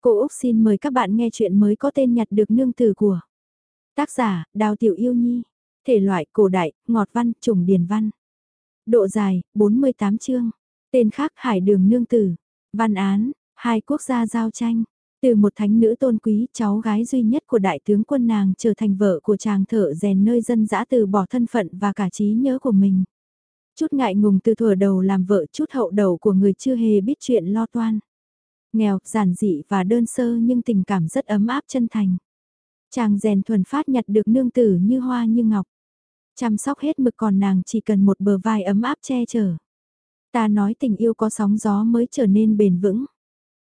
Cô Úc xin mời các bạn nghe chuyện mới có tên nhặt được nương tử của. Tác giả, Đào Tiểu Yêu Nhi. Thể loại cổ đại, ngọt văn, trùng điển văn. Độ dài, 48 chương. Tên khác Hải Đường Nương Tử. Văn án, hai quốc gia giao tranh. Từ một thánh nữ tôn quý, cháu gái duy nhất của đại tướng quân nàng trở thành vợ của chàng thợ rèn nơi dân dã từ bỏ thân phận và cả trí nhớ của mình. Chút ngại ngùng từ thuở đầu làm vợ chút hậu đầu của người chưa hề biết chuyện lo toan. Nghèo, giản dị và đơn sơ nhưng tình cảm rất ấm áp chân thành. Chàng rèn thuần phát nhặt được nương tử như hoa như ngọc. Chăm sóc hết mực còn nàng chỉ cần một bờ vai ấm áp che chở. Ta nói tình yêu có sóng gió mới trở nên bền vững.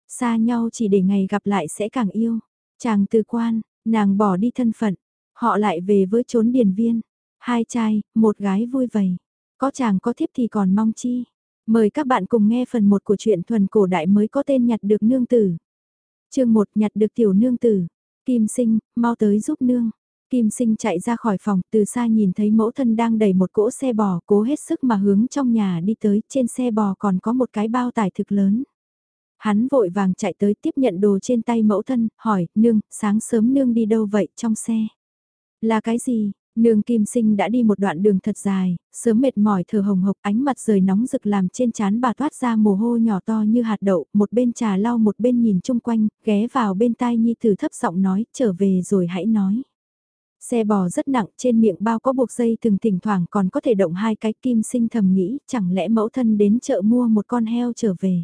Xa nhau chỉ để ngày gặp lại sẽ càng yêu. Chàng từ quan, nàng bỏ đi thân phận. Họ lại về với chốn điền viên. Hai trai, một gái vui vầy. Có chàng có thiếp thì còn mong chi. Mời các bạn cùng nghe phần 1 của truyện thuần cổ đại mới có tên nhặt được nương tử. chương 1 nhặt được tiểu nương tử. Kim sinh, mau tới giúp nương. Kim sinh chạy ra khỏi phòng, từ xa nhìn thấy mẫu thân đang đẩy một cỗ xe bò, cố hết sức mà hướng trong nhà đi tới, trên xe bò còn có một cái bao tải thực lớn. Hắn vội vàng chạy tới tiếp nhận đồ trên tay mẫu thân, hỏi, nương, sáng sớm nương đi đâu vậy trong xe? Là cái gì? Nương kim sinh đã đi một đoạn đường thật dài, sớm mệt mỏi thở hồng hộc ánh mặt rời nóng rực làm trên trán bà toát ra mồ hôi nhỏ to như hạt đậu, một bên trà lau một bên nhìn chung quanh, ghé vào bên tai nhi tử thấp giọng nói, trở về rồi hãy nói. Xe bò rất nặng, trên miệng bao có buộc dây từng thỉnh thoảng còn có thể động hai cái kim sinh thầm nghĩ, chẳng lẽ mẫu thân đến chợ mua một con heo trở về.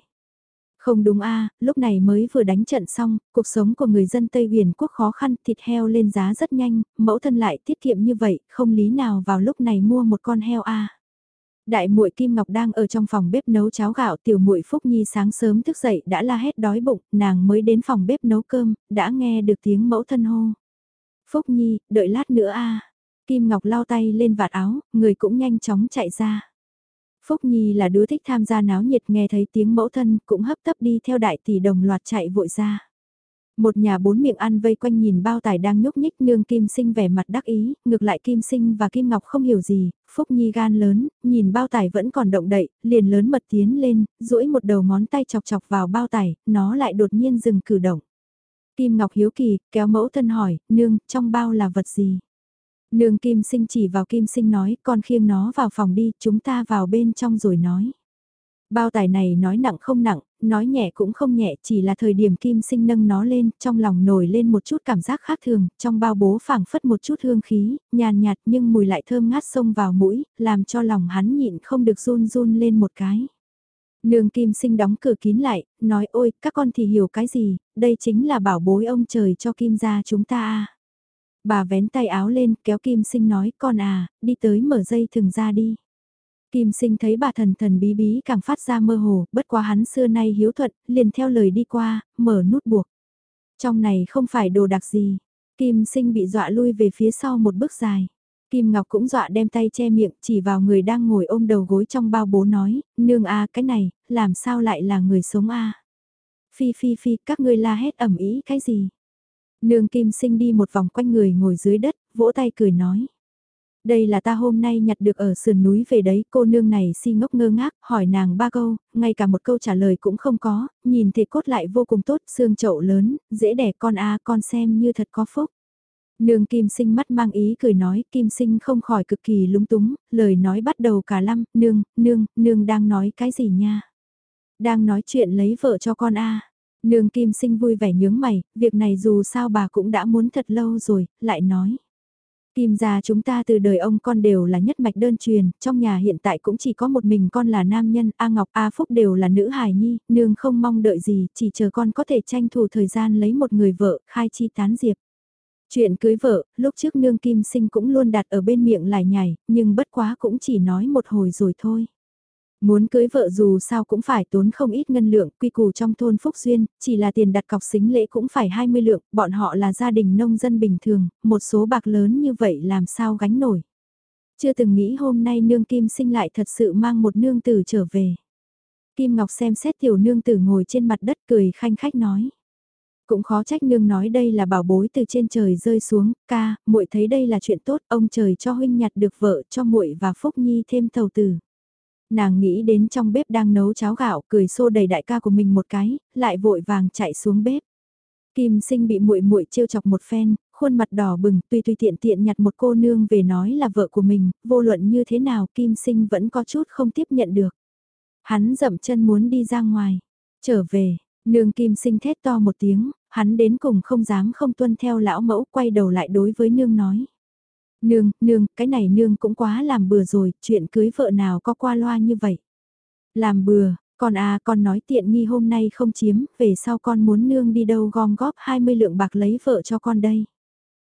Không đúng a lúc này mới vừa đánh trận xong, cuộc sống của người dân Tây Huyền quốc khó khăn, thịt heo lên giá rất nhanh, mẫu thân lại tiết kiệm như vậy, không lý nào vào lúc này mua một con heo a. Đại muội Kim Ngọc đang ở trong phòng bếp nấu cháo gạo, tiểu muội Phúc Nhi sáng sớm thức dậy đã la hét đói bụng, nàng mới đến phòng bếp nấu cơm, đã nghe được tiếng mẫu thân hô. Phúc Nhi, đợi lát nữa a. Kim Ngọc lau tay lên vạt áo, người cũng nhanh chóng chạy ra. Phúc Nhi là đứa thích tham gia náo nhiệt nghe thấy tiếng mẫu thân cũng hấp tấp đi theo đại tỷ đồng loạt chạy vội ra. Một nhà bốn miệng ăn vây quanh nhìn bao tải đang nhúc nhích nương Kim Sinh vẻ mặt đắc ý, ngược lại Kim Sinh và Kim Ngọc không hiểu gì, Phúc Nhi gan lớn, nhìn bao tải vẫn còn động đậy, liền lớn mật tiến lên, duỗi một đầu ngón tay chọc chọc vào bao tải, nó lại đột nhiên dừng cử động. Kim Ngọc hiếu kỳ, kéo mẫu thân hỏi, nương, trong bao là vật gì? Nương Kim Sinh chỉ vào Kim Sinh nói, con khiêng nó vào phòng đi, chúng ta vào bên trong rồi nói. Bao tải này nói nặng không nặng, nói nhẹ cũng không nhẹ, chỉ là thời điểm Kim Sinh nâng nó lên, trong lòng nổi lên một chút cảm giác khác thường, trong bao bố phảng phất một chút hương khí, nhàn nhạt nhưng mùi lại thơm ngát xông vào mũi, làm cho lòng hắn nhịn không được run run lên một cái. Nương Kim Sinh đóng cửa kín lại, nói ôi, các con thì hiểu cái gì, đây chính là bảo bối ông trời cho Kim gia chúng ta a Bà vén tay áo lên, kéo Kim Sinh nói, con à, đi tới mở dây thừng ra đi. Kim Sinh thấy bà thần thần bí bí càng phát ra mơ hồ, bất quá hắn xưa nay hiếu thuận, liền theo lời đi qua, mở nút buộc. Trong này không phải đồ đặc gì. Kim Sinh bị dọa lui về phía sau một bước dài. Kim Ngọc cũng dọa đem tay che miệng chỉ vào người đang ngồi ôm đầu gối trong bao bố nói, nương a cái này, làm sao lại là người sống a Phi phi phi, các ngươi la hét ẩm ý cái gì? Nương Kim Sinh đi một vòng quanh người ngồi dưới đất, vỗ tay cười nói. Đây là ta hôm nay nhặt được ở sườn núi về đấy, cô nương này si ngốc ngơ ngác, hỏi nàng ba câu, ngay cả một câu trả lời cũng không có, nhìn thịt cốt lại vô cùng tốt, xương chậu lớn, dễ đẻ con a con xem như thật có phúc. Nương Kim Sinh mắt mang ý cười nói, Kim Sinh không khỏi cực kỳ lúng túng, lời nói bắt đầu cả lăm, nương, nương, nương đang nói cái gì nha? Đang nói chuyện lấy vợ cho con a Nương Kim Sinh vui vẻ nhướng mày, việc này dù sao bà cũng đã muốn thật lâu rồi, lại nói. Kim gia chúng ta từ đời ông con đều là nhất mạch đơn truyền, trong nhà hiện tại cũng chỉ có một mình con là nam nhân, A Ngọc A Phúc đều là nữ hài nhi, nương không mong đợi gì, chỉ chờ con có thể tranh thủ thời gian lấy một người vợ, khai chi tán diệp. Chuyện cưới vợ, lúc trước nương kim sinh cũng luôn đặt ở bên miệng lại nhảy, nhưng bất quá cũng chỉ nói một hồi rồi thôi. Muốn cưới vợ dù sao cũng phải tốn không ít ngân lượng, quy củ trong thôn Phúc Duyên, chỉ là tiền đặt cọc xính lễ cũng phải 20 lượng, bọn họ là gia đình nông dân bình thường, một số bạc lớn như vậy làm sao gánh nổi. Chưa từng nghĩ hôm nay nương Kim sinh lại thật sự mang một nương tử trở về. Kim Ngọc xem xét tiểu nương tử ngồi trên mặt đất cười khanh khách nói. Cũng khó trách nương nói đây là bảo bối từ trên trời rơi xuống, ca, muội thấy đây là chuyện tốt, ông trời cho huynh nhặt được vợ cho muội và Phúc Nhi thêm thầu tử nàng nghĩ đến trong bếp đang nấu cháo gạo, cười xô đầy đại ca của mình một cái, lại vội vàng chạy xuống bếp. Kim sinh bị muội muội trêu chọc một phen, khuôn mặt đỏ bừng, tùy tùy tiện tiện nhặt một cô nương về nói là vợ của mình, vô luận như thế nào Kim sinh vẫn có chút không tiếp nhận được. Hắn dậm chân muốn đi ra ngoài, trở về, nương Kim sinh thét to một tiếng, hắn đến cùng không dám không tuân theo lão mẫu quay đầu lại đối với nương nói. Nương, nương, cái này nương cũng quá làm bừa rồi, chuyện cưới vợ nào có qua loa như vậy. Làm bừa, con à con nói tiện nghi hôm nay không chiếm, về sau con muốn nương đi đâu gom góp 20 lượng bạc lấy vợ cho con đây.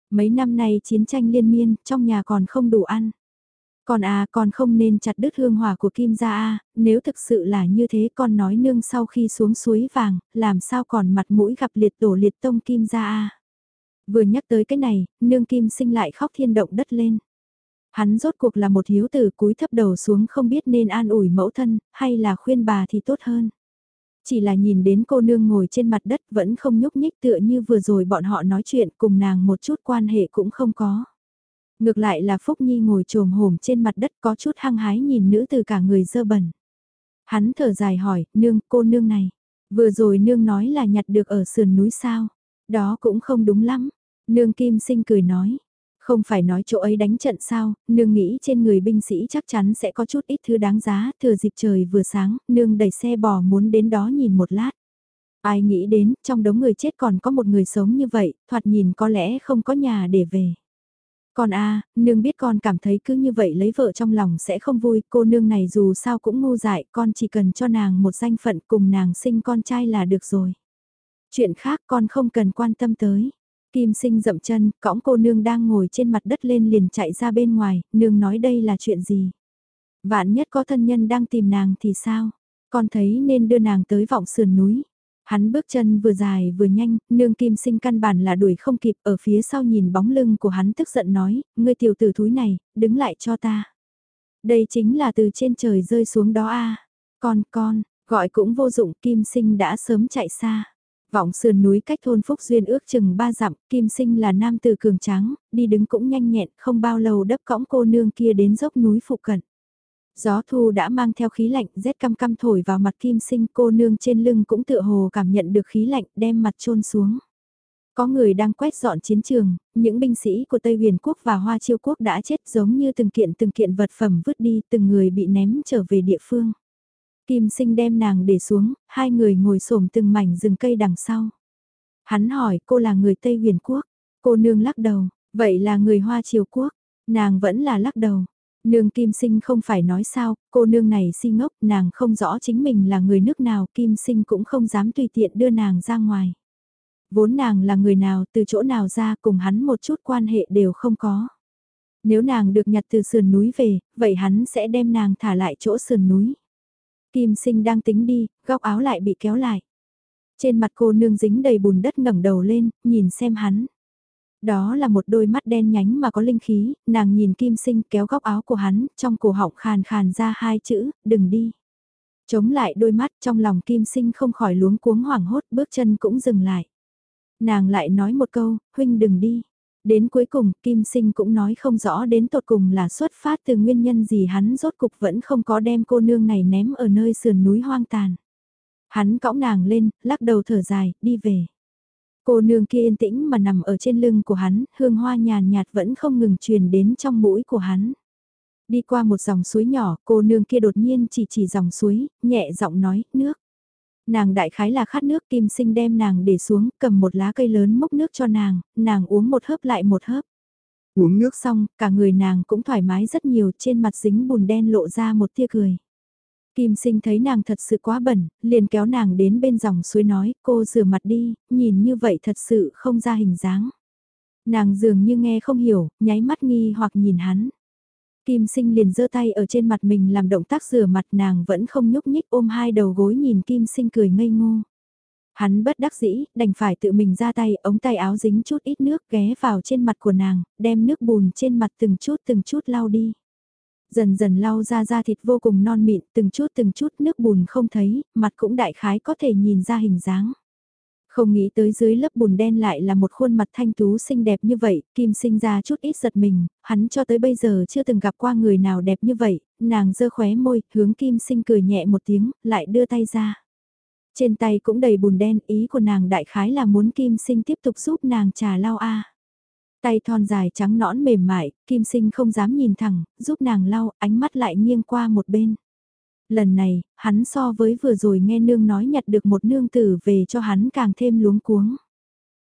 Mấy năm nay chiến tranh liên miên, trong nhà còn không đủ ăn. Con à con không nên chặt đứt hương hỏa của Kim gia a nếu thực sự là như thế con nói nương sau khi xuống suối vàng, làm sao còn mặt mũi gặp liệt tổ liệt tông Kim gia a Vừa nhắc tới cái này, nương Kim sinh lại khóc thiên động đất lên. Hắn rốt cuộc là một hiếu tử cúi thấp đầu xuống không biết nên an ủi mẫu thân, hay là khuyên bà thì tốt hơn. Chỉ là nhìn đến cô nương ngồi trên mặt đất vẫn không nhúc nhích tựa như vừa rồi bọn họ nói chuyện cùng nàng một chút quan hệ cũng không có. Ngược lại là Phúc Nhi ngồi trồm hổm trên mặt đất có chút hăng hái nhìn nữ từ cả người dơ bẩn. Hắn thở dài hỏi, nương, cô nương này, vừa rồi nương nói là nhặt được ở sườn núi sao, đó cũng không đúng lắm. Nương Kim Sinh cười nói, không phải nói chỗ ấy đánh trận sao, nương nghĩ trên người binh sĩ chắc chắn sẽ có chút ít thứ đáng giá, thừa dịp trời vừa sáng, nương đẩy xe bò muốn đến đó nhìn một lát. Ai nghĩ đến, trong đống người chết còn có một người sống như vậy, thoạt nhìn có lẽ không có nhà để về. Còn a nương biết con cảm thấy cứ như vậy lấy vợ trong lòng sẽ không vui, cô nương này dù sao cũng ngu dại, con chỉ cần cho nàng một danh phận cùng nàng sinh con trai là được rồi. Chuyện khác con không cần quan tâm tới. Kim sinh dậm chân, cõng cô nương đang ngồi trên mặt đất lên liền chạy ra bên ngoài, nương nói đây là chuyện gì. Vạn nhất có thân nhân đang tìm nàng thì sao? Con thấy nên đưa nàng tới vọng sườn núi. Hắn bước chân vừa dài vừa nhanh, nương kim sinh căn bản là đuổi không kịp ở phía sau nhìn bóng lưng của hắn tức giận nói, ngươi tiểu tử thúi này, đứng lại cho ta. Đây chính là từ trên trời rơi xuống đó a Con con, gọi cũng vô dụng kim sinh đã sớm chạy xa. Vọng sườn núi cách thôn Phúc Duyên ước chừng ba dặm, Kim Sinh là nam tử cường tráng, đi đứng cũng nhanh nhẹn, không bao lâu đấp cõng cô nương kia đến dốc núi phụ cận. Gió thu đã mang theo khí lạnh, rét căm căm thổi vào mặt Kim Sinh, cô nương trên lưng cũng tựa hồ cảm nhận được khí lạnh, đem mặt trôn xuống. Có người đang quét dọn chiến trường, những binh sĩ của Tây Huyền Quốc và Hoa Chiêu Quốc đã chết giống như từng kiện từng kiện vật phẩm vứt đi, từng người bị ném trở về địa phương. Kim sinh đem nàng để xuống, hai người ngồi xổm từng mảnh rừng cây đằng sau. Hắn hỏi cô là người Tây huyền quốc, cô nương lắc đầu, vậy là người Hoa triều quốc, nàng vẫn là lắc đầu. Nương Kim Sinh không phải nói sao, cô nương này si ngốc, nàng không rõ chính mình là người nước nào, Kim Sinh cũng không dám tùy tiện đưa nàng ra ngoài. Vốn nàng là người nào, từ chỗ nào ra cùng hắn một chút quan hệ đều không có. Nếu nàng được nhặt từ sườn núi về, vậy hắn sẽ đem nàng thả lại chỗ sườn núi. Kim sinh đang tính đi, góc áo lại bị kéo lại. Trên mặt cô nương dính đầy bùn đất ngẩng đầu lên, nhìn xem hắn. Đó là một đôi mắt đen nhánh mà có linh khí, nàng nhìn kim sinh kéo góc áo của hắn, trong cổ họng khàn khàn ra hai chữ, đừng đi. Chống lại đôi mắt trong lòng kim sinh không khỏi luống cuống hoảng hốt bước chân cũng dừng lại. Nàng lại nói một câu, huynh đừng đi. Đến cuối cùng, Kim Sinh cũng nói không rõ đến tột cùng là xuất phát từ nguyên nhân gì hắn rốt cục vẫn không có đem cô nương này ném ở nơi sườn núi hoang tàn. Hắn cõng nàng lên, lắc đầu thở dài, đi về. Cô nương kia yên tĩnh mà nằm ở trên lưng của hắn, hương hoa nhàn nhạt vẫn không ngừng truyền đến trong mũi của hắn. Đi qua một dòng suối nhỏ, cô nương kia đột nhiên chỉ chỉ dòng suối, nhẹ giọng nói, nước. Nàng đại khái là khát nước kim sinh đem nàng để xuống, cầm một lá cây lớn mốc nước cho nàng, nàng uống một hớp lại một hớp. Uống nước xong, cả người nàng cũng thoải mái rất nhiều, trên mặt dính bùn đen lộ ra một tia cười. Kim sinh thấy nàng thật sự quá bẩn, liền kéo nàng đến bên dòng suối nói, cô rửa mặt đi, nhìn như vậy thật sự không ra hình dáng. Nàng dường như nghe không hiểu, nháy mắt nghi hoặc nhìn hắn. Kim sinh liền giơ tay ở trên mặt mình làm động tác rửa mặt nàng vẫn không nhúc nhích ôm hai đầu gối nhìn kim sinh cười ngây ngô. Hắn bất đắc dĩ, đành phải tự mình ra tay, ống tay áo dính chút ít nước ghé vào trên mặt của nàng, đem nước bùn trên mặt từng chút từng chút lau đi. Dần dần lau ra da thịt vô cùng non mịn, từng chút từng chút nước bùn không thấy, mặt cũng đại khái có thể nhìn ra hình dáng. Không nghĩ tới dưới lớp bùn đen lại là một khuôn mặt thanh tú xinh đẹp như vậy, Kim sinh ra chút ít giật mình, hắn cho tới bây giờ chưa từng gặp qua người nào đẹp như vậy, nàng giơ khóe môi, hướng Kim sinh cười nhẹ một tiếng, lại đưa tay ra. Trên tay cũng đầy bùn đen, ý của nàng đại khái là muốn Kim Sinh tiếp tục giúp nàng trà lau a. Tay thon dài trắng nõn mềm mại, Kim Sinh không dám nhìn thẳng, giúp nàng lau, ánh mắt lại nghiêng qua một bên. Lần này, hắn so với vừa rồi nghe nương nói nhặt được một nương tử về cho hắn càng thêm luống cuống.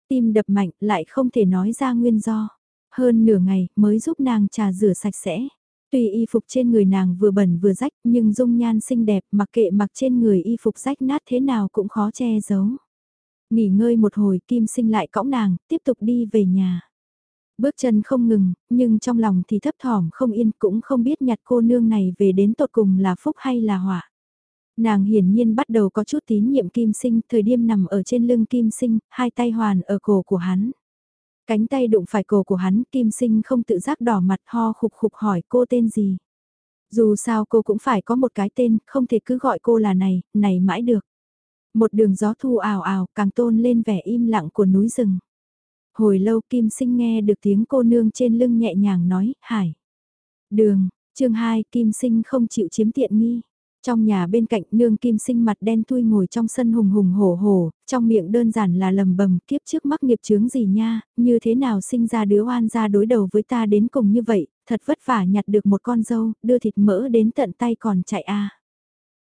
Tim đập mạnh lại không thể nói ra nguyên do. Hơn nửa ngày mới giúp nàng trà rửa sạch sẽ. Tuy y phục trên người nàng vừa bẩn vừa rách nhưng dung nhan xinh đẹp mặc kệ mặc trên người y phục rách nát thế nào cũng khó che giấu. Nghỉ ngơi một hồi kim sinh lại cõng nàng, tiếp tục đi về nhà. Bước chân không ngừng, nhưng trong lòng thì thấp thỏm không yên cũng không biết nhặt cô nương này về đến tột cùng là phúc hay là họa. Nàng hiển nhiên bắt đầu có chút tín nhiệm kim sinh, thời điểm nằm ở trên lưng kim sinh, hai tay hoàn ở cổ của hắn. Cánh tay đụng phải cổ của hắn, kim sinh không tự giác đỏ mặt ho khục khục hỏi cô tên gì. Dù sao cô cũng phải có một cái tên, không thể cứ gọi cô là này, này mãi được. Một đường gió thu ảo ảo càng tôn lên vẻ im lặng của núi rừng. Hồi lâu kim sinh nghe được tiếng cô nương trên lưng nhẹ nhàng nói, hải. Đường, chương 2 kim sinh không chịu chiếm tiện nghi. Trong nhà bên cạnh nương kim sinh mặt đen thui ngồi trong sân hùng hùng hổ hổ, trong miệng đơn giản là lầm bầm kiếp trước mắc nghiệp chướng gì nha, như thế nào sinh ra đứa oan ra đối đầu với ta đến cùng như vậy, thật vất vả nhặt được một con dâu, đưa thịt mỡ đến tận tay còn chạy a.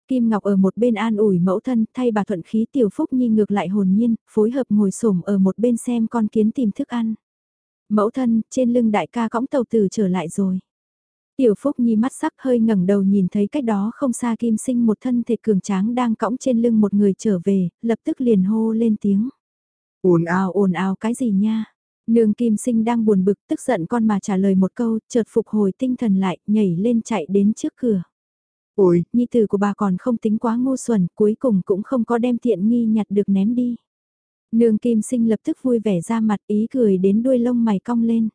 Kim Ngọc ở một bên an ủi mẫu thân thay bà thuận khí tiểu phúc nhi ngược lại hồn nhiên, phối hợp ngồi xổm ở một bên xem con kiến tìm thức ăn. Mẫu thân, trên lưng đại ca cõng tàu tử trở lại rồi. Tiểu Phúc Nhi mắt sắc hơi ngẩng đầu nhìn thấy cách đó không xa Kim Sinh một thân thể cường tráng đang cõng trên lưng một người trở về, lập tức liền hô lên tiếng. ồn ào ồn ào cái gì nha? Nương Kim Sinh đang buồn bực tức giận con mà trả lời một câu, chợt phục hồi tinh thần lại, nhảy lên chạy đến trước cửa. Ôi, nhi tử của bà còn không tính quá ngu xuẩn, cuối cùng cũng không có đem tiện nghi nhặt được ném đi. Nương Kim Sinh lập tức vui vẻ ra mặt ý cười đến đuôi lông mày cong lên.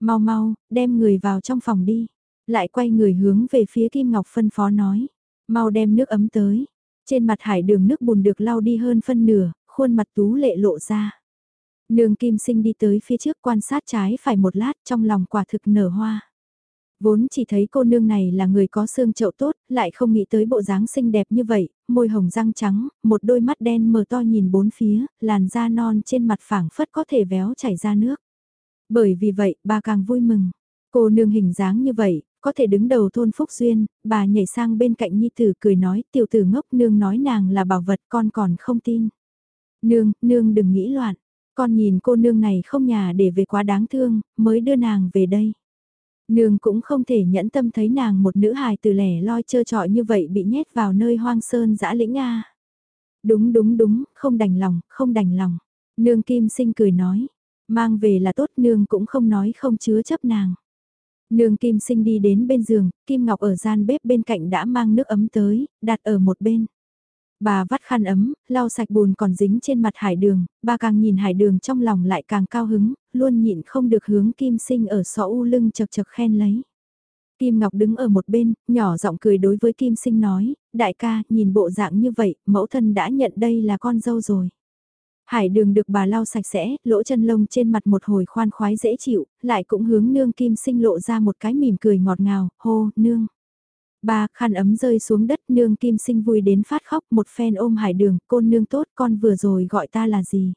Mau mau, đem người vào trong phòng đi. Lại quay người hướng về phía Kim Ngọc phân phó nói. Mau đem nước ấm tới. Trên mặt hải đường nước bùn được lau đi hơn phân nửa, khuôn mặt tú lệ lộ ra. Nương Kim Sinh đi tới phía trước quan sát trái phải một lát trong lòng quả thực nở hoa. Vốn chỉ thấy cô nương này là người có xương chậu tốt, lại không nghĩ tới bộ dáng xinh đẹp như vậy, môi hồng răng trắng, một đôi mắt đen mờ to nhìn bốn phía, làn da non trên mặt phẳng phất có thể véo chảy ra nước. Bởi vì vậy, bà càng vui mừng. Cô nương hình dáng như vậy, có thể đứng đầu thôn Phúc Duyên, bà nhảy sang bên cạnh Nhi Tử cười nói, tiểu tử ngốc nương nói nàng là bảo vật con còn không tin. Nương, nương đừng nghĩ loạn, con nhìn cô nương này không nhà để về quá đáng thương, mới đưa nàng về đây. Nương cũng không thể nhẫn tâm thấy nàng một nữ hài từ lẻ loi trơ trọi như vậy bị nhét vào nơi hoang sơn dã lĩnh A. Đúng đúng đúng, không đành lòng, không đành lòng. Nương kim sinh cười nói, mang về là tốt nương cũng không nói không chứa chấp nàng. Nương Kim Sinh đi đến bên giường, Kim Ngọc ở gian bếp bên cạnh đã mang nước ấm tới, đặt ở một bên. Bà vắt khăn ấm, lau sạch bùn còn dính trên mặt hải đường, bà càng nhìn hải đường trong lòng lại càng cao hứng, luôn nhịn không được hướng Kim Sinh ở sọ u lưng chật chật khen lấy. Kim Ngọc đứng ở một bên, nhỏ giọng cười đối với Kim Sinh nói, đại ca, nhìn bộ dạng như vậy, mẫu thân đã nhận đây là con dâu rồi. Hải đường được bà lau sạch sẽ, lỗ chân lông trên mặt một hồi khoan khoái dễ chịu, lại cũng hướng nương kim sinh lộ ra một cái mỉm cười ngọt ngào, hô, nương. Ba khăn ấm rơi xuống đất nương kim sinh vui đến phát khóc một phen ôm hải đường, côn nương tốt con vừa rồi gọi ta là gì.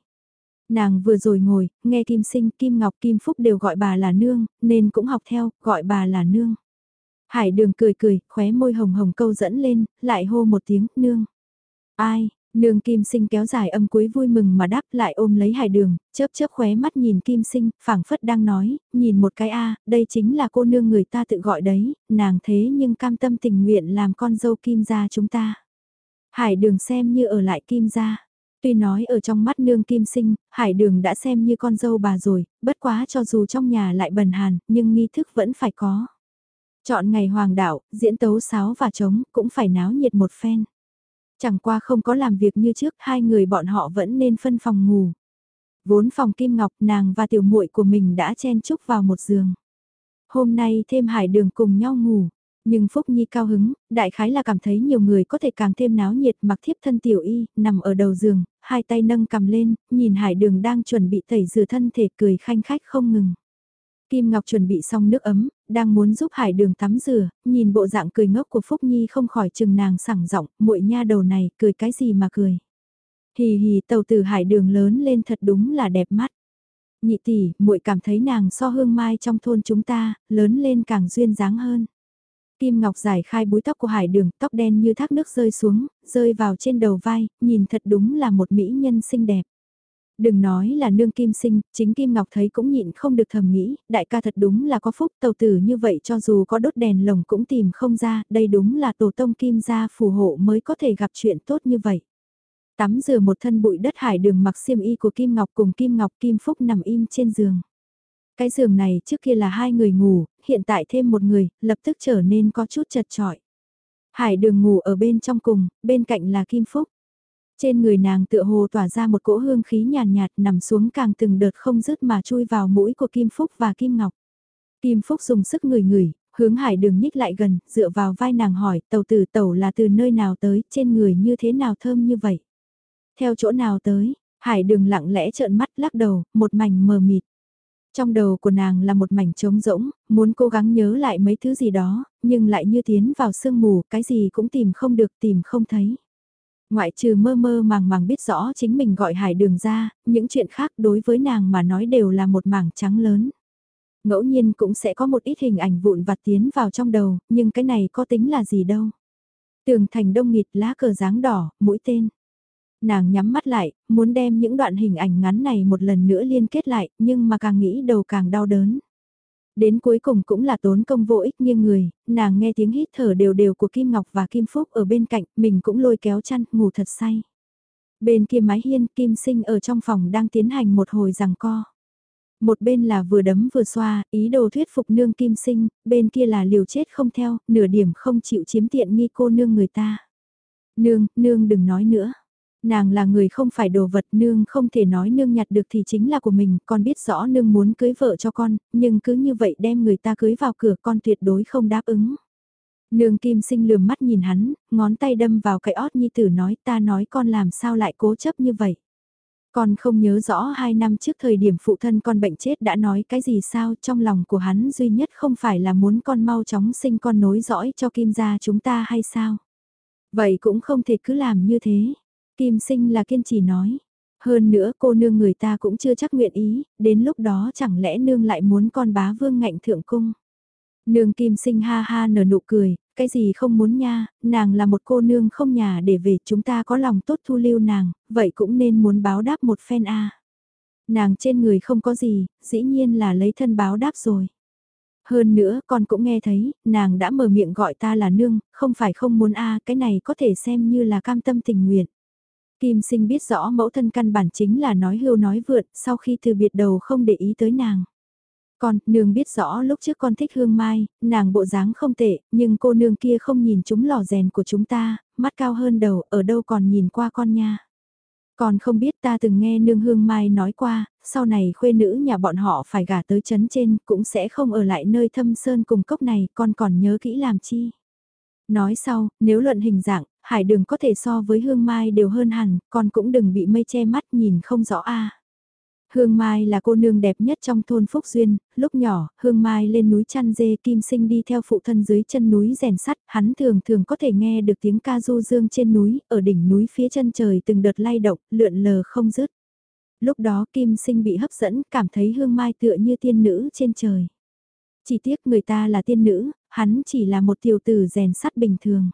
Nàng vừa rồi ngồi, nghe kim sinh, kim ngọc, kim phúc đều gọi bà là nương, nên cũng học theo, gọi bà là nương. Hải đường cười cười, khóe môi hồng hồng câu dẫn lên, lại hô một tiếng, nương. Ai, Nương Kim Sinh kéo dài âm cuối vui mừng mà đáp lại ôm lấy hải đường, chớp chớp khóe mắt nhìn Kim Sinh, phảng phất đang nói, nhìn một cái a đây chính là cô nương người ta tự gọi đấy, nàng thế nhưng cam tâm tình nguyện làm con dâu Kim gia chúng ta. Hải đường xem như ở lại Kim gia. Tuy nói ở trong mắt nương Kim Sinh, Hải đường đã xem như con dâu bà rồi, bất quá cho dù trong nhà lại bần hàn, nhưng nghi thức vẫn phải có. Chọn ngày hoàng đạo, diễn tấu sáo và trống, cũng phải náo nhiệt một phen. Chẳng qua không có làm việc như trước, hai người bọn họ vẫn nên phân phòng ngủ. Vốn phòng Kim Ngọc nàng và tiểu muội của mình đã chen chúc vào một giường. Hôm nay thêm hải đường cùng nhau ngủ. Nhưng Phúc Nhi cao hứng, đại khái là cảm thấy nhiều người có thể càng thêm náo nhiệt mặc thiếp thân tiểu y, nằm ở đầu giường, hai tay nâng cầm lên, nhìn hải đường đang chuẩn bị tẩy rửa thân thể cười khanh khách không ngừng. Kim Ngọc chuẩn bị xong nước ấm, đang muốn giúp Hải Đường tắm rửa, nhìn bộ dạng cười ngốc của Phúc Nhi không khỏi chừng nàng sảng giọng, muội nha đầu này, cười cái gì mà cười. Hì hì tàu từ hải đường lớn lên thật đúng là đẹp mắt. Nhị tỷ, muội cảm thấy nàng so hương mai trong thôn chúng ta, lớn lên càng duyên dáng hơn. Kim Ngọc giải khai búi tóc của hải đường, tóc đen như thác nước rơi xuống, rơi vào trên đầu vai, nhìn thật đúng là một mỹ nhân xinh đẹp. Đừng nói là nương kim sinh, chính Kim Ngọc thấy cũng nhịn không được thầm nghĩ, đại ca thật đúng là có phúc tàu tử như vậy cho dù có đốt đèn lồng cũng tìm không ra, đây đúng là tổ tông kim gia phù hộ mới có thể gặp chuyện tốt như vậy. Tắm rửa một thân bụi đất hải đường mặc xiêm y của Kim Ngọc cùng Kim Ngọc Kim Phúc nằm im trên giường. Cái giường này trước kia là hai người ngủ, hiện tại thêm một người, lập tức trở nên có chút chật trọi. Hải đường ngủ ở bên trong cùng, bên cạnh là Kim Phúc. Trên người nàng tựa hồ tỏa ra một cỗ hương khí nhàn nhạt, nhạt nằm xuống càng từng đợt không dứt mà chui vào mũi của Kim Phúc và Kim Ngọc. Kim Phúc dùng sức người người, hướng hải đường nhích lại gần, dựa vào vai nàng hỏi, tàu tử tàu là từ nơi nào tới, trên người như thế nào thơm như vậy. Theo chỗ nào tới, hải đường lặng lẽ trợn mắt lắc đầu, một mảnh mờ mịt. Trong đầu của nàng là một mảnh trống rỗng, muốn cố gắng nhớ lại mấy thứ gì đó, nhưng lại như tiến vào sương mù, cái gì cũng tìm không được tìm không thấy. Ngoại trừ mơ mơ màng màng biết rõ chính mình gọi hải đường ra, những chuyện khác đối với nàng mà nói đều là một mảng trắng lớn. Ngẫu nhiên cũng sẽ có một ít hình ảnh vụn vặt tiến vào trong đầu, nhưng cái này có tính là gì đâu. Tường thành đông nghịt lá cờ dáng đỏ, mũi tên. Nàng nhắm mắt lại, muốn đem những đoạn hình ảnh ngắn này một lần nữa liên kết lại, nhưng mà càng nghĩ đầu càng đau đớn. Đến cuối cùng cũng là tốn công vô ích nghiêng người, nàng nghe tiếng hít thở đều đều của Kim Ngọc và Kim Phúc ở bên cạnh, mình cũng lôi kéo chăn, ngủ thật say. Bên kia mái hiên, Kim Sinh ở trong phòng đang tiến hành một hồi rằng co. Một bên là vừa đấm vừa xoa, ý đồ thuyết phục nương Kim Sinh, bên kia là liều chết không theo, nửa điểm không chịu chiếm tiện nghi cô nương người ta. Nương, nương đừng nói nữa. Nàng là người không phải đồ vật nương không thể nói nương nhặt được thì chính là của mình, con biết rõ nương muốn cưới vợ cho con, nhưng cứ như vậy đem người ta cưới vào cửa con tuyệt đối không đáp ứng. Nương kim sinh lườm mắt nhìn hắn, ngón tay đâm vào cái ót nhi tử nói ta nói con làm sao lại cố chấp như vậy. Con không nhớ rõ hai năm trước thời điểm phụ thân con bệnh chết đã nói cái gì sao trong lòng của hắn duy nhất không phải là muốn con mau chóng sinh con nối dõi cho kim gia chúng ta hay sao. Vậy cũng không thể cứ làm như thế. Kim sinh là kiên trì nói. Hơn nữa cô nương người ta cũng chưa chắc nguyện ý, đến lúc đó chẳng lẽ nương lại muốn con bá vương ngạnh thượng cung. Nương kim sinh ha ha nở nụ cười, cái gì không muốn nha, nàng là một cô nương không nhà để về chúng ta có lòng tốt thu lưu nàng, vậy cũng nên muốn báo đáp một phen a. Nàng trên người không có gì, dĩ nhiên là lấy thân báo đáp rồi. Hơn nữa con cũng nghe thấy, nàng đã mở miệng gọi ta là nương, không phải không muốn a cái này có thể xem như là cam tâm tình nguyện. Kim sinh biết rõ mẫu thân căn bản chính là nói hưu nói vượt, sau khi từ biệt đầu không để ý tới nàng. Còn nương biết rõ lúc trước con thích hương mai, nàng bộ dáng không tệ, nhưng cô nương kia không nhìn chúng lò rèn của chúng ta, mắt cao hơn đầu, ở đâu còn nhìn qua con nha. Còn không biết ta từng nghe nương hương mai nói qua, sau này khuê nữ nhà bọn họ phải gả tới chấn trên, cũng sẽ không ở lại nơi thâm sơn cùng cốc này, con còn nhớ kỹ làm chi. Nói sau, nếu luận hình dạng, hải đường có thể so với hương mai đều hơn hẳn, con cũng đừng bị mây che mắt nhìn không rõ a. Hương Mai là cô nương đẹp nhất trong thôn Phúc Duyên, lúc nhỏ, Hương Mai lên núi chăn dê kim sinh đi theo phụ thân dưới chân núi rèn sắt, hắn thường thường có thể nghe được tiếng ca du dương trên núi, ở đỉnh núi phía chân trời từng đợt lay động, lượn lờ không dứt. Lúc đó kim sinh bị hấp dẫn, cảm thấy Hương Mai tựa như tiên nữ trên trời. Chỉ tiếc người ta là tiên nữ, hắn chỉ là một tiểu tử rèn sắt bình thường.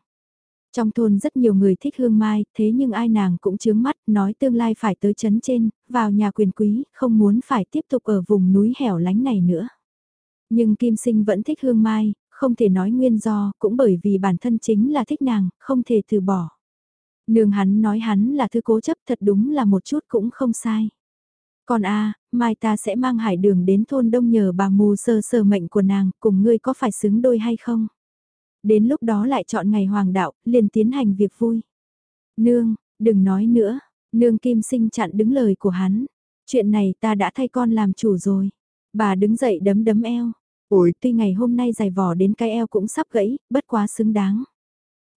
Trong thôn rất nhiều người thích hương mai, thế nhưng ai nàng cũng chướng mắt, nói tương lai phải tới chấn trên, vào nhà quyền quý, không muốn phải tiếp tục ở vùng núi hẻo lánh này nữa. Nhưng Kim Sinh vẫn thích hương mai, không thể nói nguyên do, cũng bởi vì bản thân chính là thích nàng, không thể từ bỏ. Nương hắn nói hắn là thứ cố chấp thật đúng là một chút cũng không sai. Còn a mai ta sẽ mang hải đường đến thôn đông nhờ bà mù sơ sơ mệnh của nàng, cùng ngươi có phải xứng đôi hay không? Đến lúc đó lại chọn ngày hoàng đạo, liền tiến hành việc vui. Nương, đừng nói nữa, nương kim sinh chặn đứng lời của hắn. Chuyện này ta đã thay con làm chủ rồi. Bà đứng dậy đấm đấm eo. Ủi, tuy ngày hôm nay dài vò đến cái eo cũng sắp gãy, bất quá xứng đáng.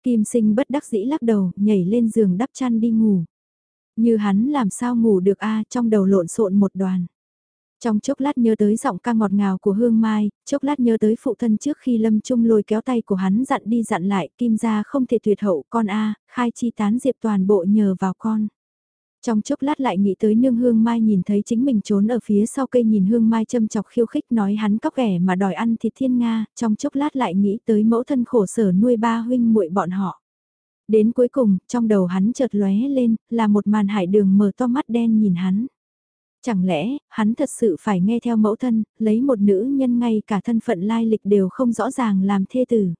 Kim sinh bất đắc dĩ lắc đầu, nhảy lên giường đắp chăn đi ngủ. Như hắn làm sao ngủ được a trong đầu lộn xộn một đoàn. Trong chốc lát nhớ tới giọng ca ngọt ngào của Hương Mai, chốc lát nhớ tới phụ thân trước khi Lâm Trung lôi kéo tay của hắn dặn đi dặn lại, kim gia không thể tuyệt hậu con A, khai chi tán diệp toàn bộ nhờ vào con. Trong chốc lát lại nghĩ tới nương hương mai nhìn thấy chính mình trốn ở phía sau cây nhìn hương mai châm chọc khiêu khích nói hắn cóc ghẻ mà đòi ăn thịt thiên Nga, trong chốc lát lại nghĩ tới mẫu thân khổ sở nuôi ba huynh muội bọn họ. Đến cuối cùng, trong đầu hắn chợt lóe lên, là một màn hải đường mở to mắt đen nhìn hắn. Chẳng lẽ, hắn thật sự phải nghe theo mẫu thân, lấy một nữ nhân ngay cả thân phận lai lịch đều không rõ ràng làm thê tử.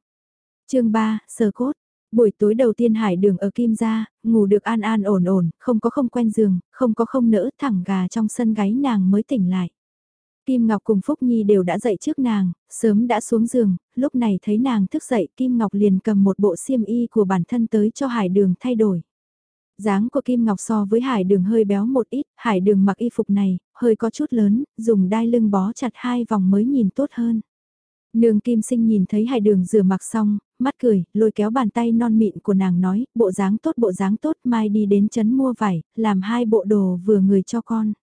chương 3, Sơ Cốt Buổi tối đầu tiên hải đường ở Kim Gia, ngủ được an an ổn ổn, không có không quen giường, không có không nỡ thẳng gà trong sân gáy nàng mới tỉnh lại. Kim Ngọc cùng Phúc Nhi đều đã dậy trước nàng, sớm đã xuống giường, lúc này thấy nàng thức dậy Kim Ngọc liền cầm một bộ xiêm y của bản thân tới cho hải đường thay đổi dáng của Kim Ngọc so với hải đường hơi béo một ít, hải đường mặc y phục này, hơi có chút lớn, dùng đai lưng bó chặt hai vòng mới nhìn tốt hơn. Nương Kim Sinh nhìn thấy hải đường rửa mặc xong, mắt cười, lôi kéo bàn tay non mịn của nàng nói, bộ dáng tốt bộ dáng tốt mai đi đến chấn mua vải, làm hai bộ đồ vừa người cho con.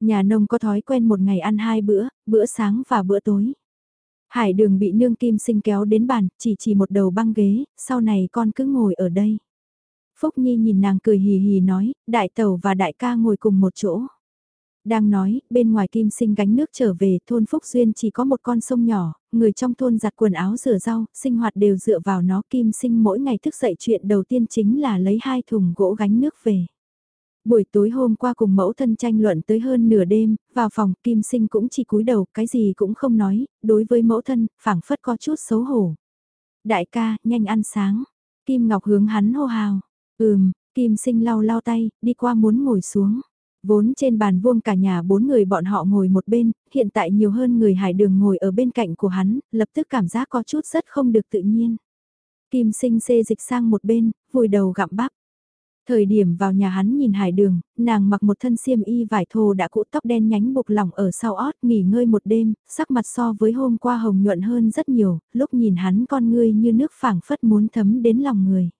Nhà nông có thói quen một ngày ăn hai bữa, bữa sáng và bữa tối. Hải đường bị nương kim sinh kéo đến bàn, chỉ chỉ một đầu băng ghế, sau này con cứ ngồi ở đây. Phúc Nhi nhìn nàng cười hì hì nói, đại tẩu và đại ca ngồi cùng một chỗ. Đang nói, bên ngoài kim sinh gánh nước trở về, thôn Phúc Duyên chỉ có một con sông nhỏ, người trong thôn giặt quần áo rửa rau, sinh hoạt đều dựa vào nó kim sinh mỗi ngày thức dậy chuyện đầu tiên chính là lấy hai thùng gỗ gánh nước về. Buổi tối hôm qua cùng mẫu thân tranh luận tới hơn nửa đêm, vào phòng kim sinh cũng chỉ cúi đầu, cái gì cũng không nói, đối với mẫu thân, phảng phất có chút xấu hổ. Đại ca, nhanh ăn sáng. Kim Ngọc hướng hắn hô hào. Ừm, Kim sinh lau lau tay, đi qua muốn ngồi xuống. Vốn trên bàn vuông cả nhà bốn người bọn họ ngồi một bên, hiện tại nhiều hơn người hải đường ngồi ở bên cạnh của hắn, lập tức cảm giác có chút rất không được tự nhiên. Kim sinh xê dịch sang một bên, vùi đầu gặm bắp. Thời điểm vào nhà hắn nhìn hải đường, nàng mặc một thân xiêm y vải thô đã cũ tóc đen nhánh buộc lỏng ở sau ót nghỉ ngơi một đêm, sắc mặt so với hôm qua hồng nhuận hơn rất nhiều, lúc nhìn hắn con ngươi như nước phảng phất muốn thấm đến lòng người.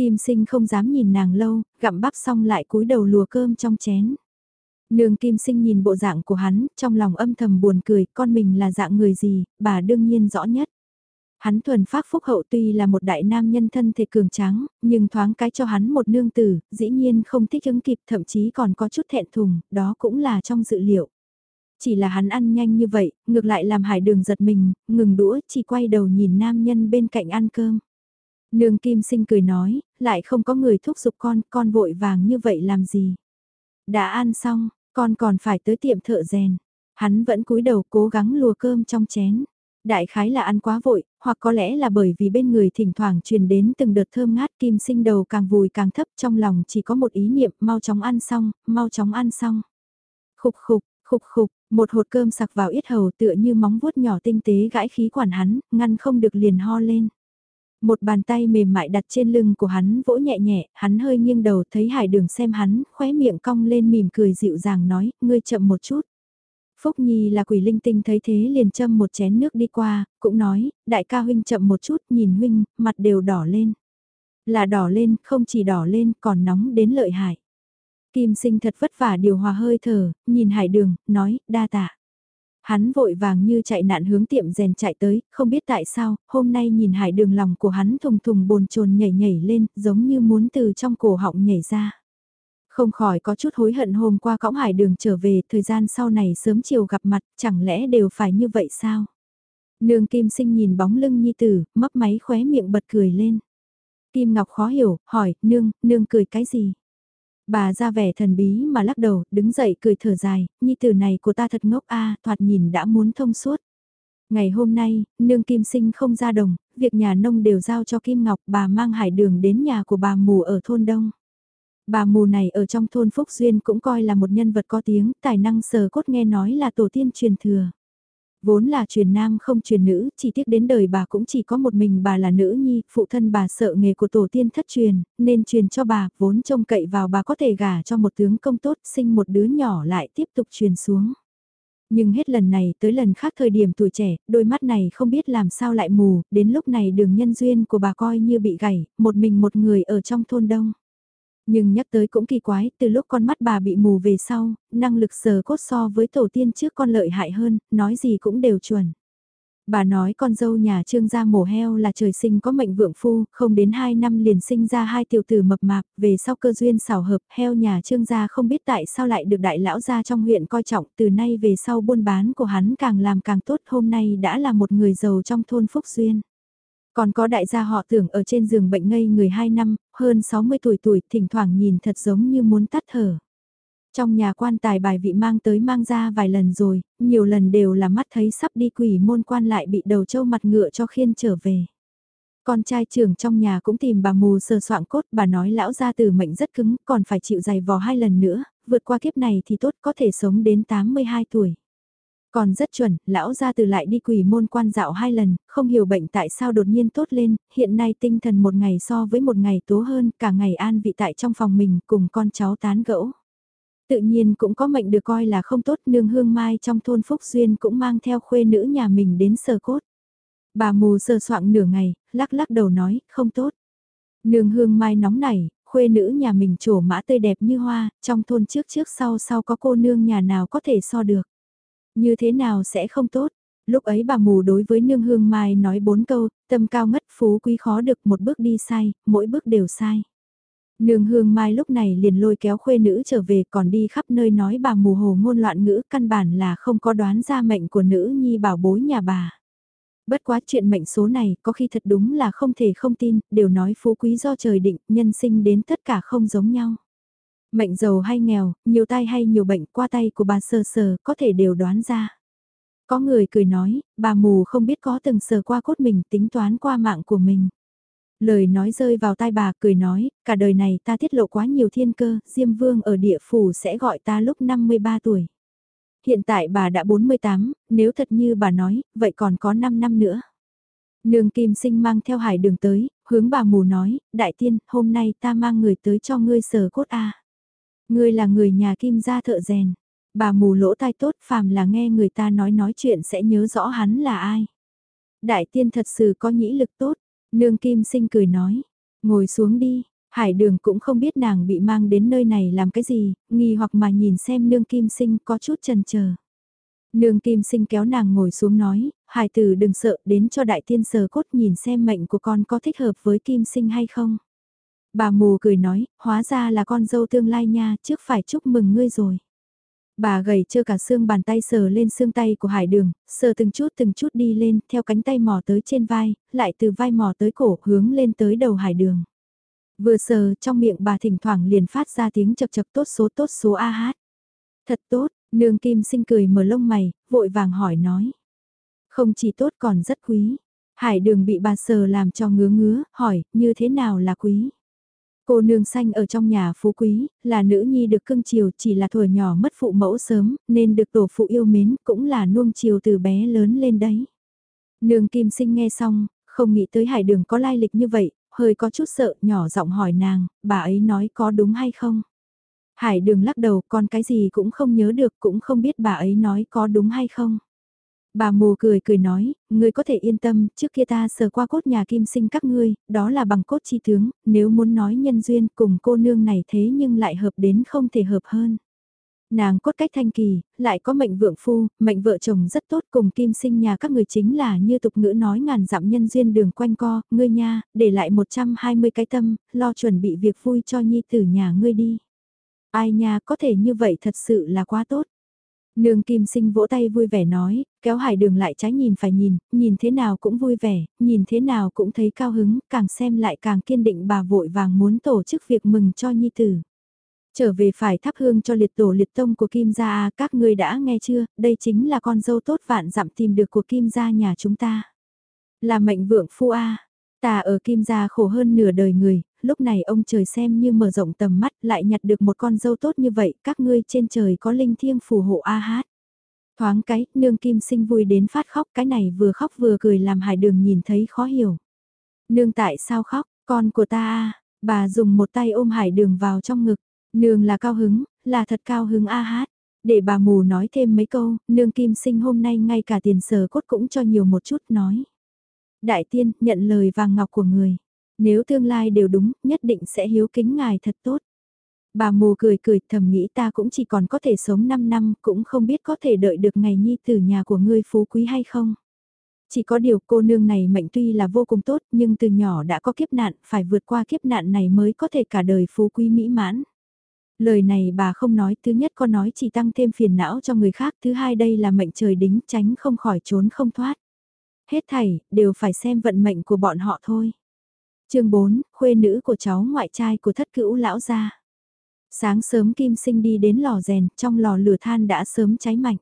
Kim sinh không dám nhìn nàng lâu, gặm bắp xong lại cúi đầu lùa cơm trong chén. Nương kim sinh nhìn bộ dạng của hắn, trong lòng âm thầm buồn cười, con mình là dạng người gì, bà đương nhiên rõ nhất. Hắn thuần phác phúc hậu tuy là một đại nam nhân thân thể cường tráng, nhưng thoáng cái cho hắn một nương tử, dĩ nhiên không thích ứng kịp thậm chí còn có chút thẹn thùng, đó cũng là trong dự liệu. Chỉ là hắn ăn nhanh như vậy, ngược lại làm hải đường giật mình, ngừng đũa, chỉ quay đầu nhìn nam nhân bên cạnh ăn cơm. Nương kim sinh cười nói, lại không có người thúc giục con, con vội vàng như vậy làm gì. Đã ăn xong, con còn phải tới tiệm thợ rèn. Hắn vẫn cúi đầu cố gắng lùa cơm trong chén. Đại khái là ăn quá vội, hoặc có lẽ là bởi vì bên người thỉnh thoảng truyền đến từng đợt thơm ngát kim sinh đầu càng vùi càng thấp trong lòng chỉ có một ý niệm mau chóng ăn xong, mau chóng ăn xong. Khục khục, khục khục, một hột cơm sặc vào yết hầu tựa như móng vuốt nhỏ tinh tế gãi khí quản hắn, ngăn không được liền ho lên. Một bàn tay mềm mại đặt trên lưng của hắn vỗ nhẹ nhẹ, hắn hơi nghiêng đầu thấy hải đường xem hắn, khóe miệng cong lên mỉm cười dịu dàng nói, ngươi chậm một chút. Phúc Nhi là quỷ linh tinh thấy thế liền châm một chén nước đi qua, cũng nói, đại ca huynh chậm một chút, nhìn huynh, mặt đều đỏ lên. Là đỏ lên, không chỉ đỏ lên, còn nóng đến lợi hại. Kim sinh thật vất vả điều hòa hơi thở, nhìn hải đường, nói, đa tạ. Hắn vội vàng như chạy nạn hướng tiệm rèn chạy tới, không biết tại sao, hôm nay nhìn hải đường lòng của hắn thùng thùng bồn chồn nhảy nhảy lên, giống như muốn từ trong cổ họng nhảy ra. Không khỏi có chút hối hận hôm qua cõng hải đường trở về, thời gian sau này sớm chiều gặp mặt, chẳng lẽ đều phải như vậy sao? Nương Kim Sinh nhìn bóng lưng Nhi Tử, mấp máy khóe miệng bật cười lên. Kim Ngọc khó hiểu, hỏi, nương, nương cười cái gì? Bà ra vẻ thần bí mà lắc đầu, đứng dậy cười thở dài, Nhi Tử này của ta thật ngốc a thoạt nhìn đã muốn thông suốt. Ngày hôm nay, nương Kim Sinh không ra đồng, việc nhà nông đều giao cho Kim Ngọc, bà mang hải đường đến nhà của bà mù ở thôn Đông. Bà mù này ở trong thôn Phúc Duyên cũng coi là một nhân vật có tiếng, tài năng sờ cốt nghe nói là tổ tiên truyền thừa. Vốn là truyền nam không truyền nữ, chỉ tiếc đến đời bà cũng chỉ có một mình bà là nữ nhi, phụ thân bà sợ nghề của tổ tiên thất truyền, nên truyền cho bà, vốn trông cậy vào bà có thể gả cho một tướng công tốt, sinh một đứa nhỏ lại tiếp tục truyền xuống. Nhưng hết lần này tới lần khác thời điểm tuổi trẻ, đôi mắt này không biết làm sao lại mù, đến lúc này đường nhân duyên của bà coi như bị gãy, một mình một người ở trong thôn đông. Nhưng nhắc tới cũng kỳ quái, từ lúc con mắt bà bị mù về sau, năng lực sờ cốt so với tổ tiên trước con lợi hại hơn, nói gì cũng đều chuẩn. Bà nói con dâu nhà trương gia mổ heo là trời sinh có mệnh vượng phu, không đến 2 năm liền sinh ra hai tiểu tử mập mạp, về sau cơ duyên xảo hợp, heo nhà trương gia không biết tại sao lại được đại lão gia trong huyện coi trọng, từ nay về sau buôn bán của hắn càng làm càng tốt, hôm nay đã là một người giàu trong thôn Phúc Duyên. Còn có đại gia họ tưởng ở trên giường bệnh ngây người 2 năm, hơn 60 tuổi tuổi, thỉnh thoảng nhìn thật giống như muốn tắt thở. Trong nhà quan tài bài vị mang tới mang ra vài lần rồi, nhiều lần đều là mắt thấy sắp đi quỷ môn quan lại bị đầu trâu mặt ngựa cho khiên trở về. Con trai trưởng trong nhà cũng tìm bà mù sờ soạn cốt, bà nói lão gia tử mệnh rất cứng, còn phải chịu dày vò hai lần nữa, vượt qua kiếp này thì tốt có thể sống đến 82 tuổi. Còn rất chuẩn, lão ra từ lại đi quỷ môn quan dạo hai lần, không hiểu bệnh tại sao đột nhiên tốt lên, hiện nay tinh thần một ngày so với một ngày tố hơn, cả ngày an vị tại trong phòng mình cùng con cháu tán gẫu. Tự nhiên cũng có mệnh được coi là không tốt nương hương mai trong thôn Phúc Duyên cũng mang theo khuê nữ nhà mình đến sờ cốt. Bà mù sờ soạng nửa ngày, lắc lắc đầu nói, không tốt. Nương hương mai nóng nảy, khuê nữ nhà mình trổ mã tươi đẹp như hoa, trong thôn trước trước sau sau có cô nương nhà nào có thể so được. Như thế nào sẽ không tốt? Lúc ấy bà mù đối với nương hương mai nói bốn câu, tâm cao ngất phú quý khó được một bước đi sai, mỗi bước đều sai. Nương hương mai lúc này liền lôi kéo khuê nữ trở về còn đi khắp nơi nói bà mù hồ ngôn loạn ngữ căn bản là không có đoán ra mệnh của nữ nhi bảo bối nhà bà. Bất quá chuyện mệnh số này có khi thật đúng là không thể không tin, đều nói phú quý do trời định, nhân sinh đến tất cả không giống nhau. Mệnh giàu hay nghèo, nhiều tai hay nhiều bệnh qua tay của bà sờ sờ có thể đều đoán ra. Có người cười nói, bà mù không biết có từng sờ qua cốt mình tính toán qua mạng của mình. Lời nói rơi vào tai bà cười nói, cả đời này ta tiết lộ quá nhiều thiên cơ, Diêm Vương ở địa phủ sẽ gọi ta lúc 53 tuổi. Hiện tại bà đã 48, nếu thật như bà nói, vậy còn có 5 năm nữa. Nương Kim Sinh mang theo hải đường tới, hướng bà mù nói, đại tiên, hôm nay ta mang người tới cho ngươi sờ cốt a. Ngươi là người nhà Kim gia thợ rèn. Bà mù lỗ tai tốt phàm là nghe người ta nói nói chuyện sẽ nhớ rõ hắn là ai. Đại tiên thật sự có nhĩ lực tốt, Nương Kim Sinh cười nói, ngồi xuống đi, Hải đường cũng không biết nàng bị mang đến nơi này làm cái gì, nghi hoặc mà nhìn xem nương Kim Sinh có chút chần chờ. Nương Kim Sinh kéo nàng ngồi xuống nói, Hải tử đừng sợ đến cho đại tiên sờ cốt nhìn xem mệnh của con có thích hợp với Kim Sinh hay không. Bà mù cười nói, hóa ra là con dâu tương lai nha, trước phải chúc mừng ngươi rồi. Bà gầy trơ cả xương bàn tay sờ lên xương tay của hải đường, sờ từng chút từng chút đi lên, theo cánh tay mò tới trên vai, lại từ vai mò tới cổ, hướng lên tới đầu hải đường. Vừa sờ, trong miệng bà thỉnh thoảng liền phát ra tiếng chập chập tốt số tốt số A hát. Thật tốt, nương kim sinh cười mở lông mày, vội vàng hỏi nói. Không chỉ tốt còn rất quý. Hải đường bị bà sờ làm cho ngứa ngứa, hỏi, như thế nào là quý? Cô nương xanh ở trong nhà phú quý, là nữ nhi được cưng chiều chỉ là thuở nhỏ mất phụ mẫu sớm, nên được tổ phụ yêu mến, cũng là nuông chiều từ bé lớn lên đấy. Nương kim sinh nghe xong, không nghĩ tới hải đường có lai lịch như vậy, hơi có chút sợ, nhỏ giọng hỏi nàng, bà ấy nói có đúng hay không? Hải đường lắc đầu, con cái gì cũng không nhớ được, cũng không biết bà ấy nói có đúng hay không. Bà mù cười cười nói, ngươi có thể yên tâm, trước kia ta sờ qua cốt nhà kim sinh các ngươi, đó là bằng cốt chi tướng, nếu muốn nói nhân duyên cùng cô nương này thế nhưng lại hợp đến không thể hợp hơn. Nàng cốt cách thanh kỳ, lại có mệnh vượng phu, mệnh vợ chồng rất tốt cùng kim sinh nhà các người chính là như tục ngữ nói ngàn dặm nhân duyên đường quanh co, ngươi nha, để lại 120 cái tâm, lo chuẩn bị việc vui cho nhi tử nhà ngươi đi. Ai nha có thể như vậy thật sự là quá tốt. Nương kim sinh vỗ tay vui vẻ nói, kéo hải đường lại trái nhìn phải nhìn, nhìn thế nào cũng vui vẻ, nhìn thế nào cũng thấy cao hứng, càng xem lại càng kiên định bà vội vàng muốn tổ chức việc mừng cho nhi tử. Trở về phải thắp hương cho liệt tổ liệt tông của Kim gia à, các ngươi đã nghe chưa, đây chính là con dâu tốt vạn dặm tìm được của Kim gia nhà chúng ta. Là mệnh vượng phu a ta ở Kim gia khổ hơn nửa đời người, lúc này ông trời xem như mở rộng tầm mắt lại nhặt được một con dâu tốt như vậy, các ngươi trên trời có linh thiêng phù hộ a hát. Thoáng cái, nương kim sinh vui đến phát khóc, cái này vừa khóc vừa cười làm hải đường nhìn thấy khó hiểu. Nương tại sao khóc, con của ta a bà dùng một tay ôm hải đường vào trong ngực, nương là cao hứng, là thật cao hứng a hát. Để bà mù nói thêm mấy câu, nương kim sinh hôm nay ngay cả tiền sờ cốt cũng cho nhiều một chút nói. Đại tiên, nhận lời vàng ngọc của người. Nếu tương lai đều đúng, nhất định sẽ hiếu kính ngài thật tốt. Bà mù cười cười thầm nghĩ ta cũng chỉ còn có thể sống 5 năm, cũng không biết có thể đợi được ngày nhi từ nhà của ngươi phú quý hay không. Chỉ có điều cô nương này mệnh tuy là vô cùng tốt nhưng từ nhỏ đã có kiếp nạn, phải vượt qua kiếp nạn này mới có thể cả đời phú quý mỹ mãn. Lời này bà không nói, thứ nhất có nói chỉ tăng thêm phiền não cho người khác, thứ hai đây là mệnh trời đính tránh không khỏi trốn không thoát. Hết thảy, đều phải xem vận mệnh của bọn họ thôi. chương 4, khuê nữ của cháu ngoại trai của thất cữu lão gia. Sáng sớm Kim Sinh đi đến lò rèn, trong lò lửa than đã sớm cháy mạnh.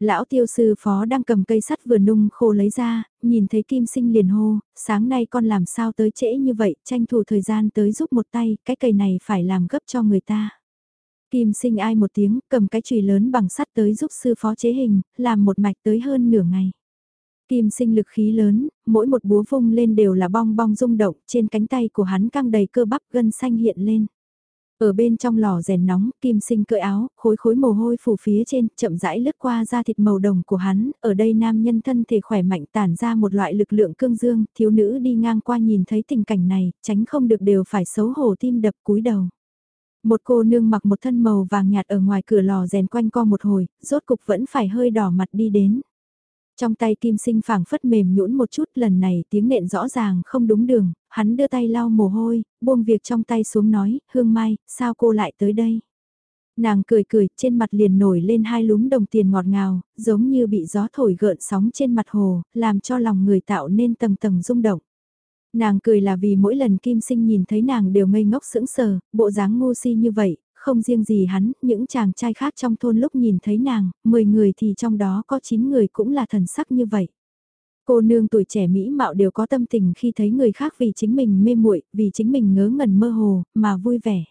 Lão tiêu sư phó đang cầm cây sắt vừa nung khô lấy ra, nhìn thấy Kim Sinh liền hô, sáng nay con làm sao tới trễ như vậy, tranh thủ thời gian tới giúp một tay, cái cây này phải làm gấp cho người ta. Kim Sinh ai một tiếng, cầm cái chùy lớn bằng sắt tới giúp sư phó chế hình, làm một mạch tới hơn nửa ngày. Kim sinh lực khí lớn, mỗi một búa vung lên đều là bong bong rung động, trên cánh tay của hắn căng đầy cơ bắp gân xanh hiện lên. Ở bên trong lò rèn nóng, kim sinh cởi áo, khối khối mồ hôi phủ phía trên, chậm rãi lướt qua da thịt màu đồng của hắn, ở đây nam nhân thân thể khỏe mạnh tản ra một loại lực lượng cương dương, thiếu nữ đi ngang qua nhìn thấy tình cảnh này, tránh không được đều phải xấu hổ tim đập cúi đầu. Một cô nương mặc một thân màu vàng nhạt ở ngoài cửa lò rèn quanh co một hồi, rốt cục vẫn phải hơi đỏ mặt đi đến. Trong tay kim sinh phảng phất mềm nhũn một chút lần này tiếng nện rõ ràng không đúng đường, hắn đưa tay lau mồ hôi, buông việc trong tay xuống nói, Hương Mai, sao cô lại tới đây? Nàng cười cười, trên mặt liền nổi lên hai lúm đồng tiền ngọt ngào, giống như bị gió thổi gợn sóng trên mặt hồ, làm cho lòng người tạo nên tầng tầng rung động. Nàng cười là vì mỗi lần Kim Sinh nhìn thấy nàng đều ngây ngốc sững sờ, bộ dáng ngu si như vậy, không riêng gì hắn, những chàng trai khác trong thôn lúc nhìn thấy nàng, 10 người thì trong đó có 9 người cũng là thần sắc như vậy. Cô nương tuổi trẻ mỹ mạo đều có tâm tình khi thấy người khác vì chính mình mê muội, vì chính mình ngớ ngẩn mơ hồ, mà vui vẻ.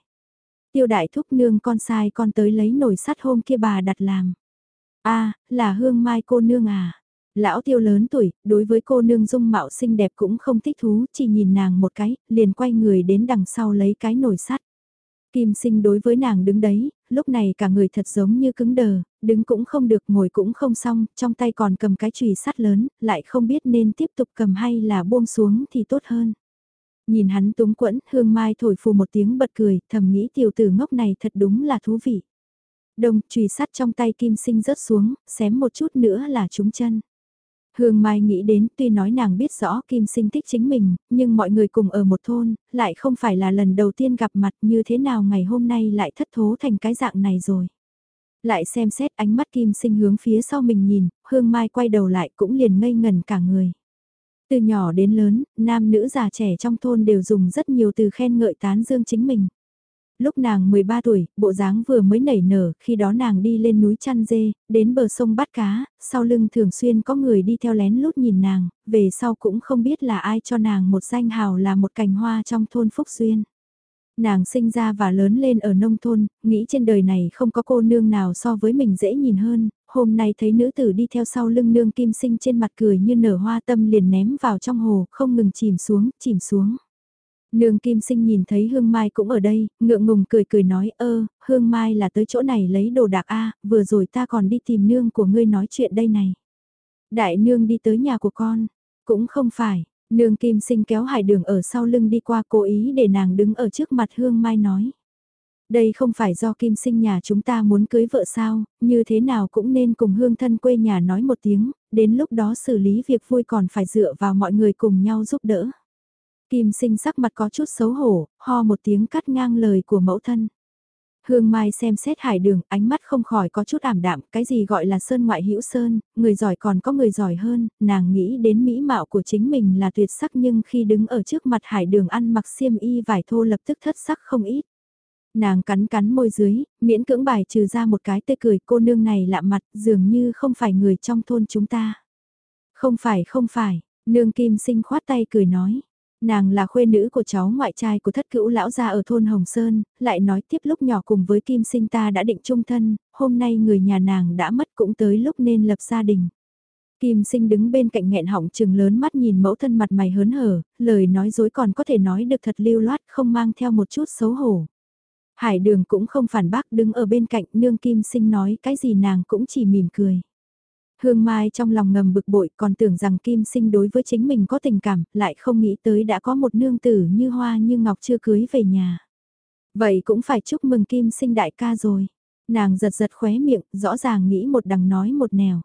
Tiêu đại thúc nương con sai con tới lấy nồi sắt hôm kia bà đặt làm. a là hương mai cô nương à. Lão tiêu lớn tuổi, đối với cô nương dung mạo xinh đẹp cũng không thích thú, chỉ nhìn nàng một cái, liền quay người đến đằng sau lấy cái nồi sắt. Kim sinh đối với nàng đứng đấy, lúc này cả người thật giống như cứng đờ, đứng cũng không được ngồi cũng không xong, trong tay còn cầm cái chùy sắt lớn, lại không biết nên tiếp tục cầm hay là buông xuống thì tốt hơn. Nhìn hắn túng quẫn, hương mai thổi phù một tiếng bật cười, thầm nghĩ tiểu tử ngốc này thật đúng là thú vị. Đồng chùy sắt trong tay kim sinh rớt xuống, xém một chút nữa là trúng chân. Hương Mai nghĩ đến tuy nói nàng biết rõ Kim Sinh thích chính mình, nhưng mọi người cùng ở một thôn, lại không phải là lần đầu tiên gặp mặt như thế nào ngày hôm nay lại thất thố thành cái dạng này rồi. Lại xem xét ánh mắt Kim Sinh hướng phía sau mình nhìn, Hương Mai quay đầu lại cũng liền ngây ngần cả người. Từ nhỏ đến lớn, nam nữ già trẻ trong thôn đều dùng rất nhiều từ khen ngợi tán dương chính mình lúc nàng 13 tuổi, bộ dáng vừa mới nảy nở, khi đó nàng đi lên núi chăn dê, đến bờ sông bắt cá, sau lưng thường xuyên có người đi theo lén lút nhìn nàng, về sau cũng không biết là ai cho nàng một danh hào là một cành hoa trong thôn Phúc Xuyên. Nàng sinh ra và lớn lên ở nông thôn, nghĩ trên đời này không có cô nương nào so với mình dễ nhìn hơn, hôm nay thấy nữ tử đi theo sau lưng nương kim sinh trên mặt cười như nở hoa tâm liền ném vào trong hồ, không ngừng chìm xuống, chìm xuống. Nương Kim Sinh nhìn thấy Hương Mai cũng ở đây, ngượng ngùng cười cười nói ơ, Hương Mai là tới chỗ này lấy đồ đạc a vừa rồi ta còn đi tìm nương của ngươi nói chuyện đây này. Đại nương đi tới nhà của con, cũng không phải, nương Kim Sinh kéo hải đường ở sau lưng đi qua cố ý để nàng đứng ở trước mặt Hương Mai nói. Đây không phải do Kim Sinh nhà chúng ta muốn cưới vợ sao, như thế nào cũng nên cùng hương thân quê nhà nói một tiếng, đến lúc đó xử lý việc vui còn phải dựa vào mọi người cùng nhau giúp đỡ. Kim sinh sắc mặt có chút xấu hổ, ho một tiếng cắt ngang lời của mẫu thân. Hương Mai xem xét hải đường, ánh mắt không khỏi có chút ảm đạm, cái gì gọi là sơn ngoại hữu sơn, người giỏi còn có người giỏi hơn, nàng nghĩ đến mỹ mạo của chính mình là tuyệt sắc nhưng khi đứng ở trước mặt hải đường ăn mặc xiêm y vải thô lập tức thất sắc không ít. Nàng cắn cắn môi dưới, miễn cưỡng bài trừ ra một cái tê cười cô nương này lạ mặt dường như không phải người trong thôn chúng ta. Không phải không phải, nương kim sinh khoát tay cười nói. Nàng là khuê nữ của cháu ngoại trai của thất cữu lão gia ở thôn Hồng Sơn, lại nói tiếp lúc nhỏ cùng với Kim Sinh ta đã định chung thân, hôm nay người nhà nàng đã mất cũng tới lúc nên lập gia đình. Kim Sinh đứng bên cạnh nghẹn họng trừng lớn mắt nhìn mẫu thân mặt mày hớn hở, lời nói dối còn có thể nói được thật lưu loát không mang theo một chút xấu hổ. Hải đường cũng không phản bác đứng ở bên cạnh nương Kim Sinh nói cái gì nàng cũng chỉ mỉm cười. Hương Mai trong lòng ngầm bực bội còn tưởng rằng Kim Sinh đối với chính mình có tình cảm, lại không nghĩ tới đã có một nương tử như hoa như ngọc chưa cưới về nhà. Vậy cũng phải chúc mừng Kim Sinh đại ca rồi. Nàng giật giật khóe miệng, rõ ràng nghĩ một đằng nói một nẻo.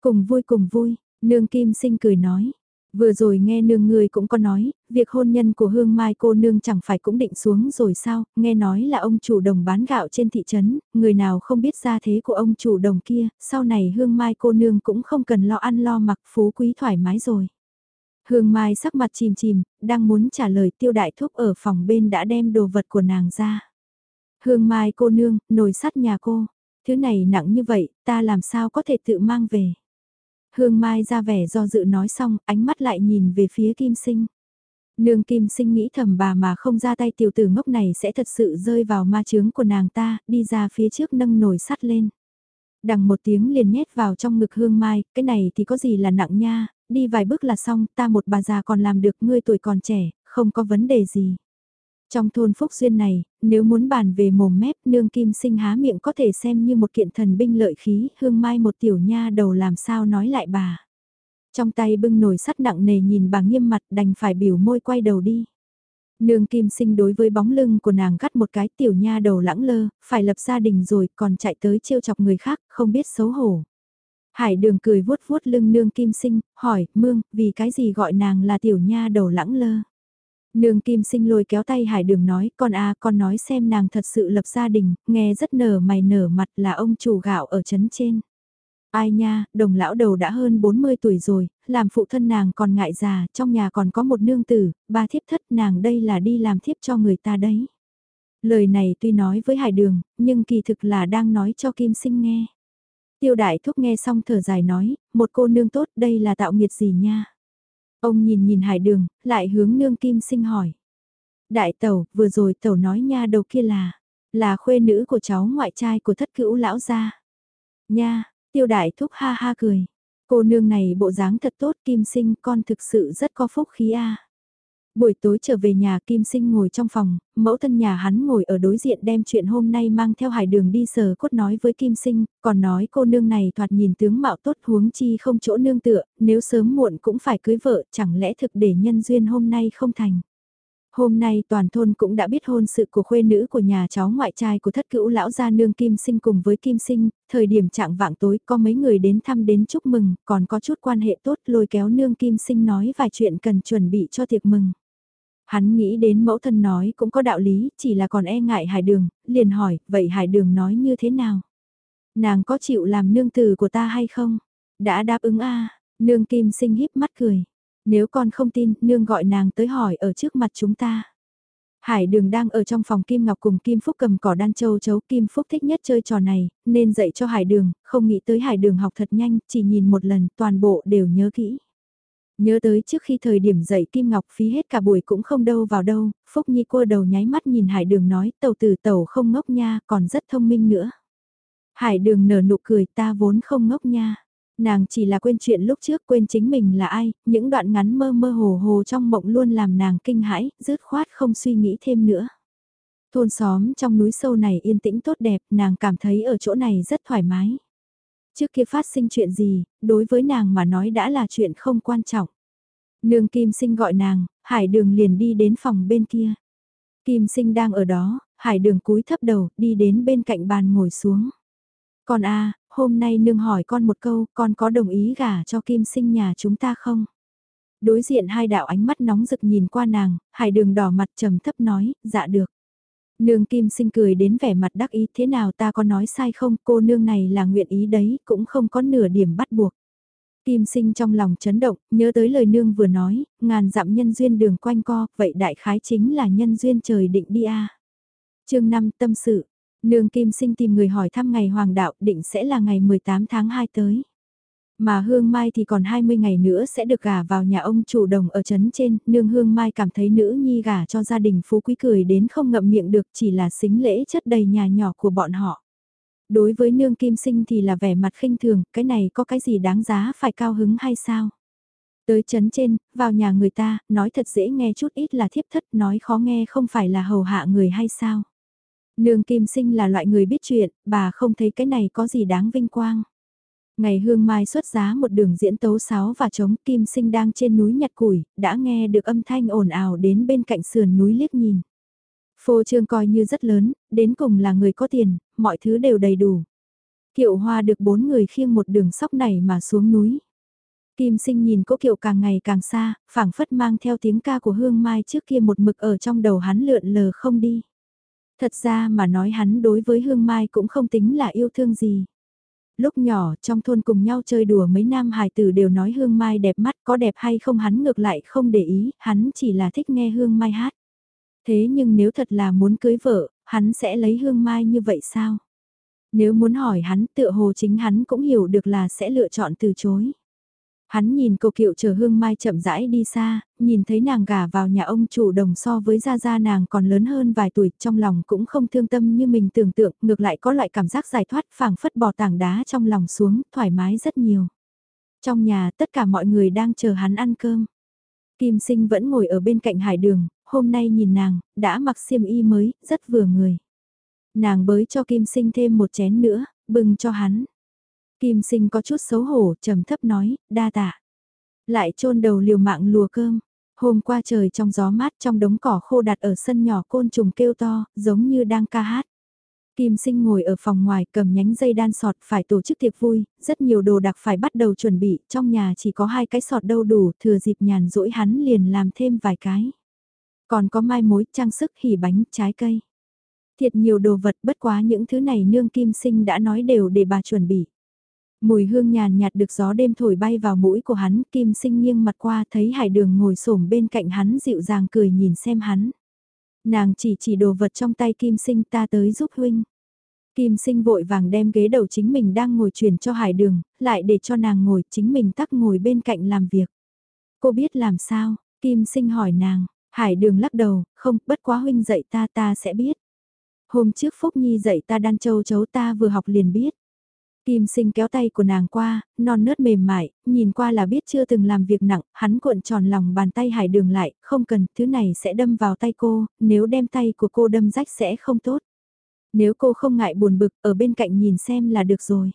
Cùng vui cùng vui, Nương Kim Sinh cười nói, vừa rồi nghe nương người cũng có nói, việc hôn nhân của Hương Mai cô nương chẳng phải cũng định xuống rồi sao, nghe nói là ông chủ đồng bán gạo trên thị trấn, người nào không biết ra thế của ông chủ đồng kia, sau này Hương Mai cô nương cũng không cần lo ăn lo mặc phú quý thoải mái rồi. Hương Mai sắc mặt chìm chìm, đang muốn trả lời tiêu đại thúc ở phòng bên đã đem đồ vật của nàng ra. Hương Mai cô nương, nồi sắt nhà cô, thứ này nặng như vậy, ta làm sao có thể tự mang về. Hương Mai ra vẻ do dự nói xong, ánh mắt lại nhìn về phía Kim Sinh. Nương Kim Sinh nghĩ thầm bà mà không ra tay tiểu tử ngốc này sẽ thật sự rơi vào ma chướng của nàng ta, đi ra phía trước nâng nồi sắt lên. Đằng một tiếng liền nhét vào trong ngực Hương Mai, cái này thì có gì là nặng nha, đi vài bước là xong, ta một bà già còn làm được, ngươi tuổi còn trẻ, không có vấn đề gì. Trong thôn Phúc Duyên này, nếu muốn bàn về mồm mép nương kim sinh há miệng có thể xem như một kiện thần binh lợi khí, hương mai một tiểu nha đầu làm sao nói lại bà. Trong tay bưng nồi sắt nặng nề nhìn bà nghiêm mặt đành phải biểu môi quay đầu đi. Nương kim sinh đối với bóng lưng của nàng gắt một cái tiểu nha đầu lãng lơ, phải lập gia đình rồi còn chạy tới trêu chọc người khác, không biết xấu hổ. Hải đường cười vuốt vuốt lưng nương kim sinh, hỏi, mương, vì cái gì gọi nàng là tiểu nha đầu lãng lơ. Nương kim sinh lôi kéo tay hải đường nói, con a con nói xem nàng thật sự lập gia đình, nghe rất nở mày nở mặt là ông chủ gạo ở trấn trên. Ai nha, đồng lão đầu đã hơn 40 tuổi rồi, làm phụ thân nàng còn ngại già, trong nhà còn có một nương tử, ba thiếp thất nàng đây là đi làm thiếp cho người ta đấy. Lời này tuy nói với hải đường, nhưng kỳ thực là đang nói cho kim sinh nghe. Tiêu đại thúc nghe xong thở dài nói, một cô nương tốt đây là tạo nghiệt gì nha. Ông nhìn nhìn hải đường, lại hướng nương kim sinh hỏi. Đại tẩu, vừa rồi tẩu nói nha đầu kia là, là khuê nữ của cháu ngoại trai của thất cữu lão gia. Nha, tiêu đại thúc ha ha cười. Cô nương này bộ dáng thật tốt kim sinh con thực sự rất có phúc khí a. Buổi tối trở về nhà Kim Sinh ngồi trong phòng, mẫu thân nhà hắn ngồi ở đối diện đem chuyện hôm nay mang theo hải đường đi sờ cốt nói với Kim Sinh, còn nói cô nương này thoạt nhìn tướng mạo tốt huống chi không chỗ nương tựa, nếu sớm muộn cũng phải cưới vợ, chẳng lẽ thực để nhân duyên hôm nay không thành. Hôm nay toàn thôn cũng đã biết hôn sự của khuê nữ của nhà cháu ngoại trai của thất cữu lão gia nương Kim Sinh cùng với Kim Sinh, thời điểm trạng vạng tối có mấy người đến thăm đến chúc mừng, còn có chút quan hệ tốt lôi kéo nương Kim Sinh nói vài chuyện cần chuẩn bị cho tiệc mừng. Hắn nghĩ đến mẫu thân nói cũng có đạo lý, chỉ là còn e ngại hải đường, liền hỏi, vậy hải đường nói như thế nào? Nàng có chịu làm nương tử của ta hay không? Đã đáp ứng a nương kim sinh híp mắt cười. Nếu con không tin, nương gọi nàng tới hỏi ở trước mặt chúng ta. Hải đường đang ở trong phòng Kim Ngọc cùng Kim Phúc cầm cỏ đan châu chấu Kim Phúc thích nhất chơi trò này, nên dạy cho Hải đường, không nghĩ tới Hải đường học thật nhanh, chỉ nhìn một lần toàn bộ đều nhớ kỹ. Nhớ tới trước khi thời điểm dậy Kim Ngọc phí hết cả buổi cũng không đâu vào đâu, Phúc Nhi cua đầu nháy mắt nhìn Hải Đường nói tàu tử tàu không ngốc nha, còn rất thông minh nữa. Hải Đường nở nụ cười ta vốn không ngốc nha. Nàng chỉ là quên chuyện lúc trước quên chính mình là ai, những đoạn ngắn mơ mơ hồ hồ trong mộng luôn làm nàng kinh hãi, rứt khoát không suy nghĩ thêm nữa. Thôn xóm trong núi sâu này yên tĩnh tốt đẹp, nàng cảm thấy ở chỗ này rất thoải mái. Trước kia phát sinh chuyện gì, đối với nàng mà nói đã là chuyện không quan trọng. Nương Kim Sinh gọi nàng, Hải Đường liền đi đến phòng bên kia. Kim Sinh đang ở đó, Hải Đường cúi thấp đầu, đi đến bên cạnh bàn ngồi xuống. Con a, hôm nay nương hỏi con một câu, con có đồng ý gả cho Kim Sinh nhà chúng ta không? Đối diện hai đạo ánh mắt nóng rực nhìn qua nàng, Hải Đường đỏ mặt trầm thấp nói, dạ được. Nương Kim Sinh cười đến vẻ mặt đắc ý, thế nào ta có nói sai không cô nương này là nguyện ý đấy, cũng không có nửa điểm bắt buộc. Kim Sinh trong lòng chấn động, nhớ tới lời nương vừa nói, ngàn dặm nhân duyên đường quanh co, vậy đại khái chính là nhân duyên trời định đi a. À. chương 5 tâm sự Nương Kim Sinh tìm người hỏi thăm ngày hoàng đạo, định sẽ là ngày 18 tháng 2 tới. Mà Hương Mai thì còn 20 ngày nữa sẽ được gả vào nhà ông chủ đồng ở trấn trên, nương Hương Mai cảm thấy nữ nhi gả cho gia đình phú quý cười đến không ngậm miệng được chỉ là xính lễ chất đầy nhà nhỏ của bọn họ. Đối với nương kim sinh thì là vẻ mặt khinh thường, cái này có cái gì đáng giá phải cao hứng hay sao? Tới chấn trên, vào nhà người ta, nói thật dễ nghe chút ít là thiếp thất, nói khó nghe không phải là hầu hạ người hay sao? Nương kim sinh là loại người biết chuyện, bà không thấy cái này có gì đáng vinh quang. Ngày hương mai xuất giá một đường diễn tấu sáo và trống kim sinh đang trên núi nhặt củi, đã nghe được âm thanh ồn ào đến bên cạnh sườn núi liếc nhìn. Phô trương coi như rất lớn, đến cùng là người có tiền, mọi thứ đều đầy đủ. Kiệu hoa được bốn người khiêng một đường sóc này mà xuống núi. Kim sinh nhìn cỗ kiệu càng ngày càng xa, phảng phất mang theo tiếng ca của hương mai trước kia một mực ở trong đầu hắn lượn lờ không đi. Thật ra mà nói hắn đối với hương mai cũng không tính là yêu thương gì. Lúc nhỏ trong thôn cùng nhau chơi đùa mấy nam hài tử đều nói hương mai đẹp mắt có đẹp hay không hắn ngược lại không để ý, hắn chỉ là thích nghe hương mai hát. Thế nhưng nếu thật là muốn cưới vợ, hắn sẽ lấy hương mai như vậy sao? Nếu muốn hỏi hắn tựa hồ chính hắn cũng hiểu được là sẽ lựa chọn từ chối. Hắn nhìn cô kiệu chờ hương mai chậm rãi đi xa, nhìn thấy nàng gả vào nhà ông chủ đồng so với gia gia nàng còn lớn hơn vài tuổi, trong lòng cũng không thương tâm như mình tưởng tượng, ngược lại có loại cảm giác giải thoát phảng phất bỏ tảng đá trong lòng xuống, thoải mái rất nhiều. Trong nhà tất cả mọi người đang chờ hắn ăn cơm. Kim sinh vẫn ngồi ở bên cạnh hải đường, hôm nay nhìn nàng, đã mặc xiêm y mới, rất vừa người. Nàng bới cho Kim sinh thêm một chén nữa, bưng cho hắn. Kim sinh có chút xấu hổ, trầm thấp nói, đa tạ. Lại trôn đầu liều mạng lùa cơm. Hôm qua trời trong gió mát trong đống cỏ khô đặt ở sân nhỏ côn trùng kêu to, giống như đang ca hát. Kim sinh ngồi ở phòng ngoài cầm nhánh dây đan sọt phải tổ chức tiệc vui, rất nhiều đồ đặc phải bắt đầu chuẩn bị, trong nhà chỉ có hai cái sọt đâu đủ, thừa dịp nhàn rỗi hắn liền làm thêm vài cái. Còn có mai mối, trang sức, hỉ bánh, trái cây. Thiệt nhiều đồ vật bất quá những thứ này nương kim sinh đã nói đều để bà chuẩn bị. Mùi hương nhàn nhạt được gió đêm thổi bay vào mũi của hắn, kim sinh nghiêng mặt qua thấy hải đường ngồi xổm bên cạnh hắn dịu dàng cười nhìn xem hắn. Nàng chỉ chỉ đồ vật trong tay kim sinh ta tới giúp huynh. Kim sinh vội vàng đem ghế đầu chính mình đang ngồi chuyển cho hải đường, lại để cho nàng ngồi chính mình tắc ngồi bên cạnh làm việc. Cô biết làm sao, kim sinh hỏi nàng, hải đường lắc đầu, không, bất quá huynh dạy ta ta sẽ biết. Hôm trước Phúc Nhi dạy ta đan châu chấu ta vừa học liền biết. Kim sinh kéo tay của nàng qua, non nớt mềm mại, nhìn qua là biết chưa từng làm việc nặng, hắn cuộn tròn lòng bàn tay hải đường lại, không cần, thứ này sẽ đâm vào tay cô, nếu đem tay của cô đâm rách sẽ không tốt. Nếu cô không ngại buồn bực, ở bên cạnh nhìn xem là được rồi.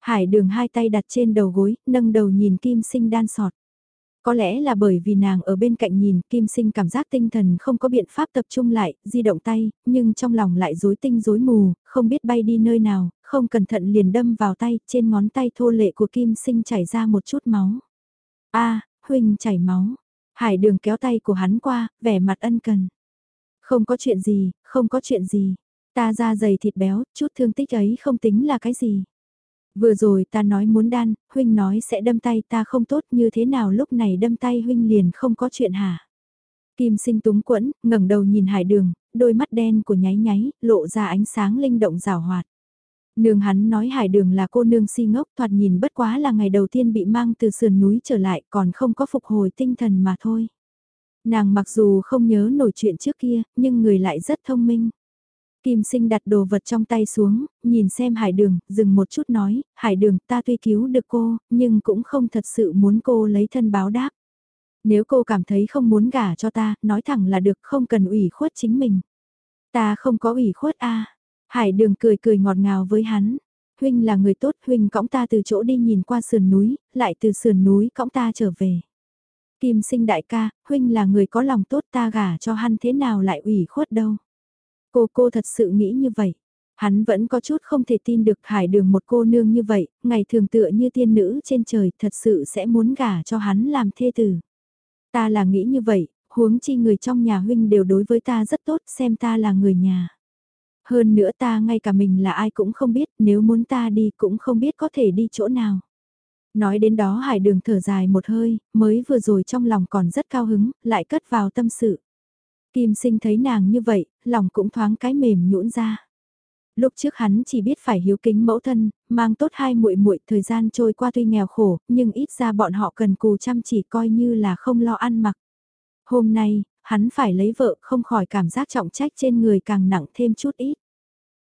Hải đường hai tay đặt trên đầu gối, nâng đầu nhìn kim sinh đan sọt. Có lẽ là bởi vì nàng ở bên cạnh nhìn, Kim Sinh cảm giác tinh thần không có biện pháp tập trung lại, di động tay, nhưng trong lòng lại rối tinh rối mù, không biết bay đi nơi nào, không cẩn thận liền đâm vào tay, trên ngón tay thô lệ của Kim Sinh chảy ra một chút máu. a huynh chảy máu. Hải đường kéo tay của hắn qua, vẻ mặt ân cần. Không có chuyện gì, không có chuyện gì. Ta ra dày thịt béo, chút thương tích ấy không tính là cái gì. Vừa rồi ta nói muốn đan, huynh nói sẽ đâm tay ta không tốt như thế nào lúc này đâm tay huynh liền không có chuyện hả? Kim sinh túng quẫn, ngẩng đầu nhìn hải đường, đôi mắt đen của nháy nháy, lộ ra ánh sáng linh động rào hoạt. Nương hắn nói hải đường là cô nương si ngốc thoạt nhìn bất quá là ngày đầu tiên bị mang từ sườn núi trở lại còn không có phục hồi tinh thần mà thôi. Nàng mặc dù không nhớ nổi chuyện trước kia, nhưng người lại rất thông minh. Kim sinh đặt đồ vật trong tay xuống, nhìn xem hải đường, dừng một chút nói, hải đường ta tuy cứu được cô, nhưng cũng không thật sự muốn cô lấy thân báo đáp. Nếu cô cảm thấy không muốn gả cho ta, nói thẳng là được không cần ủy khuất chính mình. Ta không có ủy khuất a Hải đường cười cười ngọt ngào với hắn. Huynh là người tốt, Huynh cõng ta từ chỗ đi nhìn qua sườn núi, lại từ sườn núi cõng ta trở về. Kim sinh đại ca, Huynh là người có lòng tốt ta gả cho hắn thế nào lại ủy khuất đâu. Cô cô thật sự nghĩ như vậy. Hắn vẫn có chút không thể tin được hải đường một cô nương như vậy, ngày thường tựa như tiên nữ trên trời thật sự sẽ muốn gả cho hắn làm thê tử. Ta là nghĩ như vậy, huống chi người trong nhà huynh đều đối với ta rất tốt xem ta là người nhà. Hơn nữa ta ngay cả mình là ai cũng không biết, nếu muốn ta đi cũng không biết có thể đi chỗ nào. Nói đến đó hải đường thở dài một hơi, mới vừa rồi trong lòng còn rất cao hứng, lại cất vào tâm sự. Kim sinh thấy nàng như vậy, lòng cũng thoáng cái mềm nhũn ra. Lúc trước hắn chỉ biết phải hiếu kính mẫu thân, mang tốt hai muội muội thời gian trôi qua tuy nghèo khổ, nhưng ít ra bọn họ cần cù chăm chỉ coi như là không lo ăn mặc. Hôm nay, hắn phải lấy vợ không khỏi cảm giác trọng trách trên người càng nặng thêm chút ít.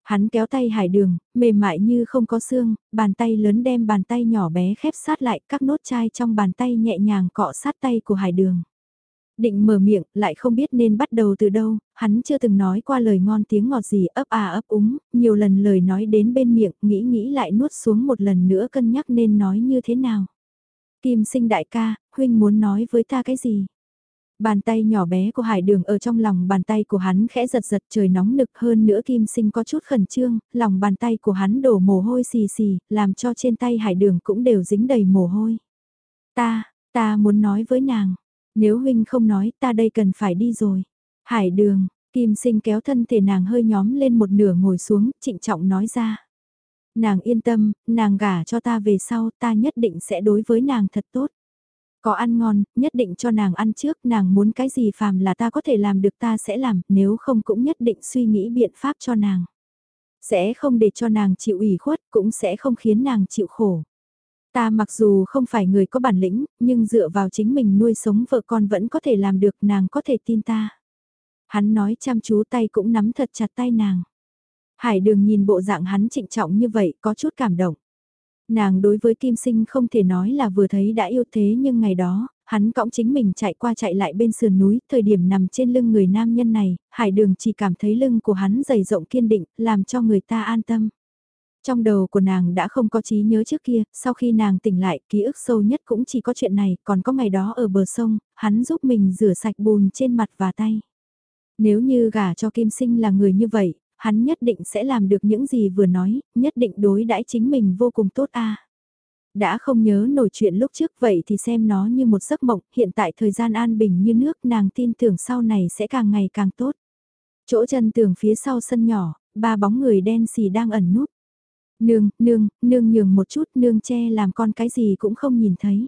Hắn kéo tay hải đường, mềm mại như không có xương, bàn tay lớn đem bàn tay nhỏ bé khép sát lại các nốt chai trong bàn tay nhẹ nhàng cọ sát tay của hải đường định mở miệng, lại không biết nên bắt đầu từ đâu, hắn chưa từng nói qua lời ngon tiếng ngọt gì ấp à ấp úng, nhiều lần lời nói đến bên miệng, nghĩ nghĩ lại nuốt xuống một lần nữa cân nhắc nên nói như thế nào. Kim sinh đại ca, huynh muốn nói với ta cái gì? Bàn tay nhỏ bé của hải đường ở trong lòng bàn tay của hắn khẽ giật giật trời nóng nực hơn nữa kim sinh có chút khẩn trương, lòng bàn tay của hắn đổ mồ hôi xì xì, làm cho trên tay hải đường cũng đều dính đầy mồ hôi. Ta, ta muốn nói với nàng, nếu huynh không nói ta đây cần phải đi rồi. Hải đường, Kim sinh kéo thân thể nàng hơi nhóm lên một nửa ngồi xuống, trịnh trọng nói ra. Nàng yên tâm, nàng gả cho ta về sau ta nhất định sẽ đối với nàng thật tốt. Có ăn ngon, nhất định cho nàng ăn trước, nàng muốn cái gì phàm là ta có thể làm được ta sẽ làm, nếu không cũng nhất định suy nghĩ biện pháp cho nàng. Sẽ không để cho nàng chịu ủy khuất, cũng sẽ không khiến nàng chịu khổ. Ta mặc dù không phải người có bản lĩnh, nhưng dựa vào chính mình nuôi sống vợ con vẫn có thể làm được, nàng có thể tin ta. Hắn nói chăm chú tay cũng nắm thật chặt tay nàng. Hải đường nhìn bộ dạng hắn trịnh trọng như vậy có chút cảm động. Nàng đối với Kim Sinh không thể nói là vừa thấy đã yêu thế nhưng ngày đó, hắn cõng chính mình chạy qua chạy lại bên sườn núi, thời điểm nằm trên lưng người nam nhân này, hải đường chỉ cảm thấy lưng của hắn dày rộng kiên định, làm cho người ta an tâm. Trong đầu của nàng đã không có trí nhớ trước kia, sau khi nàng tỉnh lại, ký ức sâu nhất cũng chỉ có chuyện này, còn có ngày đó ở bờ sông, hắn giúp mình rửa sạch bùn trên mặt và tay. Nếu như gả cho Kim Sinh là người như vậy, hắn nhất định sẽ làm được những gì vừa nói, nhất định đối đãi chính mình vô cùng tốt a. Đã không nhớ nổi chuyện lúc trước vậy thì xem nó như một giấc mộng, hiện tại thời gian an bình như nước nàng tin tưởng sau này sẽ càng ngày càng tốt. Chỗ chân tường phía sau sân nhỏ, ba bóng người đen xì đang ẩn núp. Nương, nương, nương nhường một chút, nương che làm con cái gì cũng không nhìn thấy.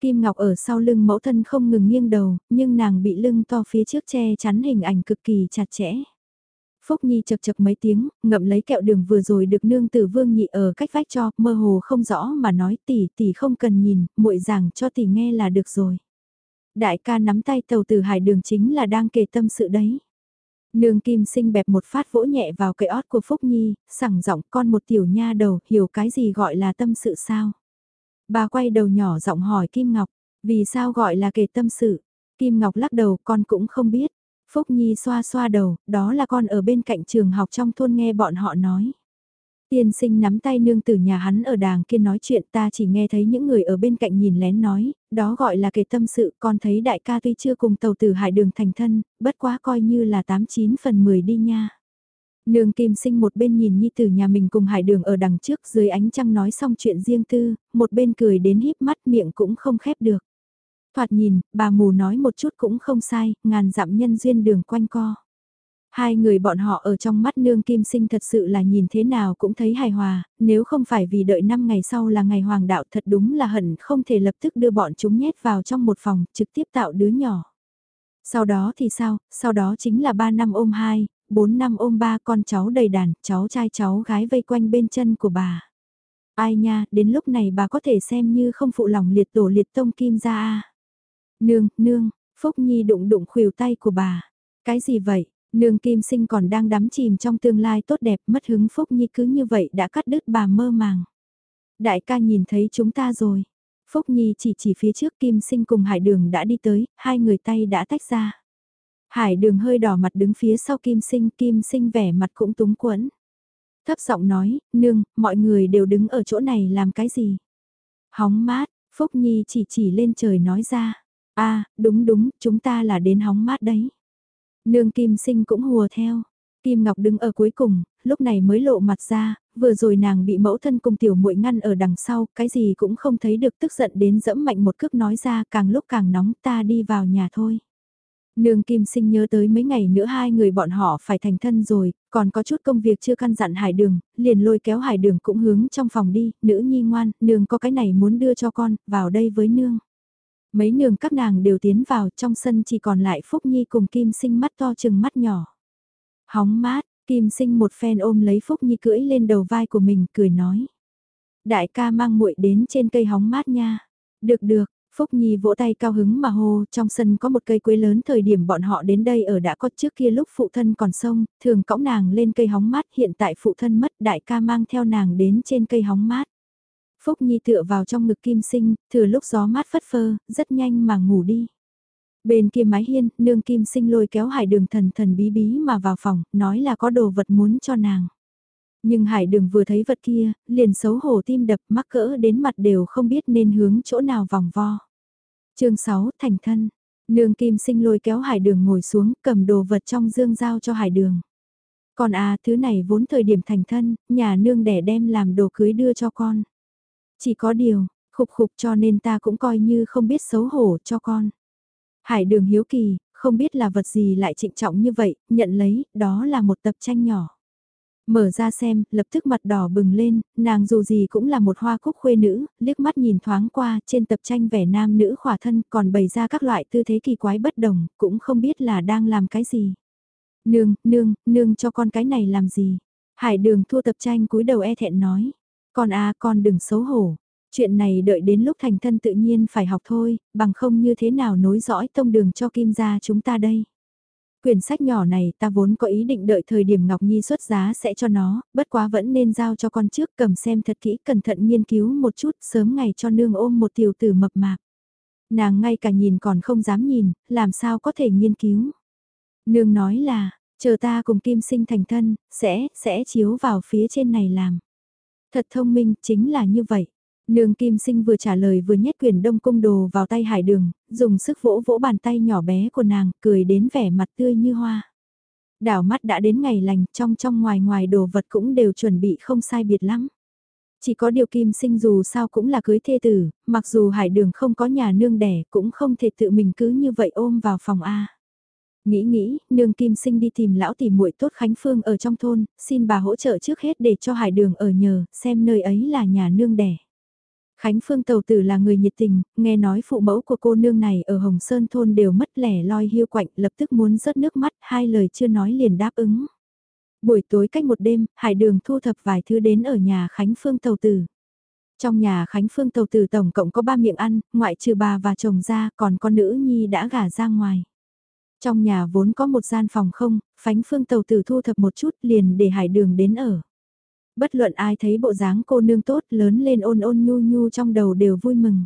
Kim Ngọc ở sau lưng mẫu thân không ngừng nghiêng đầu, nhưng nàng bị lưng to phía trước che chắn hình ảnh cực kỳ chặt chẽ. Phúc Nhi chập chập mấy tiếng, ngậm lấy kẹo đường vừa rồi được nương tử vương nhị ở cách vách cho, mơ hồ không rõ mà nói tỷ tỷ không cần nhìn, muội giảng cho tỷ nghe là được rồi. Đại ca nắm tay tàu từ hải đường chính là đang kể tâm sự đấy. Nương kim sinh bẹp một phát vỗ nhẹ vào cây ót của Phúc Nhi, sẳng giọng con một tiểu nha đầu, hiểu cái gì gọi là tâm sự sao? Bà quay đầu nhỏ giọng hỏi Kim Ngọc, vì sao gọi là kể tâm sự? Kim Ngọc lắc đầu con cũng không biết. Phúc Nhi xoa xoa đầu, đó là con ở bên cạnh trường học trong thôn nghe bọn họ nói. Tiên sinh nắm tay nương tử nhà hắn ở đàng kia nói chuyện ta chỉ nghe thấy những người ở bên cạnh nhìn lén nói, đó gọi là kể tâm sự, con thấy đại ca tuy chưa cùng tàu tử hải đường thành thân, bất quá coi như là 89 phần 10 đi nha. Nương kim sinh một bên nhìn nhi tử nhà mình cùng hải đường ở đằng trước dưới ánh trăng nói xong chuyện riêng tư, một bên cười đến híp mắt miệng cũng không khép được. Thoạt nhìn, bà mù nói một chút cũng không sai, ngàn dặm nhân duyên đường quanh co. Hai người bọn họ ở trong mắt nương kim sinh thật sự là nhìn thế nào cũng thấy hài hòa, nếu không phải vì đợi 5 ngày sau là ngày hoàng đạo thật đúng là hận không thể lập tức đưa bọn chúng nhét vào trong một phòng, trực tiếp tạo đứa nhỏ. Sau đó thì sao, sau đó chính là 3 năm ôm 2, 4 năm ôm 3 con cháu đầy đàn, cháu trai cháu gái vây quanh bên chân của bà. Ai nha, đến lúc này bà có thể xem như không phụ lòng liệt tổ liệt tông kim ra a Nương, nương, Phúc Nhi đụng đụng khuỷu tay của bà. Cái gì vậy? Nương Kim Sinh còn đang đắm chìm trong tương lai tốt đẹp mất hứng Phúc Nhi cứ như vậy đã cắt đứt bà mơ màng. Đại ca nhìn thấy chúng ta rồi. Phúc Nhi chỉ chỉ phía trước Kim Sinh cùng Hải Đường đã đi tới, hai người tay đã tách ra. Hải Đường hơi đỏ mặt đứng phía sau Kim Sinh, Kim Sinh vẻ mặt cũng túng quẫn. Thấp giọng nói, nương, mọi người đều đứng ở chỗ này làm cái gì? Hóng mát, Phúc Nhi chỉ chỉ lên trời nói ra a à, đúng đúng, chúng ta là đến hóng mát đấy. Nương Kim Sinh cũng hùa theo. Kim Ngọc đứng ở cuối cùng, lúc này mới lộ mặt ra, vừa rồi nàng bị mẫu thân cùng tiểu muội ngăn ở đằng sau, cái gì cũng không thấy được tức giận đến dẫm mạnh một cước nói ra càng lúc càng nóng ta đi vào nhà thôi. Nương Kim Sinh nhớ tới mấy ngày nữa hai người bọn họ phải thành thân rồi, còn có chút công việc chưa căn dặn Hải Đường, liền lôi kéo Hải Đường cũng hướng trong phòng đi, nữ nhi ngoan, nương có cái này muốn đưa cho con, vào đây với nương. Mấy nương các nàng đều tiến vào trong sân chỉ còn lại Phúc Nhi cùng Kim Sinh mắt to chừng mắt nhỏ. Hóng mát, Kim Sinh một phen ôm lấy Phúc Nhi cưỡi lên đầu vai của mình cười nói. Đại ca mang muội đến trên cây hóng mát nha. Được được, Phúc Nhi vỗ tay cao hứng mà hô, trong sân có một cây quế lớn thời điểm bọn họ đến đây ở đã có trước kia lúc phụ thân còn sông, thường cõng nàng lên cây hóng mát, hiện tại phụ thân mất đại ca mang theo nàng đến trên cây hóng mát. Phúc Nhi tựa vào trong ngực kim sinh, thừa lúc gió mát phất phơ, rất nhanh mà ngủ đi. Bên kia mái hiên, nương kim sinh lôi kéo hải đường thần thần bí bí mà vào phòng, nói là có đồ vật muốn cho nàng. Nhưng hải đường vừa thấy vật kia, liền xấu hổ tim đập mắc cỡ đến mặt đều không biết nên hướng chỗ nào vòng vo. chương 6 Thành thân. Nương kim sinh lôi kéo hải đường ngồi xuống cầm đồ vật trong dương giao cho hải đường. Còn à thứ này vốn thời điểm thành thân, nhà nương đẻ đem làm đồ cưới đưa cho con. Chỉ có điều, Khục khục cho nên ta cũng coi như không biết xấu hổ cho con. Hải đường hiếu kỳ, không biết là vật gì lại trịnh trọng như vậy, nhận lấy, đó là một tập tranh nhỏ. Mở ra xem, lập tức mặt đỏ bừng lên, nàng dù gì cũng là một hoa cúc khuê nữ, liếc mắt nhìn thoáng qua, trên tập tranh vẻ nam nữ khỏa thân còn bày ra các loại tư thế kỳ quái bất đồng, cũng không biết là đang làm cái gì. Nương, nương, nương cho con cái này làm gì? Hải đường thua tập tranh cúi đầu e thẹn nói. Con à con đừng xấu hổ. Chuyện này đợi đến lúc thành thân tự nhiên phải học thôi, bằng không như thế nào nối dõi tông đường cho kim gia chúng ta đây. Quyển sách nhỏ này ta vốn có ý định đợi thời điểm Ngọc Nhi xuất giá sẽ cho nó, bất quá vẫn nên giao cho con trước cầm xem thật kỹ cẩn thận nghiên cứu một chút sớm ngày cho nương ôm một tiểu tử mập mạp. Nàng ngay cả nhìn còn không dám nhìn, làm sao có thể nghiên cứu. Nương nói là, chờ ta cùng kim sinh thành thân, sẽ, sẽ chiếu vào phía trên này làm. Thật thông minh, chính là như vậy. Nương Kim Sinh vừa trả lời vừa nhét quyền đông cung đồ vào tay hải đường, dùng sức vỗ vỗ bàn tay nhỏ bé của nàng, cười đến vẻ mặt tươi như hoa. Đảo mắt đã đến ngày lành, trong trong ngoài ngoài đồ vật cũng đều chuẩn bị không sai biệt lắm. Chỉ có điều Kim Sinh dù sao cũng là cưới thê tử, mặc dù hải đường không có nhà nương đẻ cũng không thể tự mình cứ như vậy ôm vào phòng A. Nghĩ nghĩ, nương kim sinh đi tìm lão tìm muội tốt Khánh Phương ở trong thôn, xin bà hỗ trợ trước hết để cho hải đường ở nhờ, xem nơi ấy là nhà nương đẻ. Khánh Phương Tàu Tử là người nhiệt tình, nghe nói phụ mẫu của cô nương này ở Hồng Sơn Thôn đều mất lẻ loi hiu quạnh, lập tức muốn rớt nước mắt, hai lời chưa nói liền đáp ứng. Buổi tối cách một đêm, Hải Đường thu thập vài thứ đến ở nhà Khánh Phương Tàu Tử. Trong nhà Khánh Phương Tàu Tử tổng cộng có ba miệng ăn, ngoại trừ bà và chồng ra, còn con nữ nhi đã gả ra ngoài. Trong nhà vốn có một gian phòng không, Khánh Phương Tàu Tử thu thập một chút liền để Hải Đường đến ở bất luận ai thấy bộ dáng cô nương tốt lớn lên ôn ôn nhu nhu trong đầu đều vui mừng.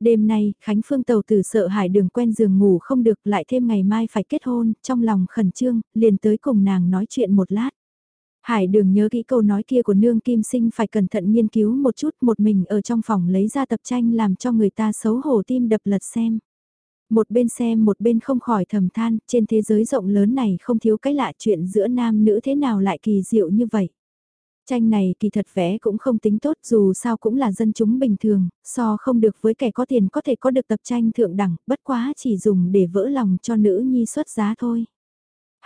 Đêm nay, Khánh Phương tàu tử sợ hải đường quen giường ngủ không được lại thêm ngày mai phải kết hôn, trong lòng khẩn trương, liền tới cùng nàng nói chuyện một lát. Hải đường nhớ kỹ câu nói kia của nương kim sinh phải cẩn thận nghiên cứu một chút một mình ở trong phòng lấy ra tập tranh làm cho người ta xấu hổ tim đập lật xem. Một bên xem một bên không khỏi thầm than, trên thế giới rộng lớn này không thiếu cái lạ chuyện giữa nam nữ thế nào lại kỳ diệu như vậy. Tranh này kỳ thật vẽ cũng không tính tốt dù sao cũng là dân chúng bình thường, so không được với kẻ có tiền có thể có được tập tranh thượng đẳng, bất quá chỉ dùng để vỡ lòng cho nữ nhi xuất giá thôi.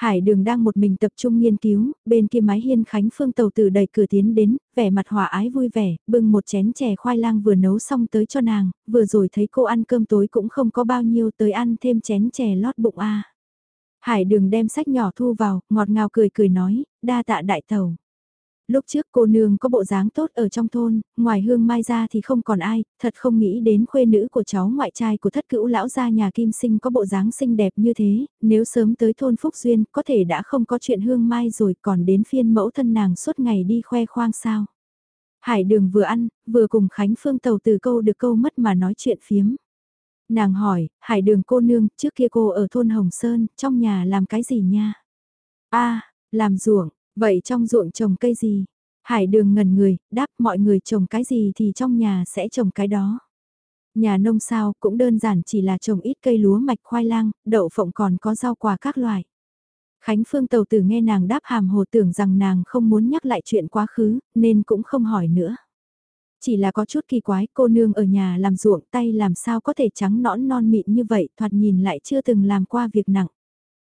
Hải đường đang một mình tập trung nghiên cứu, bên kia mái hiên Khánh Phương tàu tử đẩy cửa tiến đến, vẻ mặt hòa ái vui vẻ, bưng một chén chè khoai lang vừa nấu xong tới cho nàng, vừa rồi thấy cô ăn cơm tối cũng không có bao nhiêu tới ăn thêm chén chè lót bụng a. Hải đường đem sách nhỏ thu vào, ngọt ngào cười cười nói, đa tạ đại tàu. Lúc trước cô nương có bộ dáng tốt ở trong thôn, ngoài hương mai ra thì không còn ai, thật không nghĩ đến khuê nữ của cháu ngoại trai của thất cữu lão gia nhà kim sinh có bộ dáng xinh đẹp như thế, nếu sớm tới thôn Phúc Duyên có thể đã không có chuyện hương mai rồi còn đến phiên mẫu thân nàng suốt ngày đi khoe khoang sao. Hải đường vừa ăn, vừa cùng Khánh Phương tàu từ câu được câu mất mà nói chuyện phiếm. Nàng hỏi, hải đường cô nương, trước kia cô ở thôn Hồng Sơn, trong nhà làm cái gì nha? a làm ruộng, Vậy trong ruộng trồng cây gì? Hải đường ngần người, đáp mọi người trồng cái gì thì trong nhà sẽ trồng cái đó. Nhà nông sao cũng đơn giản chỉ là trồng ít cây lúa mạch khoai lang, đậu phộng còn có rau quả các loại. Khánh Phương tàu tử nghe nàng đáp hàm hồ tưởng rằng nàng không muốn nhắc lại chuyện quá khứ, nên cũng không hỏi nữa. Chỉ là có chút kỳ quái cô nương ở nhà làm ruộng tay làm sao có thể trắng nõn non mịn như vậy thoạt nhìn lại chưa từng làm qua việc nặng.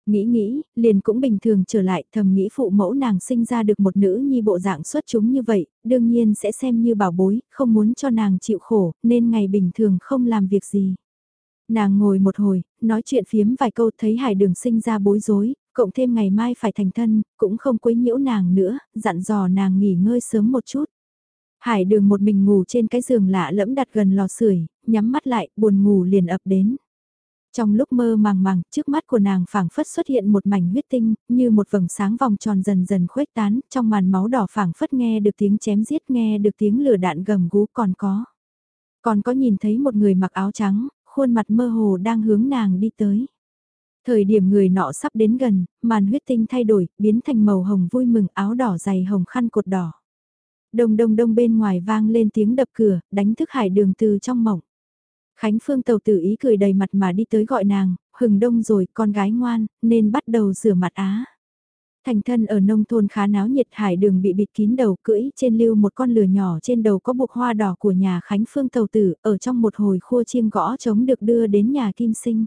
Nghĩ nghĩ, liền cũng bình thường trở lại thầm nghĩ phụ mẫu nàng sinh ra được một nữ nhi bộ dạng xuất chúng như vậy, đương nhiên sẽ xem như bảo bối, không muốn cho nàng chịu khổ, nên ngày bình thường không làm việc gì. Nàng ngồi một hồi, nói chuyện phiếm vài câu thấy hải đường sinh ra bối rối, cộng thêm ngày mai phải thành thân, cũng không quấy nhiễu nàng nữa, dặn dò nàng nghỉ ngơi sớm một chút. Hải đường một mình ngủ trên cái giường lạ lẫm đặt gần lò sưởi, nhắm mắt lại, buồn ngủ liền ập đến. Trong lúc mơ màng màng, trước mắt của nàng phảng phất xuất hiện một mảnh huyết tinh, như một vầng sáng vòng tròn dần dần khuếch tán, trong màn máu đỏ phảng phất nghe được tiếng chém giết, nghe được tiếng lửa đạn gầm gú còn có. Còn có nhìn thấy một người mặc áo trắng, khuôn mặt mơ hồ đang hướng nàng đi tới. Thời điểm người nọ sắp đến gần, màn huyết tinh thay đổi, biến thành màu hồng vui mừng áo đỏ dày hồng khăn cột đỏ. Đông đông đông bên ngoài vang lên tiếng đập cửa, đánh thức hải đường từ trong mộng. Khánh Phương tàu tử ý cười đầy mặt mà đi tới gọi nàng, hừng đông rồi con gái ngoan, nên bắt đầu rửa mặt á. Thành thân ở nông thôn khá náo nhiệt hải đường bị bịt kín đầu cưỡi trên lưu một con lửa nhỏ trên đầu có buộc hoa đỏ của nhà Khánh Phương Tàu Tử ở trong một hồi khua chiêng gõ trống được đưa đến nhà Kim Sinh.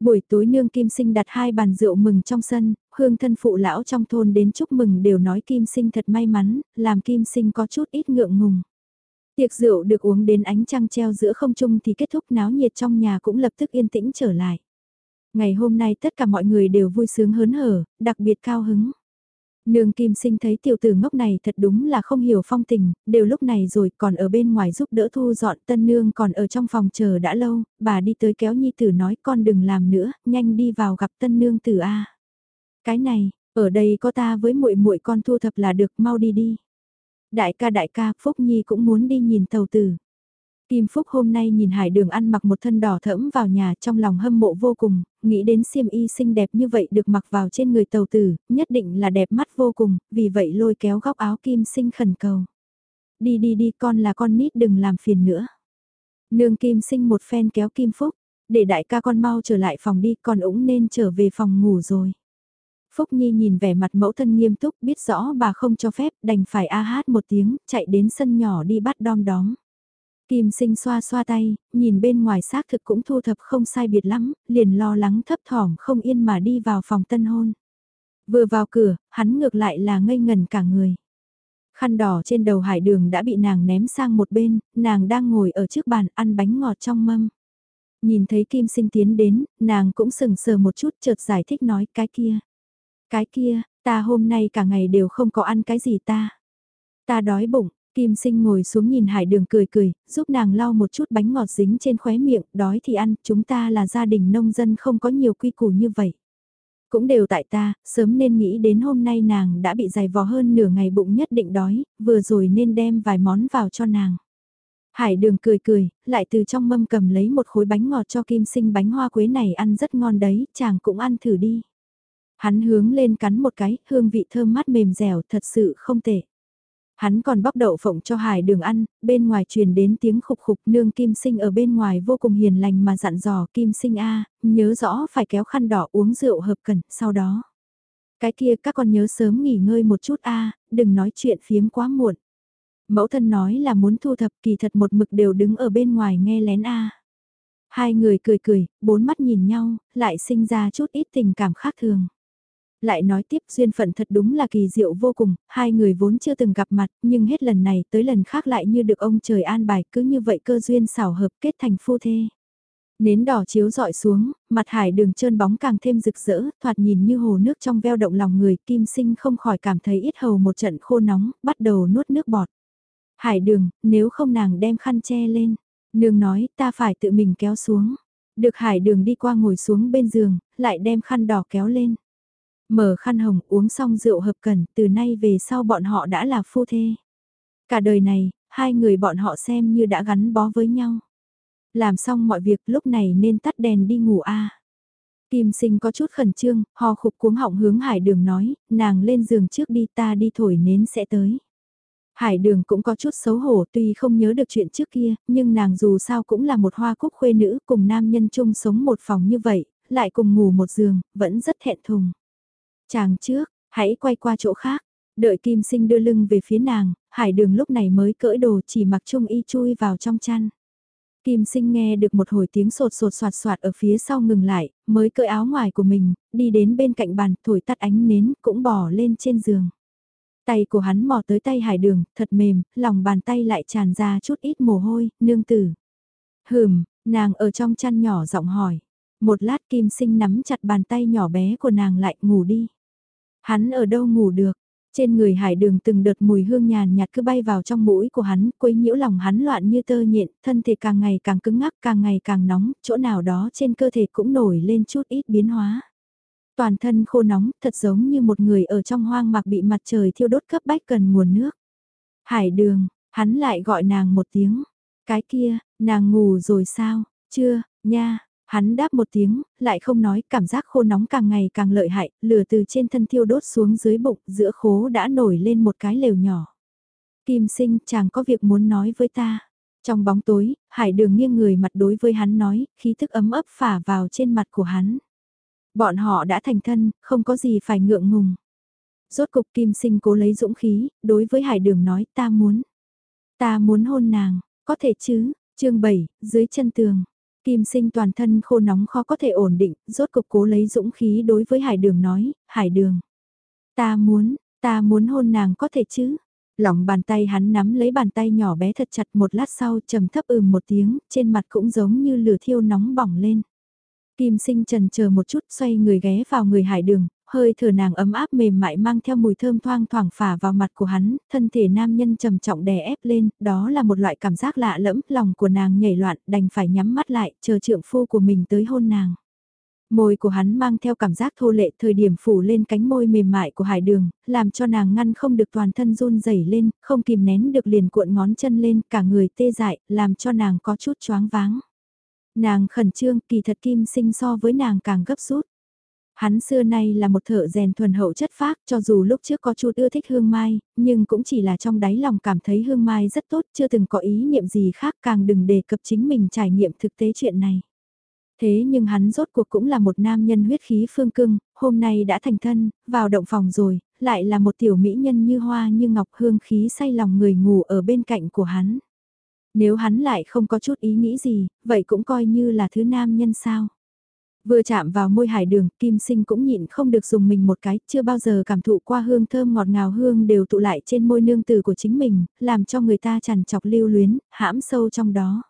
Buổi tối nương Kim Sinh đặt hai bàn rượu mừng trong sân, hương thân phụ lão trong thôn đến chúc mừng đều nói Kim Sinh thật may mắn, làm Kim Sinh có chút ít ngượng ngùng. Tiệc rượu được uống đến ánh trăng treo giữa không trung thì kết thúc náo nhiệt trong nhà cũng lập tức yên tĩnh trở lại. Ngày hôm nay tất cả mọi người đều vui sướng hớn hở, đặc biệt cao hứng. Nương Kim Sinh thấy tiểu tử ngốc này thật đúng là không hiểu phong tình, đều lúc này rồi còn ở bên ngoài giúp đỡ thu dọn tân nương còn ở trong phòng chờ đã lâu, bà đi tới kéo nhi tử nói con đừng làm nữa, nhanh đi vào gặp tân nương tử A. Cái này, ở đây có ta với muội muội con thu thập là được mau đi đi. Đại ca đại ca, Phúc Nhi cũng muốn đi nhìn tàu tử. Kim Phúc hôm nay nhìn Hải Đường ăn mặc một thân đỏ thẫm vào nhà trong lòng hâm mộ vô cùng, nghĩ đến xiêm y xinh đẹp như vậy được mặc vào trên người tàu tử, nhất định là đẹp mắt vô cùng, vì vậy lôi kéo góc áo Kim sinh khẩn cầu. Đi đi đi con là con nít đừng làm phiền nữa. Nương Kim sinh một phen kéo Kim Phúc, để đại ca con mau trở lại phòng đi con ủng nên trở về phòng ngủ rồi. Phúc Nhi nhìn vẻ mặt mẫu thân nghiêm túc biết rõ bà không cho phép đành phải a hát một tiếng, chạy đến sân nhỏ đi bắt đom đóm. Kim sinh xoa xoa tay, nhìn bên ngoài xác thực cũng thu thập không sai biệt lắm, liền lo lắng thấp thỏm không yên mà đi vào phòng tân hôn. Vừa vào cửa, hắn ngược lại là ngây ngần cả người. Khăn đỏ trên đầu hải đường đã bị nàng ném sang một bên, nàng đang ngồi ở trước bàn ăn bánh ngọt trong mâm. Nhìn thấy Kim sinh tiến đến, nàng cũng sừng sờ một chút chợt giải thích nói cái kia. Cái kia, ta hôm nay cả ngày đều không có ăn cái gì ta. Ta đói bụng, Kim sinh ngồi xuống nhìn hải đường cười cười, giúp nàng lau một chút bánh ngọt dính trên khóe miệng, đói thì ăn, chúng ta là gia đình nông dân không có nhiều quy củ như vậy. Cũng đều tại ta, sớm nên nghĩ đến hôm nay nàng đã bị dày vò hơn nửa ngày bụng nhất định đói, vừa rồi nên đem vài món vào cho nàng. Hải đường cười cười, lại từ trong mâm cầm lấy một khối bánh ngọt cho kim sinh bánh hoa quế này ăn rất ngon đấy, chàng cũng ăn thử đi. Hắn hướng lên cắn một cái, hương vị thơm mát mềm dẻo thật sự không tệ. Hắn còn bóc đậu phộng cho hải đường ăn, bên ngoài truyền đến tiếng khục khục nương kim sinh ở bên ngoài vô cùng hiền lành mà dặn dò kim sinh a nhớ rõ phải kéo khăn đỏ uống rượu hợp cần sau đó. Cái kia các con nhớ sớm nghỉ ngơi một chút a đừng nói chuyện phiếm quá muộn. Mẫu thân nói là muốn thu thập kỳ thật một mực đều đứng ở bên ngoài nghe lén a Hai người cười cười, bốn mắt nhìn nhau, lại sinh ra chút ít tình cảm khác thường. Lại nói tiếp duyên phận thật đúng là kỳ diệu vô cùng, hai người vốn chưa từng gặp mặt, nhưng hết lần này tới lần khác lại như được ông trời an bài cứ như vậy cơ duyên xảo hợp kết thành phu thê. Nến đỏ chiếu dọi xuống, mặt hải đường trơn bóng càng thêm rực rỡ, thoạt nhìn như hồ nước trong veo động lòng người, kim sinh không khỏi cảm thấy ít hầu một trận khô nóng, bắt đầu nuốt nước bọt. Hải đường, nếu không nàng đem khăn che lên, nương nói ta phải tự mình kéo xuống. Được hải đường đi qua ngồi xuống bên giường, lại đem khăn đỏ kéo lên. Mở khăn hồng uống xong rượu hợp cần, từ nay về sau bọn họ đã là phu thê. Cả đời này, hai người bọn họ xem như đã gắn bó với nhau. Làm xong mọi việc lúc này nên tắt đèn đi ngủ a. Kim sinh có chút khẩn trương, ho khục cuống họng hướng hải đường nói, nàng lên giường trước đi ta đi thổi nến sẽ tới. Hải đường cũng có chút xấu hổ tuy không nhớ được chuyện trước kia, nhưng nàng dù sao cũng là một hoa cúc khuê nữ cùng nam nhân chung sống một phòng như vậy, lại cùng ngủ một giường, vẫn rất thẹn thùng. Chàng trước, hãy quay qua chỗ khác. Đợi Kim Sinh đưa lưng về phía nàng, Hải Đường lúc này mới cởi đồ chỉ mặc trung y chui vào trong chăn. Kim Sinh nghe được một hồi tiếng sột sột soạt soạt ở phía sau ngừng lại, mới cởi áo ngoài của mình, đi đến bên cạnh bàn, thổi tắt ánh nến, cũng bỏ lên trên giường. Tay của hắn mò tới tay Hải Đường, thật mềm, lòng bàn tay lại tràn ra chút ít mồ hôi, nương tử. Hừm, nàng ở trong chăn nhỏ giọng hỏi. Một lát Kim Sinh nắm chặt bàn tay nhỏ bé của nàng lại ngủ đi. Hắn ở đâu ngủ được? Trên người hải đường từng đợt mùi hương nhàn nhạt cứ bay vào trong mũi của hắn, quấy nhiễu lòng hắn loạn như tơ nhện, thân thể càng ngày càng cứng ngắc, càng ngày càng nóng, chỗ nào đó trên cơ thể cũng nổi lên chút ít biến hóa. Toàn thân khô nóng, thật giống như một người ở trong hoang mạc bị mặt trời thiêu đốt cấp bách cần nguồn nước. Hải đường, hắn lại gọi nàng một tiếng. Cái kia, nàng ngủ rồi sao? Chưa, nha, Hắn đáp một tiếng, lại không nói, cảm giác khô nóng càng ngày càng lợi hại, lửa từ trên thân thiêu đốt xuống dưới bụng, giữa khố đã nổi lên một cái lều nhỏ. Kim sinh, chàng có việc muốn nói với ta. Trong bóng tối, hải đường nghiêng người mặt đối với hắn nói, khí thức ấm ấp phả vào trên mặt của hắn. Bọn họ đã thành thân, không có gì phải ngượng ngùng. Rốt cục kim sinh cố lấy dũng khí, đối với hải đường nói ta muốn. Ta muốn hôn nàng, có thể chứ, chương 7, dưới chân tường. Kim sinh toàn thân khô nóng khó có thể ổn định, rốt cục cố lấy dũng khí đối với hải đường nói, hải đường. Ta muốn, ta muốn hôn nàng có thể chứ. Lòng bàn tay hắn nắm lấy bàn tay nhỏ bé thật chặt một lát sau trầm thấp ừm một tiếng, trên mặt cũng giống như lửa thiêu nóng bỏng lên. Kim sinh trần chờ một chút xoay người ghé vào người hải đường, hơi thở nàng ấm áp mềm mại mang theo mùi thơm thoang thoảng phả vào mặt của hắn, thân thể nam nhân trầm trọng đè ép lên, đó là một loại cảm giác lạ lẫm, lòng của nàng nhảy loạn, đành phải nhắm mắt lại, chờ trượng phu của mình tới hôn nàng. Môi của hắn mang theo cảm giác thô lệ thời điểm phủ lên cánh môi mềm mại của hải đường, làm cho nàng ngăn không được toàn thân run rẩy lên, không kìm nén được liền cuộn ngón chân lên, cả người tê dại, làm cho nàng có chút choáng váng. Nàng khẩn trương, kỳ thật kim sinh so với nàng càng gấp rút. Hắn xưa nay là một thợ rèn thuần hậu chất phác, cho dù lúc trước có chút ưa thích hương mai, nhưng cũng chỉ là trong đáy lòng cảm thấy hương mai rất tốt, chưa từng có ý niệm gì khác, càng đừng đề cập chính mình trải nghiệm thực tế chuyện này. Thế nhưng hắn rốt cuộc cũng là một nam nhân huyết khí phương cưng, hôm nay đã thành thân, vào động phòng rồi, lại là một tiểu mỹ nhân như hoa như ngọc hương khí say lòng người ngủ ở bên cạnh của hắn. Nếu hắn lại không có chút ý nghĩ gì, vậy cũng coi như là thứ nam nhân sao. Vừa chạm vào môi hải đường, kim sinh cũng nhịn không được dùng mình một cái, chưa bao giờ cảm thụ qua hương thơm ngọt ngào hương đều tụ lại trên môi nương tử của chính mình, làm cho người ta chằn chọc lưu luyến, hãm sâu trong đó.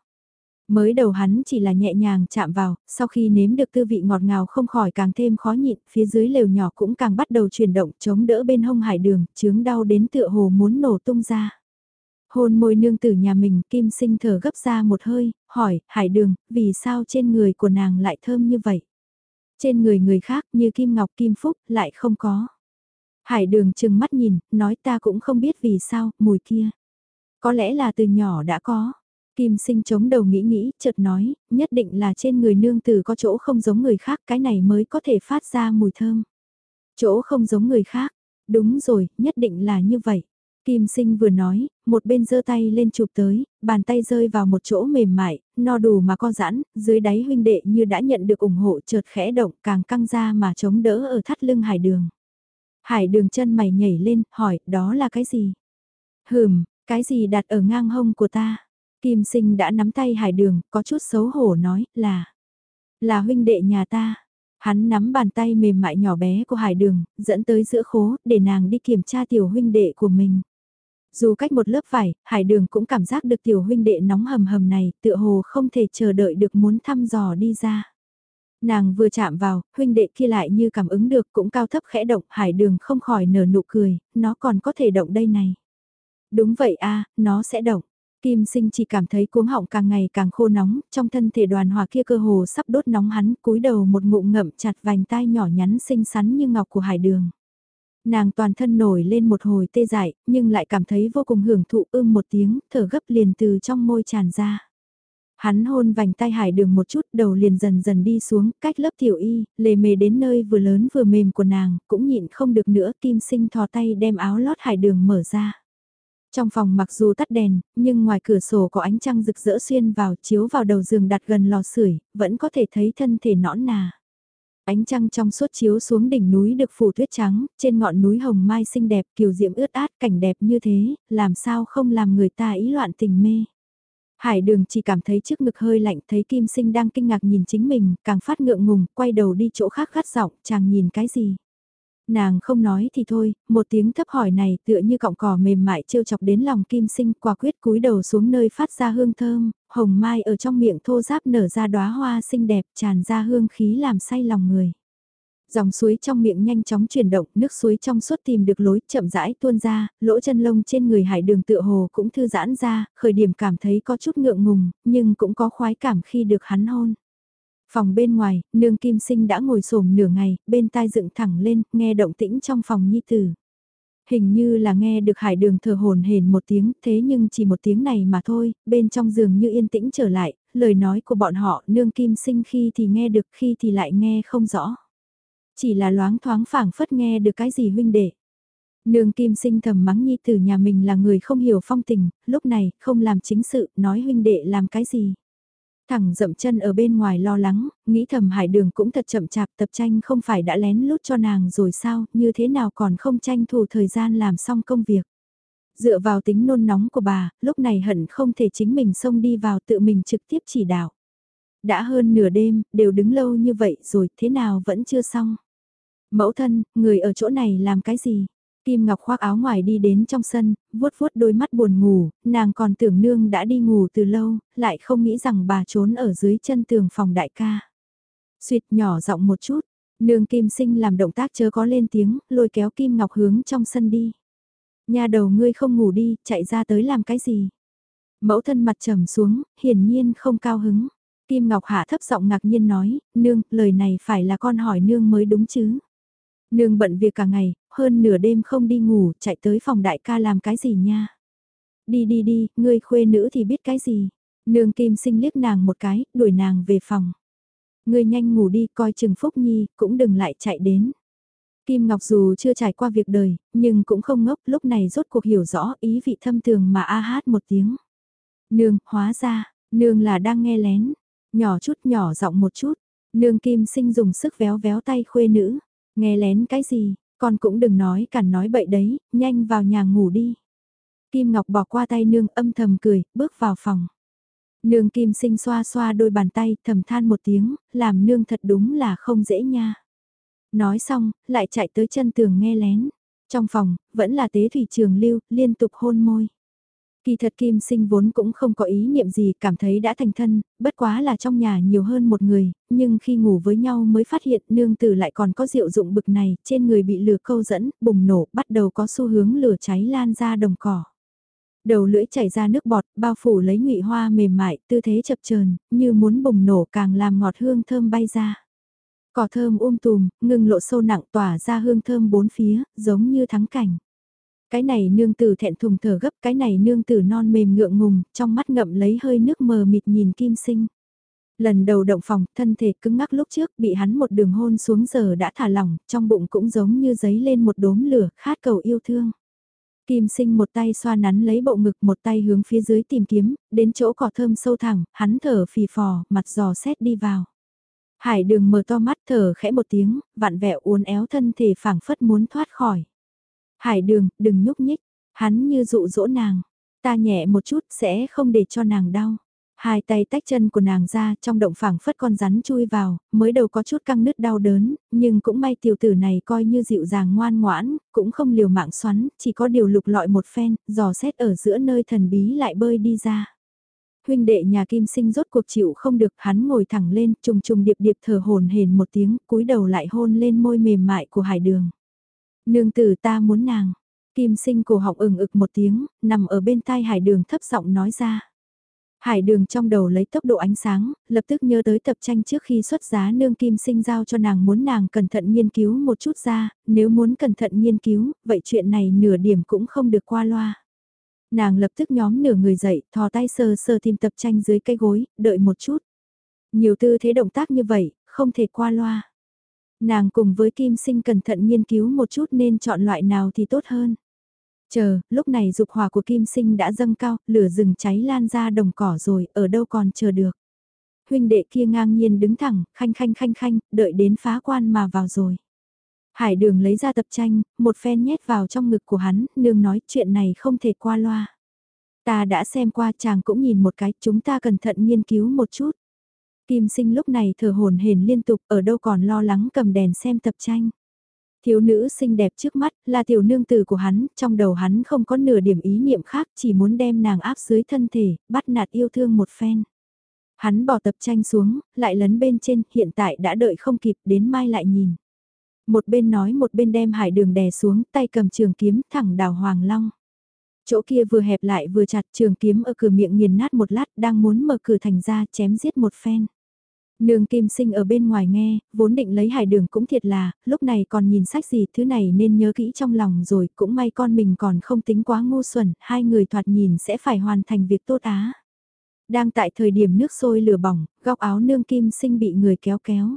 Mới đầu hắn chỉ là nhẹ nhàng chạm vào, sau khi nếm được tư vị ngọt ngào không khỏi càng thêm khó nhịn, phía dưới lều nhỏ cũng càng bắt đầu chuyển động chống đỡ bên hông hải đường, chướng đau đến tựa hồ muốn nổ tung ra. Hôn môi nương tử nhà mình, kim sinh thở gấp ra một hơi, hỏi, hải đường, vì sao trên người của nàng lại thơm như vậy? Trên người người khác như kim ngọc kim phúc, lại không có. Hải đường chừng mắt nhìn, nói ta cũng không biết vì sao, mùi kia. Có lẽ là từ nhỏ đã có. Kim sinh chống đầu nghĩ nghĩ, chợt nói, nhất định là trên người nương tử có chỗ không giống người khác, cái này mới có thể phát ra mùi thơm. Chỗ không giống người khác, đúng rồi, nhất định là như vậy. Kim sinh vừa nói, một bên giơ tay lên chụp tới, bàn tay rơi vào một chỗ mềm mại, no đủ mà co giãn, dưới đáy huynh đệ như đã nhận được ủng hộ chợt khẽ động càng căng ra mà chống đỡ ở thắt lưng hải đường. Hải đường chân mày nhảy lên, hỏi, đó là cái gì? Hừm, cái gì đặt ở ngang hông của ta? Kim sinh đã nắm tay hải đường, có chút xấu hổ nói, là, là huynh đệ nhà ta. Hắn nắm bàn tay mềm mại nhỏ bé của hải đường, dẫn tới giữa khố, để nàng đi kiểm tra tiểu huynh đệ của mình. Dù cách một lớp vải, hải đường cũng cảm giác được tiểu huynh đệ nóng hầm hầm này, tựa hồ không thể chờ đợi được muốn thăm dò đi ra. Nàng vừa chạm vào, huynh đệ kia lại như cảm ứng được cũng cao thấp khẽ động, hải đường không khỏi nở nụ cười, nó còn có thể động đây này. Đúng vậy a nó sẽ động. Kim sinh chỉ cảm thấy cuống họng càng ngày càng khô nóng, trong thân thể đoàn hòa kia cơ hồ sắp đốt nóng hắn, cúi đầu một ngụm ngậm chặt vành tai nhỏ nhắn xinh xắn như ngọc của hải đường. Nàng toàn thân nổi lên một hồi tê dại, nhưng lại cảm thấy vô cùng hưởng thụ ưm một tiếng, thở gấp liền từ trong môi tràn ra. Hắn hôn vành tay hải đường một chút đầu liền dần dần đi xuống, cách lớp tiểu y, lề mề đến nơi vừa lớn vừa mềm của nàng, cũng nhịn không được nữa, kim sinh thò tay đem áo lót hải đường mở ra. Trong phòng mặc dù tắt đèn, nhưng ngoài cửa sổ có ánh trăng rực rỡ xuyên vào chiếu vào đầu giường đặt gần lò sưởi vẫn có thể thấy thân thể nõn nà. Ánh trăng trong suốt chiếu xuống đỉnh núi được phủ tuyết trắng, trên ngọn núi hồng mai xinh đẹp kiều diễm ướt át cảnh đẹp như thế, làm sao không làm người ta ý loạn tình mê. Hải đường chỉ cảm thấy trước ngực hơi lạnh thấy kim sinh đang kinh ngạc nhìn chính mình, càng phát ngượng ngùng, quay đầu đi chỗ khác gắt giọng, chàng nhìn cái gì. Nàng không nói thì thôi, một tiếng thấp hỏi này tựa như cọng cỏ mềm mại trêu chọc đến lòng kim sinh quả quyết cúi đầu xuống nơi phát ra hương thơm, hồng mai ở trong miệng thô giáp nở ra đóa hoa xinh đẹp tràn ra hương khí làm say lòng người. Dòng suối trong miệng nhanh chóng chuyển động, nước suối trong suốt tìm được lối chậm rãi tuôn ra, lỗ chân lông trên người hải đường tựa hồ cũng thư giãn ra, khởi điểm cảm thấy có chút ngượng ngùng, nhưng cũng có khoái cảm khi được hắn hôn. Phòng bên ngoài, nương kim sinh đã ngồi xổm nửa ngày, bên tai dựng thẳng lên, nghe động tĩnh trong phòng nhi tử. Hình như là nghe được hải đường thở hồn hển một tiếng, thế nhưng chỉ một tiếng này mà thôi, bên trong giường như yên tĩnh trở lại, lời nói của bọn họ nương kim sinh khi thì nghe được khi thì lại nghe không rõ. Chỉ là loáng thoáng phảng phất nghe được cái gì huynh đệ. Nương kim sinh thầm mắng nhi tử nhà mình là người không hiểu phong tình, lúc này không làm chính sự, nói huynh đệ làm cái gì. Thẳng dậm chân ở bên ngoài lo lắng, nghĩ thầm hải đường cũng thật chậm chạp tập tranh không phải đã lén lút cho nàng rồi sao, như thế nào còn không tranh thủ thời gian làm xong công việc. Dựa vào tính nôn nóng của bà, lúc này hận không thể chính mình xông đi vào tự mình trực tiếp chỉ đạo. Đã hơn nửa đêm, đều đứng lâu như vậy rồi, thế nào vẫn chưa xong. Mẫu thân, người ở chỗ này làm cái gì? Kim Ngọc khoác áo ngoài đi đến trong sân, vuốt vuốt đôi mắt buồn ngủ, nàng còn tưởng nương đã đi ngủ từ lâu, lại không nghĩ rằng bà trốn ở dưới chân tường phòng đại ca. Xuyệt nhỏ giọng một chút, nương Kim Sinh làm động tác chớ có lên tiếng, lôi kéo Kim Ngọc hướng trong sân đi. Nhà đầu ngươi không ngủ đi, chạy ra tới làm cái gì? Mẫu thân mặt trầm xuống, hiển nhiên không cao hứng. Kim Ngọc Hạ thấp giọng ngạc nhiên nói, nương, lời này phải là con hỏi nương mới đúng chứ. Nương bận việc cả ngày, hơn nửa đêm không đi ngủ, chạy tới phòng đại ca làm cái gì nha. Đi đi đi, ngươi khuê nữ thì biết cái gì. Nương Kim sinh liếc nàng một cái, đuổi nàng về phòng. Ngươi nhanh ngủ đi, coi chừng Phúc Nhi, cũng đừng lại chạy đến. Kim Ngọc dù chưa trải qua việc đời, nhưng cũng không ngốc, lúc này rốt cuộc hiểu rõ ý vị thâm tường mà a hát một tiếng. Nương, hóa ra, nương là đang nghe lén, nhỏ chút nhỏ giọng một chút, nương Kim sinh dùng sức véo véo tay khuê nữ, nghe lén cái gì, con cũng đừng nói cản nói bậy đấy, nhanh vào nhà ngủ đi. Kim Ngọc bỏ qua tay nương âm thầm cười, bước vào phòng. Nương Kim sinh xoa xoa đôi bàn tay, thầm than một tiếng, làm nương thật đúng là không dễ nha. Nói xong, lại chạy tới chân tường nghe lén. Trong phòng, vẫn là tế thủy trường lưu, liên tục hôn môi. Kỳ thật Kim Sinh vốn cũng không có ý niệm gì, cảm thấy đã thành thân, bất quá là trong nhà nhiều hơn một người, nhưng khi ngủ với nhau mới phát hiện nương tử lại còn có diệu dụng bực này, trên người bị lửa câu dẫn, bùng nổ, bắt đầu có xu hướng lửa cháy lan ra đồng cỏ. Đầu lưỡi chảy ra nước bọt, bao phủ lấy ngụy hoa mềm mại, tư thế chập chờn như muốn bùng nổ càng làm ngọt hương thơm bay ra. Cỏ thơm um tùm, ngừng lộ sâu nặng tỏa ra hương thơm bốn phía, giống như thắng cảnh. Cái này nương tử thẹn thùng thở gấp, cái này nương tử non mềm ngượng ngùng, trong mắt ngậm lấy hơi nước mờ mịt nhìn kim sinh. Lần đầu động phòng, thân thể cứng ngắc lúc trước bị hắn một đường hôn xuống giờ đã thả lỏng, trong bụng cũng giống như giấy lên một đốm lửa, khát cầu yêu thương. Kim sinh một tay xoa nắn lấy bộ ngực một tay hướng phía dưới tìm kiếm, đến chỗ cỏ thơm sâu thẳng, hắn thở phì phò, mặt giò xét đi vào. Hải đường mở to mắt thở khẽ một tiếng, vặn vẹo uốn éo thân thể phảng phất muốn thoát khỏi. Hải đường, đừng nhúc nhích, hắn như dụ dỗ nàng, ta nhẹ một chút sẽ không để cho nàng đau. Hai tay tách chân của nàng ra trong động phẳng phất con rắn chui vào, mới đầu có chút căng nứt đau đớn, nhưng cũng may tiểu tử này coi như dịu dàng ngoan ngoãn, cũng không liều mạng xoắn, chỉ có điều lục lọi một phen, dò xét ở giữa nơi thần bí lại bơi đi ra. Huynh đệ nhà kim sinh rốt cuộc chịu không được, hắn ngồi thẳng lên, trùng trùng điệp điệp thở hồn hền một tiếng, cúi đầu lại hôn lên môi mềm mại của hải đường. Nương tử ta muốn nàng. Kim sinh cổ họng ửng ực một tiếng, nằm ở bên tai hải đường thấp giọng nói ra. Hải đường trong đầu lấy tốc độ ánh sáng, lập tức nhớ tới tập tranh trước khi xuất giá nương kim sinh giao cho nàng muốn nàng cẩn thận nghiên cứu một chút ra, nếu muốn cẩn thận nghiên cứu, vậy chuyện này nửa điểm cũng không được qua loa. Nàng lập tức nhóm nửa người dậy, thò tay sơ sơ tìm tập tranh dưới cây gối, đợi một chút. Nhiều tư thế động tác như vậy, không thể qua loa. Nàng cùng với Kim Sinh cẩn thận nghiên cứu một chút nên chọn loại nào thì tốt hơn. Chờ, lúc này dục hỏa của Kim Sinh đã dâng cao, lửa rừng cháy lan ra đồng cỏ rồi, ở đâu còn chờ được. Huynh đệ kia ngang nhiên đứng thẳng, khanh khanh khanh khanh, đợi đến phá quan mà vào rồi. Hải đường lấy ra tập tranh, một phen nhét vào trong ngực của hắn, nương nói chuyện này không thể qua loa. Ta đã xem qua chàng cũng nhìn một cái, chúng ta cẩn thận nghiên cứu một chút. Kim sinh lúc này thở hồn hển liên tục ở đâu còn lo lắng cầm đèn xem tập tranh. Thiếu nữ xinh đẹp trước mắt là tiểu nương tử của hắn, trong đầu hắn không có nửa điểm ý niệm khác chỉ muốn đem nàng áp dưới thân thể, bắt nạt yêu thương một phen. Hắn bỏ tập tranh xuống, lại lấn bên trên, hiện tại đã đợi không kịp đến mai lại nhìn. Một bên nói một bên đem hải đường đè xuống, tay cầm trường kiếm thẳng đào hoàng long. Chỗ kia vừa hẹp lại vừa chặt trường kiếm ở cửa miệng nghiền nát một lát đang muốn mở cửa thành ra chém giết một phen. Nương kim sinh ở bên ngoài nghe, vốn định lấy hải đường cũng thiệt là, lúc này còn nhìn sách gì thứ này nên nhớ kỹ trong lòng rồi, cũng may con mình còn không tính quá ngu xuẩn, hai người thoạt nhìn sẽ phải hoàn thành việc tốt á. Đang tại thời điểm nước sôi lửa bỏng, góc áo nương kim sinh bị người kéo kéo.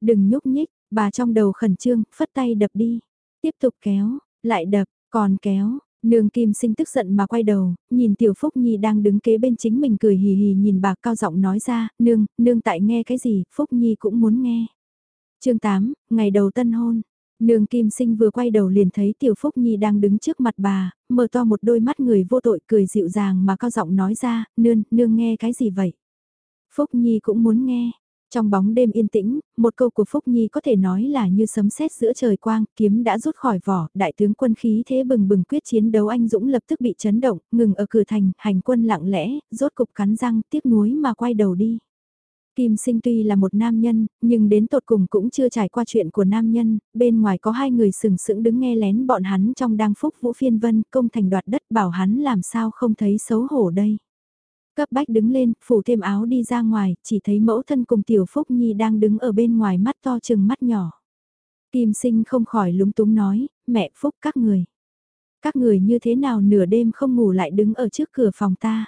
Đừng nhúc nhích, bà trong đầu khẩn trương, phất tay đập đi. Tiếp tục kéo, lại đập, còn kéo, Nương Kim Sinh tức giận mà quay đầu, nhìn Tiểu Phúc Nhi đang đứng kế bên chính mình cười hì hì nhìn bà cao giọng nói ra, nương, nương tại nghe cái gì, Phúc Nhi cũng muốn nghe. chương 8, ngày đầu tân hôn. Nương Kim Sinh vừa quay đầu liền thấy Tiểu Phúc Nhi đang đứng trước mặt bà, mở to một đôi mắt người vô tội cười dịu dàng mà cao giọng nói ra, nương, nương nghe cái gì vậy? Phúc Nhi cũng muốn nghe, trong bóng đêm yên tĩnh, một câu của Phúc Nhi có thể nói là như sấm sét giữa trời quang, kiếm đã rút khỏi vỏ, đại tướng quân khí thế bừng bừng quyết chiến đấu anh Dũng lập tức bị chấn động, ngừng ở cửa thành, hành quân lặng lẽ, rốt cục cắn răng, tiếc nuối mà quay đầu đi. Kim sinh tuy là một nam nhân, nhưng đến tột cùng cũng chưa trải qua chuyện của nam nhân, bên ngoài có hai người sừng sững đứng nghe lén bọn hắn trong đang phúc vũ phiên vân, công thành đoạt đất bảo hắn làm sao không thấy xấu hổ đây. Cấp bách đứng lên, phủ thêm áo đi ra ngoài, chỉ thấy mẫu thân cùng tiểu Phúc Nhi đang đứng ở bên ngoài mắt to chừng mắt nhỏ. Kim sinh không khỏi lúng túng nói, mẹ Phúc các người. Các người như thế nào nửa đêm không ngủ lại đứng ở trước cửa phòng ta.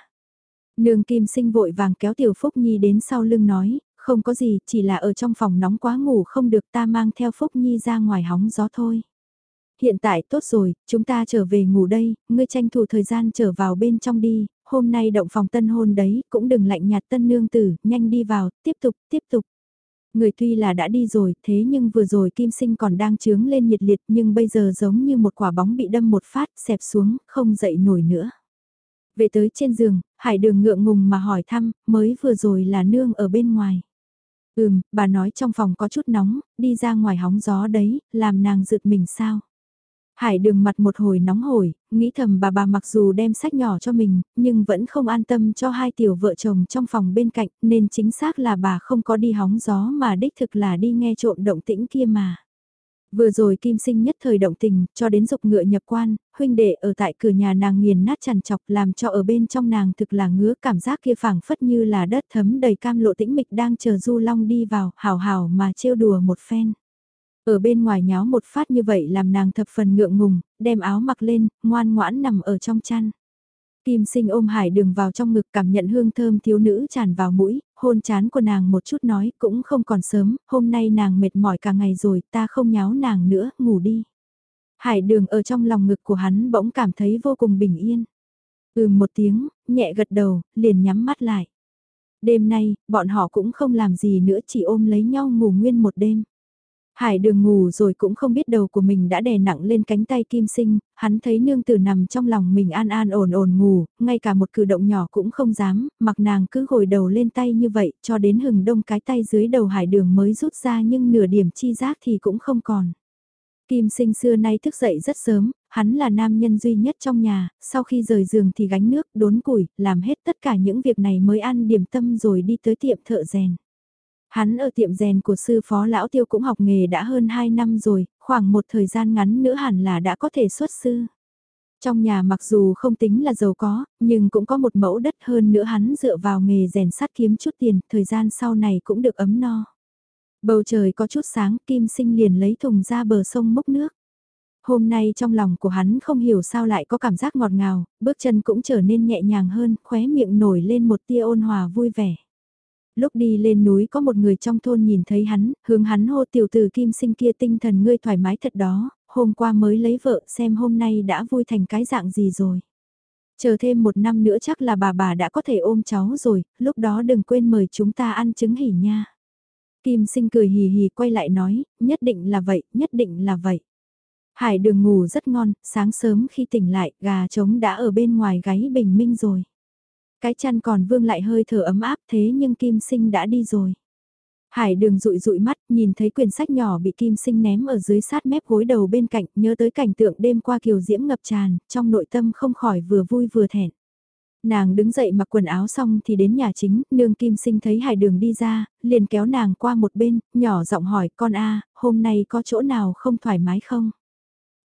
Nương Kim sinh vội vàng kéo tiểu Phúc Nhi đến sau lưng nói, không có gì, chỉ là ở trong phòng nóng quá ngủ không được ta mang theo Phúc Nhi ra ngoài hóng gió thôi. Hiện tại tốt rồi, chúng ta trở về ngủ đây, ngươi tranh thủ thời gian trở vào bên trong đi, hôm nay động phòng tân hôn đấy, cũng đừng lạnh nhạt tân nương tử, nhanh đi vào, tiếp tục, tiếp tục. Người tuy là đã đi rồi, thế nhưng vừa rồi kim sinh còn đang trướng lên nhiệt liệt nhưng bây giờ giống như một quả bóng bị đâm một phát, xẹp xuống, không dậy nổi nữa. Về tới trên giường, hải đường ngượng ngùng mà hỏi thăm, mới vừa rồi là nương ở bên ngoài. Ừm, bà nói trong phòng có chút nóng, đi ra ngoài hóng gió đấy, làm nàng giựt mình sao? Hải đường mặt một hồi nóng hổi, nghĩ thầm bà bà mặc dù đem sách nhỏ cho mình, nhưng vẫn không an tâm cho hai tiểu vợ chồng trong phòng bên cạnh, nên chính xác là bà không có đi hóng gió mà đích thực là đi nghe trộm động tĩnh kia mà. Vừa rồi kim sinh nhất thời động tình, cho đến dục ngựa nhập quan, huynh đệ ở tại cửa nhà nàng nghiền nát chằn chọc làm cho ở bên trong nàng thực là ngứa cảm giác kia phảng phất như là đất thấm đầy cam lộ tĩnh mịch đang chờ du long đi vào, hào hào mà trêu đùa một phen. Ở bên ngoài nháo một phát như vậy làm nàng thập phần ngượng ngùng, đem áo mặc lên, ngoan ngoãn nằm ở trong chăn. Kim sinh ôm hải đường vào trong ngực cảm nhận hương thơm thiếu nữ tràn vào mũi, hôn chán của nàng một chút nói cũng không còn sớm, hôm nay nàng mệt mỏi cả ngày rồi, ta không nháo nàng nữa, ngủ đi. Hải đường ở trong lòng ngực của hắn bỗng cảm thấy vô cùng bình yên. Ừ một tiếng, nhẹ gật đầu, liền nhắm mắt lại. Đêm nay, bọn họ cũng không làm gì nữa chỉ ôm lấy nhau ngủ nguyên một đêm. Hải đường ngủ rồi cũng không biết đầu của mình đã đè nặng lên cánh tay kim sinh, hắn thấy nương tử nằm trong lòng mình an an ổn ổn ngủ, ngay cả một cử động nhỏ cũng không dám, mặc nàng cứ gồi đầu lên tay như vậy cho đến hừng đông cái tay dưới đầu hải đường mới rút ra nhưng nửa điểm chi giác thì cũng không còn. Kim sinh xưa nay thức dậy rất sớm, hắn là nam nhân duy nhất trong nhà, sau khi rời giường thì gánh nước, đốn củi, làm hết tất cả những việc này mới ăn điểm tâm rồi đi tới tiệm thợ rèn. Hắn ở tiệm rèn của sư phó lão tiêu cũng học nghề đã hơn 2 năm rồi, khoảng một thời gian ngắn nữa hẳn là đã có thể xuất sư. Trong nhà mặc dù không tính là giàu có, nhưng cũng có một mẫu đất hơn nữa hắn dựa vào nghề rèn sắt kiếm chút tiền, thời gian sau này cũng được ấm no. Bầu trời có chút sáng, kim sinh liền lấy thùng ra bờ sông mốc nước. Hôm nay trong lòng của hắn không hiểu sao lại có cảm giác ngọt ngào, bước chân cũng trở nên nhẹ nhàng hơn, khóe miệng nổi lên một tia ôn hòa vui vẻ. Lúc đi lên núi có một người trong thôn nhìn thấy hắn, hướng hắn hô tiểu tử kim sinh kia tinh thần ngươi thoải mái thật đó, hôm qua mới lấy vợ xem hôm nay đã vui thành cái dạng gì rồi. Chờ thêm một năm nữa chắc là bà bà đã có thể ôm cháu rồi, lúc đó đừng quên mời chúng ta ăn trứng hỉ nha. Kim sinh cười hì hì quay lại nói, nhất định là vậy, nhất định là vậy. Hải đường ngủ rất ngon, sáng sớm khi tỉnh lại, gà trống đã ở bên ngoài gáy bình minh rồi. Cái chăn còn vương lại hơi thở ấm áp thế nhưng Kim Sinh đã đi rồi. Hải đường rụi rụi mắt, nhìn thấy quyển sách nhỏ bị Kim Sinh ném ở dưới sát mép gối đầu bên cạnh, nhớ tới cảnh tượng đêm qua kiều diễm ngập tràn, trong nội tâm không khỏi vừa vui vừa thẹn. Nàng đứng dậy mặc quần áo xong thì đến nhà chính, nương Kim Sinh thấy hải đường đi ra, liền kéo nàng qua một bên, nhỏ giọng hỏi con a hôm nay có chỗ nào không thoải mái không?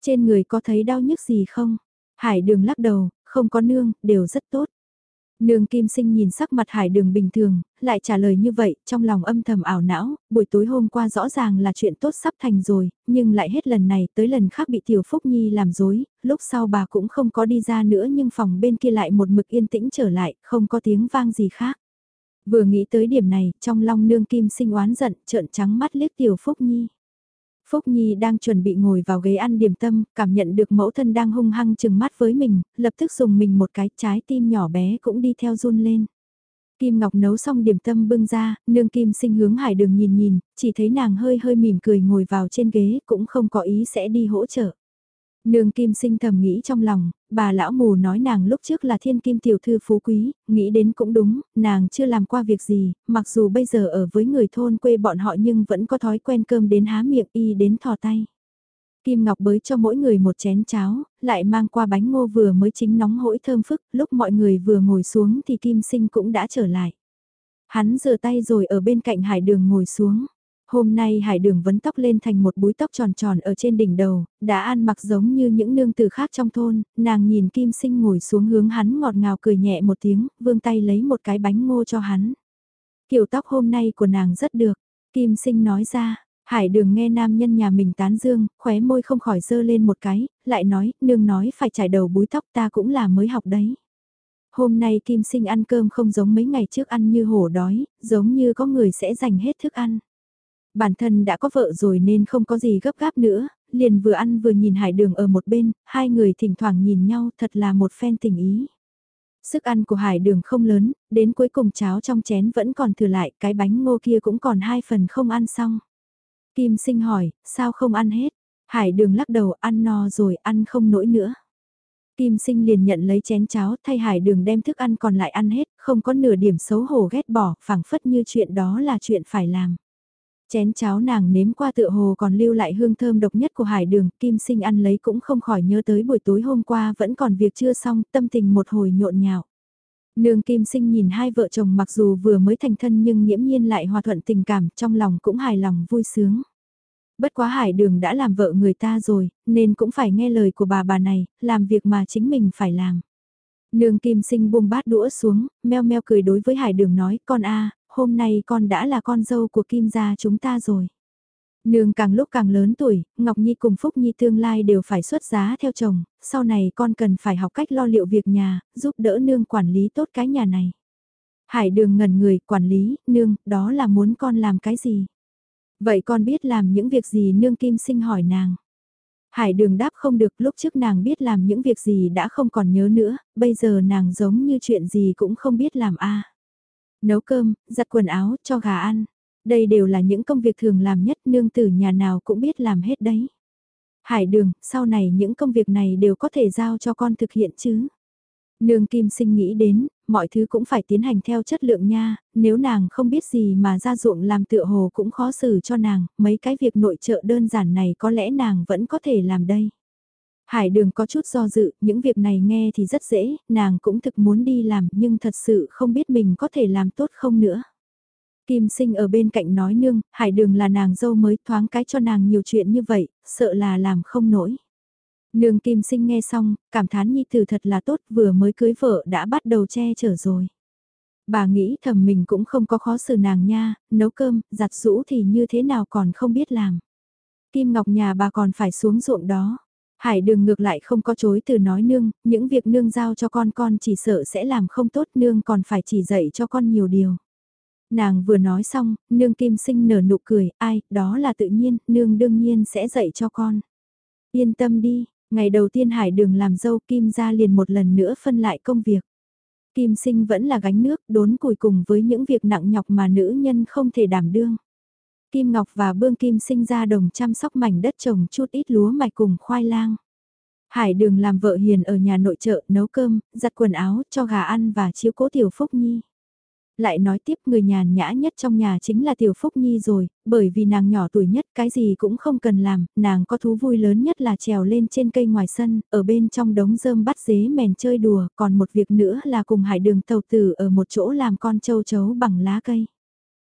Trên người có thấy đau nhức gì không? Hải đường lắc đầu, không có nương, đều rất tốt. Nương Kim Sinh nhìn sắc mặt hải đường bình thường, lại trả lời như vậy, trong lòng âm thầm ảo não, buổi tối hôm qua rõ ràng là chuyện tốt sắp thành rồi, nhưng lại hết lần này tới lần khác bị Tiểu Phúc Nhi làm dối, lúc sau bà cũng không có đi ra nữa nhưng phòng bên kia lại một mực yên tĩnh trở lại, không có tiếng vang gì khác. Vừa nghĩ tới điểm này, trong lòng nương Kim Sinh oán giận, trợn trắng mắt liếc Tiểu Phúc Nhi. Phúc Nhi đang chuẩn bị ngồi vào ghế ăn điểm tâm, cảm nhận được mẫu thân đang hung hăng chừng mắt với mình, lập tức dùng mình một cái trái tim nhỏ bé cũng đi theo run lên. Kim Ngọc nấu xong điểm tâm bưng ra, nương Kim sinh hướng hải đường nhìn nhìn, chỉ thấy nàng hơi hơi mỉm cười ngồi vào trên ghế, cũng không có ý sẽ đi hỗ trợ. Nương kim sinh thầm nghĩ trong lòng, bà lão mù nói nàng lúc trước là thiên kim tiểu thư phú quý, nghĩ đến cũng đúng, nàng chưa làm qua việc gì, mặc dù bây giờ ở với người thôn quê bọn họ nhưng vẫn có thói quen cơm đến há miệng y đến thò tay. Kim Ngọc bới cho mỗi người một chén cháo, lại mang qua bánh ngô vừa mới chính nóng hổi thơm phức, lúc mọi người vừa ngồi xuống thì Kim Sinh cũng đã trở lại. Hắn rửa tay rồi ở bên cạnh hải đường ngồi xuống. Hôm nay hải đường vấn tóc lên thành một búi tóc tròn tròn ở trên đỉnh đầu, đã ăn mặc giống như những nương tử khác trong thôn, nàng nhìn Kim Sinh ngồi xuống hướng hắn ngọt ngào cười nhẹ một tiếng, vương tay lấy một cái bánh ngô cho hắn. Kiểu tóc hôm nay của nàng rất được, Kim Sinh nói ra, Hải đường nghe nam nhân nhà mình tán dương, khóe môi không khỏi dơ lên một cái, lại nói, nương nói phải trải đầu búi tóc ta cũng là mới học đấy. Hôm nay Kim Sinh ăn cơm không giống mấy ngày trước ăn như hổ đói, giống như có người sẽ dành hết thức ăn bản thân đã có vợ rồi nên không có gì gấp gáp nữa, liền vừa ăn vừa nhìn hải đường ở một bên, hai người thỉnh thoảng nhìn nhau thật là một phen tình ý. Sức ăn của hải đường không lớn, đến cuối cùng cháo trong chén vẫn còn thừa lại, cái bánh ngô kia cũng còn hai phần không ăn xong. Kim sinh hỏi, sao không ăn hết? Hải đường lắc đầu ăn no rồi, ăn không nổi nữa. Kim sinh liền nhận lấy chén cháo thay hải đường đem thức ăn còn lại ăn hết, không có nửa điểm xấu hổ ghét bỏ, phẳng phất như chuyện đó là chuyện phải làm. Chén cháo nàng nếm qua tựa hồ còn lưu lại hương thơm độc nhất của hải đường, kim sinh ăn lấy cũng không khỏi nhớ tới buổi tối hôm qua vẫn còn việc chưa xong, tâm tình một hồi nhộn nhạo. Nương kim sinh nhìn hai vợ chồng mặc dù vừa mới thành thân nhưng nghiễm nhiên lại hòa thuận tình cảm, trong lòng cũng hài lòng vui sướng. Bất quá hải đường đã làm vợ người ta rồi, nên cũng phải nghe lời của bà bà này, làm việc mà chính mình phải làm. Nương kim sinh buông bát đũa xuống, meo meo cười đối với hải đường nói, con a hôm nay con đã là con dâu của Kim gia chúng ta rồi. Nương càng lúc càng lớn tuổi, Ngọc Nhi cùng Phúc Nhi tương lai đều phải xuất giá theo chồng, sau này con cần phải học cách lo liệu việc nhà, giúp đỡ nương quản lý tốt cái nhà này. Hải đường ngẩn người, quản lý, nương, đó là muốn con làm cái gì? Vậy con biết làm những việc gì nương kim sinh hỏi nàng? Hải đường đáp không được lúc trước nàng biết làm những việc gì đã không còn nhớ nữa, bây giờ nàng giống như chuyện gì cũng không biết làm a nấu cơm, giặt quần áo, cho gà ăn. Đây đều là những công việc thường làm nhất nương tử nhà nào cũng biết làm hết đấy. Hải đường, sau này những công việc này đều có thể giao cho con thực hiện chứ. Nương Kim Sinh nghĩ đến, mọi thứ cũng phải tiến hành theo chất lượng nha, nếu nàng không biết gì mà ra ruộng làm tựa hồ cũng khó xử cho nàng, mấy cái việc nội trợ đơn giản này có lẽ nàng vẫn có thể làm đây. Hải đường có chút do dự, những việc này nghe thì rất dễ, nàng cũng thực muốn đi làm nhưng thật sự không biết mình có thể làm tốt không nữa. Kim sinh ở bên cạnh nói nương, hải đường là nàng dâu mới thoáng cái cho nàng nhiều chuyện như vậy, sợ là làm không nổi. Nương kim sinh nghe xong, cảm thán nhi tử thật là tốt vừa mới cưới vợ đã bắt đầu che chở rồi. Bà nghĩ thầm mình cũng không có khó xử nàng nha, nấu cơm, giặt rũ thì như thế nào còn không biết làm. Kim Ngọc nhà bà còn phải xuống ruộng đó. Hải đường ngược lại không có chối từ nói nương, những việc nương giao cho con con chỉ sợ sẽ làm không tốt nương còn phải chỉ dạy cho con nhiều điều. Nàng vừa nói xong, nương kim sinh nở nụ cười, ai, đó là tự nhiên, nương đương nhiên sẽ dạy cho con. Yên tâm đi, ngày đầu tiên hải đường làm dâu kim ra liền một lần nữa phân lại công việc. Kim sinh vẫn là gánh nước đốn củi cùng với những việc nặng nhọc mà nữ nhân không thể đảm đương. Kim Ngọc và Bương Kim sinh ra đồng chăm sóc mảnh đất trồng chút ít lúa mạch cùng khoai lang. Hải đường làm vợ hiền ở nhà nội trợ nấu cơm, giặt quần áo, cho gà ăn và chiếu cố Tiểu Phúc Nhi. Lại nói tiếp người nhàn nhã nhất trong nhà chính là Tiểu Phúc Nhi rồi, bởi vì nàng nhỏ tuổi nhất cái gì cũng không cần làm, nàng có thú vui lớn nhất là trèo lên trên cây ngoài sân, ở bên trong đống rơm bắt dế mèn chơi đùa, còn một việc nữa là cùng hải đường tàu tử ở một chỗ làm con châu chấu bằng lá cây.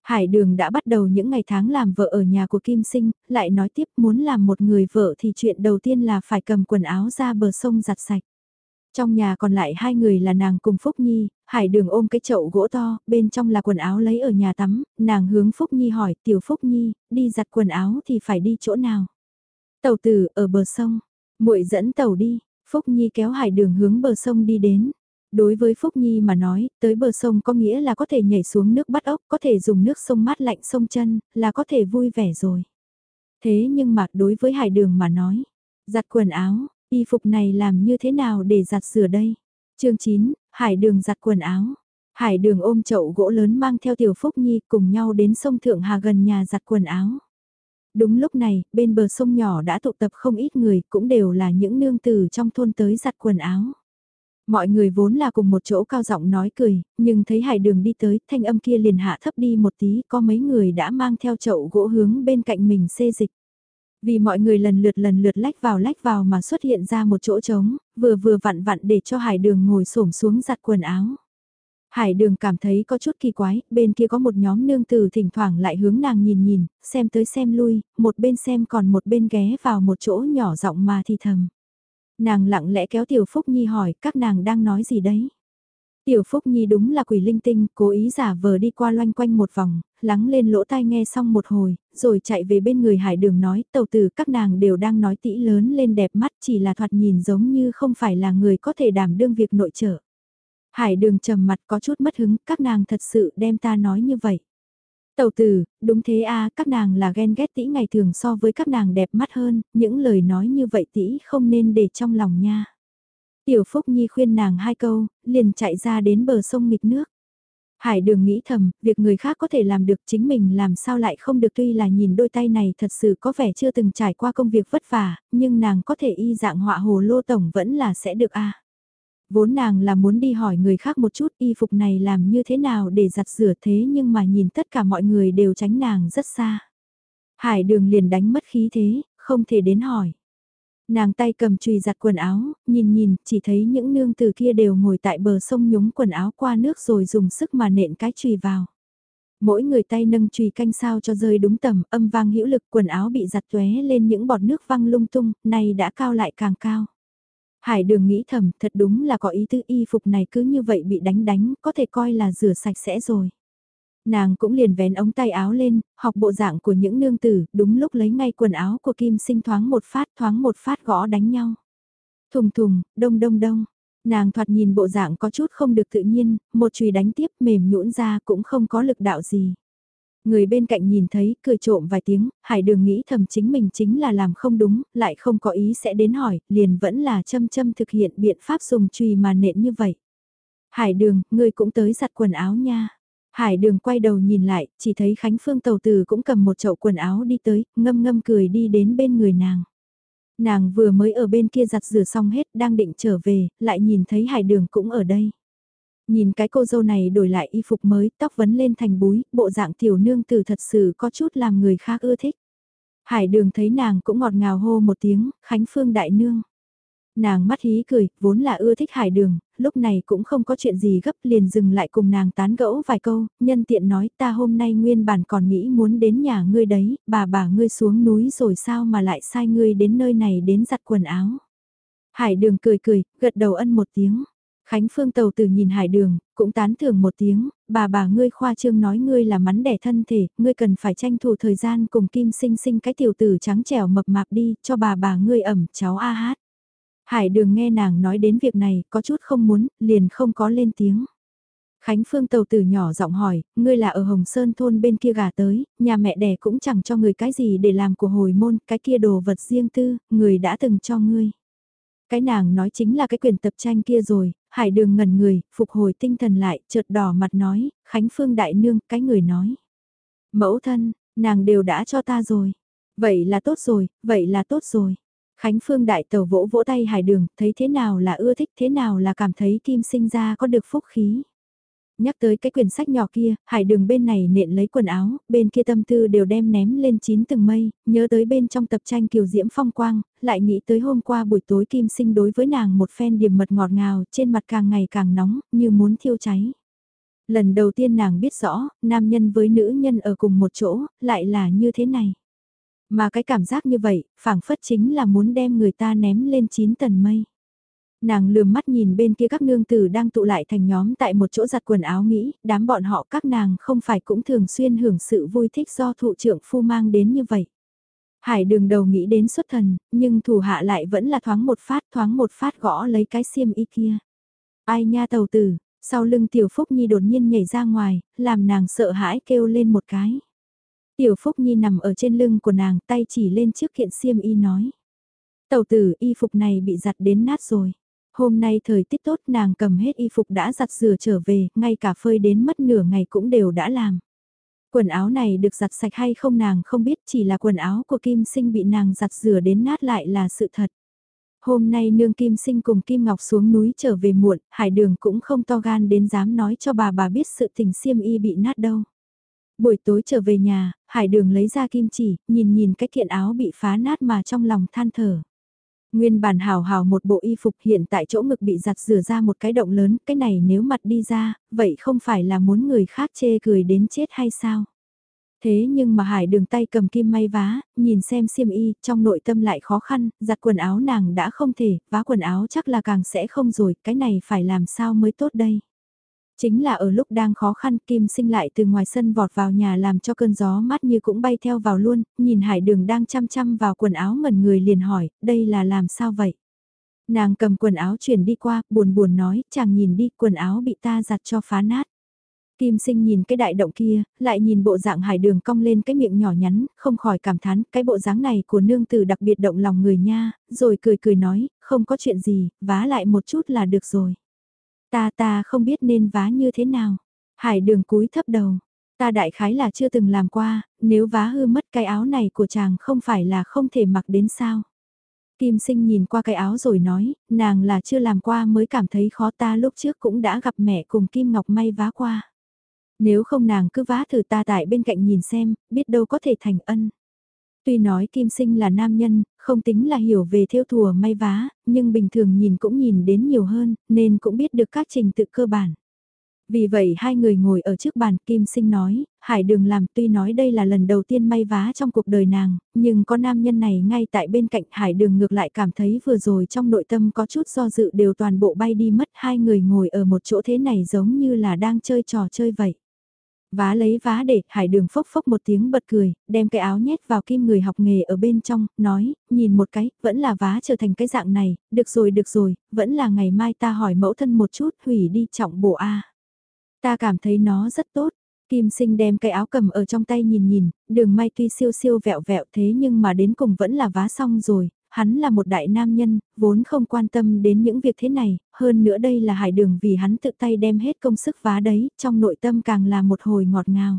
Hải đường đã bắt đầu những ngày tháng làm vợ ở nhà của Kim Sinh, lại nói tiếp muốn làm một người vợ thì chuyện đầu tiên là phải cầm quần áo ra bờ sông giặt sạch. Trong nhà còn lại hai người là nàng cùng Phúc Nhi, Hải đường ôm cái chậu gỗ to, bên trong là quần áo lấy ở nhà tắm, nàng hướng Phúc Nhi hỏi, tiểu Phúc Nhi, đi giặt quần áo thì phải đi chỗ nào? Tàu tử, ở bờ sông, muội dẫn tàu đi, Phúc Nhi kéo Hải đường hướng bờ sông đi đến. Đối với Phúc Nhi mà nói, tới bờ sông có nghĩa là có thể nhảy xuống nước bắt ốc, có thể dùng nước sông mát lạnh sông chân, là có thể vui vẻ rồi. Thế nhưng mà đối với hải đường mà nói, giặt quần áo, y phục này làm như thế nào để giặt rửa đây? chương 9, hải đường giặt quần áo. Hải đường ôm chậu gỗ lớn mang theo tiểu phúc nhi cùng nhau đến sông Thượng Hà gần nhà giặt quần áo. Đúng lúc này, bên bờ sông nhỏ đã tụ tập không ít người, cũng đều là những nương tử trong thôn tới giặt quần áo. Mọi người vốn là cùng một chỗ cao giọng nói cười, nhưng thấy hải đường đi tới, thanh âm kia liền hạ thấp đi một tí, có mấy người đã mang theo chậu gỗ hướng bên cạnh mình xê dịch. Vì mọi người lần lượt lần lượt lách vào lách vào mà xuất hiện ra một chỗ trống, vừa vừa vặn vặn để cho hải đường ngồi xổm xuống giặt quần áo. Hải đường cảm thấy có chút kỳ quái, bên kia có một nhóm nương tử thỉnh thoảng lại hướng nàng nhìn nhìn, xem tới xem lui, một bên xem còn một bên ghé vào một chỗ nhỏ giọng mà thì thầm. Nàng lặng lẽ kéo Tiểu Phúc Nhi hỏi các nàng đang nói gì đấy. Tiểu Phúc Nhi đúng là quỷ linh tinh, cố ý giả vờ đi qua loanh quanh một vòng, lắng lên lỗ tai nghe xong một hồi, rồi chạy về bên người hải đường nói tàu tử các nàng đều đang nói tĩ lớn lên đẹp mắt chỉ là thoạt nhìn giống như không phải là người có thể đảm đương việc nội trợ. Hải đường trầm mặt có chút mất hứng, các nàng thật sự đem ta nói như vậy. Tầu tử, đúng thế a các nàng là ghen ghét tĩ ngày thường so với các nàng đẹp mắt hơn, những lời nói như vậy tĩ không nên để trong lòng nha. Tiểu Phúc Nhi khuyên nàng hai câu, liền chạy ra đến bờ sông nghịch nước. Hải đường nghĩ thầm, việc người khác có thể làm được chính mình làm sao lại không được tuy là nhìn đôi tay này thật sự có vẻ chưa từng trải qua công việc vất vả, nhưng nàng có thể y dạng họa hồ lô tổng vẫn là sẽ được a Vốn nàng là muốn đi hỏi người khác một chút y phục này làm như thế nào để giặt rửa thế nhưng mà nhìn tất cả mọi người đều tránh nàng rất xa. Hải đường liền đánh mất khí thế, không thể đến hỏi. Nàng tay cầm chùy giặt quần áo, nhìn nhìn, chỉ thấy những nương từ kia đều ngồi tại bờ sông nhúng quần áo qua nước rồi dùng sức mà nện cái chùy vào. Mỗi người tay nâng chùy canh sao cho rơi đúng tầm, âm vang hữu lực quần áo bị giặt tuế lên những bọt nước văng lung tung, này đã cao lại càng cao. Hải đường nghĩ thầm, thật đúng là có ý tư y phục này cứ như vậy bị đánh đánh, có thể coi là rửa sạch sẽ rồi. Nàng cũng liền vén ống tay áo lên, học bộ dạng của những nương tử, đúng lúc lấy ngay quần áo của Kim Sinh thoáng một phát thoáng một phát gõ đánh nhau. Thùng thùng, đông đông đông. Nàng thoạt nhìn bộ dạng có chút không được tự nhiên, một chùy đánh tiếp mềm nhũn ra cũng không có lực đạo gì. Người bên cạnh nhìn thấy, cười trộm vài tiếng, hải đường nghĩ thầm chính mình chính là làm không đúng, lại không có ý sẽ đến hỏi, liền vẫn là châm châm thực hiện biện pháp dùng chùy mà nện như vậy. Hải đường, người cũng tới giặt quần áo nha. Hải đường quay đầu nhìn lại, chỉ thấy Khánh Phương tàu tử cũng cầm một chậu quần áo đi tới, ngâm ngâm cười đi đến bên người nàng. Nàng vừa mới ở bên kia giặt rửa xong hết, đang định trở về, lại nhìn thấy hải đường cũng ở đây. Nhìn cái cô dâu này đổi lại y phục mới, tóc vấn lên thành búi, bộ dạng tiểu nương tử thật sự có chút làm người khác ưa thích. Hải đường thấy nàng cũng ngọt ngào hô một tiếng, Khánh Phương đại nương. Nàng mắt hí cười, vốn là ưa thích hải đường, lúc này cũng không có chuyện gì gấp liền dừng lại cùng nàng tán gẫu vài câu, nhân tiện nói ta hôm nay nguyên bản còn nghĩ muốn đến nhà ngươi đấy, bà bà ngươi xuống núi rồi sao mà lại sai ngươi đến nơi này đến giặt quần áo. Hải đường cười cười, gật đầu ân một tiếng. Khánh Phương Tàu từ nhìn hải đường, cũng tán thưởng một tiếng, bà bà ngươi khoa trương nói ngươi là mắn đẻ thân thể, ngươi cần phải tranh thủ thời gian cùng kim sinh sinh cái tiểu tử trắng trẻo mập mạp đi, cho bà bà ngươi ẩm cháu a hát. Hải đường nghe nàng nói đến việc này, có chút không muốn, liền không có lên tiếng. Khánh Phương tàu tử nhỏ giọng hỏi, ngươi là ở Hồng Sơn thôn bên kia gà tới, nhà mẹ đẻ cũng chẳng cho người cái gì để làm của hồi môn, cái kia đồ vật riêng tư, người đã từng cho ngươi. Cái nàng nói chính là cái quyền tập tranh kia rồi, hải đường ngẩn người, phục hồi tinh thần lại, chợt đỏ mặt nói, Khánh Phương đại nương, cái người nói. Mẫu thân, nàng đều đã cho ta rồi. Vậy là tốt rồi, vậy là tốt rồi. Khánh Phương đại tàu vỗ vỗ tay hải đường, thấy thế nào là ưa thích, thế nào là cảm thấy kim sinh ra có được phúc khí. Nhắc tới cái quyển sách nhỏ kia, hải đường bên này nện lấy quần áo, bên kia tâm tư đều đem ném lên chín từng mây, nhớ tới bên trong tập tranh kiều diễm phong quang, lại nghĩ tới hôm qua buổi tối kim sinh đối với nàng một phen điểm mật ngọt ngào, trên mặt càng ngày càng nóng, như muốn thiêu cháy. Lần đầu tiên nàng biết rõ, nam nhân với nữ nhân ở cùng một chỗ, lại là như thế này. Mà cái cảm giác như vậy, phảng phất chính là muốn đem người ta ném lên chín tầng mây. Nàng lườm mắt nhìn bên kia các nương tử đang tụ lại thành nhóm tại một chỗ giặt quần áo nghĩ, đám bọn họ các nàng không phải cũng thường xuyên hưởng sự vui thích do thụ trưởng phu mang đến như vậy. Hải đường đầu nghĩ đến xuất thần, nhưng thủ hạ lại vẫn là thoáng một phát thoáng một phát gõ lấy cái xiêm y kia. Ai nha tàu tử, sau lưng tiểu phúc nhi đột nhiên nhảy ra ngoài, làm nàng sợ hãi kêu lên một cái. Tiểu Phúc Nhi nằm ở trên lưng của nàng tay chỉ lên trước kiện xiêm y nói. Tàu tử y phục này bị giặt đến nát rồi. Hôm nay thời tiết tốt nàng cầm hết y phục đã giặt rửa trở về, ngay cả phơi đến mất nửa ngày cũng đều đã làm. Quần áo này được giặt sạch hay không nàng không biết chỉ là quần áo của Kim Sinh bị nàng giặt rửa đến nát lại là sự thật. Hôm nay nương Kim Sinh cùng Kim Ngọc xuống núi trở về muộn, hải đường cũng không to gan đến dám nói cho bà bà biết sự tình xiêm y bị nát đâu. Buổi tối trở về nhà, hải đường lấy ra kim chỉ, nhìn nhìn cái kiện áo bị phá nát mà trong lòng than thở. Nguyên bản hào hào một bộ y phục hiện tại chỗ ngực bị giặt rửa ra một cái động lớn, cái này nếu mặt đi ra, vậy không phải là muốn người khác chê cười đến chết hay sao? Thế nhưng mà Hải đường tay cầm kim may vá, nhìn xem xiêm y, trong nội tâm lại khó khăn, giặt quần áo nàng đã không thể, vá quần áo chắc là càng sẽ không rồi, cái này phải làm sao mới tốt đây. Chính là ở lúc đang khó khăn Kim sinh lại từ ngoài sân vọt vào nhà làm cho cơn gió mát như cũng bay theo vào luôn, nhìn hải đường đang chăm chăm vào quần áo ngẩn người liền hỏi, đây là làm sao vậy? Nàng cầm quần áo chuyển đi qua, buồn buồn nói, chàng nhìn đi, quần áo bị ta giặt cho phá nát. Kim sinh nhìn cái đại động kia, lại nhìn bộ dạng hải đường cong lên cái miệng nhỏ nhắn, không khỏi cảm thán, cái bộ dáng này của nương tử đặc biệt động lòng người nha, rồi cười cười nói, không có chuyện gì, vá lại một chút là được rồi. Ta ta không biết nên vá như thế nào. Hải đường cúi thấp đầu. Ta đại khái là chưa từng làm qua, nếu vá hư mất cái áo này của chàng không phải là không thể mặc đến sao. Kim sinh nhìn qua cái áo rồi nói, nàng là chưa làm qua mới cảm thấy khó ta lúc trước cũng đã gặp mẹ cùng Kim Ngọc may vá qua. Nếu không nàng cứ vá thử ta tại bên cạnh nhìn xem, biết đâu có thể thành ân. Tuy nói Kim Sinh là nam nhân, không tính là hiểu về theo thùa may vá, nhưng bình thường nhìn cũng nhìn đến nhiều hơn, nên cũng biết được các trình tự cơ bản. Vì vậy hai người ngồi ở trước bàn Kim Sinh nói, Hải Đường làm tuy nói đây là lần đầu tiên may vá trong cuộc đời nàng, nhưng có nam nhân này ngay tại bên cạnh Hải Đường ngược lại cảm thấy vừa rồi trong nội tâm có chút do dự đều toàn bộ bay đi mất hai người ngồi ở một chỗ thế này giống như là đang chơi trò chơi vậy. Vá lấy vá để, hải đường phốc phốc một tiếng bật cười, đem cái áo nhét vào kim người học nghề ở bên trong, nói, nhìn một cái, vẫn là vá trở thành cái dạng này, được rồi được rồi, vẫn là ngày mai ta hỏi mẫu thân một chút, hủy đi trọng bộ A. Ta cảm thấy nó rất tốt, Kim sinh đem cái áo cầm ở trong tay nhìn nhìn, đường may tuy siêu siêu vẹo vẹo thế nhưng mà đến cùng vẫn là vá xong rồi, hắn là một đại nam nhân, vốn không quan tâm đến những việc thế này, hơn nữa đây là hải đường vì hắn tự tay đem hết công sức vá đấy, trong nội tâm càng là một hồi ngọt ngào.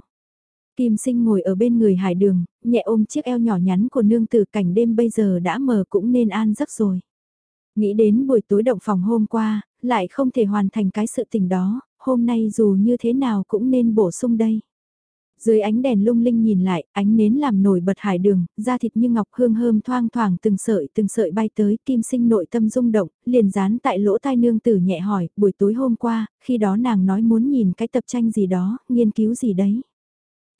Kim sinh ngồi ở bên người hải đường, nhẹ ôm chiếc eo nhỏ nhắn của nương từ cảnh đêm bây giờ đã mờ cũng nên an giấc rồi. Nghĩ đến buổi tối động phòng hôm qua, lại không thể hoàn thành cái sự tình đó, hôm nay dù như thế nào cũng nên bổ sung đây. Dưới ánh đèn lung linh nhìn lại, ánh nến làm nổi bật hải đường, da thịt như ngọc hương hơm thoang thoảng từng sợi từng sợi bay tới, kim sinh nội tâm rung động, liền dán tại lỗ tai nương tử nhẹ hỏi, buổi tối hôm qua, khi đó nàng nói muốn nhìn cái tập tranh gì đó, nghiên cứu gì đấy.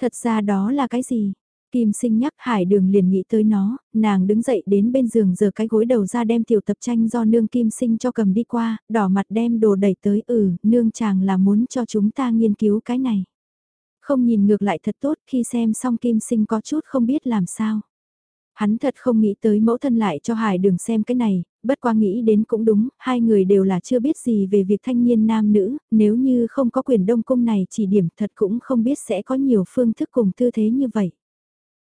Thật ra đó là cái gì? Kim sinh nhắc hải đường liền nghĩ tới nó, nàng đứng dậy đến bên giường giờ cái gối đầu ra đem tiểu tập tranh do nương kim sinh cho cầm đi qua, đỏ mặt đem đồ đẩy tới ừ, nương chàng là muốn cho chúng ta nghiên cứu cái này. Không nhìn ngược lại thật tốt khi xem xong kim sinh có chút không biết làm sao. Hắn thật không nghĩ tới mẫu thân lại cho Hải đường xem cái này, bất qua nghĩ đến cũng đúng, hai người đều là chưa biết gì về việc thanh niên nam nữ, nếu như không có quyền đông cung này chỉ điểm thật cũng không biết sẽ có nhiều phương thức cùng tư thế như vậy.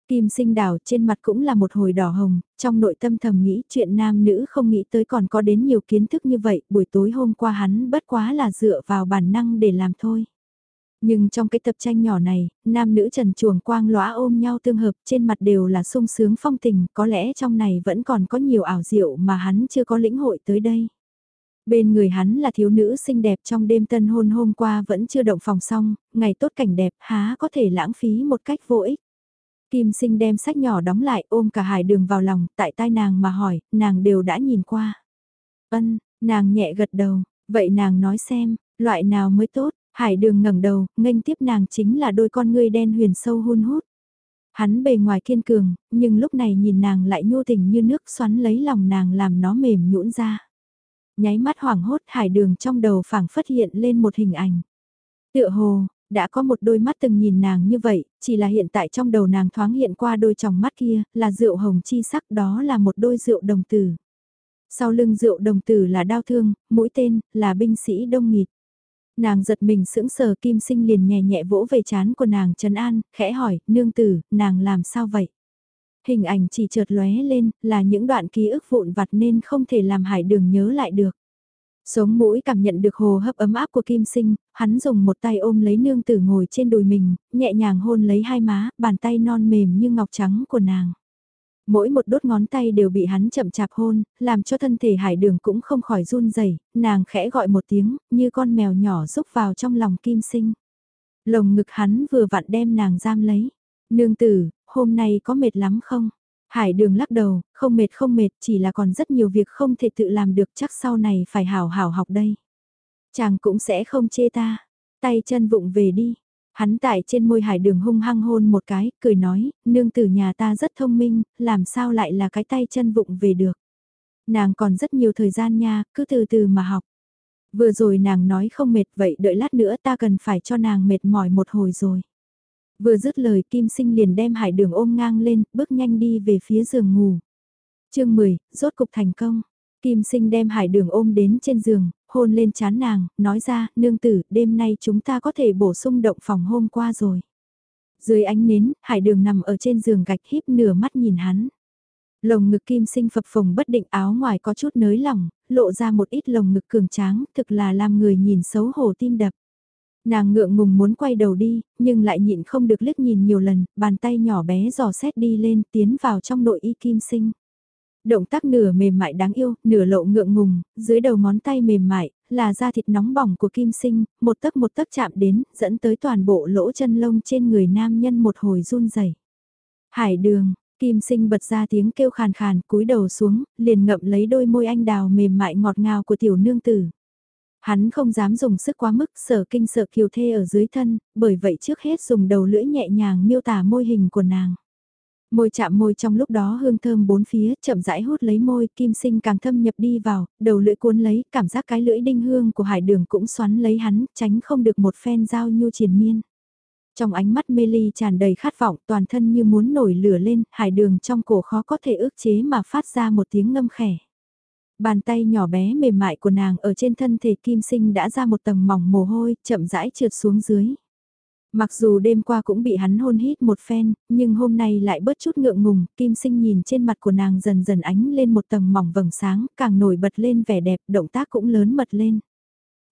Kim sinh đảo trên mặt cũng là một hồi đỏ hồng, trong nội tâm thầm nghĩ chuyện nam nữ không nghĩ tới còn có đến nhiều kiến thức như vậy, buổi tối hôm qua hắn bất quá là dựa vào bản năng để làm thôi. Nhưng trong cái tập tranh nhỏ này, nam nữ trần chuồng quang lõa ôm nhau tương hợp trên mặt đều là sung sướng phong tình, có lẽ trong này vẫn còn có nhiều ảo diệu mà hắn chưa có lĩnh hội tới đây. Bên người hắn là thiếu nữ xinh đẹp trong đêm tân hôn hôm qua vẫn chưa động phòng xong, ngày tốt cảnh đẹp há có thể lãng phí một cách vô ích. Kim sinh đem sách nhỏ đóng lại ôm cả hải đường vào lòng, tại tai nàng mà hỏi, nàng đều đã nhìn qua. Ân, nàng nhẹ gật đầu, vậy nàng nói xem, loại nào mới tốt, Hải đường ngẩng đầu, nghênh tiếp nàng chính là đôi con ngươi đen huyền sâu hun hút. Hắn bề ngoài kiên cường, nhưng lúc này nhìn nàng lại nhô tình như nước xoắn lấy lòng nàng làm nó mềm nhũn ra. Nháy mắt hoảng hốt hải đường trong đầu phảng phất hiện lên một hình ảnh. Tựa hồ, đã có một đôi mắt từng nhìn nàng như vậy, chỉ là hiện tại trong đầu nàng thoáng hiện qua đôi tròng mắt kia, là rượu hồng chi sắc đó là một đôi rượu đồng tử. Sau lưng rượu đồng tử là đao thương, mũi tên, là binh sĩ đông nghịt. Nàng giật mình sững sờ kim sinh liền nhẹ nhẹ vỗ về chán của nàng trấn an, khẽ hỏi, nương tử, nàng làm sao vậy? Hình ảnh chỉ chợt lóe lên, là những đoạn ký ức vụn vặt nên không thể làm hải đường nhớ lại được. Sống mũi cảm nhận được hồ hấp ấm áp của kim sinh, hắn dùng một tay ôm lấy nương tử ngồi trên đùi mình, nhẹ nhàng hôn lấy hai má, bàn tay non mềm như ngọc trắng của nàng. Mỗi một đốt ngón tay đều bị hắn chậm chạp hôn, làm cho thân thể hải đường cũng không khỏi run rẩy nàng khẽ gọi một tiếng, như con mèo nhỏ rúc vào trong lòng kim sinh. Lồng ngực hắn vừa vặn đem nàng giam lấy. Nương tử, hôm nay có mệt lắm không? Hải đường lắc đầu, không mệt không mệt, chỉ là còn rất nhiều việc không thể tự làm được chắc sau này phải hảo hảo học đây. Chàng cũng sẽ không chê ta, tay chân vụng về đi. Hắn tại trên môi hải đường hung hăng hôn một cái, cười nói, nương tử nhà ta rất thông minh, làm sao lại là cái tay chân vụng về được. Nàng còn rất nhiều thời gian nha, cứ từ từ mà học. Vừa rồi nàng nói không mệt vậy đợi lát nữa ta cần phải cho nàng mệt mỏi một hồi rồi. Vừa dứt lời Kim Sinh liền đem hải đường ôm ngang lên, bước nhanh đi về phía giường ngủ. chương 10, rốt cục thành công. Kim Sinh đem hải đường ôm đến trên giường, hôn lên chán nàng, nói ra, nương tử, đêm nay chúng ta có thể bổ sung động phòng hôm qua rồi. Dưới ánh nến, hải đường nằm ở trên giường gạch híp nửa mắt nhìn hắn. Lồng ngực kim sinh phập phồng bất định áo ngoài có chút nới lỏng, lộ ra một ít lồng ngực cường tráng, thực là làm người nhìn xấu hổ tim đập. Nàng ngượng ngùng muốn quay đầu đi, nhưng lại nhịn không được liếc nhìn nhiều lần, bàn tay nhỏ bé dò xét đi lên tiến vào trong nội y kim sinh. Động tác nửa mềm mại đáng yêu, nửa lộ ngượng ngùng, dưới đầu ngón tay mềm mại, là da thịt nóng bỏng của kim sinh, một tấc một tấc chạm đến, dẫn tới toàn bộ lỗ chân lông trên người nam nhân một hồi run rẩy. Hải đường, kim sinh bật ra tiếng kêu khàn khàn, cúi đầu xuống, liền ngậm lấy đôi môi anh đào mềm mại ngọt ngào của tiểu nương tử. Hắn không dám dùng sức quá mức sở kinh sợ kiều thê ở dưới thân, bởi vậy trước hết dùng đầu lưỡi nhẹ nhàng miêu tả môi hình của nàng. Môi chạm môi trong lúc đó hương thơm bốn phía, chậm rãi hút lấy môi, kim sinh càng thâm nhập đi vào, đầu lưỡi cuốn lấy, cảm giác cái lưỡi đinh hương của hải đường cũng xoắn lấy hắn, tránh không được một phen dao nhu triền miên. Trong ánh mắt mê ly tràn đầy khát vọng, toàn thân như muốn nổi lửa lên, hải đường trong cổ khó có thể ước chế mà phát ra một tiếng ngâm khẻ. Bàn tay nhỏ bé mềm mại của nàng ở trên thân thể kim sinh đã ra một tầng mỏng mồ hôi, chậm rãi trượt xuống dưới. Mặc dù đêm qua cũng bị hắn hôn hít một phen, nhưng hôm nay lại bớt chút ngượng ngùng, kim sinh nhìn trên mặt của nàng dần dần ánh lên một tầng mỏng vầng sáng, càng nổi bật lên vẻ đẹp, động tác cũng lớn mật lên.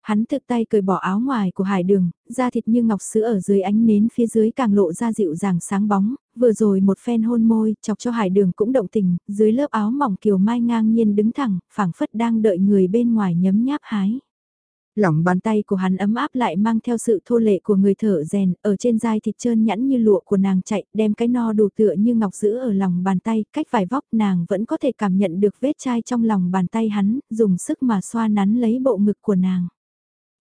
Hắn thực tay cởi bỏ áo ngoài của hải đường, da thịt như ngọc sữa ở dưới ánh nến phía dưới càng lộ ra dịu dàng sáng bóng, vừa rồi một phen hôn môi, chọc cho hải đường cũng động tình, dưới lớp áo mỏng kiều mai ngang nhiên đứng thẳng, phảng phất đang đợi người bên ngoài nhấm nháp hái. Lòng bàn tay của hắn ấm áp lại mang theo sự thô lệ của người thở rèn, ở trên dai thịt trơn nhẵn như lụa của nàng chạy, đem cái no đủ tựa như ngọc giữ ở lòng bàn tay, cách vài vóc nàng vẫn có thể cảm nhận được vết chai trong lòng bàn tay hắn, dùng sức mà xoa nắn lấy bộ ngực của nàng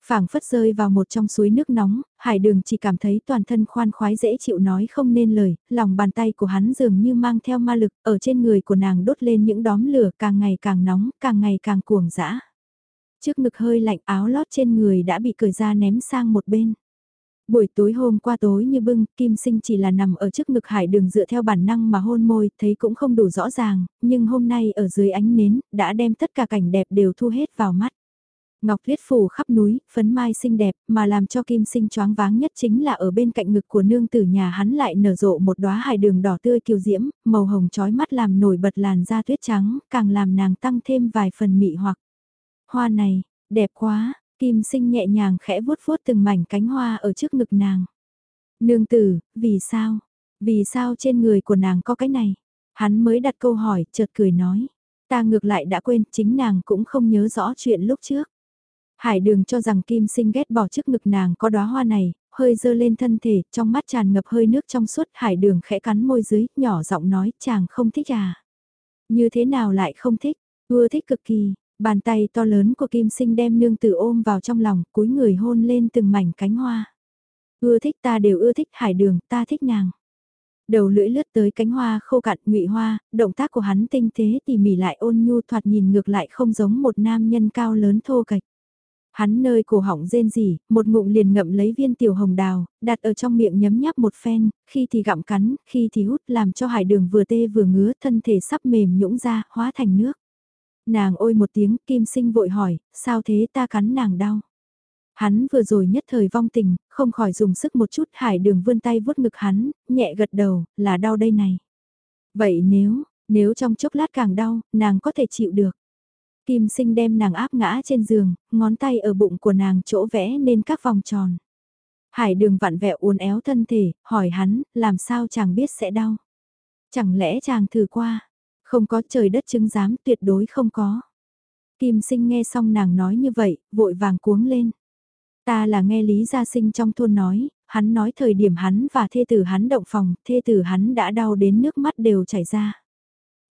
phảng phất rơi vào một trong suối nước nóng, hải đường chỉ cảm thấy toàn thân khoan khoái dễ chịu nói không nên lời, lòng bàn tay của hắn dường như mang theo ma lực, ở trên người của nàng đốt lên những đóm lửa càng ngày càng nóng, càng ngày càng cuồng dã. Trước ngực hơi lạnh áo lót trên người đã bị cởi ra ném sang một bên. Buổi tối hôm qua tối như bưng, Kim Sinh chỉ là nằm ở trước ngực hải đường dựa theo bản năng mà hôn môi, thấy cũng không đủ rõ ràng, nhưng hôm nay ở dưới ánh nến, đã đem tất cả cảnh đẹp đều thu hết vào mắt. Ngọc Viết phủ khắp núi, phấn mai xinh đẹp, mà làm cho Kim Sinh choáng váng nhất chính là ở bên cạnh ngực của nương tử nhà hắn lại nở rộ một đóa hải đường đỏ tươi kiều diễm, màu hồng chói mắt làm nổi bật làn da tuyết trắng, càng làm nàng tăng thêm vài phần mị hoặc. Hoa này, đẹp quá, Kim Sinh nhẹ nhàng khẽ vuốt vuốt từng mảnh cánh hoa ở trước ngực nàng. Nương tử, vì sao? Vì sao trên người của nàng có cái này? Hắn mới đặt câu hỏi, chợt cười nói. Ta ngược lại đã quên, chính nàng cũng không nhớ rõ chuyện lúc trước. Hải đường cho rằng Kim Sinh ghét bỏ trước ngực nàng có đóa hoa này, hơi dơ lên thân thể, trong mắt tràn ngập hơi nước trong suốt, hải đường khẽ cắn môi dưới, nhỏ giọng nói, chàng không thích à. Như thế nào lại không thích, ưa thích cực kỳ, bàn tay to lớn của Kim Sinh đem nương tử ôm vào trong lòng, cúi người hôn lên từng mảnh cánh hoa. Ưa thích ta đều ưa thích hải đường, ta thích nàng. Đầu lưỡi lướt tới cánh hoa khô cạn ngụy hoa, động tác của hắn tinh tế tỉ mỉ lại ôn nhu thoạt nhìn ngược lại không giống một nam nhân cao lớn thô kệch. Hắn nơi cổ họng rên rỉ, một ngụm liền ngậm lấy viên tiểu hồng đào, đặt ở trong miệng nhấm nháp một phen, khi thì gặm cắn, khi thì hút làm cho hải đường vừa tê vừa ngứa, thân thể sắp mềm nhũng ra, hóa thành nước. Nàng ôi một tiếng, kim sinh vội hỏi, sao thế ta cắn nàng đau? Hắn vừa rồi nhất thời vong tình, không khỏi dùng sức một chút hải đường vươn tay vuốt ngực hắn, nhẹ gật đầu, là đau đây này. Vậy nếu, nếu trong chốc lát càng đau, nàng có thể chịu được. Kim sinh đem nàng áp ngã trên giường, ngón tay ở bụng của nàng chỗ vẽ nên các vòng tròn. Hải đường vặn vẹo uốn éo thân thể, hỏi hắn, làm sao chàng biết sẽ đau. Chẳng lẽ chàng thử qua, không có trời đất chứng giám tuyệt đối không có. Kim sinh nghe xong nàng nói như vậy, vội vàng cuống lên. Ta là nghe Lý Gia Sinh trong thôn nói, hắn nói thời điểm hắn và thê tử hắn động phòng, thê tử hắn đã đau đến nước mắt đều chảy ra.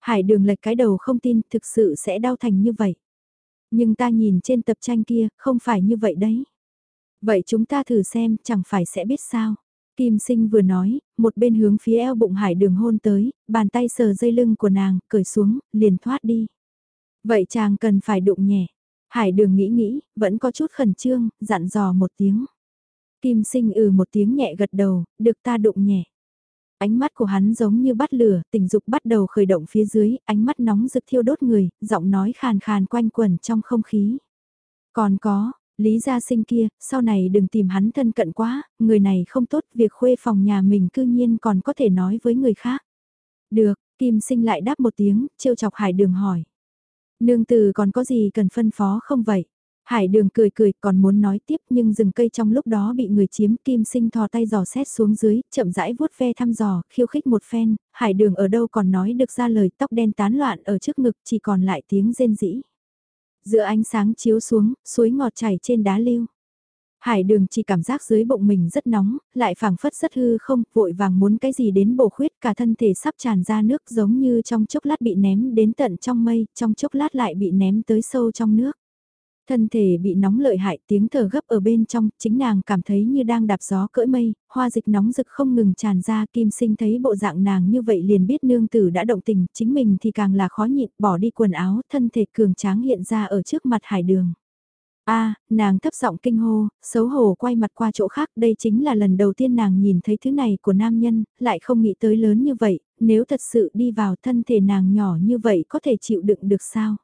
Hải đường lệch cái đầu không tin thực sự sẽ đau thành như vậy. Nhưng ta nhìn trên tập tranh kia, không phải như vậy đấy. Vậy chúng ta thử xem, chẳng phải sẽ biết sao. Kim sinh vừa nói, một bên hướng phía eo bụng hải đường hôn tới, bàn tay sờ dây lưng của nàng, cởi xuống, liền thoát đi. Vậy chàng cần phải đụng nhẹ. Hải đường nghĩ nghĩ, vẫn có chút khẩn trương, dặn dò một tiếng. Kim sinh ừ một tiếng nhẹ gật đầu, được ta đụng nhẹ. Ánh mắt của hắn giống như bắt lửa, tình dục bắt đầu khởi động phía dưới, ánh mắt nóng rực thiêu đốt người, giọng nói khàn khàn quanh quẩn trong không khí. Còn có, Lý gia sinh kia, sau này đừng tìm hắn thân cận quá, người này không tốt, việc khuê phòng nhà mình cư nhiên còn có thể nói với người khác. Được, Kim sinh lại đáp một tiếng, trêu chọc hải đường hỏi. Nương từ còn có gì cần phân phó không vậy? Hải đường cười cười còn muốn nói tiếp nhưng rừng cây trong lúc đó bị người chiếm kim sinh thò tay giò xét xuống dưới, chậm rãi vuốt ve thăm dò, khiêu khích một phen, hải đường ở đâu còn nói được ra lời tóc đen tán loạn ở trước ngực chỉ còn lại tiếng rên rỉ. Giữa ánh sáng chiếu xuống, suối ngọt chảy trên đá lưu. Hải đường chỉ cảm giác dưới bụng mình rất nóng, lại phảng phất rất hư không, vội vàng muốn cái gì đến bổ khuyết cả thân thể sắp tràn ra nước giống như trong chốc lát bị ném đến tận trong mây, trong chốc lát lại bị ném tới sâu trong nước. Thân thể bị nóng lợi hại tiếng thở gấp ở bên trong, chính nàng cảm thấy như đang đạp gió cỡ mây, hoa dịch nóng rực không ngừng tràn ra, kim sinh thấy bộ dạng nàng như vậy liền biết nương tử đã động tình, chính mình thì càng là khó nhịn, bỏ đi quần áo, thân thể cường tráng hiện ra ở trước mặt hải đường. a nàng thấp giọng kinh hô, xấu hổ quay mặt qua chỗ khác, đây chính là lần đầu tiên nàng nhìn thấy thứ này của nam nhân, lại không nghĩ tới lớn như vậy, nếu thật sự đi vào thân thể nàng nhỏ như vậy có thể chịu đựng được sao?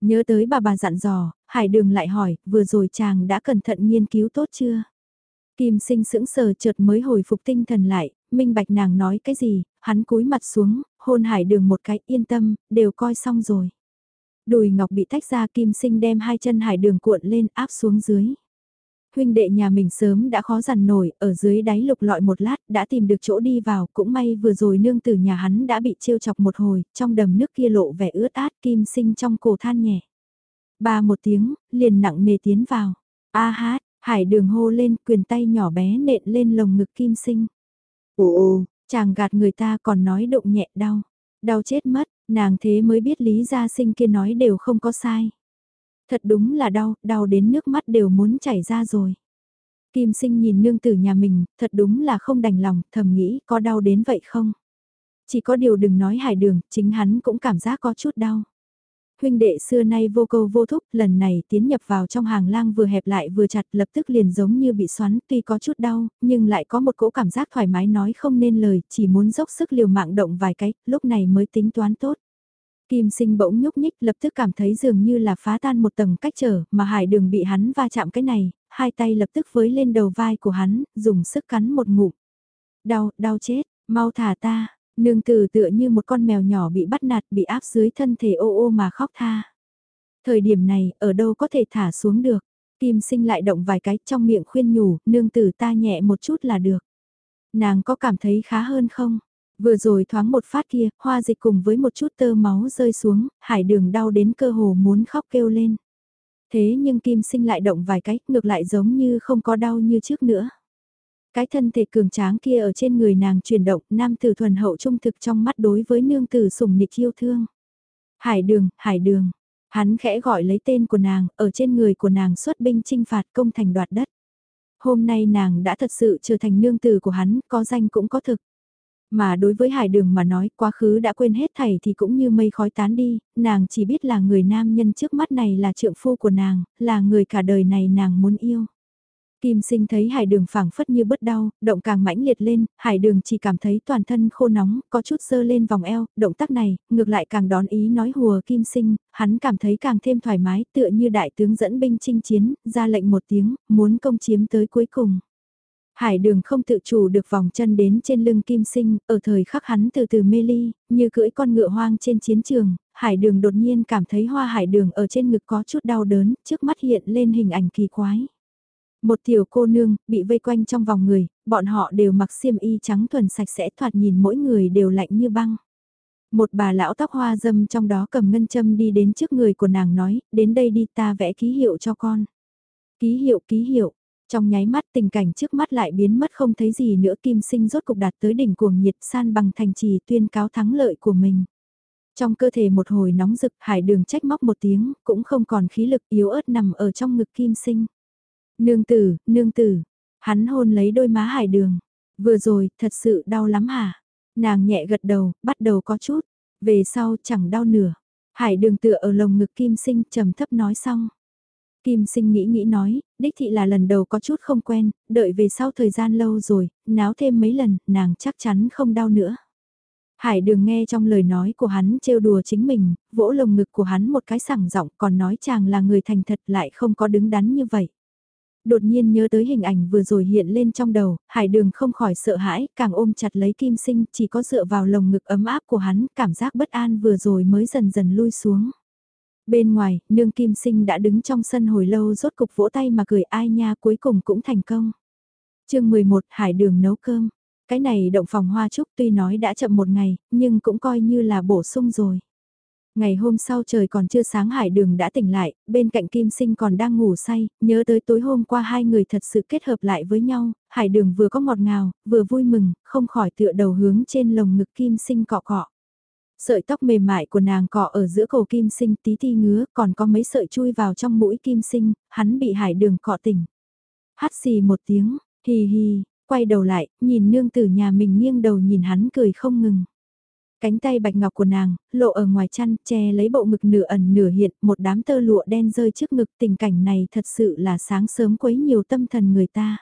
Nhớ tới bà bà dặn dò, Hải Đường lại hỏi, vừa rồi chàng đã cẩn thận nghiên cứu tốt chưa? Kim sinh sững sờ chợt mới hồi phục tinh thần lại, minh bạch nàng nói cái gì, hắn cúi mặt xuống, hôn Hải Đường một cái yên tâm, đều coi xong rồi. Đùi ngọc bị tách ra kim sinh đem hai chân Hải Đường cuộn lên áp xuống dưới huynh đệ nhà mình sớm đã khó dằn nổi, ở dưới đáy lục lọi một lát, đã tìm được chỗ đi vào, cũng may vừa rồi nương tử nhà hắn đã bị trêu chọc một hồi, trong đầm nước kia lộ vẻ ướt át kim sinh trong cổ than nhẹ. Ba một tiếng, liền nặng nề tiến vào. A hát, hải đường hô lên, quyền tay nhỏ bé nện lên lồng ngực kim sinh. Ồ ồ, chàng gạt người ta còn nói động nhẹ đau. Đau chết mất, nàng thế mới biết lý gia sinh kia nói đều không có sai. Thật đúng là đau, đau đến nước mắt đều muốn chảy ra rồi. Kim sinh nhìn nương tử nhà mình, thật đúng là không đành lòng, thầm nghĩ có đau đến vậy không? Chỉ có điều đừng nói hải đường, chính hắn cũng cảm giác có chút đau. Huynh đệ xưa nay vô câu vô thúc, lần này tiến nhập vào trong hàng lang vừa hẹp lại vừa chặt lập tức liền giống như bị xoắn, tuy có chút đau, nhưng lại có một cỗ cảm giác thoải mái nói không nên lời, chỉ muốn dốc sức liều mạng động vài cái, lúc này mới tính toán tốt. Kim sinh bỗng nhúc nhích lập tức cảm thấy dường như là phá tan một tầng cách trở mà hải đường bị hắn va chạm cái này, hai tay lập tức với lên đầu vai của hắn, dùng sức cắn một ngụm. Đau, đau chết, mau thả ta, nương tử tựa như một con mèo nhỏ bị bắt nạt bị áp dưới thân thể ô ô mà khóc tha. Thời điểm này, ở đâu có thể thả xuống được, kim sinh lại động vài cái trong miệng khuyên nhủ, nương tử ta nhẹ một chút là được. Nàng có cảm thấy khá hơn không? Vừa rồi thoáng một phát kia, hoa dịch cùng với một chút tơ máu rơi xuống, hải đường đau đến cơ hồ muốn khóc kêu lên. Thế nhưng kim sinh lại động vài cái, ngược lại giống như không có đau như trước nữa. Cái thân thể cường tráng kia ở trên người nàng chuyển động, nam tử thuần hậu trung thực trong mắt đối với nương tử sùng nịch yêu thương. Hải đường, hải đường. Hắn khẽ gọi lấy tên của nàng, ở trên người của nàng xuất binh chinh phạt công thành đoạt đất. Hôm nay nàng đã thật sự trở thành nương tử của hắn, có danh cũng có thực. Mà đối với hải đường mà nói quá khứ đã quên hết thảy thì cũng như mây khói tán đi, nàng chỉ biết là người nam nhân trước mắt này là trượng phu của nàng, là người cả đời này nàng muốn yêu. Kim sinh thấy hải đường phảng phất như bớt đau, động càng mãnh liệt lên, hải đường chỉ cảm thấy toàn thân khô nóng, có chút sơ lên vòng eo, động tác này, ngược lại càng đón ý nói hùa kim sinh, hắn cảm thấy càng thêm thoải mái tựa như đại tướng dẫn binh chinh chiến, ra lệnh một tiếng, muốn công chiếm tới cuối cùng. Hải đường không tự chủ được vòng chân đến trên lưng kim sinh, ở thời khắc hắn từ từ mê ly, như cưỡi con ngựa hoang trên chiến trường, hải đường đột nhiên cảm thấy hoa hải đường ở trên ngực có chút đau đớn, trước mắt hiện lên hình ảnh kỳ quái. Một tiểu cô nương, bị vây quanh trong vòng người, bọn họ đều mặc xiêm y trắng thuần sạch sẽ thoạt nhìn mỗi người đều lạnh như băng. Một bà lão tóc hoa dâm trong đó cầm ngân châm đi đến trước người của nàng nói, đến đây đi ta vẽ ký hiệu cho con. Ký hiệu, ký hiệu, trong nháy mắt tình cảnh trước mắt lại biến mất không thấy gì nữa kim sinh rốt cục đạt tới đỉnh cuồng nhiệt san bằng thành trì tuyên cáo thắng lợi của mình. Trong cơ thể một hồi nóng rực hải đường trách móc một tiếng, cũng không còn khí lực yếu ớt nằm ở trong ngực kim sinh. Nương tử, nương tử, hắn hôn lấy đôi má hải đường. Vừa rồi, thật sự đau lắm hả? Nàng nhẹ gật đầu, bắt đầu có chút. Về sau chẳng đau nửa. Hải đường tựa ở lồng ngực kim sinh trầm thấp nói xong. Kim sinh nghĩ nghĩ nói, đích thị là lần đầu có chút không quen, đợi về sau thời gian lâu rồi, náo thêm mấy lần, nàng chắc chắn không đau nữa. Hải đường nghe trong lời nói của hắn trêu đùa chính mình, vỗ lồng ngực của hắn một cái sảng giọng còn nói chàng là người thành thật lại không có đứng đắn như vậy. Đột nhiên nhớ tới hình ảnh vừa rồi hiện lên trong đầu, hải đường không khỏi sợ hãi, càng ôm chặt lấy kim sinh, chỉ có dựa vào lồng ngực ấm áp của hắn, cảm giác bất an vừa rồi mới dần dần lui xuống. Bên ngoài, nương kim sinh đã đứng trong sân hồi lâu rốt cục vỗ tay mà cười ai nha cuối cùng cũng thành công. chương 11 Hải đường nấu cơm. Cái này động phòng hoa trúc tuy nói đã chậm một ngày, nhưng cũng coi như là bổ sung rồi. Ngày hôm sau trời còn chưa sáng hải đường đã tỉnh lại, bên cạnh kim sinh còn đang ngủ say, nhớ tới tối hôm qua hai người thật sự kết hợp lại với nhau, hải đường vừa có ngọt ngào, vừa vui mừng, không khỏi tựa đầu hướng trên lồng ngực kim sinh cọ cọ. Sợi tóc mềm mại của nàng cọ ở giữa cổ kim sinh tí ti ngứa, còn có mấy sợi chui vào trong mũi kim sinh, hắn bị hải đường cọ tỉnh. Hắt xì một tiếng, hì hì, quay đầu lại, nhìn nương tử nhà mình nghiêng đầu nhìn hắn cười không ngừng. Cánh tay bạch ngọc của nàng, lộ ở ngoài chăn, che lấy bộ ngực nửa ẩn nửa hiện, một đám tơ lụa đen rơi trước ngực, tình cảnh này thật sự là sáng sớm quấy nhiều tâm thần người ta.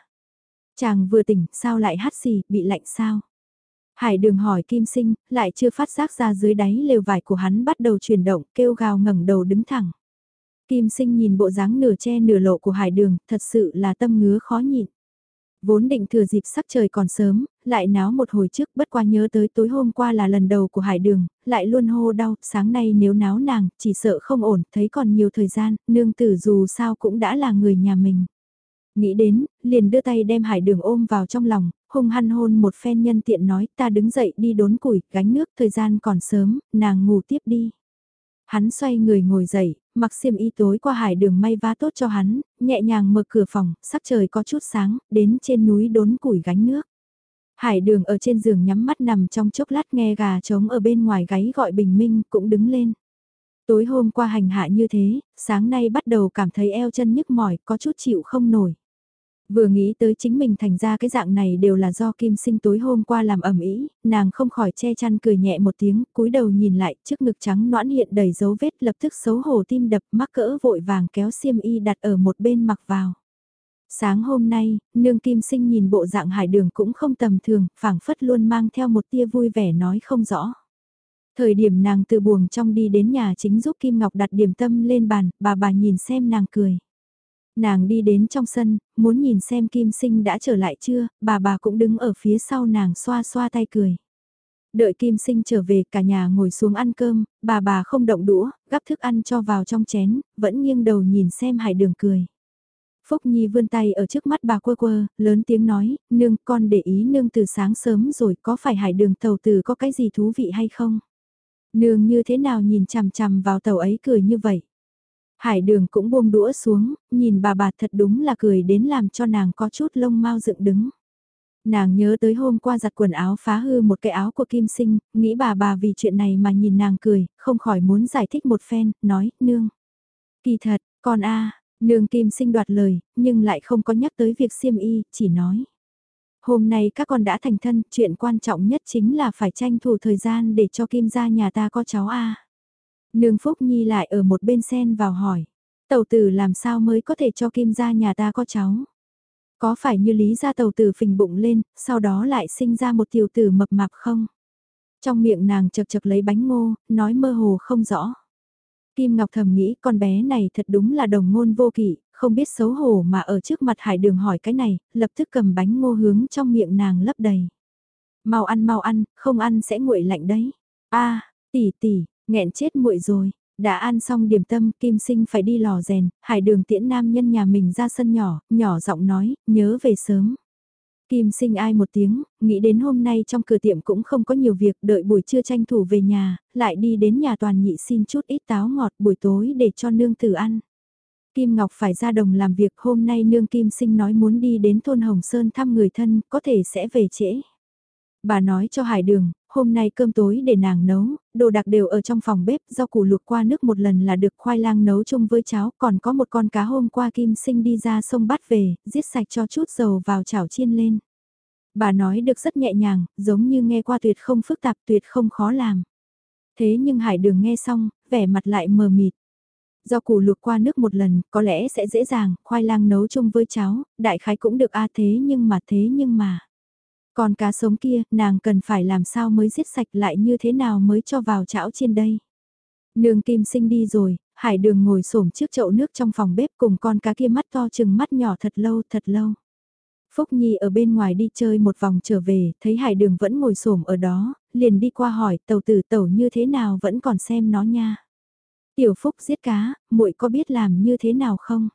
Chàng vừa tỉnh, sao lại hát xì, bị lạnh sao? Hải đường hỏi kim sinh, lại chưa phát giác ra dưới đáy lều vải của hắn bắt đầu chuyển động, kêu gào ngẩng đầu đứng thẳng. Kim sinh nhìn bộ dáng nửa che nửa lộ của hải đường, thật sự là tâm ngứa khó nhịn. Vốn định thừa dịp sắc trời còn sớm, lại náo một hồi trước bất qua nhớ tới tối hôm qua là lần đầu của hải đường, lại luôn hô đau, sáng nay nếu náo nàng, chỉ sợ không ổn, thấy còn nhiều thời gian, nương tử dù sao cũng đã là người nhà mình. Nghĩ đến, liền đưa tay đem hải đường ôm vào trong lòng, hung hăn hôn một phen nhân tiện nói ta đứng dậy đi đốn củi, gánh nước, thời gian còn sớm, nàng ngủ tiếp đi. Hắn xoay người ngồi dậy, mặc xiêm y tối qua hải đường may vá tốt cho hắn, nhẹ nhàng mở cửa phòng, sắc trời có chút sáng, đến trên núi đốn củi gánh nước. Hải đường ở trên giường nhắm mắt nằm trong chốc lát nghe gà trống ở bên ngoài gáy gọi bình minh cũng đứng lên. Tối hôm qua hành hạ như thế, sáng nay bắt đầu cảm thấy eo chân nhức mỏi, có chút chịu không nổi. Vừa nghĩ tới chính mình thành ra cái dạng này đều là do kim sinh tối hôm qua làm ẩm ý, nàng không khỏi che chăn cười nhẹ một tiếng, cúi đầu nhìn lại trước ngực trắng noãn hiện đầy dấu vết lập tức xấu hổ tim đập mắc cỡ vội vàng kéo xiêm y đặt ở một bên mặc vào. Sáng hôm nay, nương kim sinh nhìn bộ dạng hải đường cũng không tầm thường, phảng phất luôn mang theo một tia vui vẻ nói không rõ. Thời điểm nàng từ buồng trong đi đến nhà chính giúp Kim Ngọc đặt điểm tâm lên bàn, bà bà nhìn xem nàng cười. Nàng đi đến trong sân, muốn nhìn xem Kim Sinh đã trở lại chưa, bà bà cũng đứng ở phía sau nàng xoa xoa tay cười. Đợi Kim Sinh trở về cả nhà ngồi xuống ăn cơm, bà bà không động đũa, gắp thức ăn cho vào trong chén, vẫn nghiêng đầu nhìn xem hải đường cười. Phúc Nhi vươn tay ở trước mắt bà quơ quơ, lớn tiếng nói, nương con để ý nương từ sáng sớm rồi có phải hải đường tàu từ có cái gì thú vị hay không? Nương như thế nào nhìn chằm chằm vào tàu ấy cười như vậy? Hải đường cũng buông đũa xuống, nhìn bà bà thật đúng là cười đến làm cho nàng có chút lông mau dựng đứng. Nàng nhớ tới hôm qua giặt quần áo phá hư một cái áo của Kim Sinh, nghĩ bà bà vì chuyện này mà nhìn nàng cười, không khỏi muốn giải thích một phen, nói, nương. Kỳ thật, con a nương Kim Sinh đoạt lời, nhưng lại không có nhắc tới việc xiêm y, chỉ nói. Hôm nay các con đã thành thân, chuyện quan trọng nhất chính là phải tranh thủ thời gian để cho Kim gia nhà ta có cháu a Nương Phúc Nhi lại ở một bên sen vào hỏi. Tàu tử làm sao mới có thể cho Kim gia nhà ta có cháu? Có phải như lý ra tàu tử phình bụng lên, sau đó lại sinh ra một tiểu tử mập mạp không? Trong miệng nàng chật chật lấy bánh ngô, nói mơ hồ không rõ. Kim Ngọc thầm nghĩ con bé này thật đúng là đồng ngôn vô kỷ, không biết xấu hổ mà ở trước mặt hải đường hỏi cái này, lập tức cầm bánh ngô hướng trong miệng nàng lấp đầy. Mau ăn mau ăn, không ăn sẽ nguội lạnh đấy. a tỷ tỷ, nghẹn chết muội rồi. Đã ăn xong điểm tâm, Kim Sinh phải đi lò rèn, hải đường tiễn nam nhân nhà mình ra sân nhỏ, nhỏ giọng nói, nhớ về sớm. Kim sinh ai một tiếng, nghĩ đến hôm nay trong cửa tiệm cũng không có nhiều việc, đợi buổi trưa tranh thủ về nhà, lại đi đến nhà toàn nhị xin chút ít táo ngọt buổi tối để cho nương tử ăn. Kim Ngọc phải ra đồng làm việc hôm nay nương Kim sinh nói muốn đi đến thôn Hồng Sơn thăm người thân, có thể sẽ về trễ. Bà nói cho Hải Đường, hôm nay cơm tối để nàng nấu, đồ đặc đều ở trong phòng bếp, rau củ luộc qua nước một lần là được khoai lang nấu chung với cháo, còn có một con cá hôm qua Kim Sinh đi ra sông bắt về, giết sạch cho chút dầu vào chảo chiên lên. Bà nói được rất nhẹ nhàng, giống như nghe qua tuyệt không phức tạp tuyệt không khó làm. Thế nhưng Hải Đường nghe xong, vẻ mặt lại mờ mịt. Rau củ luộc qua nước một lần, có lẽ sẽ dễ dàng, khoai lang nấu chung với cháo, đại khái cũng được a thế nhưng mà thế nhưng mà. Còn cá sống kia, nàng cần phải làm sao mới giết sạch lại như thế nào mới cho vào chảo trên đây. Nương kim sinh đi rồi, hải đường ngồi xổm trước chậu nước trong phòng bếp cùng con cá kia mắt to chừng mắt nhỏ thật lâu thật lâu. Phúc Nhi ở bên ngoài đi chơi một vòng trở về, thấy hải đường vẫn ngồi xổm ở đó, liền đi qua hỏi tàu tử tàu như thế nào vẫn còn xem nó nha. Tiểu Phúc giết cá, muội có biết làm như thế nào không?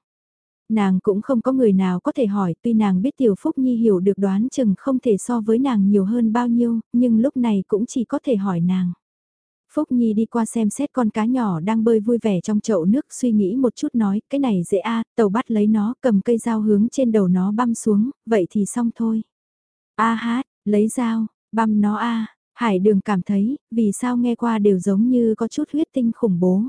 Nàng cũng không có người nào có thể hỏi, tuy nàng biết Tiểu Phúc Nhi hiểu được đoán chừng không thể so với nàng nhiều hơn bao nhiêu, nhưng lúc này cũng chỉ có thể hỏi nàng. Phúc Nhi đi qua xem xét con cá nhỏ đang bơi vui vẻ trong chậu nước suy nghĩ một chút nói, cái này dễ a tàu bắt lấy nó, cầm cây dao hướng trên đầu nó băm xuống, vậy thì xong thôi. A hát, lấy dao, băm nó a hải đường cảm thấy, vì sao nghe qua đều giống như có chút huyết tinh khủng bố.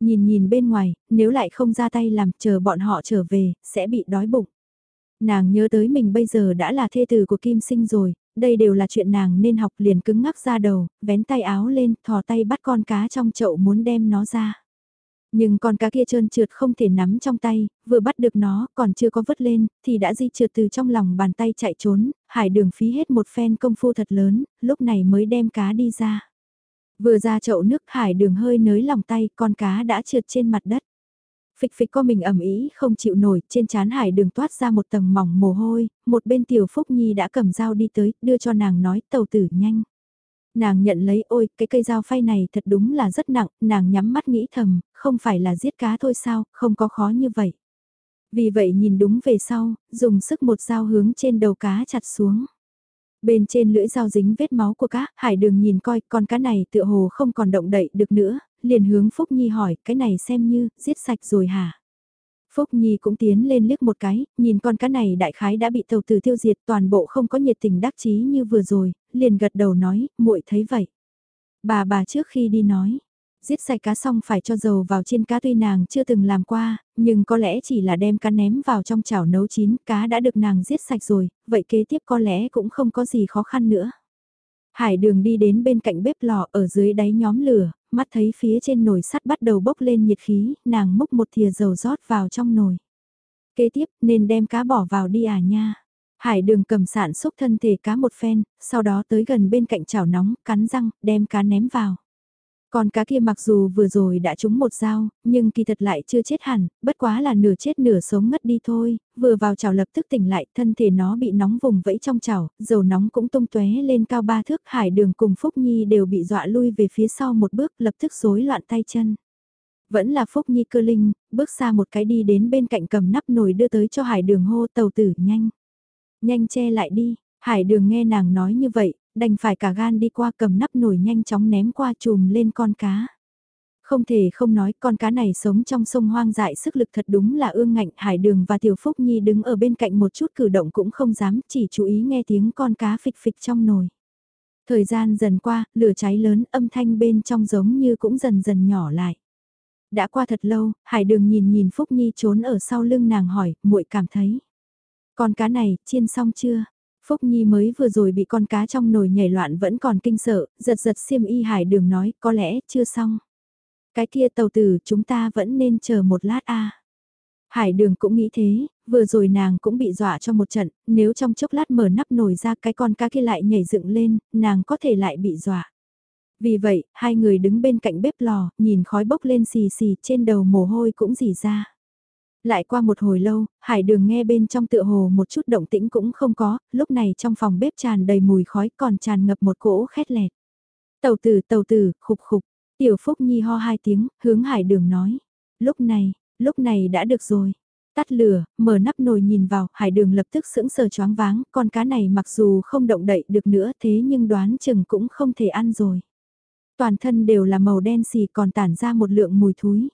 Nhìn nhìn bên ngoài, nếu lại không ra tay làm chờ bọn họ trở về, sẽ bị đói bụng. Nàng nhớ tới mình bây giờ đã là thê tử của Kim Sinh rồi, đây đều là chuyện nàng nên học liền cứng ngắc ra đầu, vén tay áo lên, thò tay bắt con cá trong chậu muốn đem nó ra. Nhưng con cá kia trơn trượt không thể nắm trong tay, vừa bắt được nó, còn chưa có vứt lên, thì đã di trượt từ trong lòng bàn tay chạy trốn, hải đường phí hết một phen công phu thật lớn, lúc này mới đem cá đi ra. Vừa ra chậu nước hải đường hơi nới lòng tay, con cá đã trượt trên mặt đất. Phịch phịch co mình ẩm ý không chịu nổi, trên chán hải đường toát ra một tầng mỏng mồ hôi, một bên tiểu phúc nhi đã cầm dao đi tới, đưa cho nàng nói tàu tử nhanh. Nàng nhận lấy ôi, cái cây dao phay này thật đúng là rất nặng, nàng nhắm mắt nghĩ thầm, không phải là giết cá thôi sao, không có khó như vậy. Vì vậy nhìn đúng về sau, dùng sức một dao hướng trên đầu cá chặt xuống. Bên trên lưỡi dao dính vết máu của cá, hải đường nhìn coi con cá này tựa hồ không còn động đậy được nữa, liền hướng Phúc Nhi hỏi, cái này xem như, giết sạch rồi hả? Phúc Nhi cũng tiến lên liếc một cái, nhìn con cá này đại khái đã bị tàu tử tiêu diệt toàn bộ không có nhiệt tình đắc chí như vừa rồi, liền gật đầu nói, muội thấy vậy. Bà bà trước khi đi nói, Giết sạch cá xong phải cho dầu vào trên cá tuy nàng chưa từng làm qua, nhưng có lẽ chỉ là đem cá ném vào trong chảo nấu chín, cá đã được nàng giết sạch rồi, vậy kế tiếp có lẽ cũng không có gì khó khăn nữa. Hải đường đi đến bên cạnh bếp lò ở dưới đáy nhóm lửa, mắt thấy phía trên nồi sắt bắt đầu bốc lên nhiệt khí, nàng múc một thìa dầu rót vào trong nồi. Kế tiếp nên đem cá bỏ vào đi à nha. Hải đường cầm sạn xúc thân thể cá một phen, sau đó tới gần bên cạnh chảo nóng, cắn răng, đem cá ném vào. Con cá kia mặc dù vừa rồi đã trúng một dao, nhưng kỳ thật lại chưa chết hẳn, bất quá là nửa chết nửa sống ngất đi thôi, vừa vào chảo lập tức tỉnh lại, thân thể nó bị nóng vùng vẫy trong chảo, dầu nóng cũng tung tóe lên cao ba thước, hải đường cùng Phúc Nhi đều bị dọa lui về phía sau một bước, lập tức rối loạn tay chân. Vẫn là Phúc Nhi cơ linh, bước xa một cái đi đến bên cạnh cầm nắp nồi đưa tới cho hải đường hô tàu tử nhanh. Nhanh che lại đi, hải đường nghe nàng nói như vậy, đành phải cả gan đi qua cầm nắp nồi nhanh chóng ném qua chùm lên con cá. Không thể không nói con cá này sống trong sông hoang dại sức lực thật đúng là ương ngạnh hải đường và tiểu phúc nhi đứng ở bên cạnh một chút cử động cũng không dám chỉ chú ý nghe tiếng con cá phịch phịch trong nồi. Thời gian dần qua, lửa cháy lớn âm thanh bên trong giống như cũng dần dần nhỏ lại. Đã qua thật lâu, hải đường nhìn nhìn Phúc Nhi trốn ở sau lưng nàng hỏi, muội cảm thấy. Con cá này, chiên xong chưa? Phúc Nhi mới vừa rồi bị con cá trong nồi nhảy loạn vẫn còn kinh sợ, giật giật xiêm y hải đường nói có lẽ chưa xong. Cái kia tàu tử chúng ta vẫn nên chờ một lát a Hải đường cũng nghĩ thế, vừa rồi nàng cũng bị dọa cho một trận, nếu trong chốc lát mở nắp nồi ra cái con cá kia lại nhảy dựng lên, nàng có thể lại bị dọa. Vì vậy, hai người đứng bên cạnh bếp lò, nhìn khói bốc lên xì xì trên đầu mồ hôi cũng dì ra. Lại qua một hồi lâu, hải đường nghe bên trong tựa hồ một chút động tĩnh cũng không có, lúc này trong phòng bếp tràn đầy mùi khói còn tràn ngập một cỗ khét lẹt. Tàu tử, tàu tử, khục khục, tiểu phúc nhi ho hai tiếng, hướng hải đường nói. Lúc này, lúc này đã được rồi. Tắt lửa, mở nắp nồi nhìn vào, hải đường lập tức sững sờ choáng váng, con cá này mặc dù không động đậy được nữa thế nhưng đoán chừng cũng không thể ăn rồi. Toàn thân đều là màu đen xì còn tản ra một lượng mùi thúi.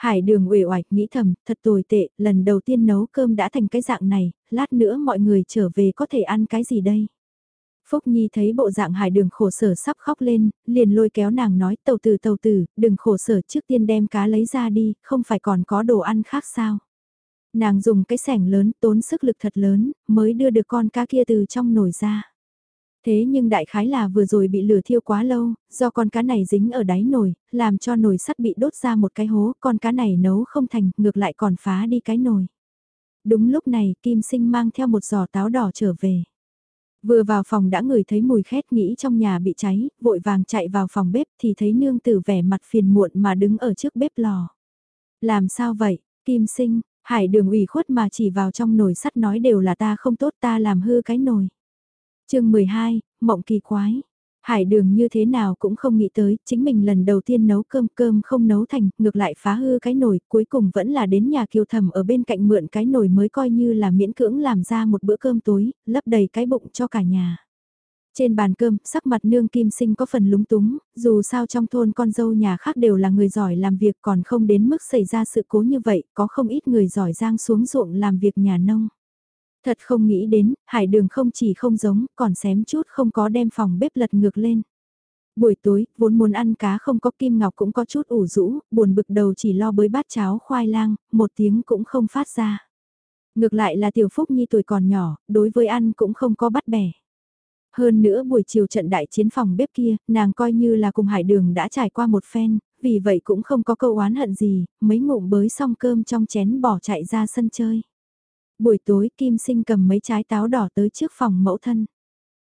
Hải đường uể oải nghĩ thầm, thật tồi tệ, lần đầu tiên nấu cơm đã thành cái dạng này, lát nữa mọi người trở về có thể ăn cái gì đây? Phúc Nhi thấy bộ dạng hải đường khổ sở sắp khóc lên, liền lôi kéo nàng nói tàu tử tàu tử, đừng khổ sở trước tiên đem cá lấy ra đi, không phải còn có đồ ăn khác sao? Nàng dùng cái sẻng lớn tốn sức lực thật lớn, mới đưa được con cá kia từ trong nồi ra. Thế nhưng đại khái là vừa rồi bị lửa thiêu quá lâu, do con cá này dính ở đáy nồi, làm cho nồi sắt bị đốt ra một cái hố, con cá này nấu không thành, ngược lại còn phá đi cái nồi. Đúng lúc này, Kim Sinh mang theo một giò táo đỏ trở về. Vừa vào phòng đã ngửi thấy mùi khét nghĩ trong nhà bị cháy, vội vàng chạy vào phòng bếp thì thấy nương tử vẻ mặt phiền muộn mà đứng ở trước bếp lò. Làm sao vậy, Kim Sinh, hải đường ủy khuất mà chỉ vào trong nồi sắt nói đều là ta không tốt ta làm hư cái nồi chương 12, mộng kỳ quái. Hải đường như thế nào cũng không nghĩ tới, chính mình lần đầu tiên nấu cơm cơm không nấu thành, ngược lại phá hư cái nồi, cuối cùng vẫn là đến nhà kiều thầm ở bên cạnh mượn cái nồi mới coi như là miễn cưỡng làm ra một bữa cơm tối, lấp đầy cái bụng cho cả nhà. Trên bàn cơm, sắc mặt nương kim sinh có phần lúng túng, dù sao trong thôn con dâu nhà khác đều là người giỏi làm việc còn không đến mức xảy ra sự cố như vậy, có không ít người giỏi giang xuống ruộng làm việc nhà nông. Thật không nghĩ đến, hải đường không chỉ không giống, còn xém chút không có đem phòng bếp lật ngược lên. Buổi tối, vốn muốn ăn cá không có kim ngọc cũng có chút ủ rũ, buồn bực đầu chỉ lo bới bát cháo khoai lang, một tiếng cũng không phát ra. Ngược lại là tiểu phúc nhi tuổi còn nhỏ, đối với ăn cũng không có bắt bẻ. Hơn nữa buổi chiều trận đại chiến phòng bếp kia, nàng coi như là cùng hải đường đã trải qua một phen, vì vậy cũng không có câu oán hận gì, mấy ngụm bới xong cơm trong chén bỏ chạy ra sân chơi. Buổi tối Kim Sinh cầm mấy trái táo đỏ tới trước phòng mẫu thân.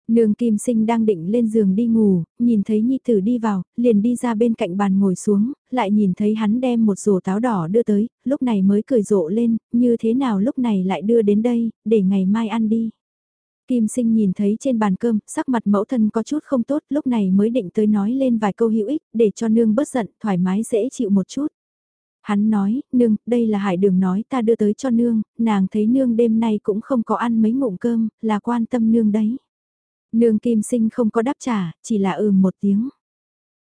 Nương Kim Sinh đang định lên giường đi ngủ, nhìn thấy Nhi Tử đi vào, liền đi ra bên cạnh bàn ngồi xuống, lại nhìn thấy hắn đem một rổ táo đỏ đưa tới, lúc này mới cười rộ lên, như thế nào lúc này lại đưa đến đây, để ngày mai ăn đi. Kim Sinh nhìn thấy trên bàn cơm, sắc mặt mẫu thân có chút không tốt, lúc này mới định tới nói lên vài câu hữu ích, để cho nương bớt giận, thoải mái dễ chịu một chút. Hắn nói, nương, đây là hải đường nói ta đưa tới cho nương, nàng thấy nương đêm nay cũng không có ăn mấy ngụm cơm, là quan tâm nương đấy. Nương Kim Sinh không có đáp trả, chỉ là ừ một tiếng.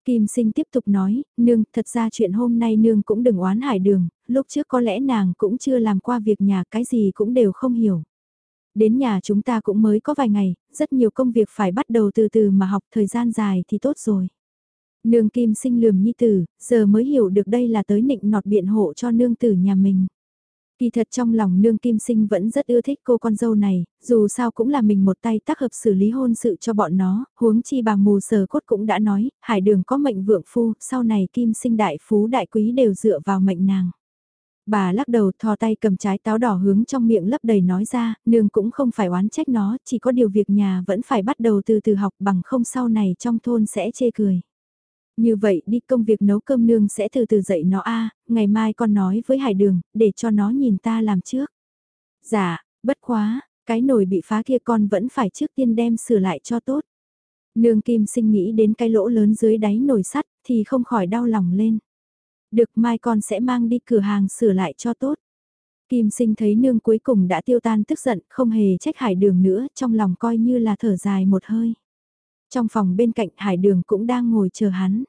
Kim Sinh tiếp tục nói, nương, thật ra chuyện hôm nay nương cũng đừng oán hải đường, lúc trước có lẽ nàng cũng chưa làm qua việc nhà cái gì cũng đều không hiểu. Đến nhà chúng ta cũng mới có vài ngày, rất nhiều công việc phải bắt đầu từ từ mà học thời gian dài thì tốt rồi. Nương kim sinh lườm nhi tử, giờ mới hiểu được đây là tới nịnh nọt biện hộ cho nương tử nhà mình. Kỳ thật trong lòng nương kim sinh vẫn rất ưa thích cô con dâu này, dù sao cũng là mình một tay tác hợp xử lý hôn sự cho bọn nó, huống chi bà mù sờ cốt cũng đã nói, hải đường có mệnh vượng phu, sau này kim sinh đại phú đại quý đều dựa vào mệnh nàng. Bà lắc đầu thò tay cầm trái táo đỏ hướng trong miệng lấp đầy nói ra, nương cũng không phải oán trách nó, chỉ có điều việc nhà vẫn phải bắt đầu từ từ học bằng không sau này trong thôn sẽ chê cười. Như vậy đi công việc nấu cơm nương sẽ từ từ dạy nó a ngày mai con nói với hải đường, để cho nó nhìn ta làm trước. Dạ, bất quá, cái nồi bị phá kia con vẫn phải trước tiên đem sửa lại cho tốt. Nương kim sinh nghĩ đến cái lỗ lớn dưới đáy nồi sắt thì không khỏi đau lòng lên. Được mai con sẽ mang đi cửa hàng sửa lại cho tốt. Kim sinh thấy nương cuối cùng đã tiêu tan tức giận, không hề trách hải đường nữa, trong lòng coi như là thở dài một hơi. Trong phòng bên cạnh hải đường cũng đang ngồi chờ hắn.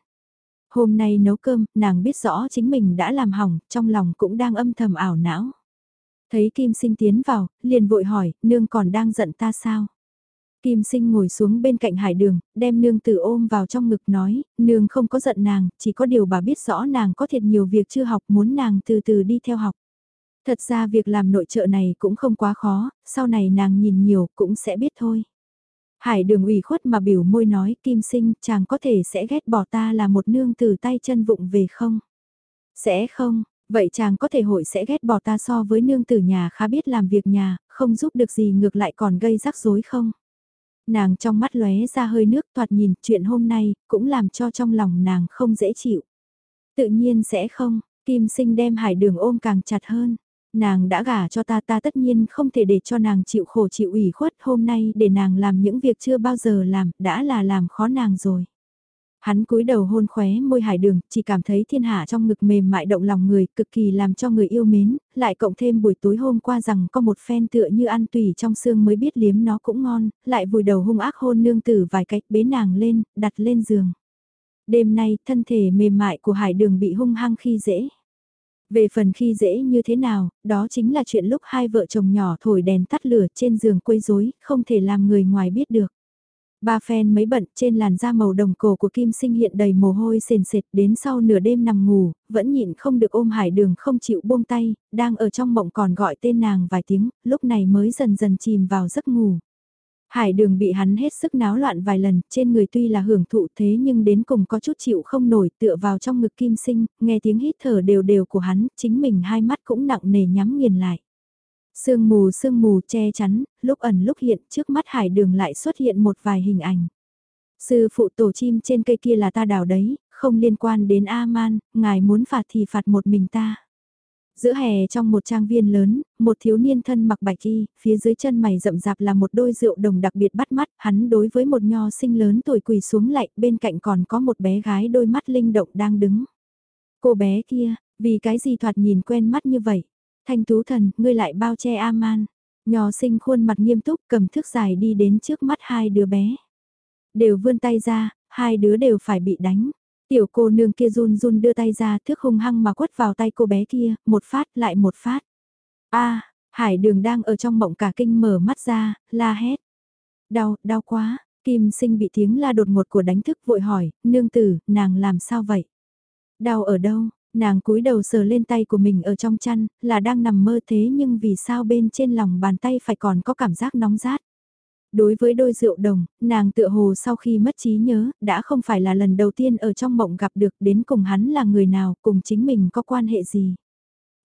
Hôm nay nấu cơm, nàng biết rõ chính mình đã làm hỏng, trong lòng cũng đang âm thầm ảo não. Thấy Kim Sinh tiến vào, liền vội hỏi, nương còn đang giận ta sao? Kim Sinh ngồi xuống bên cạnh hải đường, đem nương tử ôm vào trong ngực nói, nương không có giận nàng, chỉ có điều bà biết rõ nàng có thiệt nhiều việc chưa học muốn nàng từ từ đi theo học. Thật ra việc làm nội trợ này cũng không quá khó, sau này nàng nhìn nhiều cũng sẽ biết thôi. Hải đường ủy khuất mà biểu môi nói kim sinh chàng có thể sẽ ghét bỏ ta là một nương từ tay chân vụng về không? Sẽ không, Vậy chàng có thể hội sẽ ghét bỏ ta so với nương tử nhà khá biết làm việc nhà, không giúp được gì ngược lại còn gây rắc rối không? Nàng trong mắt lóe ra hơi nước thoạt nhìn chuyện hôm nay cũng làm cho trong lòng nàng không dễ chịu. Tự nhiên sẽ không, Kim Sinh đem hải đường ôm càng chặt hơn. Nàng đã gả cho ta ta tất nhiên không thể để cho nàng chịu khổ chịu ủy khuất hôm nay để nàng làm những việc chưa bao giờ làm, đã là làm khó nàng rồi. Hắn cúi đầu hôn khóe môi hải đường, chỉ cảm thấy thiên hạ trong ngực mềm mại động lòng người, cực kỳ làm cho người yêu mến, lại cộng thêm buổi tối hôm qua rằng có một phen tựa như ăn tùy trong xương mới biết liếm nó cũng ngon, lại vùi đầu hung ác hôn nương tử vài cách bế nàng lên, đặt lên giường. Đêm nay, thân thể mềm mại của hải đường bị hung hăng khi dễ. Về phần khi dễ như thế nào, đó chính là chuyện lúc hai vợ chồng nhỏ thổi đèn tắt lửa trên giường quấy rối, không thể làm người ngoài biết được. Ba phen mấy bận trên làn da màu đồng cổ của Kim Sinh hiện đầy mồ hôi sền sệt đến sau nửa đêm nằm ngủ, vẫn nhịn không được ôm hải đường không chịu buông tay, đang ở trong mộng còn gọi tên nàng vài tiếng, lúc này mới dần dần chìm vào giấc ngủ. Hải đường bị hắn hết sức náo loạn vài lần, trên người tuy là hưởng thụ thế nhưng đến cùng có chút chịu không nổi tựa vào trong ngực kim sinh, nghe tiếng hít thở đều đều của hắn, chính mình hai mắt cũng nặng nề nhắm nghiền lại. Sương mù sương mù che chắn, lúc ẩn lúc hiện trước mắt hải đường lại xuất hiện một vài hình ảnh. Sư phụ tổ chim trên cây kia là ta đào đấy, không liên quan đến A-man, ngài muốn phạt thì phạt một mình ta. Giữa hè trong một trang viên lớn, một thiếu niên thân mặc bạch y, phía dưới chân mày rậm rạp là một đôi rượu đồng đặc biệt bắt mắt, hắn đối với một nho sinh lớn tuổi quỳ xuống lạy, bên cạnh còn có một bé gái đôi mắt linh động đang đứng. Cô bé kia, vì cái gì thoạt nhìn quen mắt như vậy? Thanh tú thần, ngươi lại bao che A-man. Nho sinh khuôn mặt nghiêm túc cầm thước dài đi đến trước mắt hai đứa bé. Đều vươn tay ra, hai đứa đều phải bị đánh. Tiểu cô nương kia run run đưa tay ra thước hung hăng mà quất vào tay cô bé kia, một phát lại một phát. a hải đường đang ở trong mộng cả kinh mở mắt ra, la hét. Đau, đau quá, kim sinh bị tiếng la đột ngột của đánh thức vội hỏi, nương tử, nàng làm sao vậy? Đau ở đâu? Nàng cúi đầu sờ lên tay của mình ở trong chăn, là đang nằm mơ thế nhưng vì sao bên trên lòng bàn tay phải còn có cảm giác nóng rát. Đối với đôi rượu đồng, nàng tựa hồ sau khi mất trí nhớ, đã không phải là lần đầu tiên ở trong mộng gặp được đến cùng hắn là người nào, cùng chính mình có quan hệ gì.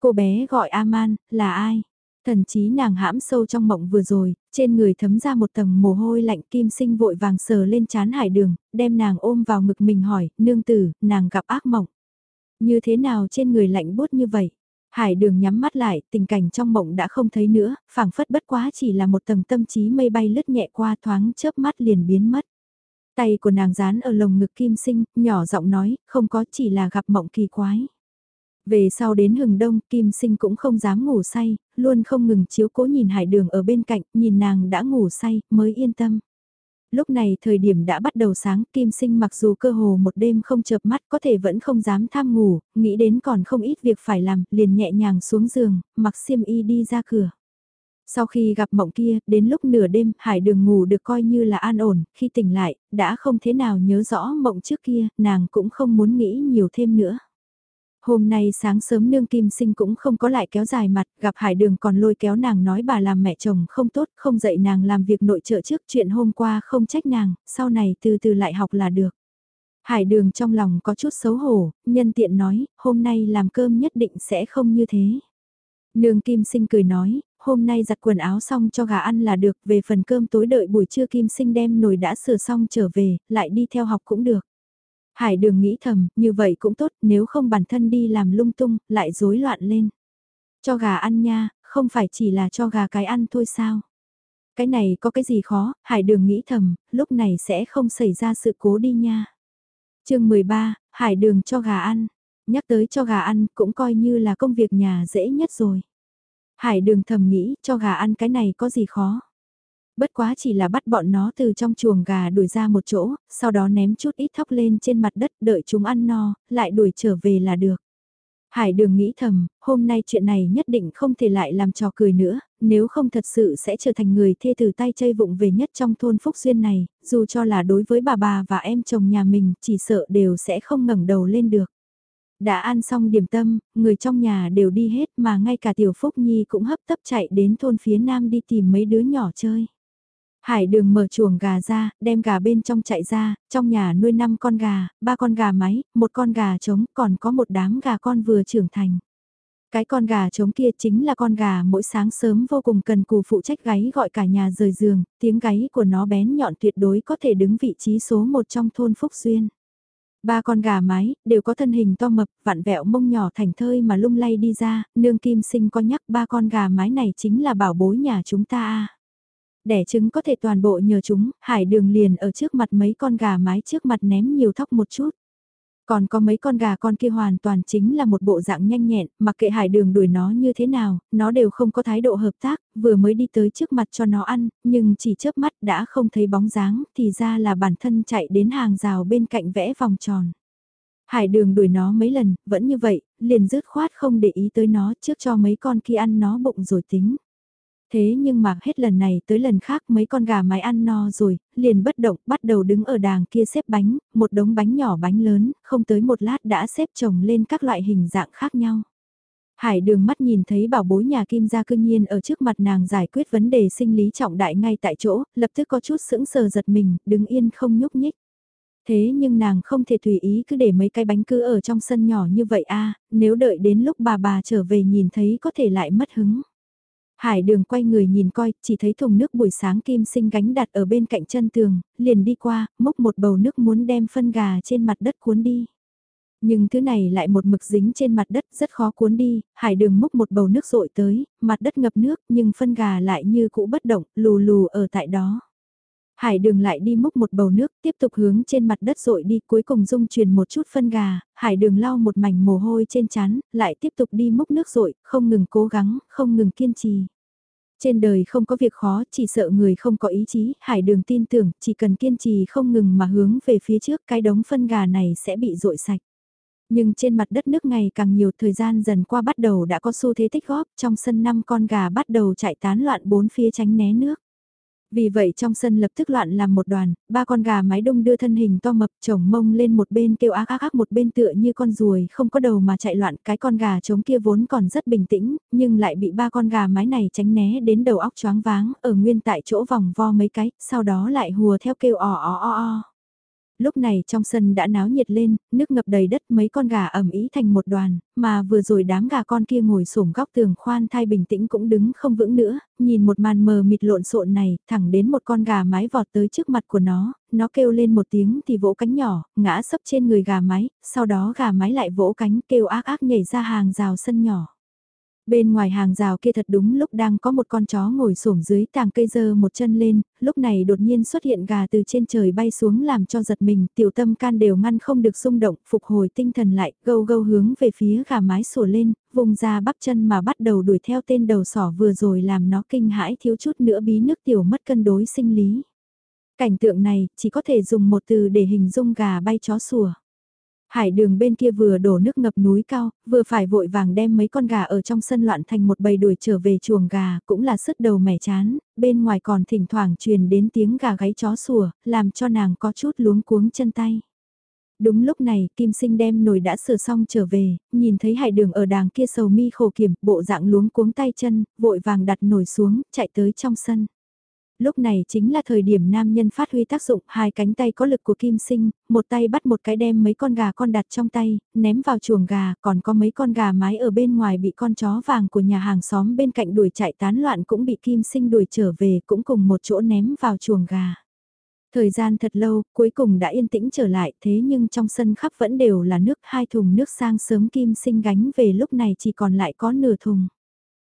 Cô bé gọi Aman, là ai? Thần chí nàng hãm sâu trong mộng vừa rồi, trên người thấm ra một tầng mồ hôi lạnh kim sinh vội vàng sờ lên chán hải đường, đem nàng ôm vào ngực mình hỏi, nương tử, nàng gặp ác mộng. Như thế nào trên người lạnh bút như vậy? Hải đường nhắm mắt lại, tình cảnh trong mộng đã không thấy nữa, phảng phất bất quá chỉ là một tầng tâm trí mây bay lướt nhẹ qua thoáng chớp mắt liền biến mất. Tay của nàng dán ở lồng ngực kim sinh, nhỏ giọng nói, không có chỉ là gặp mộng kỳ quái. Về sau đến hừng đông, kim sinh cũng không dám ngủ say, luôn không ngừng chiếu cố nhìn hải đường ở bên cạnh, nhìn nàng đã ngủ say, mới yên tâm lúc này thời điểm đã bắt đầu sáng, Kim Sinh mặc dù cơ hồ một đêm không chợp mắt có thể vẫn không dám tham ngủ, nghĩ đến còn không ít việc phải làm, liền nhẹ nhàng xuống giường, mặc xiêm y đi ra cửa. Sau khi gặp mộng kia, đến lúc nửa đêm, hải đường ngủ được coi như là an ổn, khi tỉnh lại, đã không thế nào nhớ rõ mộng trước kia, nàng cũng không muốn nghĩ nhiều thêm nữa. Hôm nay sáng sớm nương kim sinh cũng không có lại kéo dài mặt, gặp hải đường còn lôi kéo nàng nói bà làm mẹ chồng không tốt, không dạy nàng làm việc nội trợ trước chuyện hôm qua không trách nàng, sau này từ từ lại học là được. Hải đường trong lòng có chút xấu hổ, nhân tiện nói, hôm nay làm cơm nhất định sẽ không như thế. Nương kim sinh cười nói, hôm nay giặt quần áo xong cho gà ăn là được, về phần cơm tối đợi buổi trưa kim sinh đem nồi đã sửa xong trở về, lại đi theo học cũng được. Hải đường nghĩ thầm, như vậy cũng tốt, nếu không bản thân đi làm lung tung, lại rối loạn lên. Cho gà ăn nha, không phải chỉ là cho gà cái ăn thôi sao? Cái này có cái gì khó, hải đường nghĩ thầm, lúc này sẽ không xảy ra sự cố đi nha. chương 13, hải đường cho gà ăn. Nhắc tới cho gà ăn cũng coi như là công việc nhà dễ nhất rồi. Hải đường thầm nghĩ cho gà ăn cái này có gì khó. Bất quá chỉ là bắt bọn nó từ trong chuồng gà đuổi ra một chỗ, sau đó ném chút ít thóc lên trên mặt đất đợi chúng ăn no, lại đuổi trở về là được. Hải đường nghĩ thầm, hôm nay chuyện này nhất định không thể lại làm trò cười nữa, nếu không thật sự sẽ trở thành người thê từ tay chơi vụng về nhất trong thôn Phúc Duyên này, dù cho là đối với bà bà và em chồng nhà mình, chỉ sợ đều sẽ không ngẩng đầu lên được. Đã ăn xong điểm tâm, người trong nhà đều đi hết mà ngay cả Tiểu Phúc Nhi cũng hấp tấp chạy đến thôn phía nam đi tìm mấy đứa nhỏ chơi. Hải đường mở chuồng gà ra, đem gà bên trong chạy ra, trong nhà nuôi 5 con gà, ba con gà máy, một con gà trống, còn có một đám gà con vừa trưởng thành. Cái con gà trống kia chính là con gà mỗi sáng sớm vô cùng cần cù phụ trách gáy gọi cả nhà rời giường, tiếng gáy của nó bén nhọn tuyệt đối có thể đứng vị trí số một trong thôn Phúc Duyên. Ba con gà mái, đều có thân hình to mập, vặn vẹo mông nhỏ thành thơi mà lung lay đi ra, nương kim sinh có nhắc ba con gà mái này chính là bảo bối nhà chúng ta a Đẻ trứng có thể toàn bộ nhờ chúng, hải đường liền ở trước mặt mấy con gà mái trước mặt ném nhiều thóc một chút. Còn có mấy con gà con kia hoàn toàn chính là một bộ dạng nhanh nhẹn, mặc kệ hải đường đuổi nó như thế nào, nó đều không có thái độ hợp tác, vừa mới đi tới trước mặt cho nó ăn, nhưng chỉ chớp mắt đã không thấy bóng dáng, thì ra là bản thân chạy đến hàng rào bên cạnh vẽ vòng tròn. Hải đường đuổi nó mấy lần, vẫn như vậy, liền dứt khoát không để ý tới nó trước cho mấy con kia ăn nó bụng rồi tính. Thế nhưng mà hết lần này tới lần khác mấy con gà mái ăn no rồi, liền bất động bắt đầu đứng ở đàng kia xếp bánh, một đống bánh nhỏ bánh lớn, không tới một lát đã xếp chồng lên các loại hình dạng khác nhau. Hải đường mắt nhìn thấy bảo bối nhà kim gia cương nhiên ở trước mặt nàng giải quyết vấn đề sinh lý trọng đại ngay tại chỗ, lập tức có chút sững sờ giật mình, đứng yên không nhúc nhích. Thế nhưng nàng không thể tùy ý cứ để mấy cái bánh cứ ở trong sân nhỏ như vậy a à, nếu đợi đến lúc bà bà trở về nhìn thấy có thể lại mất hứng. Hải đường quay người nhìn coi, chỉ thấy thùng nước buổi sáng kim sinh gánh đặt ở bên cạnh chân tường, liền đi qua, múc một bầu nước muốn đem phân gà trên mặt đất cuốn đi. Nhưng thứ này lại một mực dính trên mặt đất rất khó cuốn đi, hải đường múc một bầu nước rội tới, mặt đất ngập nước nhưng phân gà lại như cũ bất động, lù lù ở tại đó. Hải đường lại đi múc một bầu nước, tiếp tục hướng trên mặt đất rội đi, cuối cùng dung truyền một chút phân gà, hải đường lau một mảnh mồ hôi trên chán, lại tiếp tục đi múc nước rội, không ngừng cố gắng, không ngừng kiên trì. Trên đời không có việc khó, chỉ sợ người không có ý chí, hải đường tin tưởng, chỉ cần kiên trì không ngừng mà hướng về phía trước, cái đống phân gà này sẽ bị rội sạch. Nhưng trên mặt đất nước ngày càng nhiều thời gian dần qua bắt đầu đã có xu thế tích góp, trong sân năm con gà bắt đầu chạy tán loạn bốn phía tránh né nước. Vì vậy trong sân lập tức loạn làm một đoàn, ba con gà mái đông đưa thân hình to mập chồng mông lên một bên kêu ác ác ác một bên tựa như con ruồi không có đầu mà chạy loạn cái con gà trống kia vốn còn rất bình tĩnh, nhưng lại bị ba con gà mái này tránh né đến đầu óc choáng váng ở nguyên tại chỗ vòng vo mấy cái, sau đó lại hùa theo kêu ò o o o lúc này trong sân đã náo nhiệt lên, nước ngập đầy đất mấy con gà ẩm ý thành một đoàn, mà vừa rồi đám gà con kia ngồi sổm góc tường khoan thai bình tĩnh cũng đứng không vững nữa, nhìn một màn mờ mịt lộn xộn này, thẳng đến một con gà mái vọt tới trước mặt của nó, nó kêu lên một tiếng thì vỗ cánh nhỏ, ngã sấp trên người gà mái, sau đó gà mái lại vỗ cánh kêu ác ác nhảy ra hàng rào sân nhỏ. Bên ngoài hàng rào kia thật đúng lúc đang có một con chó ngồi xổm dưới tàng cây dơ một chân lên, lúc này đột nhiên xuất hiện gà từ trên trời bay xuống làm cho giật mình, tiểu tâm can đều ngăn không được xung động, phục hồi tinh thần lại, gâu gâu hướng về phía gà mái sủa lên, vùng ra bắp chân mà bắt đầu đuổi theo tên đầu sỏ vừa rồi làm nó kinh hãi thiếu chút nữa bí nước tiểu mất cân đối sinh lý. Cảnh tượng này chỉ có thể dùng một từ để hình dung gà bay chó sủa. Hải đường bên kia vừa đổ nước ngập núi cao, vừa phải vội vàng đem mấy con gà ở trong sân loạn thành một bầy đuổi trở về chuồng gà, cũng là sứt đầu mẻ chán, bên ngoài còn thỉnh thoảng truyền đến tiếng gà gáy chó sủa, làm cho nàng có chút luống cuống chân tay. Đúng lúc này, Kim Sinh đem nồi đã sửa xong trở về, nhìn thấy hải đường ở đàng kia sầu mi khổ kiểm, bộ dạng luống cuống tay chân, vội vàng đặt nồi xuống, chạy tới trong sân lúc này chính là thời điểm nam nhân phát huy tác dụng, hai cánh tay có lực của kim sinh, một tay bắt một cái đem mấy con gà con đặt trong tay, ném vào chuồng gà, còn có mấy con gà mái ở bên ngoài bị con chó vàng của nhà hàng xóm bên cạnh đuổi chạy tán loạn cũng bị kim sinh đuổi trở về cũng cùng một chỗ ném vào chuồng gà. Thời gian thật lâu, cuối cùng đã yên tĩnh trở lại, thế nhưng trong sân khắp vẫn đều là nước, hai thùng nước sang sớm kim sinh gánh về lúc này chỉ còn lại có nửa thùng.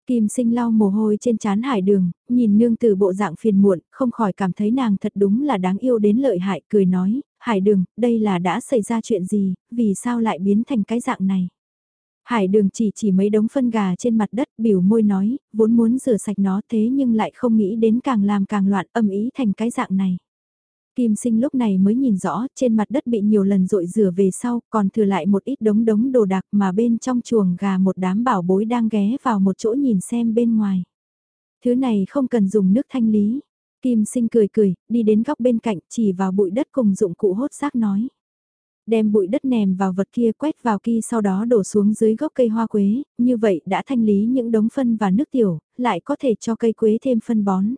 Kim sinh lau mồ hôi trên chán hải đường, nhìn nương từ bộ dạng phiền muộn, không khỏi cảm thấy nàng thật đúng là đáng yêu đến lợi hại, cười nói, hải đường, đây là đã xảy ra chuyện gì, vì sao lại biến thành cái dạng này. Hải đường chỉ chỉ mấy đống phân gà trên mặt đất biểu môi nói, vốn muốn rửa sạch nó thế nhưng lại không nghĩ đến càng làm càng loạn âm ý thành cái dạng này. Kim sinh lúc này mới nhìn rõ, trên mặt đất bị nhiều lần rội rửa về sau, còn thừa lại một ít đống đống đồ đạc mà bên trong chuồng gà một đám bảo bối đang ghé vào một chỗ nhìn xem bên ngoài. Thứ này không cần dùng nước thanh lý. Kim sinh cười cười, đi đến góc bên cạnh chỉ vào bụi đất cùng dụng cụ hốt xác nói. Đem bụi đất nèm vào vật kia quét vào kia sau đó đổ xuống dưới gốc cây hoa quế, như vậy đã thanh lý những đống phân và nước tiểu, lại có thể cho cây quế thêm phân bón.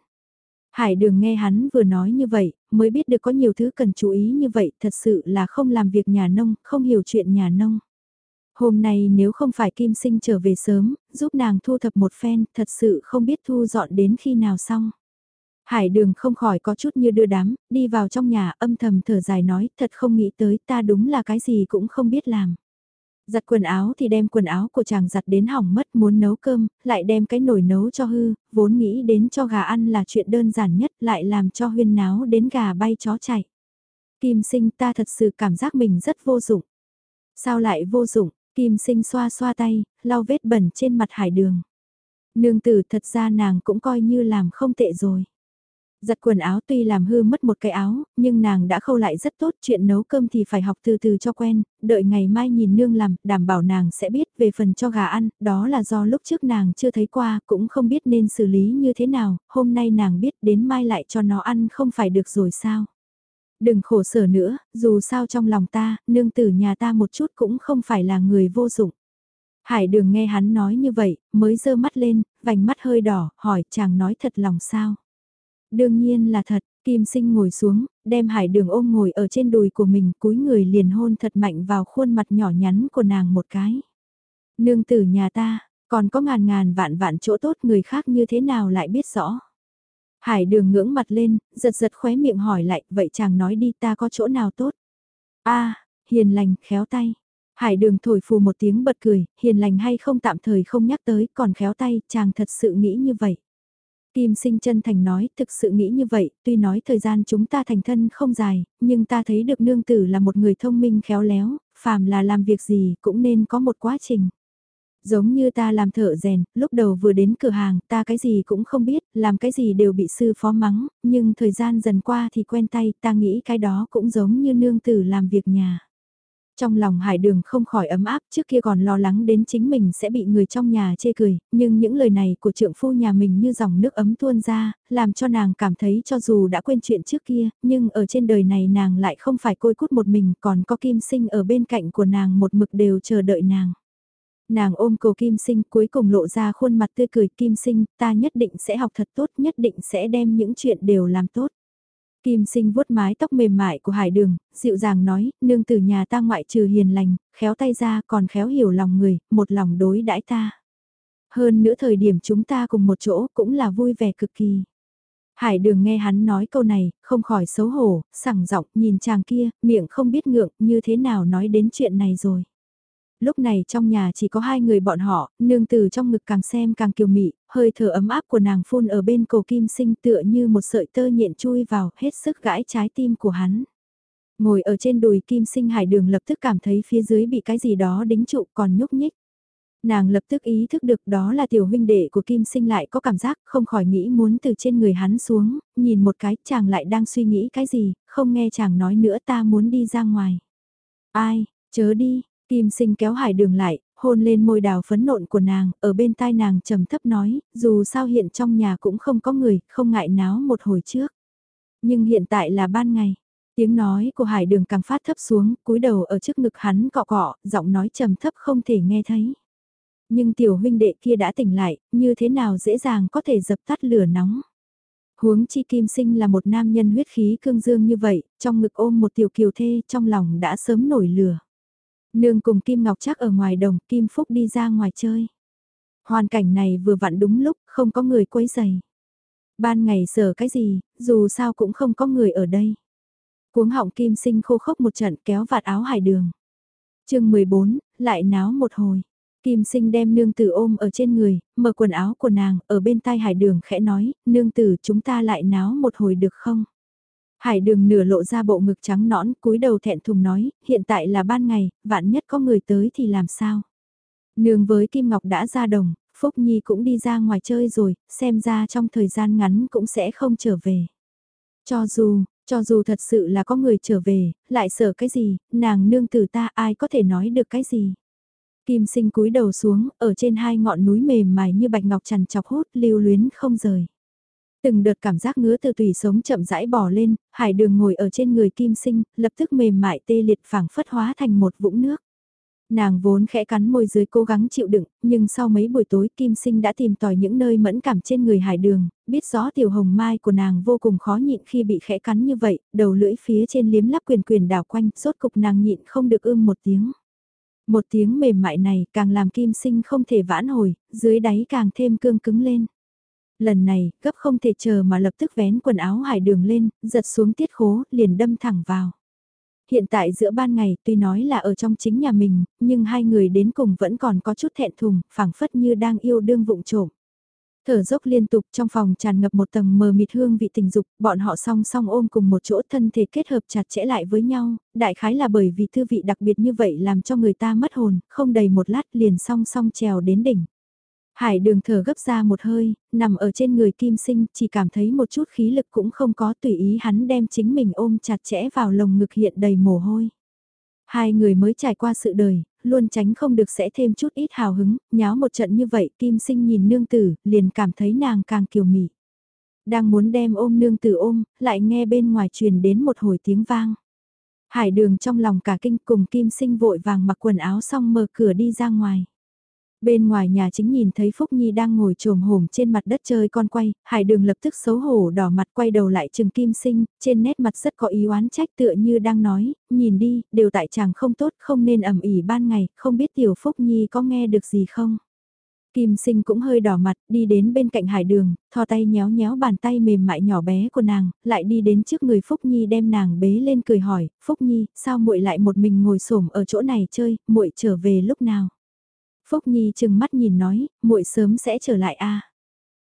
Hải đường nghe hắn vừa nói như vậy, mới biết được có nhiều thứ cần chú ý như vậy, thật sự là không làm việc nhà nông, không hiểu chuyện nhà nông. Hôm nay nếu không phải Kim Sinh trở về sớm, giúp nàng thu thập một phen, thật sự không biết thu dọn đến khi nào xong. Hải đường không khỏi có chút như đưa đám, đi vào trong nhà âm thầm thở dài nói, thật không nghĩ tới ta đúng là cái gì cũng không biết làm. Giặt quần áo thì đem quần áo của chàng giặt đến hỏng mất muốn nấu cơm, lại đem cái nồi nấu cho hư, vốn nghĩ đến cho gà ăn là chuyện đơn giản nhất lại làm cho huyên náo đến gà bay chó chạy. Kim sinh ta thật sự cảm giác mình rất vô dụng. Sao lại vô dụng, kim sinh xoa xoa tay, lau vết bẩn trên mặt hải đường. Nương tử thật ra nàng cũng coi như làm không tệ rồi. Giặt quần áo tuy làm hư mất một cái áo, nhưng nàng đã khâu lại rất tốt, chuyện nấu cơm thì phải học từ từ cho quen, đợi ngày mai nhìn nương làm, đảm bảo nàng sẽ biết về phần cho gà ăn, đó là do lúc trước nàng chưa thấy qua, cũng không biết nên xử lý như thế nào, hôm nay nàng biết đến mai lại cho nó ăn không phải được rồi sao. Đừng khổ sở nữa, dù sao trong lòng ta, nương tử nhà ta một chút cũng không phải là người vô dụng. Hải đường nghe hắn nói như vậy, mới dơ mắt lên, vành mắt hơi đỏ, hỏi chàng nói thật lòng sao. Đương nhiên là thật, Kim Sinh ngồi xuống, đem hải đường ôm ngồi ở trên đùi của mình cúi người liền hôn thật mạnh vào khuôn mặt nhỏ nhắn của nàng một cái. Nương tử nhà ta, còn có ngàn ngàn vạn vạn chỗ tốt người khác như thế nào lại biết rõ. Hải đường ngưỡng mặt lên, giật giật khóe miệng hỏi lại, vậy chàng nói đi ta có chỗ nào tốt? a hiền lành, khéo tay. Hải đường thổi phù một tiếng bật cười, hiền lành hay không tạm thời không nhắc tới, còn khéo tay, chàng thật sự nghĩ như vậy. Kim sinh chân thành nói, thực sự nghĩ như vậy, tuy nói thời gian chúng ta thành thân không dài, nhưng ta thấy được nương tử là một người thông minh khéo léo, phàm là làm việc gì cũng nên có một quá trình. Giống như ta làm thợ rèn, lúc đầu vừa đến cửa hàng, ta cái gì cũng không biết, làm cái gì đều bị sư phó mắng, nhưng thời gian dần qua thì quen tay, ta nghĩ cái đó cũng giống như nương tử làm việc nhà. Trong lòng hải đường không khỏi ấm áp trước kia còn lo lắng đến chính mình sẽ bị người trong nhà chê cười, nhưng những lời này của trượng phu nhà mình như dòng nước ấm tuôn ra, làm cho nàng cảm thấy cho dù đã quên chuyện trước kia, nhưng ở trên đời này nàng lại không phải côi cút một mình còn có kim sinh ở bên cạnh của nàng một mực đều chờ đợi nàng. Nàng ôm cầu kim sinh cuối cùng lộ ra khuôn mặt tươi cười kim sinh, ta nhất định sẽ học thật tốt, nhất định sẽ đem những chuyện đều làm tốt. Kim sinh vuốt mái tóc mềm mại của hải đường, dịu dàng nói, nương tử nhà ta ngoại trừ hiền lành, khéo tay ra còn khéo hiểu lòng người, một lòng đối đãi ta. Hơn nữa thời điểm chúng ta cùng một chỗ cũng là vui vẻ cực kỳ. Hải đường nghe hắn nói câu này, không khỏi xấu hổ, sẳng giọng nhìn chàng kia, miệng không biết ngượng như thế nào nói đến chuyện này rồi. Lúc này trong nhà chỉ có hai người bọn họ, nương từ trong ngực càng xem càng kiều mị, hơi thở ấm áp của nàng phun ở bên cổ kim sinh tựa như một sợi tơ nhện chui vào, hết sức gãi trái tim của hắn. Ngồi ở trên đùi kim sinh hải đường lập tức cảm thấy phía dưới bị cái gì đó đính trụ còn nhúc nhích. Nàng lập tức ý thức được đó là tiểu huynh đệ của kim sinh lại có cảm giác không khỏi nghĩ muốn từ trên người hắn xuống, nhìn một cái chàng lại đang suy nghĩ cái gì, không nghe chàng nói nữa ta muốn đi ra ngoài. Ai, chớ đi, Kim sinh kéo hải đường lại, hôn lên môi đào phấn nộn của nàng, ở bên tai nàng trầm thấp nói, dù sao hiện trong nhà cũng không có người, không ngại náo một hồi trước. Nhưng hiện tại là ban ngày. Tiếng nói của hải đường càng phát thấp xuống, cúi đầu ở trước ngực hắn cọ cọ, giọng nói trầm thấp không thể nghe thấy. Nhưng tiểu huynh đệ kia đã tỉnh lại, như thế nào dễ dàng có thể dập tắt lửa nóng. Huống chi kim sinh là một nam nhân huyết khí cương dương như vậy, trong ngực ôm một tiểu kiều thê, trong lòng đã sớm nổi lửa. Nương cùng Kim Ngọc chắc ở ngoài đồng, Kim Phúc đi ra ngoài chơi. Hoàn cảnh này vừa vặn đúng lúc, không có người quấy giày. Ban ngày sở cái gì, dù sao cũng không có người ở đây. Cuống họng Kim sinh khô khốc một trận kéo vạt áo hải đường. chương 14, lại náo một hồi. Kim sinh đem nương tử ôm ở trên người, mở quần áo của nàng, ở bên tai hải đường khẽ nói, nương tử chúng ta lại náo một hồi được không? Hải đường nửa lộ ra bộ ngực trắng nõn, cúi đầu thẹn thùng nói, hiện tại là ban ngày, vạn nhất có người tới thì làm sao? Nương với Kim Ngọc đã ra đồng, Phúc Nhi cũng đi ra ngoài chơi rồi, xem ra trong thời gian ngắn cũng sẽ không trở về. Cho dù, cho dù thật sự là có người trở về, lại sợ cái gì, nàng nương từ ta ai có thể nói được cái gì. Kim sinh cúi đầu xuống, ở trên hai ngọn núi mềm mại như bạch ngọc trằn chọc hút lưu luyến không rời. Từng đợt cảm giác ngứa từ tùy sống chậm rãi bỏ lên, hải đường ngồi ở trên người kim sinh, lập tức mềm mại tê liệt phảng phất hóa thành một vũng nước. Nàng vốn khẽ cắn môi dưới cố gắng chịu đựng, nhưng sau mấy buổi tối kim sinh đã tìm tòi những nơi mẫn cảm trên người hải đường, biết rõ tiểu hồng mai của nàng vô cùng khó nhịn khi bị khẽ cắn như vậy, đầu lưỡi phía trên liếm lắp quyền quyền đảo quanh, rốt cục nàng nhịn không được ưm một tiếng. Một tiếng mềm mại này càng làm kim sinh không thể vãn hồi, dưới đáy càng thêm cương cứng lên. Lần này, gấp không thể chờ mà lập tức vén quần áo hải đường lên, giật xuống tiết khố, liền đâm thẳng vào. Hiện tại giữa ban ngày tuy nói là ở trong chính nhà mình, nhưng hai người đến cùng vẫn còn có chút thẹn thùng, phảng phất như đang yêu đương vụng trộm. Thở dốc liên tục trong phòng tràn ngập một tầng mờ mịt hương vị tình dục, bọn họ song song ôm cùng một chỗ thân thể kết hợp chặt chẽ lại với nhau, đại khái là bởi vì thư vị đặc biệt như vậy làm cho người ta mất hồn, không đầy một lát liền song song trèo đến đỉnh. Hải đường thở gấp ra một hơi, nằm ở trên người kim sinh, chỉ cảm thấy một chút khí lực cũng không có tùy ý hắn đem chính mình ôm chặt chẽ vào lồng ngực hiện đầy mồ hôi. Hai người mới trải qua sự đời, luôn tránh không được sẽ thêm chút ít hào hứng, nháo một trận như vậy kim sinh nhìn nương tử, liền cảm thấy nàng càng kiều mị. Đang muốn đem ôm nương tử ôm, lại nghe bên ngoài truyền đến một hồi tiếng vang. Hải đường trong lòng cả kinh cùng kim sinh vội vàng mặc quần áo xong mở cửa đi ra ngoài. Bên ngoài nhà chính nhìn thấy Phúc Nhi đang ngồi trồm hổm trên mặt đất chơi con quay, hải đường lập tức xấu hổ đỏ mặt quay đầu lại trừng kim sinh, trên nét mặt rất có ý oán trách tựa như đang nói, nhìn đi, đều tại chàng không tốt, không nên ẩm ỉ ban ngày, không biết tiểu Phúc Nhi có nghe được gì không. Kim sinh cũng hơi đỏ mặt, đi đến bên cạnh hải đường, thò tay nhéo nhéo bàn tay mềm mại nhỏ bé của nàng, lại đi đến trước người Phúc Nhi đem nàng bế lên cười hỏi, Phúc Nhi, sao muội lại một mình ngồi xổm ở chỗ này chơi, muội trở về lúc nào? Phúc Nhi chừng mắt nhìn nói, muội sớm sẽ trở lại a.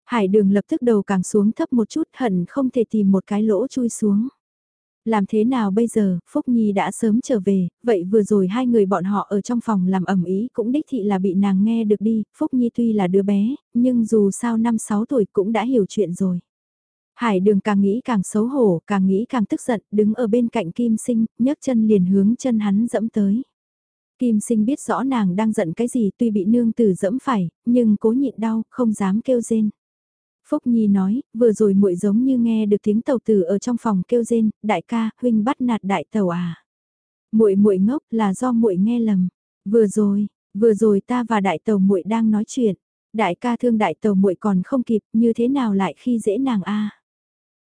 Hải đường lập tức đầu càng xuống thấp một chút hận không thể tìm một cái lỗ chui xuống. Làm thế nào bây giờ, Phúc Nhi đã sớm trở về, vậy vừa rồi hai người bọn họ ở trong phòng làm ẩm ý cũng đích thị là bị nàng nghe được đi, Phúc Nhi tuy là đứa bé, nhưng dù sao năm sáu tuổi cũng đã hiểu chuyện rồi. Hải đường càng nghĩ càng xấu hổ, càng nghĩ càng tức giận, đứng ở bên cạnh kim sinh, nhấc chân liền hướng chân hắn dẫm tới. Kim sinh biết rõ nàng đang giận cái gì tuy bị nương tử dẫm phải, nhưng cố nhịn đau, không dám kêu rên. Phúc Nhi nói, vừa rồi muội giống như nghe được tiếng tàu tử ở trong phòng kêu rên, đại ca, huynh bắt nạt đại tàu à. Muội muội ngốc là do muội nghe lầm. Vừa rồi, vừa rồi ta và đại tàu muội đang nói chuyện. Đại ca thương đại tàu muội còn không kịp, như thế nào lại khi dễ nàng a?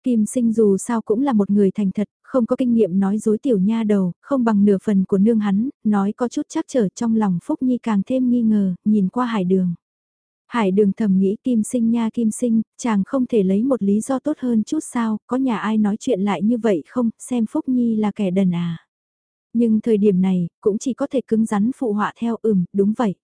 Kim sinh dù sao cũng là một người thành thật, không có kinh nghiệm nói dối tiểu nha đầu, không bằng nửa phần của nương hắn, nói có chút chắc trở trong lòng Phúc Nhi càng thêm nghi ngờ, nhìn qua hải đường. Hải đường thầm nghĩ kim sinh nha kim sinh, chàng không thể lấy một lý do tốt hơn chút sao, có nhà ai nói chuyện lại như vậy không, xem Phúc Nhi là kẻ đần à. Nhưng thời điểm này, cũng chỉ có thể cứng rắn phụ họa theo ừm, đúng vậy.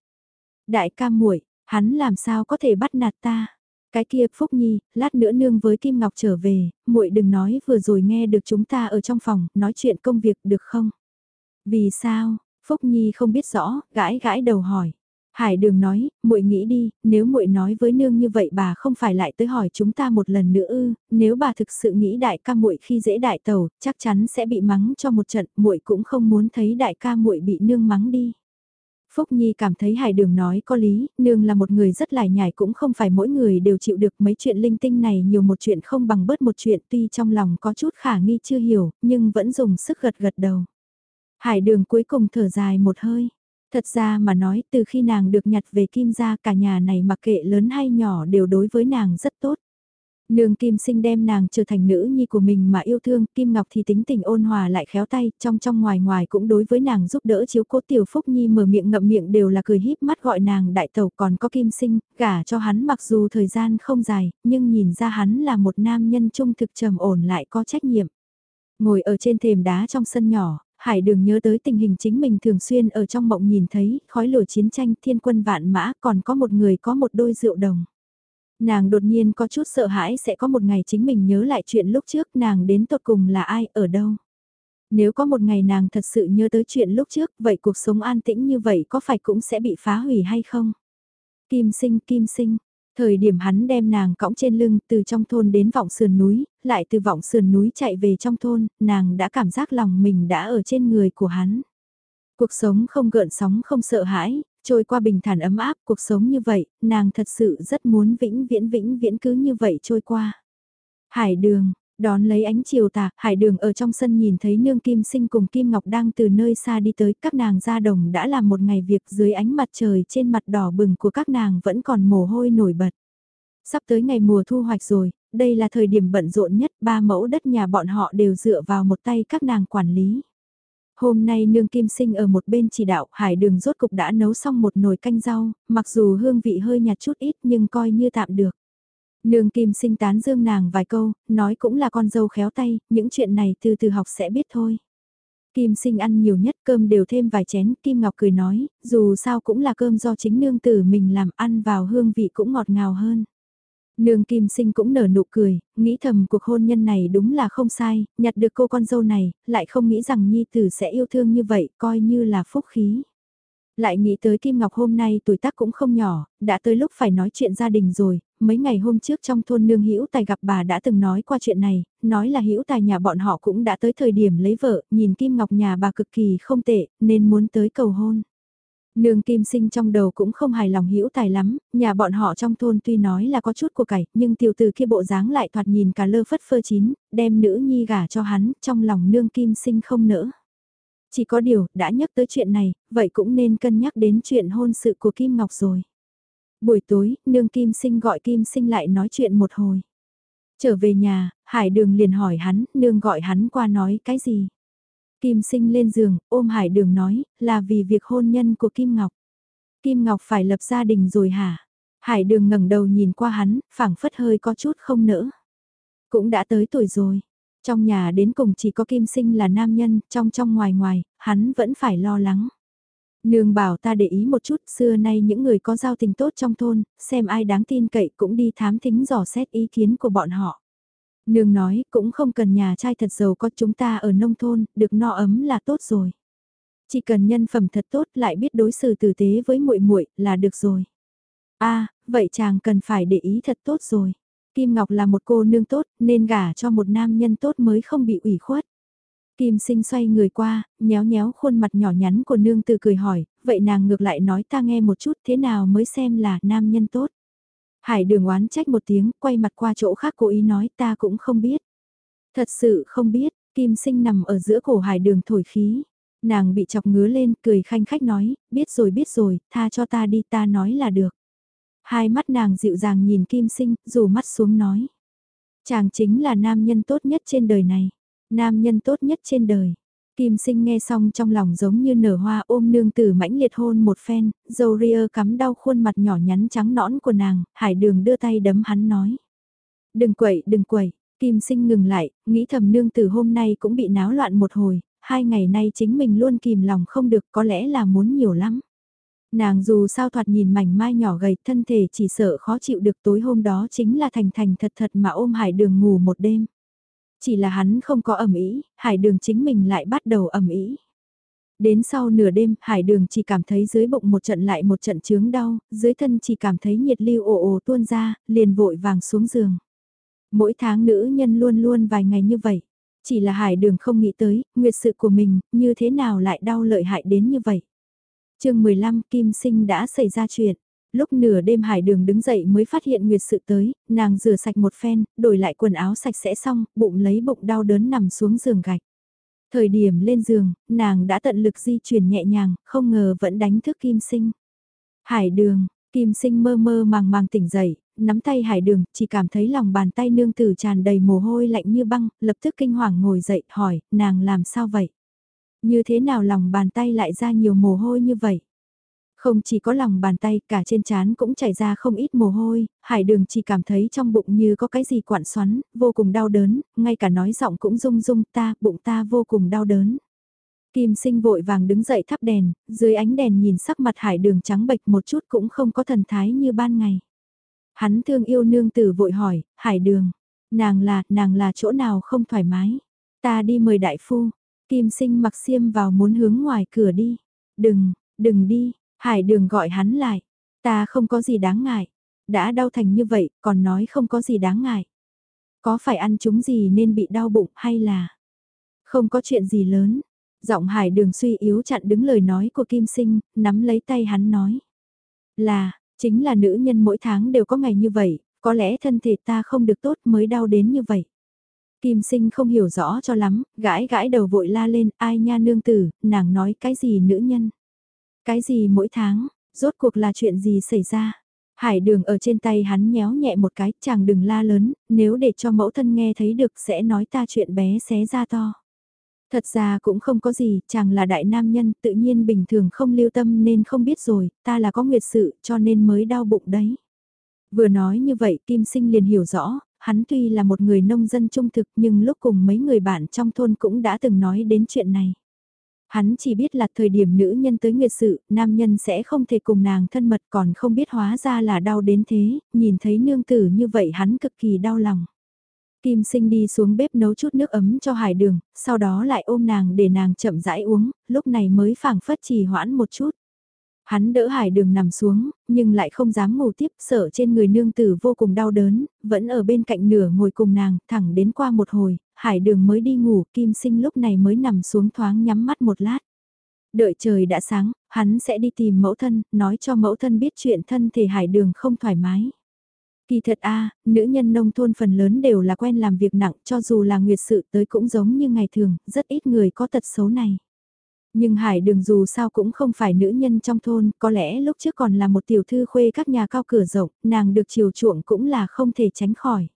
Đại ca muội hắn làm sao có thể bắt nạt ta. Cái kia Phúc Nhi, lát nữa nương với Kim Ngọc trở về, muội đừng nói vừa rồi nghe được chúng ta ở trong phòng, nói chuyện công việc được không? Vì sao? Phúc Nhi không biết rõ, gãi gãi đầu hỏi. Hải Đường nói, muội nghĩ đi, nếu muội nói với nương như vậy bà không phải lại tới hỏi chúng ta một lần nữa ư? Nếu bà thực sự nghĩ đại ca muội khi dễ đại tàu, chắc chắn sẽ bị mắng cho một trận, muội cũng không muốn thấy đại ca muội bị nương mắng đi. Phúc Nhi cảm thấy Hải Đường nói có lý, nương là một người rất lải nhải cũng không phải mỗi người đều chịu được mấy chuyện linh tinh này nhiều một chuyện không bằng bớt một chuyện tuy trong lòng có chút khả nghi chưa hiểu, nhưng vẫn dùng sức gật gật đầu. Hải Đường cuối cùng thở dài một hơi. Thật ra mà nói từ khi nàng được nhặt về kim gia cả nhà này mặc kệ lớn hay nhỏ đều đối với nàng rất tốt. Nương Kim Sinh đem nàng trở thành nữ nhi của mình mà yêu thương, Kim Ngọc thì tính tình ôn hòa lại khéo tay, trong trong ngoài ngoài cũng đối với nàng giúp đỡ chiếu cố tiểu Phúc Nhi mở miệng ngậm miệng đều là cười híp mắt gọi nàng đại tẩu còn có Kim Sinh, gả cho hắn mặc dù thời gian không dài, nhưng nhìn ra hắn là một nam nhân trung thực trầm ổn lại có trách nhiệm. Ngồi ở trên thềm đá trong sân nhỏ, Hải đường nhớ tới tình hình chính mình thường xuyên ở trong mộng nhìn thấy, khói lửa chiến tranh thiên quân vạn mã còn có một người có một đôi rượu đồng. Nàng đột nhiên có chút sợ hãi sẽ có một ngày chính mình nhớ lại chuyện lúc trước nàng đến tột cùng là ai, ở đâu. Nếu có một ngày nàng thật sự nhớ tới chuyện lúc trước, vậy cuộc sống an tĩnh như vậy có phải cũng sẽ bị phá hủy hay không? Kim sinh, kim sinh, thời điểm hắn đem nàng cõng trên lưng từ trong thôn đến vọng sườn núi, lại từ vọng sườn núi chạy về trong thôn, nàng đã cảm giác lòng mình đã ở trên người của hắn. Cuộc sống không gợn sóng không sợ hãi, Trôi qua bình thản ấm áp cuộc sống như vậy, nàng thật sự rất muốn vĩnh viễn vĩnh viễn cứ như vậy trôi qua. Hải đường, đón lấy ánh chiều tà, hải đường ở trong sân nhìn thấy nương kim sinh cùng kim ngọc đang từ nơi xa đi tới, các nàng ra đồng đã làm một ngày việc dưới ánh mặt trời trên mặt đỏ bừng của các nàng vẫn còn mồ hôi nổi bật. Sắp tới ngày mùa thu hoạch rồi, đây là thời điểm bận rộn nhất, ba mẫu đất nhà bọn họ đều dựa vào một tay các nàng quản lý. Hôm nay nương kim sinh ở một bên chỉ đạo hải đường rốt cục đã nấu xong một nồi canh rau, mặc dù hương vị hơi nhạt chút ít nhưng coi như tạm được. Nương kim sinh tán dương nàng vài câu, nói cũng là con dâu khéo tay, những chuyện này từ từ học sẽ biết thôi. Kim sinh ăn nhiều nhất cơm đều thêm vài chén, Kim Ngọc cười nói, dù sao cũng là cơm do chính nương tử mình làm ăn vào hương vị cũng ngọt ngào hơn. Nương Kim Sinh cũng nở nụ cười, nghĩ thầm cuộc hôn nhân này đúng là không sai, nhặt được cô con dâu này, lại không nghĩ rằng Nhi Tử sẽ yêu thương như vậy, coi như là phúc khí. Lại nghĩ tới Kim Ngọc hôm nay tuổi tác cũng không nhỏ, đã tới lúc phải nói chuyện gia đình rồi, mấy ngày hôm trước trong thôn nương Hữu Tài gặp bà đã từng nói qua chuyện này, nói là Hữu Tài nhà bọn họ cũng đã tới thời điểm lấy vợ, nhìn Kim Ngọc nhà bà cực kỳ không tệ, nên muốn tới cầu hôn. Nương kim sinh trong đầu cũng không hài lòng hữu tài lắm, nhà bọn họ trong thôn tuy nói là có chút của cải, nhưng tiểu từ kia bộ dáng lại thoạt nhìn cả lơ phất phơ chín, đem nữ nhi gả cho hắn, trong lòng nương kim sinh không nỡ. Chỉ có điều, đã nhắc tới chuyện này, vậy cũng nên cân nhắc đến chuyện hôn sự của Kim Ngọc rồi. Buổi tối, nương kim sinh gọi kim sinh lại nói chuyện một hồi. Trở về nhà, Hải Đường liền hỏi hắn, nương gọi hắn qua nói cái gì. Kim sinh lên giường, ôm Hải Đường nói, là vì việc hôn nhân của Kim Ngọc. Kim Ngọc phải lập gia đình rồi hả? Hải Đường ngẩng đầu nhìn qua hắn, phảng phất hơi có chút không nỡ. Cũng đã tới tuổi rồi. Trong nhà đến cùng chỉ có Kim sinh là nam nhân, trong trong ngoài ngoài, hắn vẫn phải lo lắng. Nương bảo ta để ý một chút, xưa nay những người có giao tình tốt trong thôn, xem ai đáng tin cậy cũng đi thám thính dò xét ý kiến của bọn họ. Nương nói, cũng không cần nhà trai thật giàu có chúng ta ở nông thôn, được no ấm là tốt rồi. Chỉ cần nhân phẩm thật tốt lại biết đối xử tử tế với muội muội là được rồi. a vậy chàng cần phải để ý thật tốt rồi. Kim Ngọc là một cô nương tốt nên gả cho một nam nhân tốt mới không bị ủy khuất. Kim sinh xoay người qua, nhéo nhéo khuôn mặt nhỏ nhắn của nương từ cười hỏi, vậy nàng ngược lại nói ta nghe một chút thế nào mới xem là nam nhân tốt. Hải đường oán trách một tiếng, quay mặt qua chỗ khác cố ý nói ta cũng không biết. Thật sự không biết, kim sinh nằm ở giữa cổ hải đường thổi khí. Nàng bị chọc ngứa lên, cười khanh khách nói, biết rồi biết rồi, tha cho ta đi ta nói là được. Hai mắt nàng dịu dàng nhìn kim sinh, dù mắt xuống nói. Chàng chính là nam nhân tốt nhất trên đời này. Nam nhân tốt nhất trên đời. Kim sinh nghe xong trong lòng giống như nở hoa ôm nương tử mãnh liệt hôn một phen, dầu ria cắm đau khuôn mặt nhỏ nhắn trắng nõn của nàng, hải đường đưa tay đấm hắn nói. Đừng quậy, đừng quậy, kim sinh ngừng lại, nghĩ thầm nương tử hôm nay cũng bị náo loạn một hồi, hai ngày nay chính mình luôn kìm lòng không được có lẽ là muốn nhiều lắm. Nàng dù sao thoạt nhìn mảnh mai nhỏ gầy thân thể chỉ sợ khó chịu được tối hôm đó chính là thành thành thật thật mà ôm hải đường ngủ một đêm. Chỉ là hắn không có ẩm ý, hải đường chính mình lại bắt đầu ẩm ý. Đến sau nửa đêm, hải đường chỉ cảm thấy dưới bụng một trận lại một trận chướng đau, dưới thân chỉ cảm thấy nhiệt lưu ồ ồ tuôn ra, liền vội vàng xuống giường. Mỗi tháng nữ nhân luôn luôn vài ngày như vậy. Chỉ là hải đường không nghĩ tới, nguyệt sự của mình, như thế nào lại đau lợi hại đến như vậy. chương 15 Kim Sinh đã xảy ra chuyện lúc nửa đêm hải đường đứng dậy mới phát hiện nguyệt sự tới, nàng rửa sạch một phen, đổi lại quần áo sạch sẽ xong, bụng lấy bụng đau đớn nằm xuống giường gạch. Thời điểm lên giường, nàng đã tận lực di chuyển nhẹ nhàng, không ngờ vẫn đánh thức kim sinh. Hải đường, kim sinh mơ mơ màng màng tỉnh dậy, nắm tay hải đường, chỉ cảm thấy lòng bàn tay nương tử tràn đầy mồ hôi lạnh như băng, lập tức kinh hoàng ngồi dậy, hỏi, nàng làm sao vậy? Như thế nào lòng bàn tay lại ra nhiều mồ hôi như vậy? Không chỉ có lòng bàn tay, cả trên trán cũng chảy ra không ít mồ hôi, hải đường chỉ cảm thấy trong bụng như có cái gì quặn xoắn, vô cùng đau đớn, ngay cả nói giọng cũng rung rung ta, bụng ta vô cùng đau đớn. Kim sinh vội vàng đứng dậy thắp đèn, dưới ánh đèn nhìn sắc mặt hải đường trắng bệch một chút cũng không có thần thái như ban ngày. Hắn thương yêu nương tử vội hỏi, hải đường, nàng là, nàng là chỗ nào không thoải mái. Ta đi mời đại phu, kim sinh mặc xiêm vào muốn hướng ngoài cửa đi. Đừng, đừng đi, Hải đường gọi hắn lại, ta không có gì đáng ngại, đã đau thành như vậy, còn nói không có gì đáng ngại. Có phải ăn chúng gì nên bị đau bụng hay là không có chuyện gì lớn. Giọng hải đường suy yếu chặn đứng lời nói của Kim Sinh, nắm lấy tay hắn nói. Là, chính là nữ nhân mỗi tháng đều có ngày như vậy, có lẽ thân thể ta không được tốt mới đau đến như vậy. Kim sinh không hiểu rõ cho lắm, gãi gãi đầu vội la lên, ai nha nương tử, nàng nói cái gì nữ nhân. Cái gì mỗi tháng, rốt cuộc là chuyện gì xảy ra? Hải đường ở trên tay hắn nhéo nhẹ một cái, chàng đừng la lớn, nếu để cho mẫu thân nghe thấy được sẽ nói ta chuyện bé xé ra to. Thật ra cũng không có gì, chàng là đại nam nhân, tự nhiên bình thường không lưu tâm nên không biết rồi, ta là có nguyệt sự, cho nên mới đau bụng đấy. Vừa nói như vậy Kim Sinh liền hiểu rõ, hắn tuy là một người nông dân trung thực nhưng lúc cùng mấy người bạn trong thôn cũng đã từng nói đến chuyện này. Hắn chỉ biết là thời điểm nữ nhân tới nguyệt sự, nam nhân sẽ không thể cùng nàng thân mật còn không biết hóa ra là đau đến thế, nhìn thấy nương tử như vậy hắn cực kỳ đau lòng. Kim sinh đi xuống bếp nấu chút nước ấm cho hải đường, sau đó lại ôm nàng để nàng chậm rãi uống, lúc này mới phảng phất trì hoãn một chút. Hắn đỡ hải đường nằm xuống, nhưng lại không dám ngủ tiếp sợ trên người nương tử vô cùng đau đớn, vẫn ở bên cạnh nửa ngồi cùng nàng, thẳng đến qua một hồi, hải đường mới đi ngủ, kim sinh lúc này mới nằm xuống thoáng nhắm mắt một lát. Đợi trời đã sáng, hắn sẽ đi tìm mẫu thân, nói cho mẫu thân biết chuyện thân thể hải đường không thoải mái. Kỳ thật a nữ nhân nông thôn phần lớn đều là quen làm việc nặng cho dù là nguyệt sự tới cũng giống như ngày thường, rất ít người có tật xấu này. Nhưng Hải Đường dù sao cũng không phải nữ nhân trong thôn, có lẽ lúc trước còn là một tiểu thư khuê các nhà cao cửa rộng, nàng được chiều chuộng cũng là không thể tránh khỏi.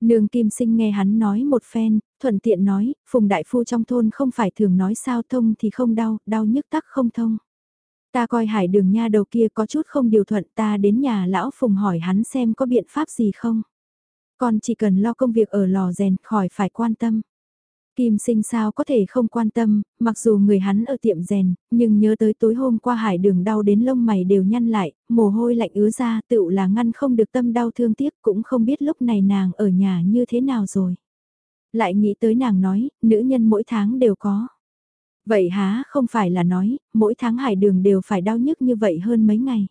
Nương Kim Sinh nghe hắn nói một phen, thuận tiện nói, Phùng Đại Phu trong thôn không phải thường nói sao thông thì không đau, đau nhức tắc không thông. Ta coi hải đường nha đầu kia có chút không điều thuận ta đến nhà lão Phùng hỏi hắn xem có biện pháp gì không. Còn chỉ cần lo công việc ở lò rèn khỏi phải quan tâm. Kim sinh sao có thể không quan tâm, mặc dù người hắn ở tiệm rèn, nhưng nhớ tới tối hôm qua hải đường đau đến lông mày đều nhăn lại, mồ hôi lạnh ứa ra tựu là ngăn không được tâm đau thương tiếc cũng không biết lúc này nàng ở nhà như thế nào rồi. Lại nghĩ tới nàng nói, nữ nhân mỗi tháng đều có. Vậy há không phải là nói, mỗi tháng hải đường đều phải đau nhức như vậy hơn mấy ngày.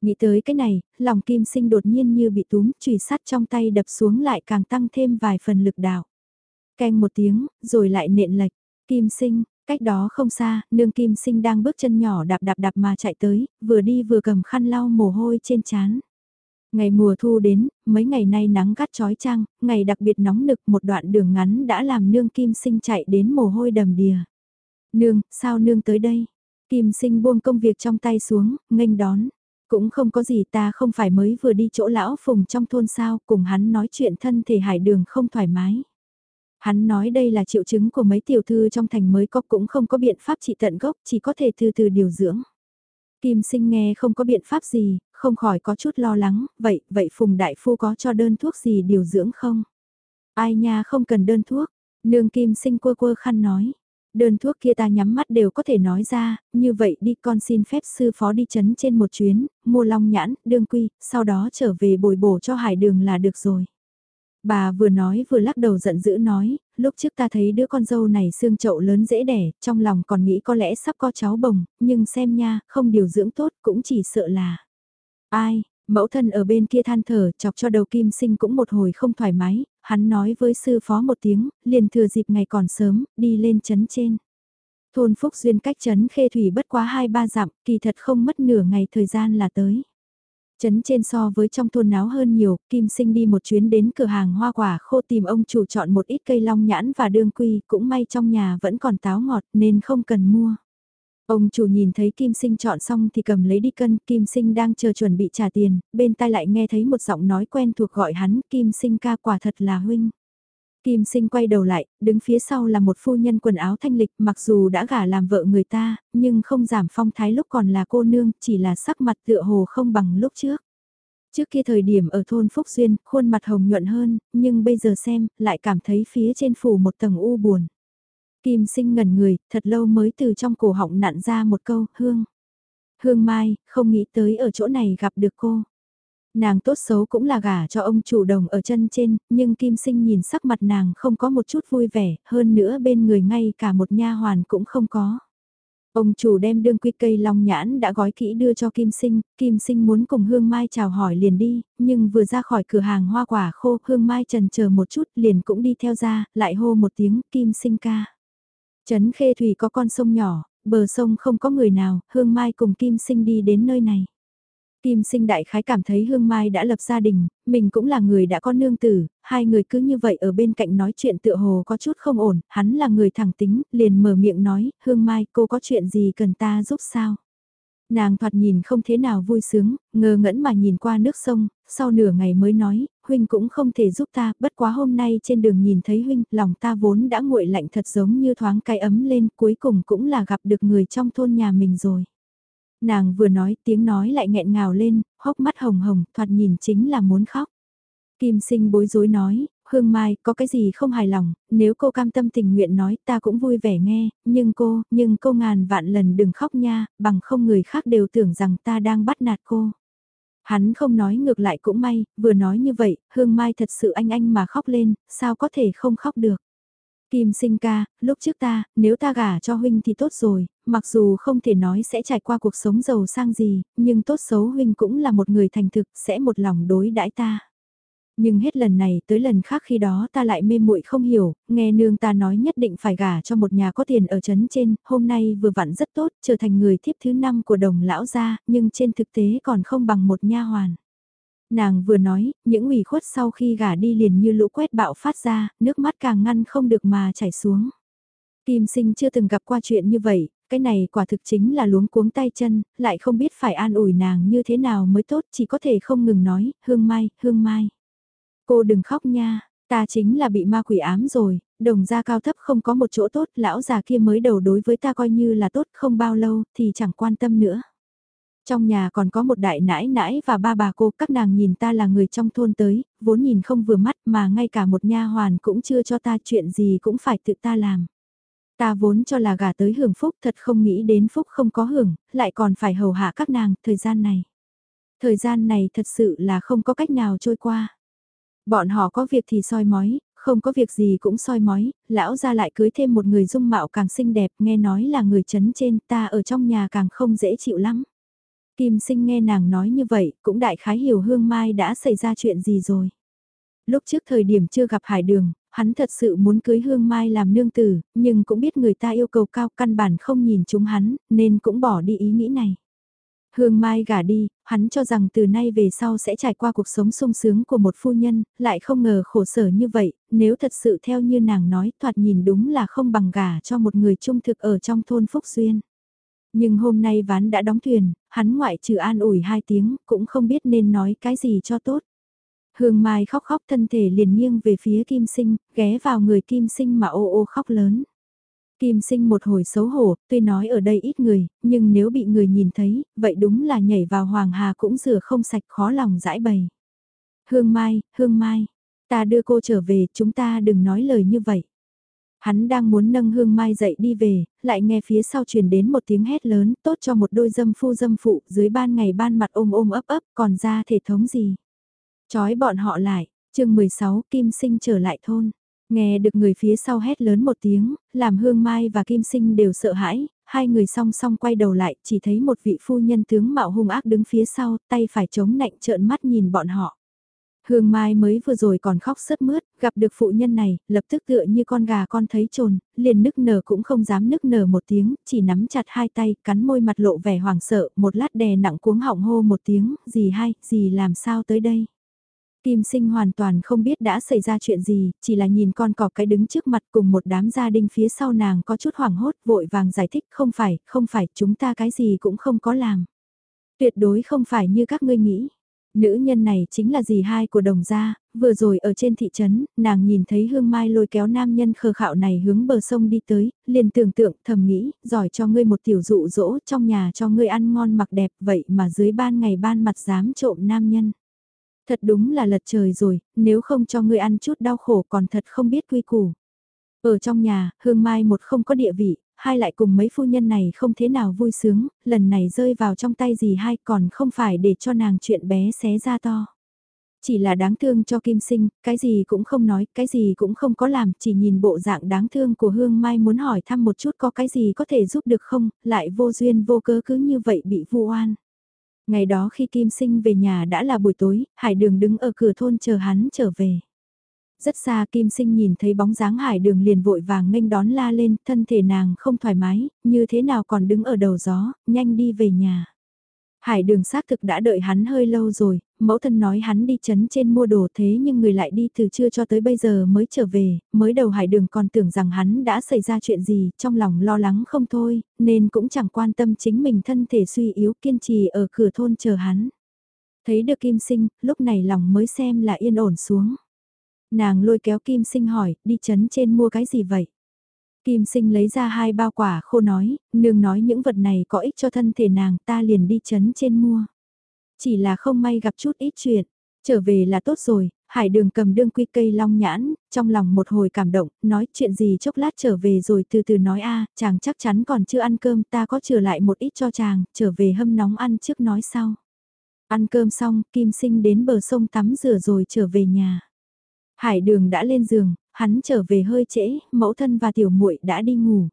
Nghĩ tới cái này, lòng kim sinh đột nhiên như bị túm, chùy sắt trong tay đập xuống lại càng tăng thêm vài phần lực đạo. Canh một tiếng, rồi lại nện lệch. Kim sinh, cách đó không xa, nương kim sinh đang bước chân nhỏ đạp đạp đạp mà chạy tới, vừa đi vừa cầm khăn lau mồ hôi trên chán. Ngày mùa thu đến, mấy ngày nay nắng gắt chói trăng, ngày đặc biệt nóng nực một đoạn đường ngắn đã làm nương kim sinh chạy đến mồ hôi đầm đìa. Nương, sao nương tới đây? Kim sinh buông công việc trong tay xuống, nghênh đón. Cũng không có gì ta không phải mới vừa đi chỗ lão phùng trong thôn sao, cùng hắn nói chuyện thân thể hải đường không thoải mái. Hắn nói đây là triệu chứng của mấy tiểu thư trong thành mới có cũng không có biện pháp trị tận gốc, chỉ có thể từ từ điều dưỡng. Kim sinh nghe không có biện pháp gì, không khỏi có chút lo lắng, vậy, vậy Phùng Đại Phu có cho đơn thuốc gì điều dưỡng không? Ai nha không cần đơn thuốc, nương Kim sinh quơ quơ khăn nói. Đơn thuốc kia ta nhắm mắt đều có thể nói ra, như vậy đi con xin phép sư phó đi chấn trên một chuyến, mua long nhãn, đương quy, sau đó trở về bồi bổ cho hải đường là được rồi. Bà vừa nói vừa lắc đầu giận dữ nói, lúc trước ta thấy đứa con dâu này xương chậu lớn dễ đẻ, trong lòng còn nghĩ có lẽ sắp có cháu bồng, nhưng xem nha, không điều dưỡng tốt cũng chỉ sợ là. Ai, mẫu thân ở bên kia than thở chọc cho đầu kim sinh cũng một hồi không thoải mái, hắn nói với sư phó một tiếng, liền thừa dịp ngày còn sớm, đi lên chấn trên. Thôn Phúc Duyên cách chấn khê thủy bất quá hai ba dặm, kỳ thật không mất nửa ngày thời gian là tới. Chấn trên so với trong thôn náo hơn nhiều, Kim Sinh đi một chuyến đến cửa hàng hoa quả khô tìm ông chủ chọn một ít cây long nhãn và đương quy, cũng may trong nhà vẫn còn táo ngọt nên không cần mua. Ông chủ nhìn thấy Kim Sinh chọn xong thì cầm lấy đi cân, Kim Sinh đang chờ chuẩn bị trả tiền, bên tai lại nghe thấy một giọng nói quen thuộc gọi hắn, Kim Sinh ca quả thật là huynh. Kim sinh quay đầu lại, đứng phía sau là một phu nhân quần áo thanh lịch mặc dù đã gả làm vợ người ta, nhưng không giảm phong thái lúc còn là cô nương, chỉ là sắc mặt tựa hồ không bằng lúc trước. Trước kia thời điểm ở thôn Phúc Duyên, khuôn mặt hồng nhuận hơn, nhưng bây giờ xem, lại cảm thấy phía trên phủ một tầng u buồn. Kim sinh ngẩn người, thật lâu mới từ trong cổ họng nặn ra một câu, hương. Hương Mai, không nghĩ tới ở chỗ này gặp được cô. Nàng tốt xấu cũng là gả cho ông chủ đồng ở chân trên, nhưng Kim Sinh nhìn sắc mặt nàng không có một chút vui vẻ, hơn nữa bên người ngay cả một nha hoàn cũng không có. Ông chủ đem đương quy cây long nhãn đã gói kỹ đưa cho Kim Sinh, Kim Sinh muốn cùng Hương Mai chào hỏi liền đi, nhưng vừa ra khỏi cửa hàng hoa quả khô, Hương Mai trần chờ một chút liền cũng đi theo ra, lại hô một tiếng, Kim Sinh ca. Trấn Khê Thủy có con sông nhỏ, bờ sông không có người nào, Hương Mai cùng Kim Sinh đi đến nơi này. Kim sinh đại khái cảm thấy Hương Mai đã lập gia đình, mình cũng là người đã có nương tử, hai người cứ như vậy ở bên cạnh nói chuyện tựa hồ có chút không ổn, hắn là người thẳng tính, liền mở miệng nói, Hương Mai cô có chuyện gì cần ta giúp sao? Nàng thoạt nhìn không thế nào vui sướng, ngơ ngẫn mà nhìn qua nước sông, sau nửa ngày mới nói, huynh cũng không thể giúp ta, bất quá hôm nay trên đường nhìn thấy huynh, lòng ta vốn đã nguội lạnh thật giống như thoáng cái ấm lên, cuối cùng cũng là gặp được người trong thôn nhà mình rồi. Nàng vừa nói tiếng nói lại nghẹn ngào lên, hốc mắt hồng hồng, thoạt nhìn chính là muốn khóc. Kim sinh bối rối nói, Hương Mai, có cái gì không hài lòng, nếu cô cam tâm tình nguyện nói ta cũng vui vẻ nghe, nhưng cô, nhưng cô ngàn vạn lần đừng khóc nha, bằng không người khác đều tưởng rằng ta đang bắt nạt cô. Hắn không nói ngược lại cũng may, vừa nói như vậy, Hương Mai thật sự anh anh mà khóc lên, sao có thể không khóc được. Kim sinh ca, lúc trước ta, nếu ta gả cho huynh thì tốt rồi, mặc dù không thể nói sẽ trải qua cuộc sống giàu sang gì, nhưng tốt xấu huynh cũng là một người thành thực, sẽ một lòng đối đãi ta. Nhưng hết lần này tới lần khác khi đó ta lại mê muội không hiểu, nghe nương ta nói nhất định phải gả cho một nhà có tiền ở trấn trên, hôm nay vừa vặn rất tốt, trở thành người thiếp thứ năm của đồng lão gia, nhưng trên thực tế còn không bằng một nha hoàn. Nàng vừa nói, những ủy khuất sau khi gả đi liền như lũ quét bạo phát ra, nước mắt càng ngăn không được mà chảy xuống. Kim sinh chưa từng gặp qua chuyện như vậy, cái này quả thực chính là luống cuống tay chân, lại không biết phải an ủi nàng như thế nào mới tốt, chỉ có thể không ngừng nói, hương mai, hương mai. Cô đừng khóc nha, ta chính là bị ma quỷ ám rồi, đồng gia cao thấp không có một chỗ tốt, lão già kia mới đầu đối với ta coi như là tốt không bao lâu thì chẳng quan tâm nữa. Trong nhà còn có một đại nãi nãi và ba bà cô, các nàng nhìn ta là người trong thôn tới, vốn nhìn không vừa mắt mà ngay cả một nha hoàn cũng chưa cho ta chuyện gì cũng phải tự ta làm. Ta vốn cho là gả tới hưởng phúc thật không nghĩ đến phúc không có hưởng, lại còn phải hầu hạ các nàng thời gian này. Thời gian này thật sự là không có cách nào trôi qua. Bọn họ có việc thì soi mói, không có việc gì cũng soi mói, lão ra lại cưới thêm một người dung mạo càng xinh đẹp, nghe nói là người chấn trên, ta ở trong nhà càng không dễ chịu lắm. Kim sinh nghe nàng nói như vậy, cũng đại khái hiểu hương mai đã xảy ra chuyện gì rồi. Lúc trước thời điểm chưa gặp hải đường, hắn thật sự muốn cưới hương mai làm nương tử, nhưng cũng biết người ta yêu cầu cao căn bản không nhìn chúng hắn, nên cũng bỏ đi ý nghĩ này. Hương Mai gả đi, hắn cho rằng từ nay về sau sẽ trải qua cuộc sống sung sướng của một phu nhân, lại không ngờ khổ sở như vậy, nếu thật sự theo như nàng nói thoạt nhìn đúng là không bằng gả cho một người trung thực ở trong thôn Phúc Duyên. Nhưng hôm nay ván đã đóng thuyền, hắn ngoại trừ an ủi hai tiếng, cũng không biết nên nói cái gì cho tốt. Hương Mai khóc khóc thân thể liền nghiêng về phía Kim Sinh, ghé vào người Kim Sinh mà ô ô khóc lớn. Kim sinh một hồi xấu hổ, tuy nói ở đây ít người, nhưng nếu bị người nhìn thấy, vậy đúng là nhảy vào hoàng hà cũng rửa không sạch khó lòng giải bày. Hương Mai, Hương Mai, ta đưa cô trở về, chúng ta đừng nói lời như vậy. Hắn đang muốn nâng Hương Mai dậy đi về, lại nghe phía sau truyền đến một tiếng hét lớn, tốt cho một đôi dâm phu dâm phụ, dưới ban ngày ban mặt ôm ôm ấp ấp, còn ra thể thống gì. Chói bọn họ lại, chương 16, Kim Sinh trở lại thôn. Nghe được người phía sau hét lớn một tiếng, làm Hương Mai và Kim Sinh đều sợ hãi, hai người song song quay đầu lại, chỉ thấy một vị phu nhân tướng mạo hung ác đứng phía sau, tay phải chống nạnh trợn mắt nhìn bọn họ. Hương Mai mới vừa rồi còn khóc sướt mướt, gặp được phụ nhân này, lập tức tựa như con gà con thấy trồn, liền nức nở cũng không dám nức nở một tiếng, chỉ nắm chặt hai tay, cắn môi mặt lộ vẻ hoảng sợ, một lát đè nặng cuống họng hô một tiếng, gì hay, gì làm sao tới đây. Kim sinh hoàn toàn không biết đã xảy ra chuyện gì, chỉ là nhìn con cọp cái đứng trước mặt cùng một đám gia đình phía sau nàng có chút hoảng hốt vội vàng giải thích không phải, không phải, chúng ta cái gì cũng không có làm. Tuyệt đối không phải như các ngươi nghĩ. Nữ nhân này chính là dì hai của đồng gia, vừa rồi ở trên thị trấn, nàng nhìn thấy hương mai lôi kéo nam nhân khờ khạo này hướng bờ sông đi tới, liền tưởng tượng thầm nghĩ, giỏi cho ngươi một tiểu dụ dỗ trong nhà cho ngươi ăn ngon mặc đẹp vậy mà dưới ban ngày ban mặt dám trộm nam nhân. Thật đúng là lật trời rồi, nếu không cho ngươi ăn chút đau khổ còn thật không biết quy củ. Ở trong nhà, Hương Mai một không có địa vị, hai lại cùng mấy phu nhân này không thế nào vui sướng, lần này rơi vào trong tay gì hai còn không phải để cho nàng chuyện bé xé ra to. Chỉ là đáng thương cho Kim Sinh, cái gì cũng không nói, cái gì cũng không có làm, chỉ nhìn bộ dạng đáng thương của Hương Mai muốn hỏi thăm một chút có cái gì có thể giúp được không, lại vô duyên vô cớ cứ như vậy bị vu oan. Ngày đó khi Kim Sinh về nhà đã là buổi tối, Hải Đường đứng ở cửa thôn chờ hắn trở về. Rất xa Kim Sinh nhìn thấy bóng dáng Hải Đường liền vội vàng nghênh đón la lên, thân thể nàng không thoải mái, như thế nào còn đứng ở đầu gió, nhanh đi về nhà. Hải đường xác thực đã đợi hắn hơi lâu rồi, mẫu thân nói hắn đi chấn trên mua đồ thế nhưng người lại đi từ trưa cho tới bây giờ mới trở về, mới đầu hải đường còn tưởng rằng hắn đã xảy ra chuyện gì, trong lòng lo lắng không thôi, nên cũng chẳng quan tâm chính mình thân thể suy yếu kiên trì ở cửa thôn chờ hắn. Thấy được kim sinh, lúc này lòng mới xem là yên ổn xuống. Nàng lôi kéo kim sinh hỏi, đi chấn trên mua cái gì vậy? Kim sinh lấy ra hai bao quả khô nói, nương nói những vật này có ích cho thân thể nàng ta liền đi chấn trên mua. Chỉ là không may gặp chút ít chuyện, trở về là tốt rồi, hải đường cầm đương quy cây long nhãn, trong lòng một hồi cảm động, nói chuyện gì chốc lát trở về rồi từ từ nói a chàng chắc chắn còn chưa ăn cơm ta có trở lại một ít cho chàng, trở về hâm nóng ăn trước nói sau. Ăn cơm xong, Kim Sinh đến bờ sông tắm rửa rồi trở về nhà. Hải đường đã lên giường, hắn trở về hơi trễ, mẫu thân và tiểu muội đã đi ngủ.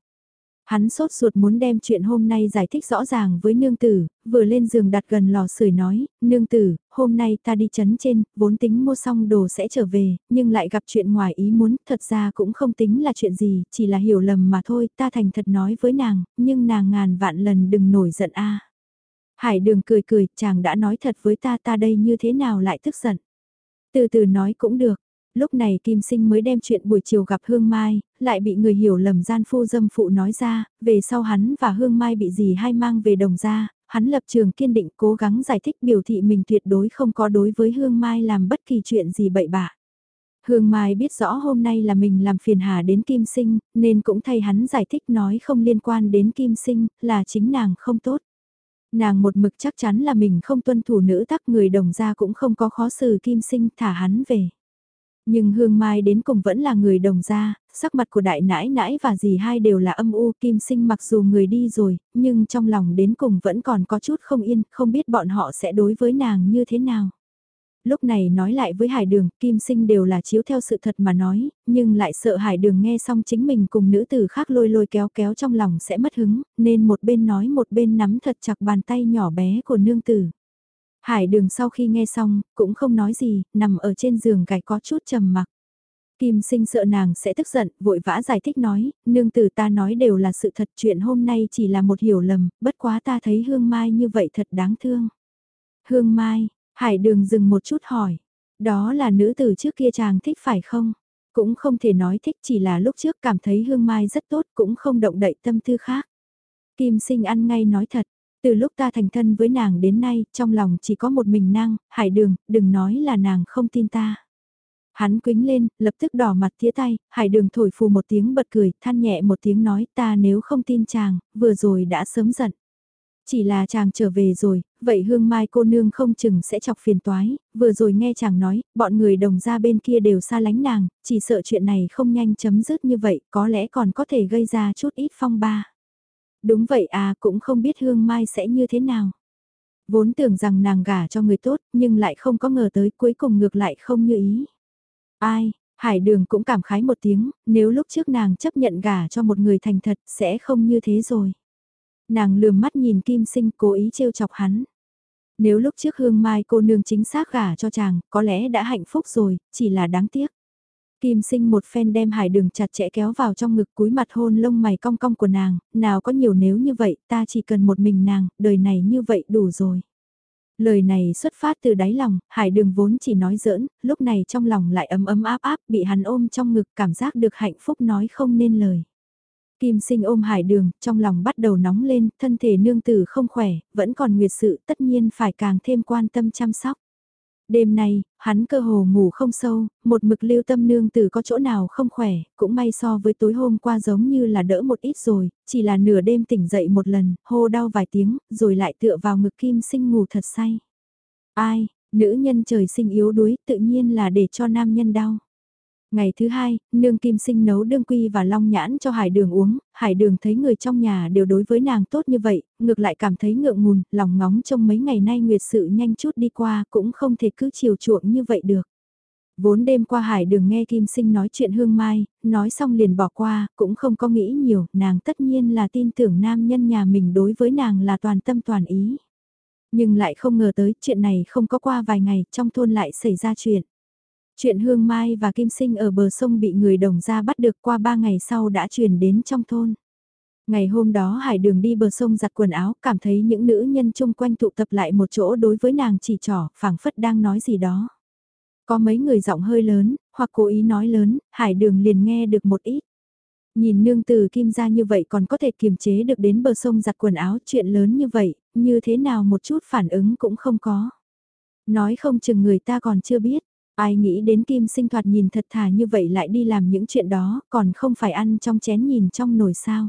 Hắn sốt ruột muốn đem chuyện hôm nay giải thích rõ ràng với nương tử, vừa lên giường đặt gần lò sưởi nói, nương tử, hôm nay ta đi chấn trên, vốn tính mua xong đồ sẽ trở về, nhưng lại gặp chuyện ngoài ý muốn, thật ra cũng không tính là chuyện gì, chỉ là hiểu lầm mà thôi, ta thành thật nói với nàng, nhưng nàng ngàn vạn lần đừng nổi giận a. Hải đường cười cười, chàng đã nói thật với ta ta đây như thế nào lại tức giận. Từ từ nói cũng được, lúc này Kim Sinh mới đem chuyện buổi chiều gặp Hương Mai, lại bị người hiểu lầm gian phu dâm phụ nói ra, về sau hắn và Hương Mai bị gì hay mang về đồng ra, hắn lập trường kiên định cố gắng giải thích biểu thị mình tuyệt đối không có đối với Hương Mai làm bất kỳ chuyện gì bậy bạ. Hương Mai biết rõ hôm nay là mình làm phiền hà đến Kim Sinh, nên cũng thay hắn giải thích nói không liên quan đến Kim Sinh, là chính nàng không tốt. Nàng một mực chắc chắn là mình không tuân thủ nữ tắc người đồng gia cũng không có khó xử Kim Sinh thả hắn về. Nhưng Hương Mai đến cùng vẫn là người đồng gia, sắc mặt của đại nãi nãi và dì hai đều là âm u kim sinh mặc dù người đi rồi, nhưng trong lòng đến cùng vẫn còn có chút không yên, không biết bọn họ sẽ đối với nàng như thế nào. Lúc này nói lại với Hải Đường, Kim Sinh đều là chiếu theo sự thật mà nói, nhưng lại sợ Hải Đường nghe xong chính mình cùng nữ tử khác lôi lôi kéo kéo trong lòng sẽ mất hứng, nên một bên nói một bên nắm thật chặt bàn tay nhỏ bé của nương tử. Hải đường sau khi nghe xong, cũng không nói gì, nằm ở trên giường gạch có chút trầm mặc. Kim sinh sợ nàng sẽ tức giận, vội vã giải thích nói, nương tử ta nói đều là sự thật chuyện hôm nay chỉ là một hiểu lầm, bất quá ta thấy hương mai như vậy thật đáng thương. Hương mai, hải đường dừng một chút hỏi, đó là nữ tử trước kia chàng thích phải không? Cũng không thể nói thích chỉ là lúc trước cảm thấy hương mai rất tốt cũng không động đậy tâm tư khác. Kim sinh ăn ngay nói thật, từ lúc ta thành thân với nàng đến nay, trong lòng chỉ có một mình nàng, hải đường, đừng nói là nàng không tin ta. Hắn quính lên, lập tức đỏ mặt tía tay, hải đường thổi phù một tiếng bật cười, than nhẹ một tiếng nói ta nếu không tin chàng, vừa rồi đã sớm giận. Chỉ là chàng trở về rồi, vậy hương mai cô nương không chừng sẽ chọc phiền toái, vừa rồi nghe chàng nói, bọn người đồng ra bên kia đều xa lánh nàng, chỉ sợ chuyện này không nhanh chấm dứt như vậy, có lẽ còn có thể gây ra chút ít phong ba. Đúng vậy à, cũng không biết Hương Mai sẽ như thế nào. Vốn tưởng rằng nàng gả cho người tốt, nhưng lại không có ngờ tới cuối cùng ngược lại không như ý. Ai, Hải Đường cũng cảm khái một tiếng, nếu lúc trước nàng chấp nhận gả cho một người thành thật sẽ không như thế rồi. Nàng lườm mắt nhìn Kim Sinh cố ý trêu chọc hắn. Nếu lúc trước Hương Mai cô nương chính xác gả cho chàng, có lẽ đã hạnh phúc rồi, chỉ là đáng tiếc. Kim sinh một phen đem hải đường chặt chẽ kéo vào trong ngực cúi mặt hôn lông mày cong cong của nàng, nào có nhiều nếu như vậy, ta chỉ cần một mình nàng, đời này như vậy đủ rồi. Lời này xuất phát từ đáy lòng, hải đường vốn chỉ nói giỡn, lúc này trong lòng lại ấm ấm áp áp, bị hắn ôm trong ngực cảm giác được hạnh phúc nói không nên lời. Kim sinh ôm hải đường, trong lòng bắt đầu nóng lên, thân thể nương tử không khỏe, vẫn còn nguyệt sự tất nhiên phải càng thêm quan tâm chăm sóc. Đêm nay, hắn cơ hồ ngủ không sâu, một mực lưu tâm nương tử có chỗ nào không khỏe, cũng may so với tối hôm qua giống như là đỡ một ít rồi, chỉ là nửa đêm tỉnh dậy một lần, hô đau vài tiếng, rồi lại tựa vào ngực kim sinh ngủ thật say. Ai, nữ nhân trời sinh yếu đuối tự nhiên là để cho nam nhân đau. Ngày thứ hai, nương kim sinh nấu đương quy và long nhãn cho hải đường uống, hải đường thấy người trong nhà đều đối với nàng tốt như vậy, ngược lại cảm thấy ngượng ngùn, lòng ngóng trong mấy ngày nay nguyệt sự nhanh chút đi qua cũng không thể cứ chiều chuộng như vậy được. Vốn đêm qua hải đường nghe kim sinh nói chuyện hương mai, nói xong liền bỏ qua, cũng không có nghĩ nhiều, nàng tất nhiên là tin tưởng nam nhân nhà mình đối với nàng là toàn tâm toàn ý. Nhưng lại không ngờ tới chuyện này không có qua vài ngày trong thôn lại xảy ra chuyện. Chuyện Hương Mai và Kim Sinh ở bờ sông bị người đồng ra bắt được qua ba ngày sau đã truyền đến trong thôn. Ngày hôm đó Hải Đường đi bờ sông giặt quần áo, cảm thấy những nữ nhân chung quanh tụ tập lại một chỗ đối với nàng chỉ trỏ, phảng phất đang nói gì đó. Có mấy người giọng hơi lớn, hoặc cố ý nói lớn, Hải Đường liền nghe được một ít. Nhìn nương từ kim ra như vậy còn có thể kiềm chế được đến bờ sông giặt quần áo chuyện lớn như vậy, như thế nào một chút phản ứng cũng không có. Nói không chừng người ta còn chưa biết, ai nghĩ đến kim sinh thoạt nhìn thật thà như vậy lại đi làm những chuyện đó, còn không phải ăn trong chén nhìn trong nồi sao.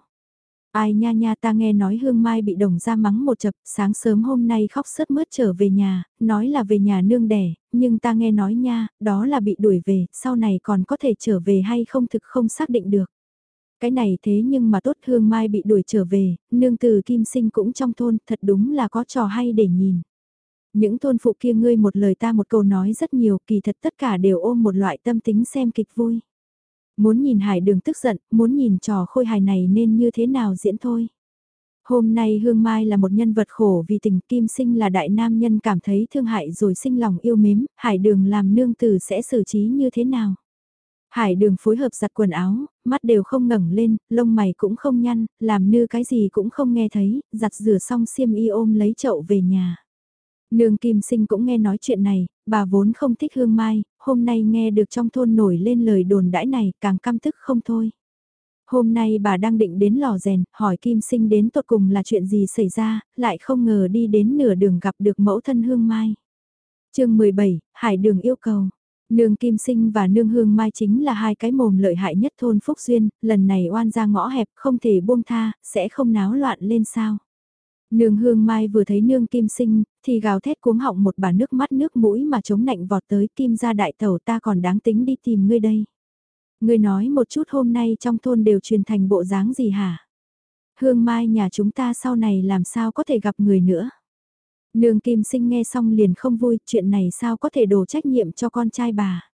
Ai nha nha ta nghe nói Hương Mai bị đồng ra mắng một chập, sáng sớm hôm nay khóc sớt mướt trở về nhà, nói là về nhà nương đẻ, nhưng ta nghe nói nha, đó là bị đuổi về, sau này còn có thể trở về hay không thực không xác định được. Cái này thế nhưng mà tốt Hương Mai bị đuổi trở về, nương từ kim sinh cũng trong thôn, thật đúng là có trò hay để nhìn. Những thôn phụ kia ngươi một lời ta một câu nói rất nhiều, kỳ thật tất cả đều ôm một loại tâm tính xem kịch vui. Muốn nhìn hải đường tức giận, muốn nhìn trò khôi hài này nên như thế nào diễn thôi. Hôm nay Hương Mai là một nhân vật khổ vì tình kim sinh là đại nam nhân cảm thấy thương hại rồi sinh lòng yêu mến, hải đường làm nương tử sẽ xử trí như thế nào. Hải đường phối hợp giặt quần áo, mắt đều không ngẩng lên, lông mày cũng không nhăn, làm như cái gì cũng không nghe thấy, giặt rửa xong xiêm y ôm lấy chậu về nhà. Nương Kim Sinh cũng nghe nói chuyện này, bà vốn không thích Hương Mai, hôm nay nghe được trong thôn nổi lên lời đồn đãi này càng căm tức không thôi. Hôm nay bà đang định đến lò rèn, hỏi Kim Sinh đến tột cùng là chuyện gì xảy ra, lại không ngờ đi đến nửa đường gặp được mẫu thân Hương Mai. chương 17, Hải Đường yêu cầu. Nương Kim Sinh và Nương Hương Mai chính là hai cái mồm lợi hại nhất thôn Phúc Duyên, lần này oan ra ngõ hẹp không thể buông tha, sẽ không náo loạn lên sao. Nương hương mai vừa thấy nương kim sinh, thì gào thét cuống họng một bà nước mắt nước mũi mà chống nạnh vọt tới kim ra đại tàu ta còn đáng tính đi tìm ngươi đây. Ngươi nói một chút hôm nay trong thôn đều truyền thành bộ dáng gì hả? Hương mai nhà chúng ta sau này làm sao có thể gặp người nữa? Nương kim sinh nghe xong liền không vui, chuyện này sao có thể đổ trách nhiệm cho con trai bà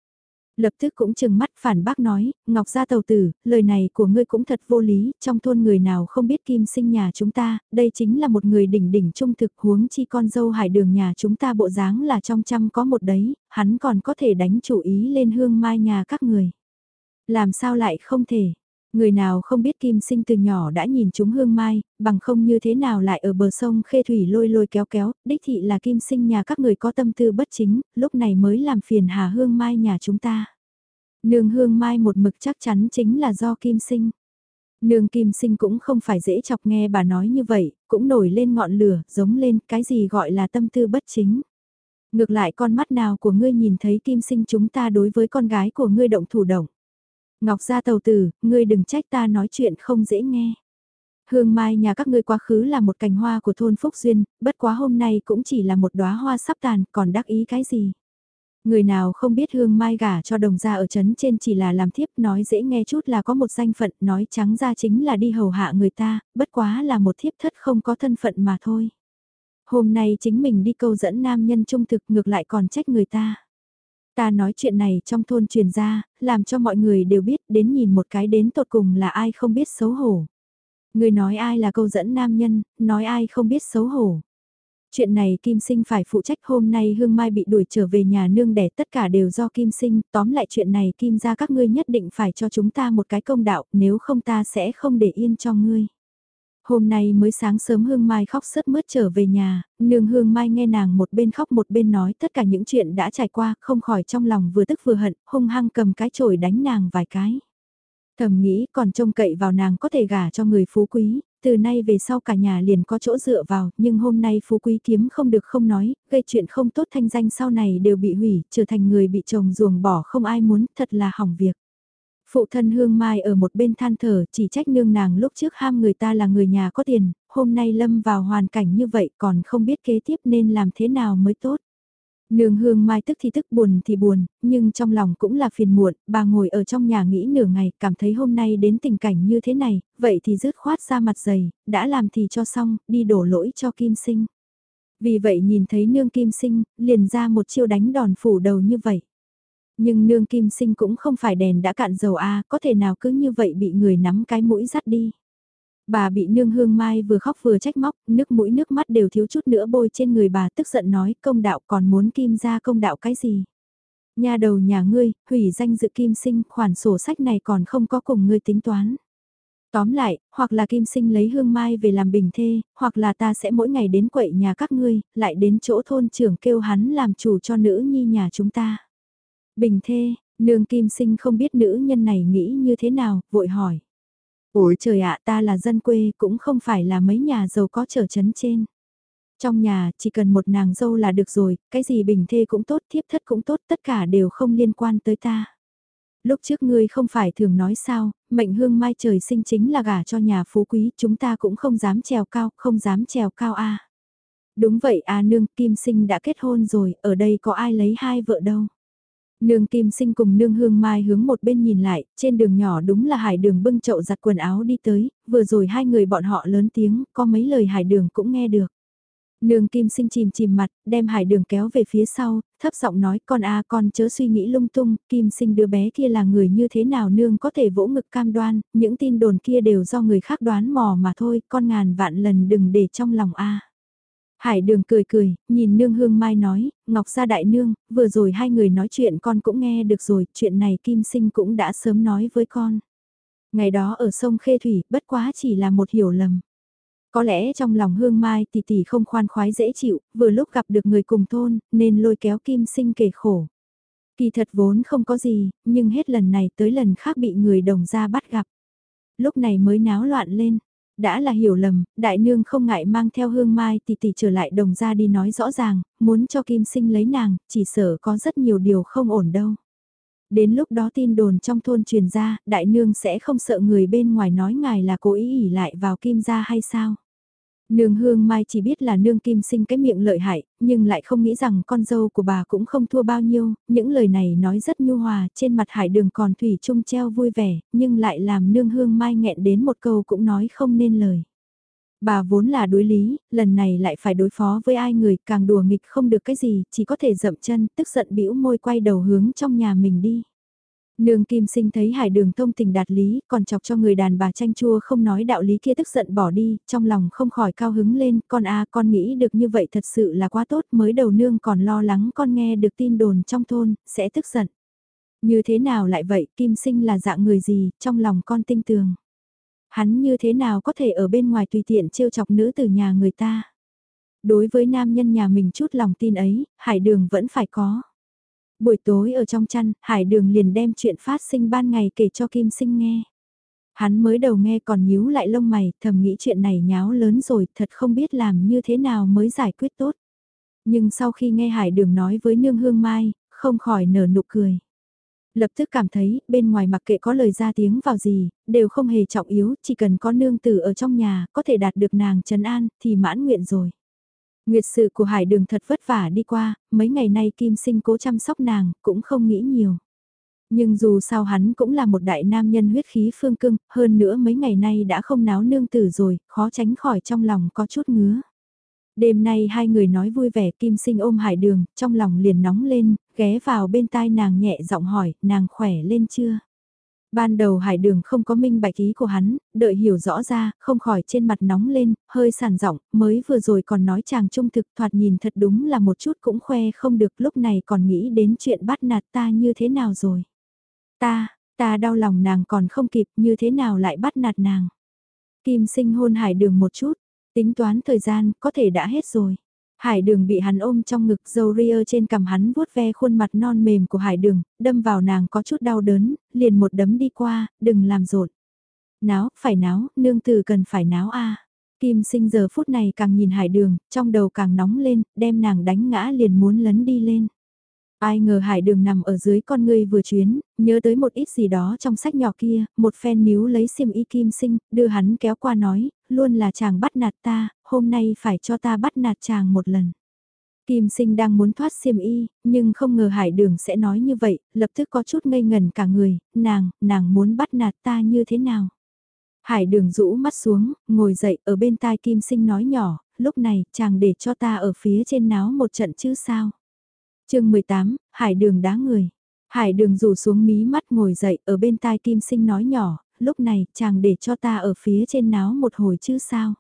lập tức cũng chừng mắt phản bác nói, Ngọc Gia Tàu Tử, lời này của ngươi cũng thật vô lý, trong thôn người nào không biết kim sinh nhà chúng ta, đây chính là một người đỉnh đỉnh trung thực huống chi con dâu hải đường nhà chúng ta bộ dáng là trong trăm có một đấy, hắn còn có thể đánh chủ ý lên hương mai nhà các người. Làm sao lại không thể? Người nào không biết kim sinh từ nhỏ đã nhìn chúng hương mai, bằng không như thế nào lại ở bờ sông khê thủy lôi lôi kéo kéo, đích thị là kim sinh nhà các người có tâm tư bất chính, lúc này mới làm phiền hà hương mai nhà chúng ta. Nương hương mai một mực chắc chắn chính là do kim sinh. Nương kim sinh cũng không phải dễ chọc nghe bà nói như vậy, cũng nổi lên ngọn lửa, giống lên cái gì gọi là tâm tư bất chính. Ngược lại con mắt nào của ngươi nhìn thấy kim sinh chúng ta đối với con gái của ngươi động thủ động. Ngọc gia tàu tử, ngươi đừng trách ta nói chuyện không dễ nghe. Hương mai nhà các ngươi quá khứ là một cành hoa của thôn Phúc Duyên, bất quá hôm nay cũng chỉ là một đóa hoa sắp tàn, còn đắc ý cái gì. Người nào không biết hương mai gả cho đồng gia ở trấn trên chỉ là làm thiếp nói dễ nghe chút là có một danh phận nói trắng ra chính là đi hầu hạ người ta, bất quá là một thiếp thất không có thân phận mà thôi. Hôm nay chính mình đi câu dẫn nam nhân trung thực ngược lại còn trách người ta. Ta nói chuyện này trong thôn truyền ra, làm cho mọi người đều biết đến nhìn một cái đến tột cùng là ai không biết xấu hổ. Người nói ai là câu dẫn nam nhân, nói ai không biết xấu hổ. Chuyện này Kim Sinh phải phụ trách hôm nay Hương Mai bị đuổi trở về nhà nương đẻ tất cả đều do Kim Sinh, tóm lại chuyện này Kim ra các ngươi nhất định phải cho chúng ta một cái công đạo, nếu không ta sẽ không để yên cho ngươi. Hôm nay mới sáng sớm Hương Mai khóc sớt mướt trở về nhà, nương Hương Mai nghe nàng một bên khóc một bên nói tất cả những chuyện đã trải qua, không khỏi trong lòng vừa tức vừa hận, hung hăng cầm cái chổi đánh nàng vài cái. Thầm nghĩ còn trông cậy vào nàng có thể gả cho người phú quý, từ nay về sau cả nhà liền có chỗ dựa vào, nhưng hôm nay phú quý kiếm không được không nói, gây chuyện không tốt thanh danh sau này đều bị hủy, trở thành người bị chồng ruồng bỏ không ai muốn, thật là hỏng việc. Phụ thân Hương Mai ở một bên than thở chỉ trách nương nàng lúc trước ham người ta là người nhà có tiền, hôm nay lâm vào hoàn cảnh như vậy còn không biết kế tiếp nên làm thế nào mới tốt. Nương hương mai tức thì tức buồn thì buồn, nhưng trong lòng cũng là phiền muộn, bà ngồi ở trong nhà nghĩ nửa ngày, cảm thấy hôm nay đến tình cảnh như thế này, vậy thì rứt khoát ra mặt dày, đã làm thì cho xong, đi đổ lỗi cho kim sinh. Vì vậy nhìn thấy nương kim sinh, liền ra một chiêu đánh đòn phủ đầu như vậy. Nhưng nương kim sinh cũng không phải đèn đã cạn dầu a có thể nào cứ như vậy bị người nắm cái mũi dắt đi. Bà bị nương hương mai vừa khóc vừa trách móc, nước mũi nước mắt đều thiếu chút nữa bôi trên người bà tức giận nói công đạo còn muốn kim ra công đạo cái gì. Nhà đầu nhà ngươi, hủy danh dự kim sinh, khoản sổ sách này còn không có cùng ngươi tính toán. Tóm lại, hoặc là Kim Sinh lấy hương mai về làm bình thê, hoặc là ta sẽ mỗi ngày đến quậy nhà các ngươi, lại đến chỗ thôn trưởng kêu hắn làm chủ cho nữ nhi nhà chúng ta. Bình thê, nương Kim Sinh không biết nữ nhân này nghĩ như thế nào, vội hỏi. Ôi trời ạ ta là dân quê cũng không phải là mấy nhà giàu có trở chấn trên. Trong nhà chỉ cần một nàng dâu là được rồi, cái gì bình thê cũng tốt, thiếp thất cũng tốt, tất cả đều không liên quan tới ta. Lúc trước ngươi không phải thường nói sao, mệnh hương mai trời sinh chính là gả cho nhà phú quý, chúng ta cũng không dám trèo cao, không dám trèo cao a. Đúng vậy à nương, Kim Sinh đã kết hôn rồi, ở đây có ai lấy hai vợ đâu. Nương Kim Sinh cùng nương Hương Mai hướng một bên nhìn lại, trên đường nhỏ đúng là hải đường bưng chậu giặt quần áo đi tới, vừa rồi hai người bọn họ lớn tiếng, có mấy lời hải đường cũng nghe được. Nương Kim Sinh chìm chìm mặt, đem hải đường kéo về phía sau, thấp giọng nói con a con chớ suy nghĩ lung tung, Kim Sinh đứa bé kia là người như thế nào nương có thể vỗ ngực cam đoan, những tin đồn kia đều do người khác đoán mò mà thôi, con ngàn vạn lần đừng để trong lòng a. Hải đường cười cười, nhìn nương hương mai nói, Ngọc gia đại nương, vừa rồi hai người nói chuyện con cũng nghe được rồi, chuyện này Kim Sinh cũng đã sớm nói với con. Ngày đó ở sông Khê Thủy, bất quá chỉ là một hiểu lầm. Có lẽ trong lòng hương mai tỷ tỷ không khoan khoái dễ chịu, vừa lúc gặp được người cùng thôn, nên lôi kéo Kim Sinh kể khổ. Kỳ thật vốn không có gì, nhưng hết lần này tới lần khác bị người đồng gia bắt gặp. Lúc này mới náo loạn lên đã là hiểu lầm, đại nương không ngại mang theo hương mai tỷ tỷ trở lại đồng ra đi nói rõ ràng, muốn cho kim sinh lấy nàng, chỉ sợ có rất nhiều điều không ổn đâu. Đến lúc đó tin đồn trong thôn truyền ra, đại nương sẽ không sợ người bên ngoài nói ngài là cố ý ỉ lại vào kim gia hay sao? Nương hương mai chỉ biết là nương kim sinh cái miệng lợi hại, nhưng lại không nghĩ rằng con dâu của bà cũng không thua bao nhiêu, những lời này nói rất nhu hòa, trên mặt hải đường còn thủy chung treo vui vẻ, nhưng lại làm nương hương mai nghẹn đến một câu cũng nói không nên lời. Bà vốn là đối lý, lần này lại phải đối phó với ai người càng đùa nghịch không được cái gì, chỉ có thể dậm chân, tức giận bĩu môi quay đầu hướng trong nhà mình đi. Nương Kim Sinh thấy hải đường thông tình đạt lý, còn chọc cho người đàn bà tranh chua không nói đạo lý kia tức giận bỏ đi, trong lòng không khỏi cao hứng lên, con a con nghĩ được như vậy thật sự là quá tốt, mới đầu nương còn lo lắng con nghe được tin đồn trong thôn, sẽ tức giận. Như thế nào lại vậy, Kim Sinh là dạng người gì, trong lòng con tinh tường. Hắn như thế nào có thể ở bên ngoài tùy tiện trêu chọc nữ từ nhà người ta. Đối với nam nhân nhà mình chút lòng tin ấy, hải đường vẫn phải có. Buổi tối ở trong chăn, Hải Đường liền đem chuyện phát sinh ban ngày kể cho Kim Sinh nghe. Hắn mới đầu nghe còn nhíu lại lông mày, thầm nghĩ chuyện này nháo lớn rồi, thật không biết làm như thế nào mới giải quyết tốt. Nhưng sau khi nghe Hải Đường nói với Nương Hương Mai, không khỏi nở nụ cười. Lập tức cảm thấy, bên ngoài mặc kệ có lời ra tiếng vào gì, đều không hề trọng yếu, chỉ cần có nương tử ở trong nhà, có thể đạt được nàng trấn an, thì mãn nguyện rồi. Nguyệt sự của hải đường thật vất vả đi qua, mấy ngày nay Kim Sinh cố chăm sóc nàng, cũng không nghĩ nhiều. Nhưng dù sao hắn cũng là một đại nam nhân huyết khí phương cưng, hơn nữa mấy ngày nay đã không náo nương tử rồi, khó tránh khỏi trong lòng có chút ngứa. Đêm nay hai người nói vui vẻ Kim Sinh ôm hải đường, trong lòng liền nóng lên, ghé vào bên tai nàng nhẹ giọng hỏi, nàng khỏe lên chưa? Ban đầu hải đường không có minh bạch ý của hắn, đợi hiểu rõ ra, không khỏi trên mặt nóng lên, hơi sàn giọng mới vừa rồi còn nói chàng trung thực thoạt nhìn thật đúng là một chút cũng khoe không được lúc này còn nghĩ đến chuyện bắt nạt ta như thế nào rồi. Ta, ta đau lòng nàng còn không kịp như thế nào lại bắt nạt nàng. Kim sinh hôn hải đường một chút, tính toán thời gian có thể đã hết rồi. Hải đường bị hắn ôm trong ngực dâu ria trên cằm hắn vuốt ve khuôn mặt non mềm của hải đường, đâm vào nàng có chút đau đớn, liền một đấm đi qua, đừng làm rộn. Náo, phải náo, nương tử cần phải náo a. Kim sinh giờ phút này càng nhìn hải đường, trong đầu càng nóng lên, đem nàng đánh ngã liền muốn lấn đi lên. Ai ngờ hải đường nằm ở dưới con ngươi vừa chuyến, nhớ tới một ít gì đó trong sách nhỏ kia, một phen níu lấy xiêm y kim sinh, đưa hắn kéo qua nói, luôn là chàng bắt nạt ta, hôm nay phải cho ta bắt nạt chàng một lần. Kim sinh đang muốn thoát xiêm y, nhưng không ngờ hải đường sẽ nói như vậy, lập tức có chút ngây ngần cả người, nàng, nàng muốn bắt nạt ta như thế nào. Hải đường rũ mắt xuống, ngồi dậy ở bên tai kim sinh nói nhỏ, lúc này chàng để cho ta ở phía trên náo một trận chứ sao chương 18, Hải đường đá người. Hải đường rủ xuống mí mắt ngồi dậy ở bên tai kim sinh nói nhỏ, lúc này chàng để cho ta ở phía trên náo một hồi chứ sao.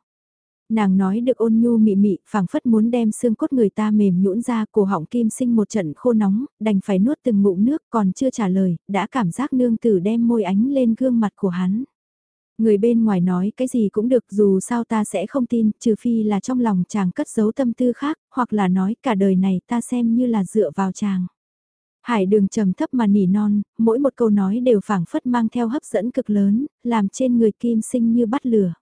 Nàng nói được ôn nhu mị mị, phảng phất muốn đem xương cốt người ta mềm nhũn ra, cổ họng kim sinh một trận khô nóng, đành phải nuốt từng ngụm nước còn chưa trả lời, đã cảm giác nương tử đem môi ánh lên gương mặt của hắn. Người bên ngoài nói cái gì cũng được dù sao ta sẽ không tin, trừ phi là trong lòng chàng cất giấu tâm tư khác, hoặc là nói cả đời này ta xem như là dựa vào chàng. Hải đường trầm thấp mà nỉ non, mỗi một câu nói đều phảng phất mang theo hấp dẫn cực lớn, làm trên người kim sinh như bắt lửa.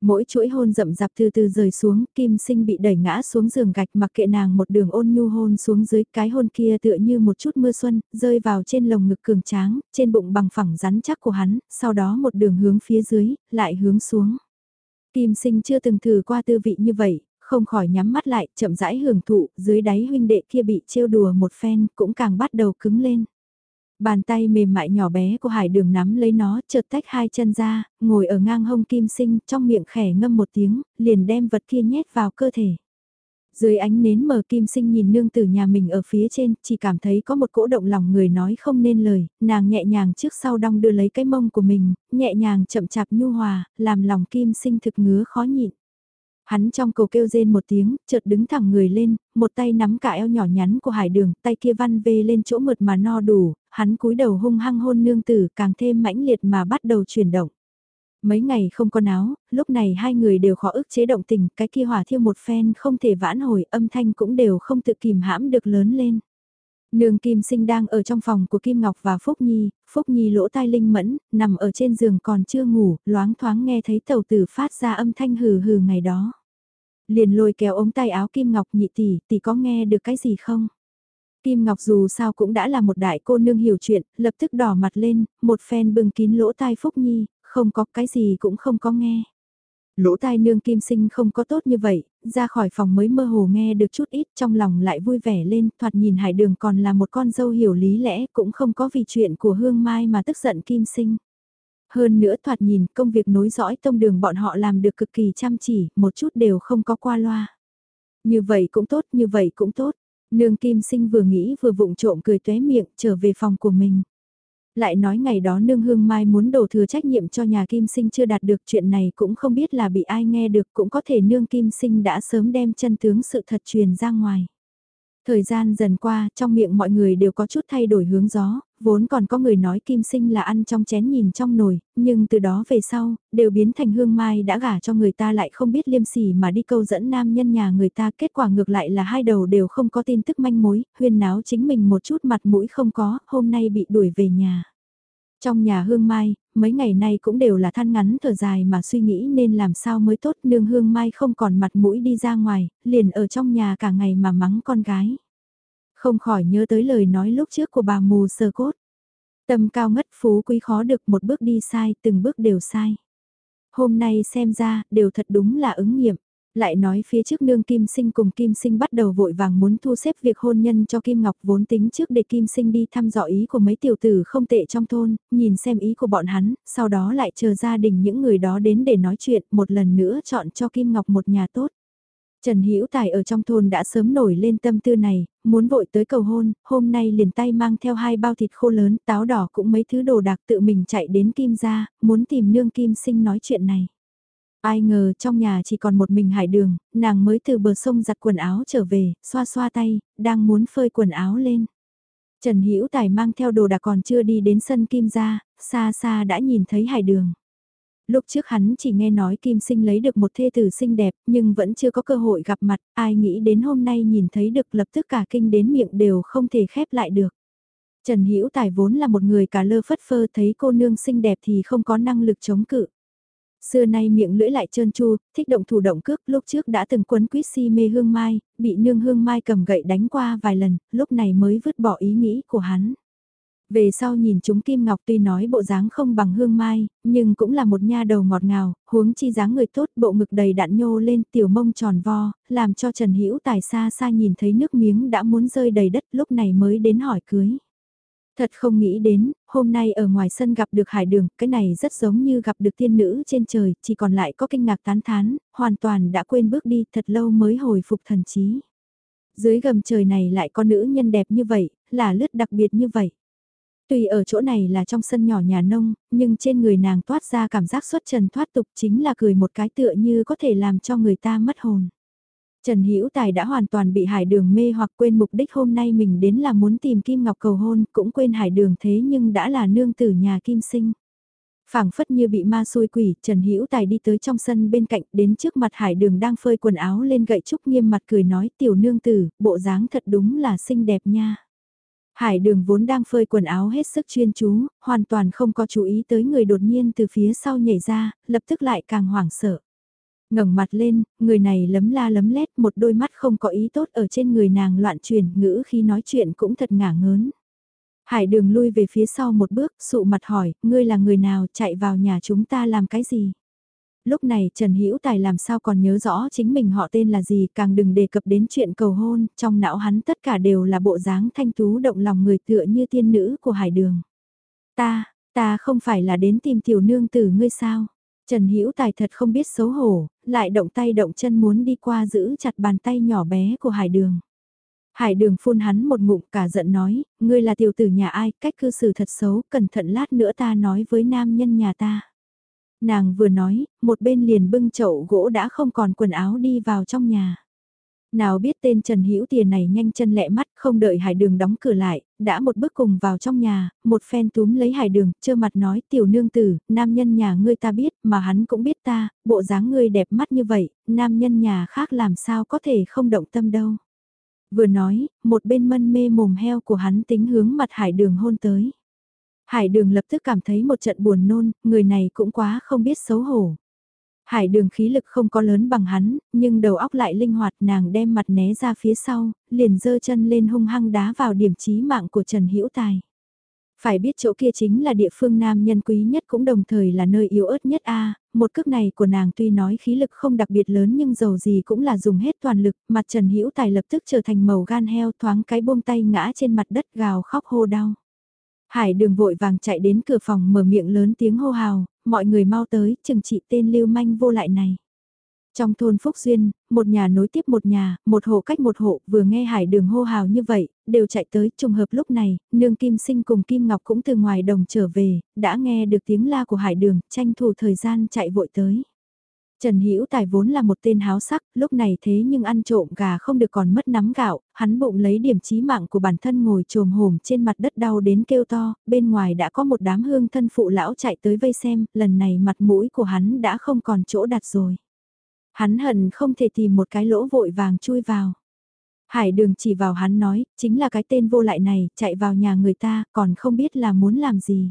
Mỗi chuỗi hôn rậm rạp từ từ rời xuống, kim sinh bị đẩy ngã xuống giường gạch mặc kệ nàng một đường ôn nhu hôn xuống dưới, cái hôn kia tựa như một chút mưa xuân, rơi vào trên lồng ngực cường tráng, trên bụng bằng phẳng rắn chắc của hắn, sau đó một đường hướng phía dưới, lại hướng xuống. Kim sinh chưa từng thử qua tư vị như vậy, không khỏi nhắm mắt lại, chậm rãi hưởng thụ, dưới đáy huynh đệ kia bị trêu đùa một phen, cũng càng bắt đầu cứng lên. Bàn tay mềm mại nhỏ bé của hải đường nắm lấy nó, chợt tách hai chân ra, ngồi ở ngang hông kim sinh, trong miệng khẻ ngâm một tiếng, liền đem vật kia nhét vào cơ thể. Dưới ánh nến mờ kim sinh nhìn nương tử nhà mình ở phía trên, chỉ cảm thấy có một cỗ động lòng người nói không nên lời, nàng nhẹ nhàng trước sau đong đưa lấy cái mông của mình, nhẹ nhàng chậm chạp nhu hòa, làm lòng kim sinh thực ngứa khó nhịn. Hắn trong cầu kêu rên một tiếng, chợt đứng thẳng người lên, một tay nắm cả eo nhỏ nhắn của hải đường, tay kia văn về lên chỗ mượt mà no đủ, hắn cúi đầu hung hăng hôn nương tử càng thêm mãnh liệt mà bắt đầu chuyển động. Mấy ngày không có áo lúc này hai người đều khó ức chế động tình, cái kia hỏa thiêu một phen không thể vãn hồi, âm thanh cũng đều không tự kìm hãm được lớn lên. Nương Kim Sinh đang ở trong phòng của Kim Ngọc và Phúc Nhi, Phúc Nhi lỗ tai linh mẫn, nằm ở trên giường còn chưa ngủ, loáng thoáng nghe thấy tàu tử phát ra âm thanh hừ hừ ngày đó. Liền lôi kéo ống tay áo Kim Ngọc nhị tỷ, tỷ có nghe được cái gì không? Kim Ngọc dù sao cũng đã là một đại cô nương hiểu chuyện, lập tức đỏ mặt lên, một phen bưng kín lỗ tai Phúc Nhi, không có cái gì cũng không có nghe. Lỗ tai nương kim sinh không có tốt như vậy, ra khỏi phòng mới mơ hồ nghe được chút ít trong lòng lại vui vẻ lên, thoạt nhìn hải đường còn là một con dâu hiểu lý lẽ cũng không có vì chuyện của hương mai mà tức giận kim sinh. Hơn nữa thoạt nhìn công việc nối dõi tông đường bọn họ làm được cực kỳ chăm chỉ, một chút đều không có qua loa. Như vậy cũng tốt, như vậy cũng tốt. Nương kim sinh vừa nghĩ vừa vụng trộm cười tuế miệng trở về phòng của mình. Lại nói ngày đó nương hương mai muốn đổ thừa trách nhiệm cho nhà kim sinh chưa đạt được chuyện này cũng không biết là bị ai nghe được cũng có thể nương kim sinh đã sớm đem chân tướng sự thật truyền ra ngoài. Thời gian dần qua, trong miệng mọi người đều có chút thay đổi hướng gió, vốn còn có người nói kim sinh là ăn trong chén nhìn trong nồi, nhưng từ đó về sau, đều biến thành hương mai đã gả cho người ta lại không biết liêm sỉ mà đi câu dẫn nam nhân nhà người ta, kết quả ngược lại là hai đầu đều không có tin tức manh mối, huyên náo chính mình một chút mặt mũi không có, hôm nay bị đuổi về nhà. Trong nhà hương mai, mấy ngày nay cũng đều là than ngắn thở dài mà suy nghĩ nên làm sao mới tốt nương hương mai không còn mặt mũi đi ra ngoài, liền ở trong nhà cả ngày mà mắng con gái. Không khỏi nhớ tới lời nói lúc trước của bà mù sơ cốt. Tâm cao ngất phú quý khó được một bước đi sai, từng bước đều sai. Hôm nay xem ra, đều thật đúng là ứng nghiệm. Lại nói phía trước nương Kim Sinh cùng Kim Sinh bắt đầu vội vàng muốn thu xếp việc hôn nhân cho Kim Ngọc vốn tính trước để Kim Sinh đi thăm dò ý của mấy tiểu tử không tệ trong thôn, nhìn xem ý của bọn hắn, sau đó lại chờ gia đình những người đó đến để nói chuyện một lần nữa chọn cho Kim Ngọc một nhà tốt. Trần Hữu Tài ở trong thôn đã sớm nổi lên tâm tư này, muốn vội tới cầu hôn, hôm nay liền tay mang theo hai bao thịt khô lớn, táo đỏ cũng mấy thứ đồ đạc tự mình chạy đến Kim gia, muốn tìm nương Kim Sinh nói chuyện này. Ai ngờ trong nhà chỉ còn một mình hải đường, nàng mới từ bờ sông giặt quần áo trở về, xoa xoa tay, đang muốn phơi quần áo lên. Trần Hữu Tài mang theo đồ đạc còn chưa đi đến sân Kim gia, xa xa đã nhìn thấy hải đường. Lúc trước hắn chỉ nghe nói Kim Sinh lấy được một thê tử xinh đẹp nhưng vẫn chưa có cơ hội gặp mặt, ai nghĩ đến hôm nay nhìn thấy được lập tức cả kinh đến miệng đều không thể khép lại được. Trần Hữu Tài vốn là một người cả lơ phất phơ thấy cô nương xinh đẹp thì không có năng lực chống cự. Xưa nay miệng lưỡi lại trơn tru thích động thủ động cước lúc trước đã từng quấn quýt si mê hương mai, bị nương hương mai cầm gậy đánh qua vài lần, lúc này mới vứt bỏ ý nghĩ của hắn. Về sau nhìn chúng Kim Ngọc tuy nói bộ dáng không bằng hương mai, nhưng cũng là một nha đầu ngọt ngào, huống chi dáng người tốt bộ ngực đầy đạn nhô lên tiểu mông tròn vo, làm cho Trần Hữu Tài xa xa nhìn thấy nước miếng đã muốn rơi đầy đất lúc này mới đến hỏi cưới. Thật không nghĩ đến, hôm nay ở ngoài sân gặp được hải đường, cái này rất giống như gặp được tiên nữ trên trời, chỉ còn lại có kinh ngạc tán thán, hoàn toàn đã quên bước đi thật lâu mới hồi phục thần trí. Dưới gầm trời này lại có nữ nhân đẹp như vậy, là lướt đặc biệt như vậy. Tuy ở chỗ này là trong sân nhỏ nhà nông, nhưng trên người nàng toát ra cảm giác xuất trần thoát tục chính là cười một cái tựa như có thể làm cho người ta mất hồn. Trần Hữu Tài đã hoàn toàn bị Hải Đường mê hoặc quên mục đích hôm nay mình đến là muốn tìm Kim Ngọc cầu hôn, cũng quên Hải Đường thế nhưng đã là nương tử nhà Kim Sinh. phảng phất như bị ma xui quỷ, Trần Hữu Tài đi tới trong sân bên cạnh, đến trước mặt Hải Đường đang phơi quần áo lên gậy trúc nghiêm mặt cười nói, tiểu nương tử, bộ dáng thật đúng là xinh đẹp nha. Hải Đường vốn đang phơi quần áo hết sức chuyên chú, hoàn toàn không có chú ý tới người đột nhiên từ phía sau nhảy ra, lập tức lại càng hoảng sợ. ngẩng mặt lên, người này lấm la lấm lét, một đôi mắt không có ý tốt ở trên người nàng loạn chuyển, ngữ khi nói chuyện cũng thật ngả ngớn. Hải đường lui về phía sau một bước, sụ mặt hỏi, ngươi là người nào chạy vào nhà chúng ta làm cái gì? Lúc này Trần Hữu Tài làm sao còn nhớ rõ chính mình họ tên là gì, càng đừng đề cập đến chuyện cầu hôn, trong não hắn tất cả đều là bộ dáng thanh tú động lòng người tựa như tiên nữ của hải đường. Ta, ta không phải là đến tìm tiểu nương tử ngươi sao? Trần Hữu Tài thật không biết xấu hổ, lại động tay động chân muốn đi qua giữ chặt bàn tay nhỏ bé của hải đường. Hải đường phun hắn một ngụm cả giận nói, ngươi là tiểu tử nhà ai, cách cư xử thật xấu, cẩn thận lát nữa ta nói với nam nhân nhà ta. Nàng vừa nói, một bên liền bưng chậu gỗ đã không còn quần áo đi vào trong nhà. Nào biết tên Trần Hữu Tiền này nhanh chân lẹ mắt, không đợi Hải Đường đóng cửa lại, đã một bước cùng vào trong nhà, một phen túm lấy Hải Đường, trơ mặt nói, tiểu nương tử, nam nhân nhà ngươi ta biết, mà hắn cũng biết ta, bộ dáng ngươi đẹp mắt như vậy, nam nhân nhà khác làm sao có thể không động tâm đâu. Vừa nói, một bên mân mê mồm heo của hắn tính hướng mặt hải đường hôn tới. Hải đường lập tức cảm thấy một trận buồn nôn, người này cũng quá không biết xấu hổ. Hải đường khí lực không có lớn bằng hắn, nhưng đầu óc lại linh hoạt nàng đem mặt né ra phía sau, liền dơ chân lên hung hăng đá vào điểm chí mạng của Trần Hữu Tài. Phải biết chỗ kia chính là địa phương nam nhân quý nhất cũng đồng thời là nơi yếu ớt nhất a một cước này của nàng tuy nói khí lực không đặc biệt lớn nhưng dầu gì cũng là dùng hết toàn lực, mặt Trần Hữu Tài lập tức trở thành màu gan heo thoáng cái buông tay ngã trên mặt đất gào khóc hô đau. Hải đường vội vàng chạy đến cửa phòng mở miệng lớn tiếng hô hào, mọi người mau tới, chừng trị tên lưu manh vô lại này. Trong thôn Phúc Duyên, một nhà nối tiếp một nhà, một hộ cách một hộ, vừa nghe hải đường hô hào như vậy, đều chạy tới, trùng hợp lúc này, nương Kim Sinh cùng Kim Ngọc cũng từ ngoài đồng trở về, đã nghe được tiếng la của hải đường, tranh thủ thời gian chạy vội tới. Trần Hữu Tài vốn là một tên háo sắc, lúc này thế nhưng ăn trộm gà không được còn mất nắm gạo, hắn bụng lấy điểm chí mạng của bản thân ngồi trồm hổm trên mặt đất đau đến kêu to, bên ngoài đã có một đám hương thân phụ lão chạy tới vây xem, lần này mặt mũi của hắn đã không còn chỗ đặt rồi. Hắn hận không thể tìm một cái lỗ vội vàng chui vào. Hải đường chỉ vào hắn nói, chính là cái tên vô lại này, chạy vào nhà người ta, còn không biết là muốn làm gì.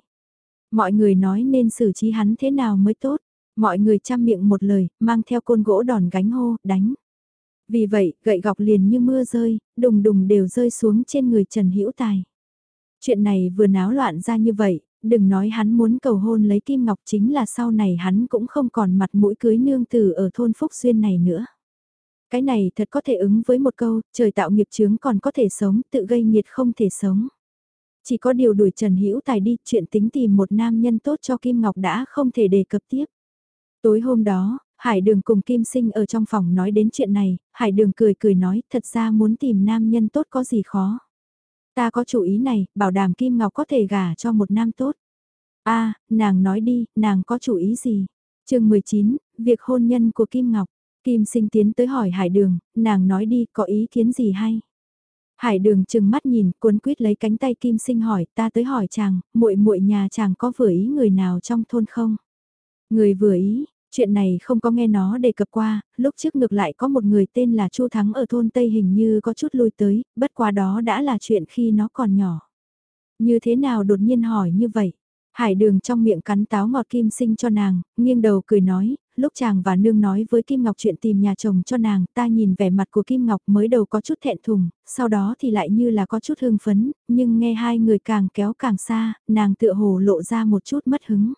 Mọi người nói nên xử trí hắn thế nào mới tốt. Mọi người chăm miệng một lời, mang theo côn gỗ đòn gánh hô, đánh. Vì vậy, gậy gọc liền như mưa rơi, đùng đùng đều rơi xuống trên người Trần Hữu Tài. Chuyện này vừa náo loạn ra như vậy, đừng nói hắn muốn cầu hôn lấy Kim Ngọc chính là sau này hắn cũng không còn mặt mũi cưới nương tử ở thôn Phúc Xuyên này nữa. Cái này thật có thể ứng với một câu, trời tạo nghiệp chướng còn có thể sống, tự gây nhiệt không thể sống. Chỉ có điều đuổi Trần Hữu Tài đi, chuyện tính tìm một nam nhân tốt cho Kim Ngọc đã không thể đề cập tiếp. Tối hôm đó, Hải Đường cùng Kim Sinh ở trong phòng nói đến chuyện này, Hải Đường cười cười nói thật ra muốn tìm nam nhân tốt có gì khó. Ta có chủ ý này, bảo đảm Kim Ngọc có thể gả cho một nam tốt. a nàng nói đi, nàng có chủ ý gì? chương 19, việc hôn nhân của Kim Ngọc. Kim sinh tiến tới hỏi Hải Đường, nàng nói đi, có ý kiến gì hay? Hải Đường chừng mắt nhìn, cuốn quýt lấy cánh tay Kim sinh hỏi, ta tới hỏi chàng, muội muội nhà chàng có vừa ý người nào trong thôn không? Người vừa ý, Chuyện này không có nghe nó đề cập qua, lúc trước ngược lại có một người tên là Chu Thắng ở thôn Tây hình như có chút lui tới, bất quá đó đã là chuyện khi nó còn nhỏ. Như thế nào đột nhiên hỏi như vậy? Hải đường trong miệng cắn táo ngọt kim sinh cho nàng, nghiêng đầu cười nói, lúc chàng và nương nói với Kim Ngọc chuyện tìm nhà chồng cho nàng, ta nhìn vẻ mặt của Kim Ngọc mới đầu có chút thẹn thùng, sau đó thì lại như là có chút hương phấn, nhưng nghe hai người càng kéo càng xa, nàng tựa hồ lộ ra một chút mất hứng.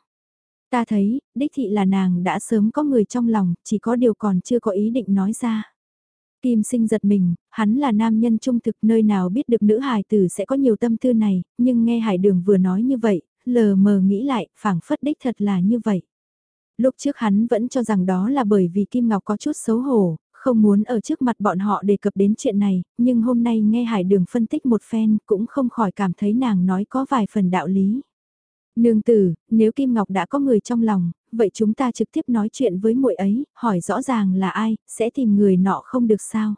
Ta thấy, đích thị là nàng đã sớm có người trong lòng, chỉ có điều còn chưa có ý định nói ra. Kim sinh giật mình, hắn là nam nhân trung thực nơi nào biết được nữ hài tử sẽ có nhiều tâm tư này, nhưng nghe hải đường vừa nói như vậy, lờ mờ nghĩ lại, phảng phất đích thật là như vậy. Lúc trước hắn vẫn cho rằng đó là bởi vì Kim Ngọc có chút xấu hổ, không muốn ở trước mặt bọn họ đề cập đến chuyện này, nhưng hôm nay nghe hải đường phân tích một phen cũng không khỏi cảm thấy nàng nói có vài phần đạo lý. Nương tử, nếu Kim Ngọc đã có người trong lòng, vậy chúng ta trực tiếp nói chuyện với muội ấy, hỏi rõ ràng là ai, sẽ tìm người nọ không được sao.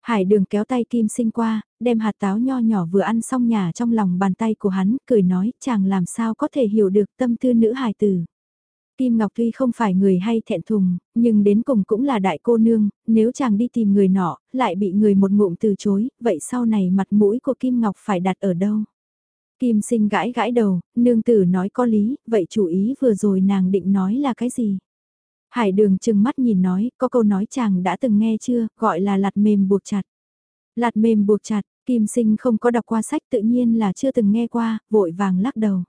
Hải đường kéo tay Kim Sinh qua, đem hạt táo nho nhỏ vừa ăn xong nhà trong lòng bàn tay của hắn, cười nói chàng làm sao có thể hiểu được tâm tư nữ hài tử. Kim Ngọc tuy không phải người hay thẹn thùng, nhưng đến cùng cũng là đại cô nương, nếu chàng đi tìm người nọ, lại bị người một ngụm từ chối, vậy sau này mặt mũi của Kim Ngọc phải đặt ở đâu? Kim sinh gãi gãi đầu, nương tử nói có lý, vậy chủ ý vừa rồi nàng định nói là cái gì? Hải đường chừng mắt nhìn nói, có câu nói chàng đã từng nghe chưa, gọi là lạt mềm buộc chặt. Lạt mềm buộc chặt, Kim sinh không có đọc qua sách tự nhiên là chưa từng nghe qua, vội vàng lắc đầu.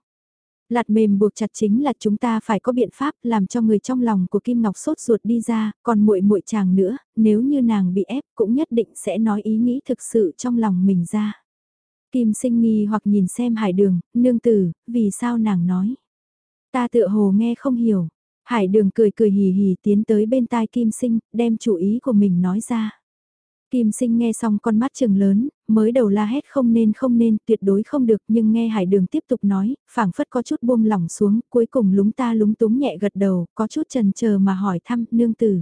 Lạt mềm buộc chặt chính là chúng ta phải có biện pháp làm cho người trong lòng của Kim Ngọc sốt ruột đi ra, còn muội muội chàng nữa, nếu như nàng bị ép cũng nhất định sẽ nói ý nghĩ thực sự trong lòng mình ra. Kim sinh nghi hoặc nhìn xem hải đường, nương tử, vì sao nàng nói. Ta tựa hồ nghe không hiểu. Hải đường cười cười hì hì tiến tới bên tai Kim sinh, đem chủ ý của mình nói ra. Kim sinh nghe xong con mắt trừng lớn, mới đầu la hét không nên không nên, tuyệt đối không được nhưng nghe hải đường tiếp tục nói, phảng phất có chút buông lỏng xuống, cuối cùng lúng ta lúng túng nhẹ gật đầu, có chút trần chờ mà hỏi thăm, nương tử.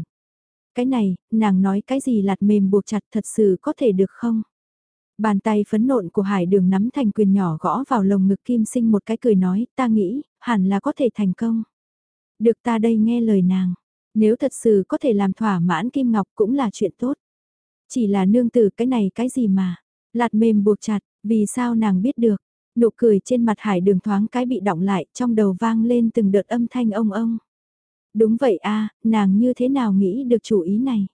Cái này, nàng nói cái gì lạt mềm buộc chặt thật sự có thể được không? Bàn tay phấn nộn của hải đường nắm thành quyền nhỏ gõ vào lồng ngực kim sinh một cái cười nói, ta nghĩ, hẳn là có thể thành công. Được ta đây nghe lời nàng, nếu thật sự có thể làm thỏa mãn kim ngọc cũng là chuyện tốt. Chỉ là nương tử cái này cái gì mà, lạt mềm buộc chặt, vì sao nàng biết được, nụ cười trên mặt hải đường thoáng cái bị động lại, trong đầu vang lên từng đợt âm thanh ông ông. Đúng vậy a nàng như thế nào nghĩ được chủ ý này?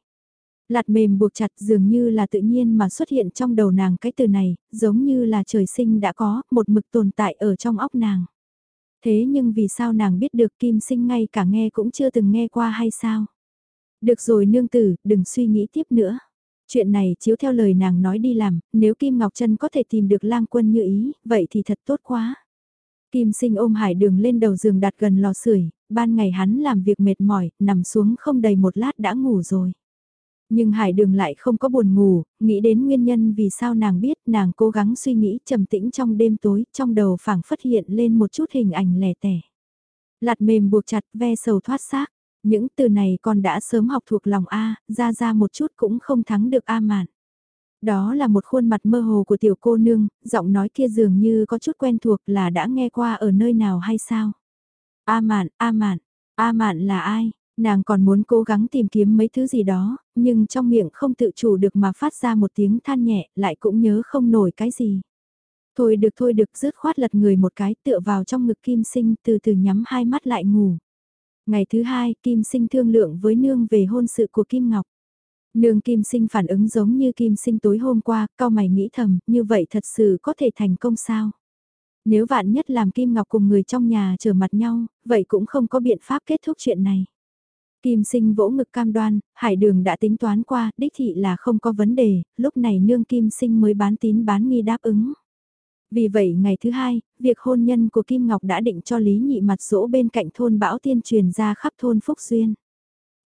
Lạt mềm buộc chặt dường như là tự nhiên mà xuất hiện trong đầu nàng cái từ này, giống như là trời sinh đã có, một mực tồn tại ở trong óc nàng. Thế nhưng vì sao nàng biết được kim sinh ngay cả nghe cũng chưa từng nghe qua hay sao? Được rồi nương tử, đừng suy nghĩ tiếp nữa. Chuyện này chiếu theo lời nàng nói đi làm, nếu Kim Ngọc Trân có thể tìm được lang quân như ý, vậy thì thật tốt quá. Kim sinh ôm hải đường lên đầu giường đặt gần lò sưởi ban ngày hắn làm việc mệt mỏi, nằm xuống không đầy một lát đã ngủ rồi. Nhưng hải đường lại không có buồn ngủ, nghĩ đến nguyên nhân vì sao nàng biết nàng cố gắng suy nghĩ trầm tĩnh trong đêm tối, trong đầu phảng phất hiện lên một chút hình ảnh lẻ tẻ. Lạt mềm buộc chặt ve sầu thoát xác, những từ này con đã sớm học thuộc lòng A, ra ra một chút cũng không thắng được A mạn. Đó là một khuôn mặt mơ hồ của tiểu cô nương, giọng nói kia dường như có chút quen thuộc là đã nghe qua ở nơi nào hay sao. A mạn, A mạn, A mạn là ai? Nàng còn muốn cố gắng tìm kiếm mấy thứ gì đó, nhưng trong miệng không tự chủ được mà phát ra một tiếng than nhẹ, lại cũng nhớ không nổi cái gì. Thôi được thôi được rứt khoát lật người một cái tựa vào trong ngực kim sinh từ từ nhắm hai mắt lại ngủ. Ngày thứ hai, Kim Sinh thương lượng với Nương về hôn sự của Kim Ngọc. Nương Kim Sinh phản ứng giống như Kim Sinh tối hôm qua, cao mày nghĩ thầm, như vậy thật sự có thể thành công sao? Nếu vạn nhất làm Kim Ngọc cùng người trong nhà trở mặt nhau, vậy cũng không có biện pháp kết thúc chuyện này. Kim sinh vỗ ngực cam đoan, hải đường đã tính toán qua, đích thị là không có vấn đề, lúc này nương kim sinh mới bán tín bán nghi đáp ứng. Vì vậy ngày thứ hai, việc hôn nhân của Kim Ngọc đã định cho Lý Nhị mặt dỗ bên cạnh thôn Bão Tiên truyền ra khắp thôn Phúc Xuyên.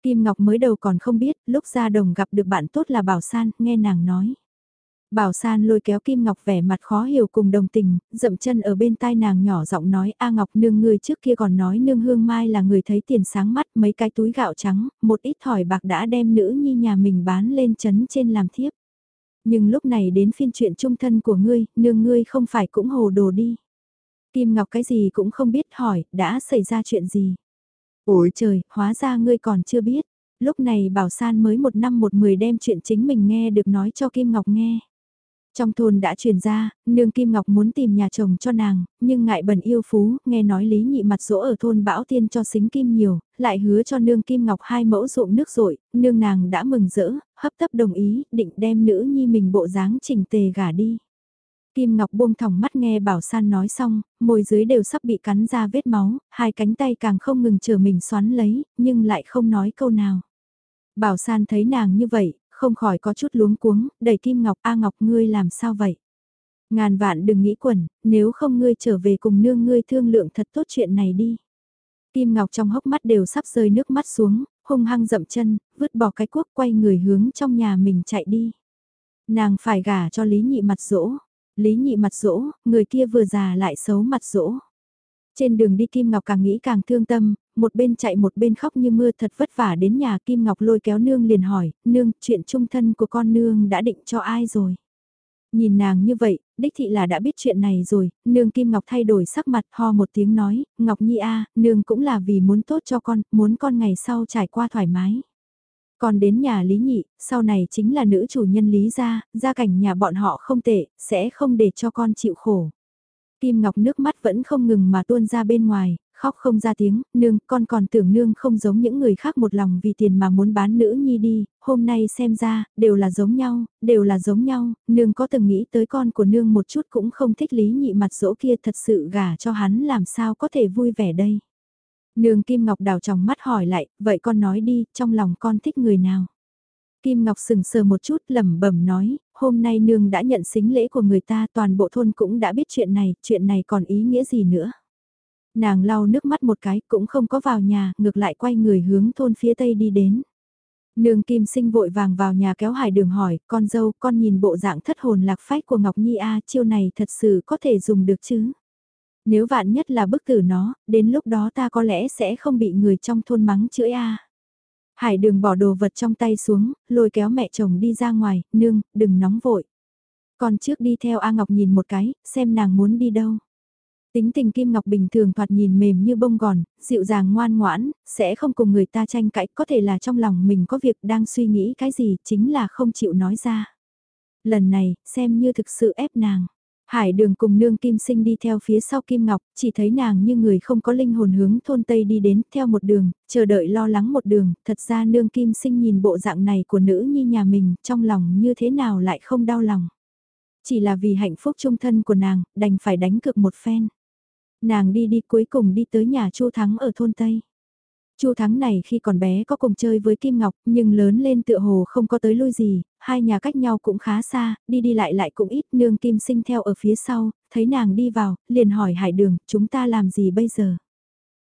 Kim Ngọc mới đầu còn không biết, lúc ra đồng gặp được bạn tốt là Bảo San, nghe nàng nói. Bảo San lôi kéo Kim Ngọc vẻ mặt khó hiểu cùng đồng tình, dậm chân ở bên tai nàng nhỏ giọng nói A Ngọc nương người trước kia còn nói nương hương mai là người thấy tiền sáng mắt mấy cái túi gạo trắng, một ít thỏi bạc đã đem nữ nhi nhà mình bán lên chấn trên làm thiếp nhưng lúc này đến phiên chuyện trung thân của ngươi, nương ngươi không phải cũng hồ đồ đi. Kim Ngọc cái gì cũng không biết hỏi, đã xảy ra chuyện gì. Ôi trời, hóa ra ngươi còn chưa biết. Lúc này Bảo San mới một năm một mười đem chuyện chính mình nghe được nói cho Kim Ngọc nghe. Trong thôn đã truyền ra, nương Kim Ngọc muốn tìm nhà chồng cho nàng, nhưng ngại bẩn yêu phú, nghe nói lý nhị mặt rỗ ở thôn bão tiên cho xính kim nhiều, lại hứa cho nương Kim Ngọc hai mẫu ruộng nước rội, nương nàng đã mừng rỡ, hấp tấp đồng ý, định đem nữ nhi mình bộ dáng chỉnh tề gả đi. Kim Ngọc buông thòng mắt nghe Bảo San nói xong, môi dưới đều sắp bị cắn ra vết máu, hai cánh tay càng không ngừng chờ mình xoắn lấy, nhưng lại không nói câu nào. Bảo San thấy nàng như vậy, không khỏi có chút luống cuống, đẩy Kim Ngọc, A Ngọc ngươi làm sao vậy? Ngàn vạn đừng nghĩ quẩn, nếu không ngươi trở về cùng nương ngươi thương lượng thật tốt chuyện này đi. Kim Ngọc trong hốc mắt đều sắp rơi nước mắt xuống, hung hăng dậm chân, vứt bỏ cái cuốc quay người hướng trong nhà mình chạy đi. Nàng phải gả cho Lý Nhị mặt dỗ. Lý Nhị mặt dỗ, người kia vừa già lại xấu mặt dỗ. Trên đường đi Kim Ngọc càng nghĩ càng thương tâm, một bên chạy một bên khóc như mưa thật vất vả đến nhà Kim Ngọc lôi kéo nương liền hỏi, nương, chuyện trung thân của con nương đã định cho ai rồi? Nhìn nàng như vậy, đích thị là đã biết chuyện này rồi, nương Kim Ngọc thay đổi sắc mặt ho một tiếng nói, Ngọc Nhi a nương cũng là vì muốn tốt cho con, muốn con ngày sau trải qua thoải mái. Còn đến nhà Lý Nhị, sau này chính là nữ chủ nhân Lý gia, gia cảnh nhà bọn họ không tệ, sẽ không để cho con chịu khổ. Kim Ngọc nước mắt vẫn không ngừng mà tuôn ra bên ngoài, khóc không ra tiếng, nương, con còn tưởng nương không giống những người khác một lòng vì tiền mà muốn bán nữ nhi đi, hôm nay xem ra, đều là giống nhau, đều là giống nhau, nương có từng nghĩ tới con của nương một chút cũng không thích lý nhị mặt dỗ kia thật sự gả cho hắn làm sao có thể vui vẻ đây. Nương Kim Ngọc đào trong mắt hỏi lại, vậy con nói đi, trong lòng con thích người nào? Kim Ngọc sừng sờ một chút lẩm bẩm nói, hôm nay nương đã nhận xính lễ của người ta toàn bộ thôn cũng đã biết chuyện này, chuyện này còn ý nghĩa gì nữa. Nàng lau nước mắt một cái cũng không có vào nhà, ngược lại quay người hướng thôn phía tây đi đến. Nương Kim Sinh vội vàng vào nhà kéo hải đường hỏi, con dâu, con nhìn bộ dạng thất hồn lạc phách của Ngọc Nhi A, chiêu này thật sự có thể dùng được chứ? Nếu vạn nhất là bức tử nó, đến lúc đó ta có lẽ sẽ không bị người trong thôn mắng chửi A. Hải đường bỏ đồ vật trong tay xuống, lôi kéo mẹ chồng đi ra ngoài, nương, đừng nóng vội. Con trước đi theo A Ngọc nhìn một cái, xem nàng muốn đi đâu. Tính tình Kim Ngọc bình thường thoạt nhìn mềm như bông gòn, dịu dàng ngoan ngoãn, sẽ không cùng người ta tranh cãi, có thể là trong lòng mình có việc đang suy nghĩ cái gì, chính là không chịu nói ra. Lần này, xem như thực sự ép nàng. Hải đường cùng nương kim sinh đi theo phía sau Kim Ngọc, chỉ thấy nàng như người không có linh hồn hướng thôn Tây đi đến theo một đường, chờ đợi lo lắng một đường, thật ra nương kim sinh nhìn bộ dạng này của nữ nhi nhà mình, trong lòng như thế nào lại không đau lòng. Chỉ là vì hạnh phúc trung thân của nàng, đành phải đánh cực một phen. Nàng đi đi cuối cùng đi tới nhà Chu Thắng ở thôn Tây. Chu Thắng này khi còn bé có cùng chơi với Kim Ngọc, nhưng lớn lên tựa hồ không có tới lui gì, hai nhà cách nhau cũng khá xa, đi đi lại lại cũng ít, nương Kim sinh theo ở phía sau, thấy nàng đi vào, liền hỏi Hải Đường, chúng ta làm gì bây giờ?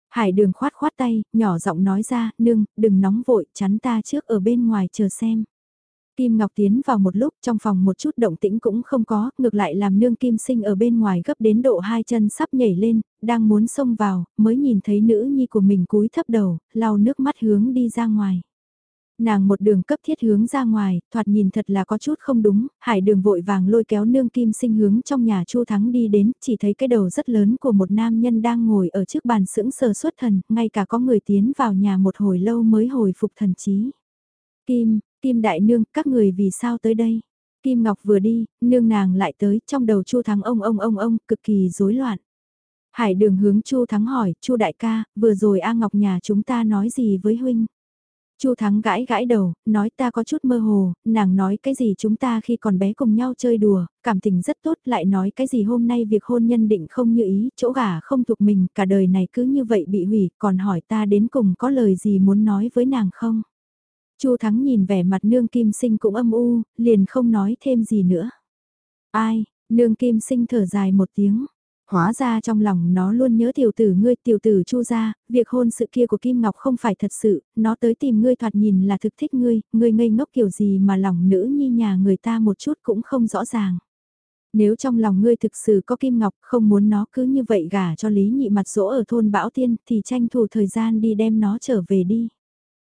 Hải Đường khoát khoát tay, nhỏ giọng nói ra, nương, đừng nóng vội, chắn ta trước ở bên ngoài chờ xem. Kim Ngọc tiến vào một lúc trong phòng một chút động tĩnh cũng không có, ngược lại làm nương kim sinh ở bên ngoài gấp đến độ hai chân sắp nhảy lên, đang muốn xông vào, mới nhìn thấy nữ nhi của mình cúi thấp đầu, lau nước mắt hướng đi ra ngoài. Nàng một đường cấp thiết hướng ra ngoài, thoạt nhìn thật là có chút không đúng, hải đường vội vàng lôi kéo nương kim sinh hướng trong nhà chu thắng đi đến, chỉ thấy cái đầu rất lớn của một nam nhân đang ngồi ở trước bàn sững sờ xuất thần, ngay cả có người tiến vào nhà một hồi lâu mới hồi phục thần trí. Kim, Kim đại nương, các người vì sao tới đây? Kim Ngọc vừa đi, nương nàng lại tới, trong đầu Chu Thắng ông ông ông ông, cực kỳ rối loạn. Hải đường hướng Chu Thắng hỏi, Chu đại ca, vừa rồi A Ngọc nhà chúng ta nói gì với huynh? Chu Thắng gãi gãi đầu, nói ta có chút mơ hồ, nàng nói cái gì chúng ta khi còn bé cùng nhau chơi đùa, cảm tình rất tốt, lại nói cái gì hôm nay việc hôn nhân định không như ý, chỗ gả không thuộc mình, cả đời này cứ như vậy bị hủy, còn hỏi ta đến cùng có lời gì muốn nói với nàng không? Chu Thắng nhìn vẻ mặt nương kim sinh cũng âm u, liền không nói thêm gì nữa. Ai, nương kim sinh thở dài một tiếng. Hóa ra trong lòng nó luôn nhớ tiểu tử ngươi tiểu tử chu ra, việc hôn sự kia của Kim Ngọc không phải thật sự, nó tới tìm ngươi thoạt nhìn là thực thích ngươi, ngươi ngây ngốc kiểu gì mà lòng nữ nhi nhà người ta một chút cũng không rõ ràng. Nếu trong lòng ngươi thực sự có Kim Ngọc không muốn nó cứ như vậy gả cho Lý Nhị mặt dỗ ở thôn Bão Tiên thì tranh thủ thời gian đi đem nó trở về đi.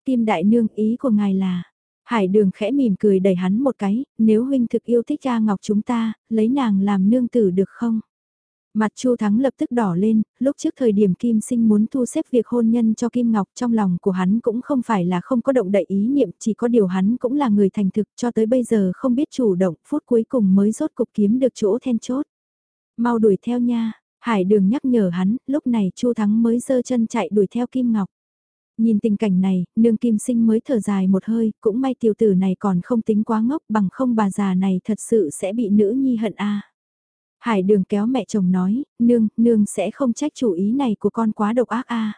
Kim Đại Nương ý của ngài là, Hải đường khẽ mỉm cười đẩy hắn một cái, nếu huynh thực yêu thích cha Ngọc chúng ta, lấy nàng làm nương tử được không? Mặt Chu Thắng lập tức đỏ lên, lúc trước thời điểm Kim Sinh muốn thu xếp việc hôn nhân cho Kim Ngọc trong lòng của hắn cũng không phải là không có động đậy ý niệm, chỉ có điều hắn cũng là người thành thực cho tới bây giờ không biết chủ động, phút cuối cùng mới rốt cục kiếm được chỗ then chốt. Mau đuổi theo nha, Hải đường nhắc nhở hắn, lúc này Chu Thắng mới giơ chân chạy đuổi theo Kim Ngọc. Nhìn tình cảnh này, nương kim sinh mới thở dài một hơi, cũng may tiểu tử này còn không tính quá ngốc bằng không bà già này thật sự sẽ bị nữ nhi hận a. Hải đường kéo mẹ chồng nói, nương, nương sẽ không trách chủ ý này của con quá độc ác a.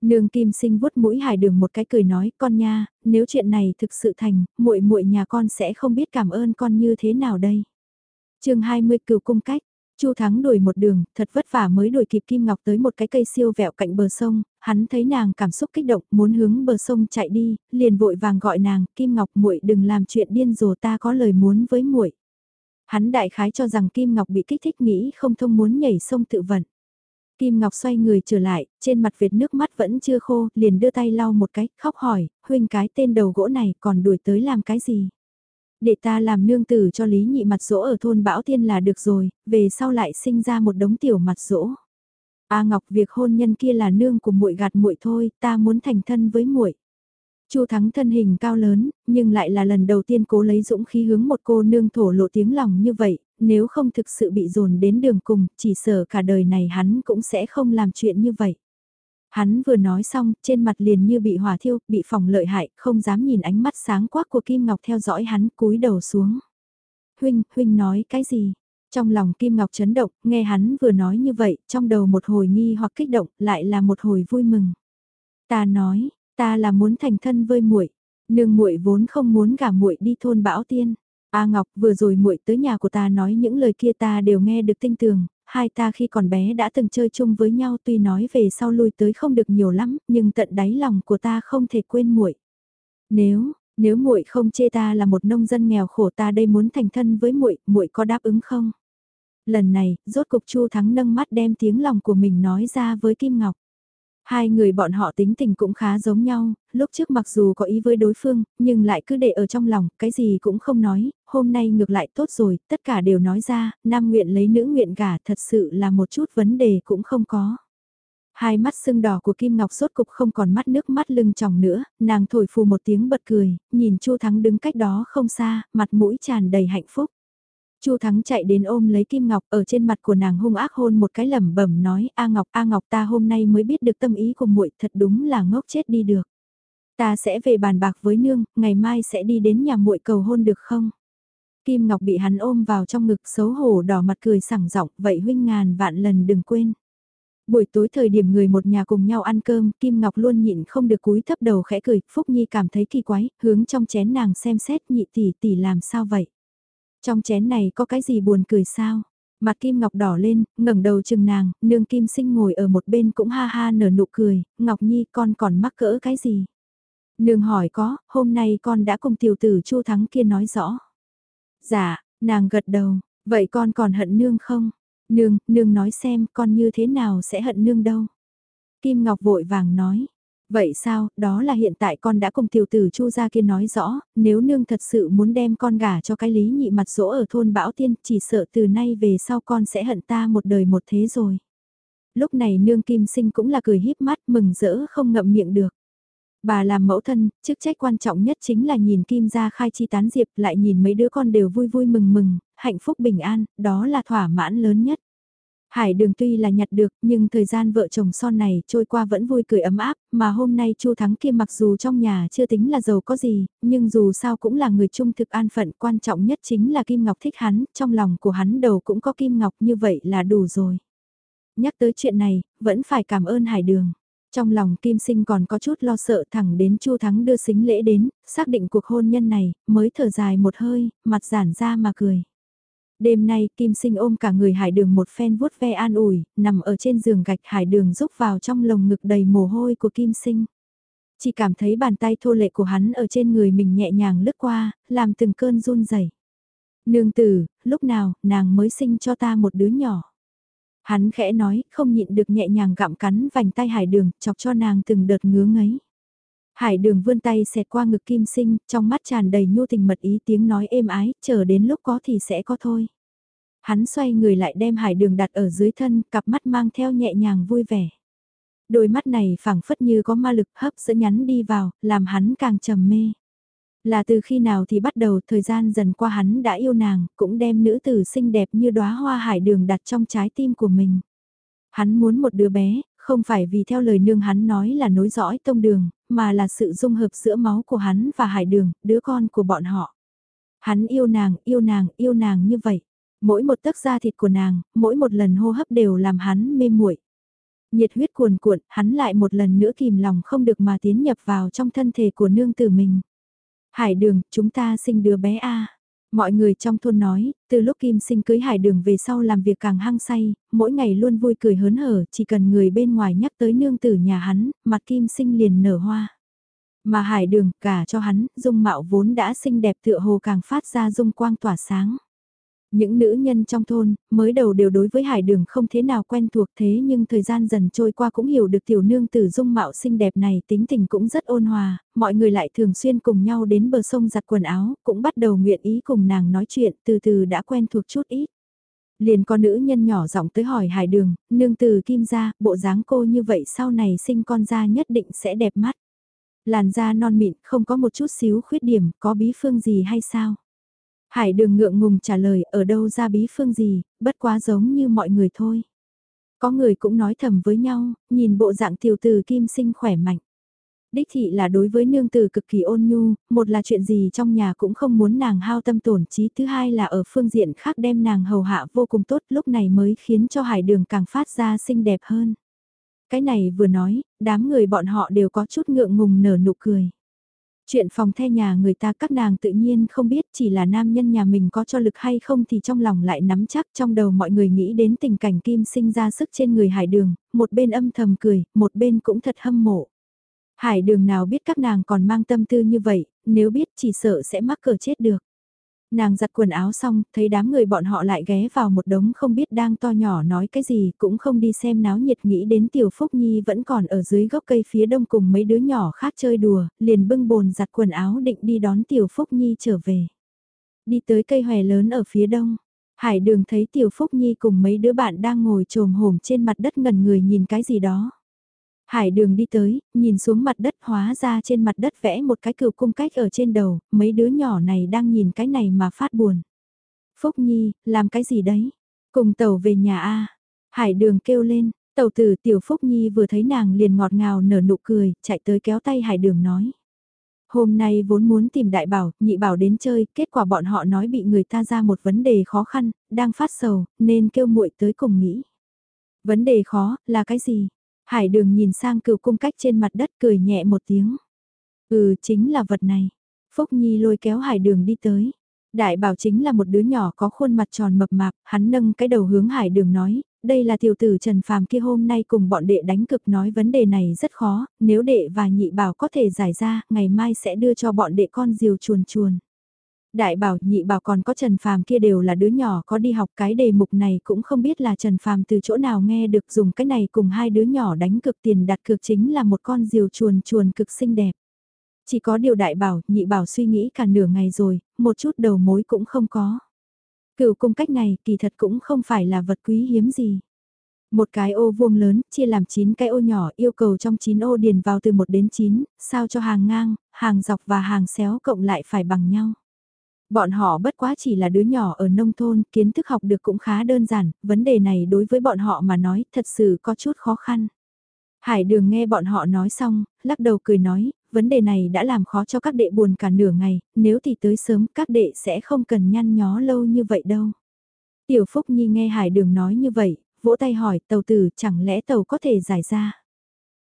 Nương kim sinh vuốt mũi hải đường một cái cười nói, con nha, nếu chuyện này thực sự thành, muội muội nhà con sẽ không biết cảm ơn con như thế nào đây. chương 20 cửu cung cách, Chu Thắng đuổi một đường, thật vất vả mới đuổi kịp Kim Ngọc tới một cái cây siêu vẹo cạnh bờ sông, hắn thấy nàng cảm xúc kích động, muốn hướng bờ sông chạy đi, liền vội vàng gọi nàng, Kim Ngọc muội đừng làm chuyện điên rồ ta có lời muốn với muội. Hắn đại khái cho rằng Kim Ngọc bị kích thích nghĩ không thông muốn nhảy sông tự vận. Kim Ngọc xoay người trở lại, trên mặt Việt nước mắt vẫn chưa khô, liền đưa tay lau một cái, khóc hỏi, huynh cái tên đầu gỗ này còn đuổi tới làm cái gì? Để ta làm nương tử cho Lý Nhị mặt rỗ ở thôn Bão Tiên là được rồi, về sau lại sinh ra một đống tiểu mặt rỗ. A Ngọc việc hôn nhân kia là nương của muội gạt muội thôi, ta muốn thành thân với muội. Chu Thắng thân hình cao lớn, nhưng lại là lần đầu tiên cố lấy dũng khí hướng một cô nương thổ lộ tiếng lòng như vậy, nếu không thực sự bị dồn đến đường cùng, chỉ sợ cả đời này hắn cũng sẽ không làm chuyện như vậy. Hắn vừa nói xong, trên mặt liền như bị hỏa thiêu, bị phòng lợi hại, không dám nhìn ánh mắt sáng quắc của Kim Ngọc theo dõi hắn cúi đầu xuống. Huynh, Huynh nói cái gì? Trong lòng Kim Ngọc chấn động, nghe hắn vừa nói như vậy, trong đầu một hồi nghi hoặc kích động, lại là một hồi vui mừng. Ta nói, ta là muốn thành thân với muội, nương muội vốn không muốn gả muội đi thôn Bão Tiên. A Ngọc, vừa rồi muội tới nhà của ta nói những lời kia ta đều nghe được tinh tường, hai ta khi còn bé đã từng chơi chung với nhau tuy nói về sau lui tới không được nhiều lắm, nhưng tận đáy lòng của ta không thể quên muội. Nếu, nếu muội không chê ta là một nông dân nghèo khổ ta đây muốn thành thân với muội, muội có đáp ứng không? Lần này, rốt cục Chu Thắng nâng mắt đem tiếng lòng của mình nói ra với Kim Ngọc. Hai người bọn họ tính tình cũng khá giống nhau, lúc trước mặc dù có ý với đối phương, nhưng lại cứ để ở trong lòng, cái gì cũng không nói, hôm nay ngược lại tốt rồi, tất cả đều nói ra, nam nguyện lấy nữ nguyện gả thật sự là một chút vấn đề cũng không có. Hai mắt sưng đỏ của Kim Ngọc sốt cục không còn mắt nước mắt lưng tròng nữa, nàng thổi phù một tiếng bật cười, nhìn Chu Thắng đứng cách đó không xa, mặt mũi tràn đầy hạnh phúc. Chu Thắng chạy đến ôm lấy Kim Ngọc ở trên mặt của nàng hung ác hôn một cái lẩm bẩm nói A Ngọc A Ngọc ta hôm nay mới biết được tâm ý của muội thật đúng là ngốc chết đi được. Ta sẽ về bàn bạc với nương, ngày mai sẽ đi đến nhà muội cầu hôn được không? Kim Ngọc bị hắn ôm vào trong ngực xấu hổ đỏ mặt cười sảng giọng vậy huynh ngàn vạn lần đừng quên. Buổi tối thời điểm người một nhà cùng nhau ăn cơm, Kim Ngọc luôn nhịn không được cúi thấp đầu khẽ cười, Phúc Nhi cảm thấy kỳ quái, hướng trong chén nàng xem xét nhị tỷ tỷ làm sao vậy. Trong chén này có cái gì buồn cười sao? Mặt Kim Ngọc đỏ lên, ngẩng đầu chừng nàng, nương Kim Sinh ngồi ở một bên cũng ha ha nở nụ cười, Ngọc Nhi con còn mắc cỡ cái gì? Nương hỏi có, hôm nay con đã cùng tiểu tử Chu Thắng kia nói rõ. Dạ, nàng gật đầu, vậy con còn hận nương không? Nương, nương nói xem con như thế nào sẽ hận nương đâu? Kim Ngọc vội vàng nói, Vậy sao, đó là hiện tại con đã cùng tiểu tử Chu gia kia nói rõ, nếu nương thật sự muốn đem con gả cho cái lý nhị mặt dỗ ở thôn Bão Tiên, chỉ sợ từ nay về sau con sẽ hận ta một đời một thế rồi. Lúc này nương kim sinh cũng là cười híp mắt mừng rỡ không ngậm miệng được. Bà làm mẫu thân, chức trách quan trọng nhất chính là nhìn Kim gia khai chi tán diệp lại nhìn mấy đứa con đều vui vui mừng mừng, hạnh phúc bình an, đó là thỏa mãn lớn nhất. Hải đường tuy là nhặt được, nhưng thời gian vợ chồng son này trôi qua vẫn vui cười ấm áp, mà hôm nay Chu Thắng kia mặc dù trong nhà chưa tính là giàu có gì, nhưng dù sao cũng là người trung thực an phận, quan trọng nhất chính là Kim Ngọc thích hắn, trong lòng của hắn đầu cũng có Kim Ngọc như vậy là đủ rồi. Nhắc tới chuyện này, vẫn phải cảm ơn Hải đường. Trong lòng Kim Sinh còn có chút lo sợ thẳng đến Chu Thắng đưa xính lễ đến, xác định cuộc hôn nhân này, mới thở dài một hơi, mặt giản ra mà cười. Đêm nay Kim Sinh ôm cả người Hải Đường một phen vuốt ve an ủi, nằm ở trên giường gạch Hải Đường rúc vào trong lồng ngực đầy mồ hôi của Kim Sinh. Chỉ cảm thấy bàn tay thô lệ của hắn ở trên người mình nhẹ nhàng lướt qua, làm từng cơn run rẩy. Nương tử, lúc nào, nàng mới sinh cho ta một đứa nhỏ. Hắn khẽ nói, không nhịn được nhẹ nhàng gặm cắn vành tay hải đường, chọc cho nàng từng đợt ngứa ngấy. Hải đường vươn tay xẹt qua ngực kim sinh, trong mắt tràn đầy nhu tình mật ý tiếng nói êm ái, chờ đến lúc có thì sẽ có thôi. Hắn xoay người lại đem hải đường đặt ở dưới thân, cặp mắt mang theo nhẹ nhàng vui vẻ. Đôi mắt này phảng phất như có ma lực hấp dẫn nhắn đi vào, làm hắn càng trầm mê. Là từ khi nào thì bắt đầu thời gian dần qua hắn đã yêu nàng, cũng đem nữ tử xinh đẹp như đóa hoa hải đường đặt trong trái tim của mình. Hắn muốn một đứa bé, không phải vì theo lời nương hắn nói là nối dõi tông đường, mà là sự dung hợp giữa máu của hắn và hải đường, đứa con của bọn họ. Hắn yêu nàng, yêu nàng, yêu nàng như vậy. Mỗi một tấc da thịt của nàng, mỗi một lần hô hấp đều làm hắn mê muội. Nhiệt huyết cuồn cuộn, hắn lại một lần nữa kìm lòng không được mà tiến nhập vào trong thân thể của nương tử mình. Hải đường, chúng ta sinh đứa bé A. Mọi người trong thôn nói, từ lúc Kim Sinh cưới hải đường về sau làm việc càng hăng say, mỗi ngày luôn vui cười hớn hở, chỉ cần người bên ngoài nhắc tới nương tử nhà hắn, mặt Kim Sinh liền nở hoa. Mà hải đường, cả cho hắn, dung mạo vốn đã xinh đẹp tựa hồ càng phát ra dung quang tỏa sáng. Những nữ nhân trong thôn, mới đầu đều đối với hải đường không thế nào quen thuộc thế nhưng thời gian dần trôi qua cũng hiểu được tiểu nương tử dung mạo xinh đẹp này tính tình cũng rất ôn hòa, mọi người lại thường xuyên cùng nhau đến bờ sông giặt quần áo, cũng bắt đầu nguyện ý cùng nàng nói chuyện, từ từ đã quen thuộc chút ít. Liền có nữ nhân nhỏ giọng tới hỏi hải đường, nương tử kim ra, bộ dáng cô như vậy sau này sinh con ra nhất định sẽ đẹp mắt. Làn da non mịn, không có một chút xíu khuyết điểm, có bí phương gì hay sao? Hải đường ngượng ngùng trả lời ở đâu ra bí phương gì, bất quá giống như mọi người thôi. Có người cũng nói thầm với nhau, nhìn bộ dạng tiểu tử kim sinh khỏe mạnh. Đích thị là đối với nương tử cực kỳ ôn nhu, một là chuyện gì trong nhà cũng không muốn nàng hao tâm tổn trí, thứ hai là ở phương diện khác đem nàng hầu hạ vô cùng tốt lúc này mới khiến cho hải đường càng phát ra xinh đẹp hơn. Cái này vừa nói, đám người bọn họ đều có chút ngượng ngùng nở nụ cười. Chuyện phòng the nhà người ta các nàng tự nhiên không biết chỉ là nam nhân nhà mình có cho lực hay không thì trong lòng lại nắm chắc trong đầu mọi người nghĩ đến tình cảnh kim sinh ra sức trên người hải đường, một bên âm thầm cười, một bên cũng thật hâm mộ. Hải đường nào biết các nàng còn mang tâm tư như vậy, nếu biết chỉ sợ sẽ mắc cờ chết được. Nàng giặt quần áo xong, thấy đám người bọn họ lại ghé vào một đống không biết đang to nhỏ nói cái gì, cũng không đi xem náo nhiệt nghĩ đến Tiểu Phúc Nhi vẫn còn ở dưới gốc cây phía đông cùng mấy đứa nhỏ khác chơi đùa, liền bưng bồn giặt quần áo định đi đón Tiểu Phúc Nhi trở về. Đi tới cây hòe lớn ở phía đông, Hải đường thấy Tiểu Phúc Nhi cùng mấy đứa bạn đang ngồi trồm hổm trên mặt đất ngần người nhìn cái gì đó. Hải đường đi tới, nhìn xuống mặt đất hóa ra trên mặt đất vẽ một cái cừu cung cách ở trên đầu, mấy đứa nhỏ này đang nhìn cái này mà phát buồn. Phúc Nhi, làm cái gì đấy? Cùng tàu về nhà A. Hải đường kêu lên, tàu tử tiểu Phúc Nhi vừa thấy nàng liền ngọt ngào nở nụ cười, chạy tới kéo tay hải đường nói. Hôm nay vốn muốn tìm đại bảo, nhị bảo đến chơi, kết quả bọn họ nói bị người ta ra một vấn đề khó khăn, đang phát sầu, nên kêu muội tới cùng nghĩ. Vấn đề khó, là cái gì? Hải đường nhìn sang cựu cung cách trên mặt đất cười nhẹ một tiếng. Ừ chính là vật này. Phúc Nhi lôi kéo hải đường đi tới. Đại bảo chính là một đứa nhỏ có khuôn mặt tròn mập mạp, hắn nâng cái đầu hướng hải đường nói, đây là tiểu tử Trần Phàm kia hôm nay cùng bọn đệ đánh cực nói vấn đề này rất khó, nếu đệ và nhị bảo có thể giải ra, ngày mai sẽ đưa cho bọn đệ con diều chuồn chuồn. Đại bảo, nhị bảo còn có Trần Phàm kia đều là đứa nhỏ có đi học cái đề mục này cũng không biết là Trần Phàm từ chỗ nào nghe được dùng cái này cùng hai đứa nhỏ đánh cực tiền đặt cược chính là một con diều chuồn chuồn cực xinh đẹp. Chỉ có điều đại bảo, nhị bảo suy nghĩ cả nửa ngày rồi, một chút đầu mối cũng không có. Cựu cung cách này kỳ thật cũng không phải là vật quý hiếm gì. Một cái ô vuông lớn, chia làm 9 cái ô nhỏ yêu cầu trong 9 ô điền vào từ 1 đến 9, sao cho hàng ngang, hàng dọc và hàng xéo cộng lại phải bằng nhau. Bọn họ bất quá chỉ là đứa nhỏ ở nông thôn, kiến thức học được cũng khá đơn giản, vấn đề này đối với bọn họ mà nói thật sự có chút khó khăn. Hải đường nghe bọn họ nói xong, lắc đầu cười nói, vấn đề này đã làm khó cho các đệ buồn cả nửa ngày, nếu thì tới sớm các đệ sẽ không cần nhăn nhó lâu như vậy đâu. Tiểu Phúc Nhi nghe Hải đường nói như vậy, vỗ tay hỏi tàu tử chẳng lẽ tàu có thể giải ra.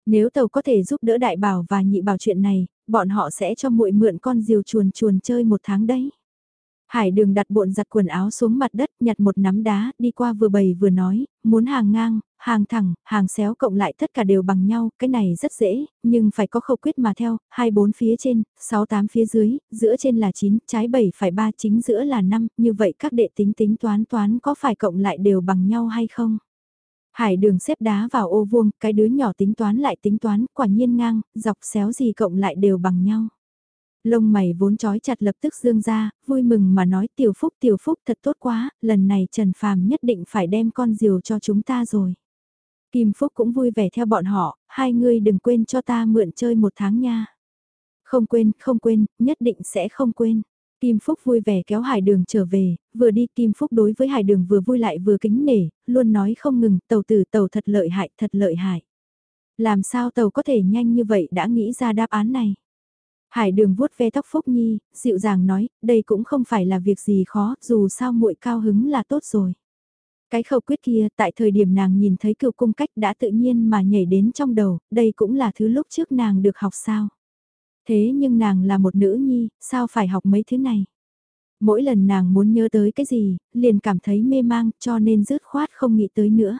Nếu tàu có thể giúp đỡ đại bảo và nhị bảo chuyện này, bọn họ sẽ cho muội mượn con diều chuồn chuồn chơi một tháng đấy. Hải đường đặt bộn giặt quần áo xuống mặt đất, nhặt một nắm đá, đi qua vừa bầy vừa nói, muốn hàng ngang, hàng thẳng, hàng xéo cộng lại tất cả đều bằng nhau, cái này rất dễ, nhưng phải có khẩu quyết mà theo, hai bốn phía trên, sáu tám phía dưới, giữa trên là 9, trái 7 phải 3, chính giữa là 5, như vậy các đệ tính tính toán toán có phải cộng lại đều bằng nhau hay không? Hải đường xếp đá vào ô vuông, cái đứa nhỏ tính toán lại tính toán, quả nhiên ngang, dọc xéo gì cộng lại đều bằng nhau. Lông mày vốn trói chặt lập tức dương ra, vui mừng mà nói tiểu phúc tiểu phúc thật tốt quá, lần này Trần Phàm nhất định phải đem con diều cho chúng ta rồi. Kim Phúc cũng vui vẻ theo bọn họ, hai người đừng quên cho ta mượn chơi một tháng nha. Không quên, không quên, nhất định sẽ không quên. Kim Phúc vui vẻ kéo Hải Đường trở về, vừa đi Kim Phúc đối với Hải Đường vừa vui lại vừa kính nể, luôn nói không ngừng, tàu tử tàu thật lợi hại, thật lợi hại. Làm sao tàu có thể nhanh như vậy đã nghĩ ra đáp án này? Hải đường vuốt ve tóc Phúc Nhi, dịu dàng nói, đây cũng không phải là việc gì khó, dù sao muội cao hứng là tốt rồi. Cái khẩu quyết kia, tại thời điểm nàng nhìn thấy cựu cung cách đã tự nhiên mà nhảy đến trong đầu, đây cũng là thứ lúc trước nàng được học sao. Thế nhưng nàng là một nữ nhi, sao phải học mấy thứ này? Mỗi lần nàng muốn nhớ tới cái gì, liền cảm thấy mê mang cho nên rứt khoát không nghĩ tới nữa.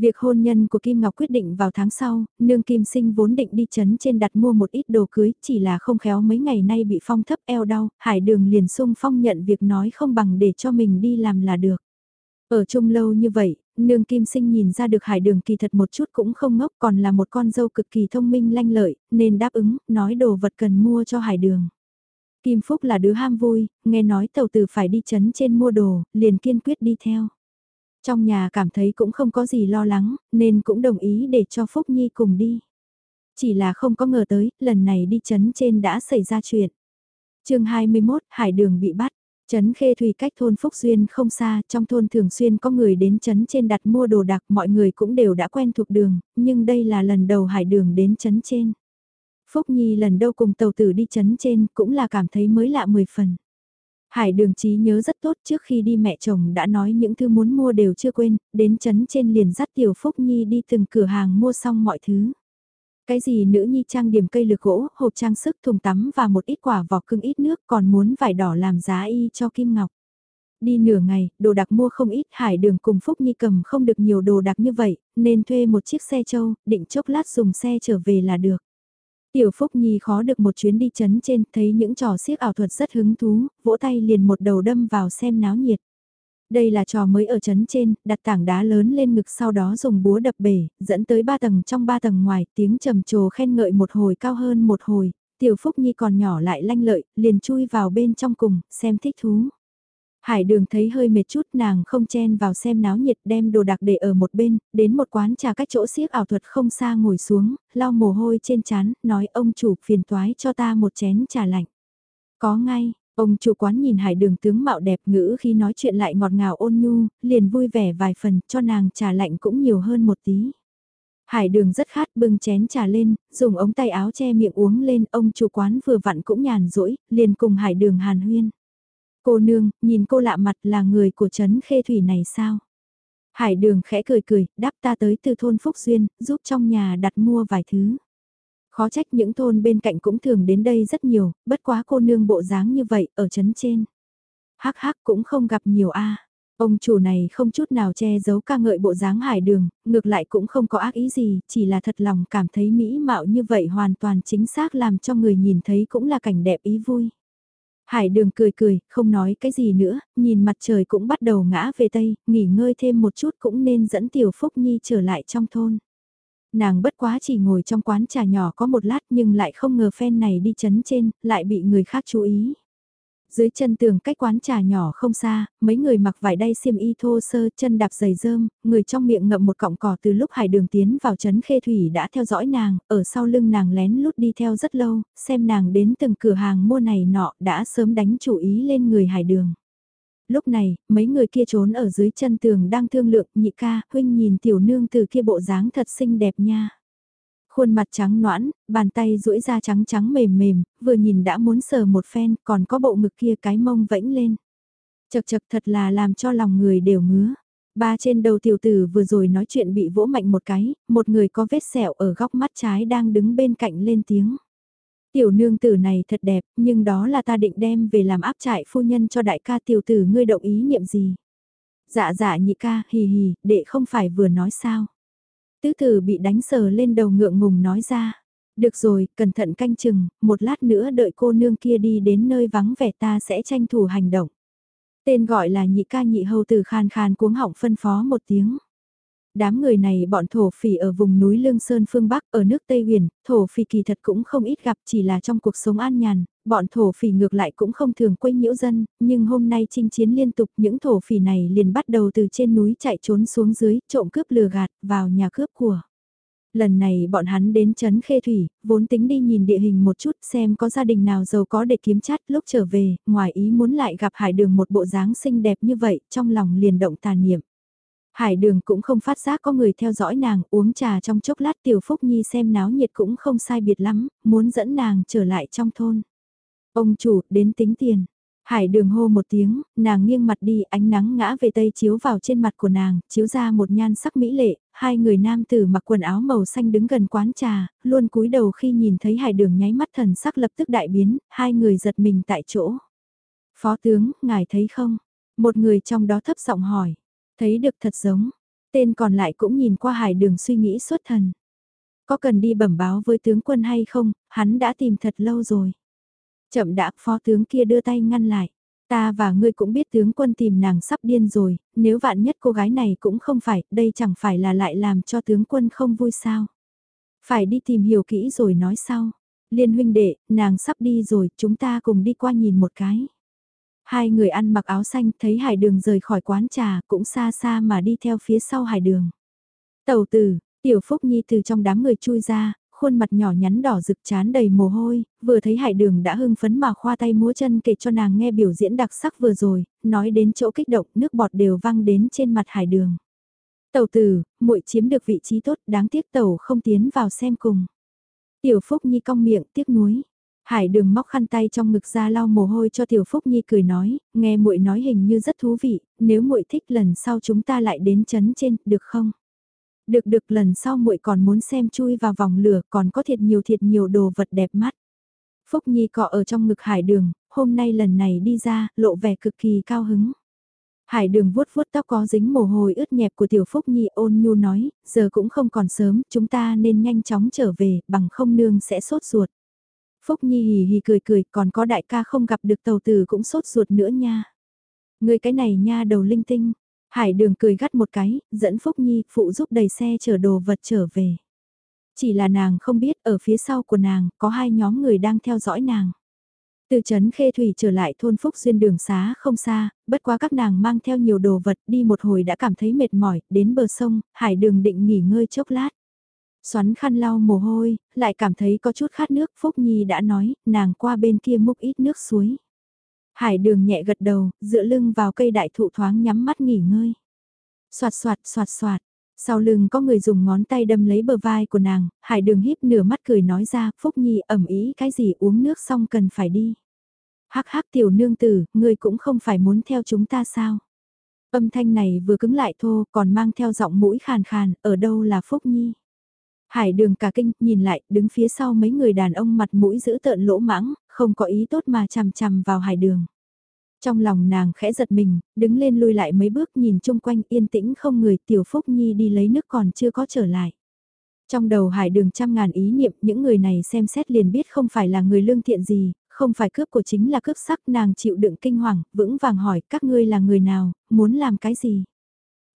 Việc hôn nhân của Kim Ngọc quyết định vào tháng sau, nương Kim Sinh vốn định đi chấn trên đặt mua một ít đồ cưới, chỉ là không khéo mấy ngày nay bị phong thấp eo đau, hải đường liền sung phong nhận việc nói không bằng để cho mình đi làm là được. Ở chung lâu như vậy, nương Kim Sinh nhìn ra được hải đường kỳ thật một chút cũng không ngốc còn là một con dâu cực kỳ thông minh lanh lợi, nên đáp ứng, nói đồ vật cần mua cho hải đường. Kim Phúc là đứa ham vui, nghe nói tàu tử phải đi chấn trên mua đồ, liền kiên quyết đi theo. Trong nhà cảm thấy cũng không có gì lo lắng, nên cũng đồng ý để cho Phúc Nhi cùng đi. Chỉ là không có ngờ tới, lần này đi chấn trên đã xảy ra chuyện. chương 21, Hải Đường bị bắt. Trấn Khê Thủy cách thôn Phúc Duyên không xa, trong thôn thường xuyên có người đến trấn trên đặt mua đồ đặc, mọi người cũng đều đã quen thuộc đường, nhưng đây là lần đầu hải đường đến trấn trên. Phúc Nhi lần đầu cùng tàu tử đi chấn trên cũng là cảm thấy mới lạ mười phần. Hải đường trí nhớ rất tốt trước khi đi mẹ chồng đã nói những thứ muốn mua đều chưa quên, đến chấn trên liền dắt tiểu Phúc Nhi đi từng cửa hàng mua xong mọi thứ. Cái gì nữ nhi trang điểm cây lược gỗ, hộp trang sức, thùng tắm và một ít quả vỏ cưng ít nước còn muốn vải đỏ làm giá y cho Kim Ngọc. Đi nửa ngày, đồ đặc mua không ít, Hải đường cùng Phúc Nhi cầm không được nhiều đồ đặc như vậy, nên thuê một chiếc xe châu, định chốc lát dùng xe trở về là được. Tiểu Phúc Nhi khó được một chuyến đi chấn trên, thấy những trò siếc ảo thuật rất hứng thú, vỗ tay liền một đầu đâm vào xem náo nhiệt. Đây là trò mới ở chấn trên, đặt tảng đá lớn lên ngực sau đó dùng búa đập bể, dẫn tới ba tầng trong ba tầng ngoài, tiếng trầm trồ khen ngợi một hồi cao hơn một hồi, tiểu Phúc Nhi còn nhỏ lại lanh lợi, liền chui vào bên trong cùng, xem thích thú. Hải đường thấy hơi mệt chút nàng không chen vào xem náo nhiệt đem đồ đặc để ở một bên, đến một quán trà cách chỗ siếc ảo thuật không xa ngồi xuống, lau mồ hôi trên chán, nói ông chủ phiền toái cho ta một chén trà lạnh. Có ngay, ông chủ quán nhìn hải đường tướng mạo đẹp ngữ khi nói chuyện lại ngọt ngào ôn nhu, liền vui vẻ vài phần cho nàng trà lạnh cũng nhiều hơn một tí. Hải đường rất khát bưng chén trà lên, dùng ống tay áo che miệng uống lên, ông chủ quán vừa vặn cũng nhàn rỗi, liền cùng hải đường hàn huyên. Cô nương, nhìn cô lạ mặt là người của Trấn Khê Thủy này sao? Hải đường khẽ cười cười, đáp ta tới từ thôn Phúc Duyên, giúp trong nhà đặt mua vài thứ. Khó trách những thôn bên cạnh cũng thường đến đây rất nhiều, bất quá cô nương bộ dáng như vậy, ở trấn trên. Hắc hắc cũng không gặp nhiều a. Ông chủ này không chút nào che giấu ca ngợi bộ dáng hải đường, ngược lại cũng không có ác ý gì, chỉ là thật lòng cảm thấy mỹ mạo như vậy hoàn toàn chính xác làm cho người nhìn thấy cũng là cảnh đẹp ý vui. Hải đường cười cười, không nói cái gì nữa, nhìn mặt trời cũng bắt đầu ngã về Tây, nghỉ ngơi thêm một chút cũng nên dẫn Tiểu Phúc Nhi trở lại trong thôn. Nàng bất quá chỉ ngồi trong quán trà nhỏ có một lát nhưng lại không ngờ phen này đi chấn trên, lại bị người khác chú ý. Dưới chân tường cách quán trà nhỏ không xa, mấy người mặc vải đay xiêm y thô sơ chân đạp giày rơm, người trong miệng ngậm một cọng cỏ từ lúc hải đường tiến vào trấn khê thủy đã theo dõi nàng, ở sau lưng nàng lén lút đi theo rất lâu, xem nàng đến từng cửa hàng mua này nọ đã sớm đánh chủ ý lên người hải đường. Lúc này, mấy người kia trốn ở dưới chân tường đang thương lượng nhị ca, huynh nhìn tiểu nương từ kia bộ dáng thật xinh đẹp nha. Khuôn mặt trắng noãn, bàn tay duỗi ra trắng trắng mềm mềm, vừa nhìn đã muốn sờ một phen, còn có bộ ngực kia cái mông vẫy lên. Chật chật thật là làm cho lòng người đều ngứa. Ba trên đầu tiểu tử vừa rồi nói chuyện bị vỗ mạnh một cái, một người có vết sẹo ở góc mắt trái đang đứng bên cạnh lên tiếng. Tiểu nương tử này thật đẹp, nhưng đó là ta định đem về làm áp trại phu nhân cho đại ca tiểu tử ngươi động ý niệm gì. Dạ dạ nhị ca, hì hì, đệ không phải vừa nói sao. Tứ tử bị đánh sờ lên đầu ngượng ngùng nói ra. Được rồi, cẩn thận canh chừng, một lát nữa đợi cô nương kia đi đến nơi vắng vẻ ta sẽ tranh thủ hành động. Tên gọi là nhị ca nhị hầu tử khan khan cuống họng phân phó một tiếng. Đám người này bọn thổ phỉ ở vùng núi Lương Sơn phương Bắc ở nước Tây Huyền, thổ phỉ kỳ thật cũng không ít gặp chỉ là trong cuộc sống an nhàn, bọn thổ phỉ ngược lại cũng không thường quấy nhiễu dân, nhưng hôm nay chinh chiến liên tục những thổ phỉ này liền bắt đầu từ trên núi chạy trốn xuống dưới, trộm cướp lừa gạt, vào nhà cướp của. Lần này bọn hắn đến chấn Khê Thủy, vốn tính đi nhìn địa hình một chút xem có gia đình nào giàu có để kiếm chát lúc trở về, ngoài ý muốn lại gặp hải đường một bộ dáng xinh đẹp như vậy, trong lòng liền động tà niệm. Hải đường cũng không phát giác có người theo dõi nàng uống trà trong chốc lát tiểu phúc nhi xem náo nhiệt cũng không sai biệt lắm, muốn dẫn nàng trở lại trong thôn. Ông chủ, đến tính tiền. Hải đường hô một tiếng, nàng nghiêng mặt đi, ánh nắng ngã về tây chiếu vào trên mặt của nàng, chiếu ra một nhan sắc mỹ lệ, hai người nam tử mặc quần áo màu xanh đứng gần quán trà, luôn cúi đầu khi nhìn thấy hải đường nháy mắt thần sắc lập tức đại biến, hai người giật mình tại chỗ. Phó tướng, ngài thấy không? Một người trong đó thấp giọng hỏi, thấy được thật giống. Tên còn lại cũng nhìn qua hải đường suy nghĩ xuất thần. Có cần đi bẩm báo với tướng quân hay không, hắn đã tìm thật lâu rồi. Chậm đã, phó tướng kia đưa tay ngăn lại. Ta và ngươi cũng biết tướng quân tìm nàng sắp điên rồi, nếu vạn nhất cô gái này cũng không phải, đây chẳng phải là lại làm cho tướng quân không vui sao. Phải đi tìm hiểu kỹ rồi nói sau. Liên huynh đệ, nàng sắp đi rồi, chúng ta cùng đi qua nhìn một cái. Hai người ăn mặc áo xanh thấy hải đường rời khỏi quán trà cũng xa xa mà đi theo phía sau hải đường. Tầu tử, tiểu phúc nhi từ trong đám người chui ra, khuôn mặt nhỏ nhắn đỏ rực chán đầy mồ hôi, vừa thấy hải đường đã hưng phấn mà khoa tay múa chân kể cho nàng nghe biểu diễn đặc sắc vừa rồi, nói đến chỗ kích động nước bọt đều văng đến trên mặt hải đường. Tàu tử, muội chiếm được vị trí tốt đáng tiếc tàu không tiến vào xem cùng. Tiểu Phúc Nhi cong miệng tiếc nuối. Hải đường móc khăn tay trong ngực ra lau mồ hôi cho Tiểu Phúc Nhi cười nói, nghe muội nói hình như rất thú vị, nếu muội thích lần sau chúng ta lại đến chấn trên, được không? Được được lần sau muội còn muốn xem chui vào vòng lửa còn có thiệt nhiều thiệt nhiều đồ vật đẹp mắt. Phúc Nhi cọ ở trong ngực hải đường, hôm nay lần này đi ra, lộ vẻ cực kỳ cao hứng. Hải đường vuốt vuốt tóc có dính mồ hôi ướt nhẹp của tiểu Phúc Nhi ôn nhu nói, giờ cũng không còn sớm, chúng ta nên nhanh chóng trở về, bằng không nương sẽ sốt ruột. Phúc Nhi hì hì cười cười, còn có đại ca không gặp được tàu tử cũng sốt ruột nữa nha. Người cái này nha đầu linh tinh, Hải đường cười gắt một cái, dẫn Phúc Nhi phụ giúp đầy xe chở đồ vật trở về. Chỉ là nàng không biết ở phía sau của nàng có hai nhóm người đang theo dõi nàng. Từ trấn Khê Thủy trở lại thôn Phúc Xuyên đường xá không xa, bất quá các nàng mang theo nhiều đồ vật đi một hồi đã cảm thấy mệt mỏi, đến bờ sông, hải đường định nghỉ ngơi chốc lát. Xoắn khăn lau mồ hôi, lại cảm thấy có chút khát nước, Phúc Nhi đã nói, nàng qua bên kia múc ít nước suối. Hải đường nhẹ gật đầu, dựa lưng vào cây đại thụ thoáng nhắm mắt nghỉ ngơi. Xoạt xoạt xoạt xoạt, sau lưng có người dùng ngón tay đâm lấy bờ vai của nàng, hải đường híp nửa mắt cười nói ra, Phúc Nhi ẩm ý cái gì uống nước xong cần phải đi. Hắc hắc tiểu nương tử, người cũng không phải muốn theo chúng ta sao. Âm thanh này vừa cứng lại thô còn mang theo giọng mũi khàn khàn, ở đâu là Phúc Nhi. Hải đường cả kinh, nhìn lại, đứng phía sau mấy người đàn ông mặt mũi giữ tợn lỗ mãng, không có ý tốt mà chằm chằm vào hải đường. Trong lòng nàng khẽ giật mình, đứng lên lui lại mấy bước nhìn chung quanh yên tĩnh không người tiểu phúc nhi đi lấy nước còn chưa có trở lại. Trong đầu hải đường trăm ngàn ý niệm những người này xem xét liền biết không phải là người lương thiện gì, không phải cướp của chính là cướp sắc nàng chịu đựng kinh hoàng, vững vàng hỏi các ngươi là người nào, muốn làm cái gì.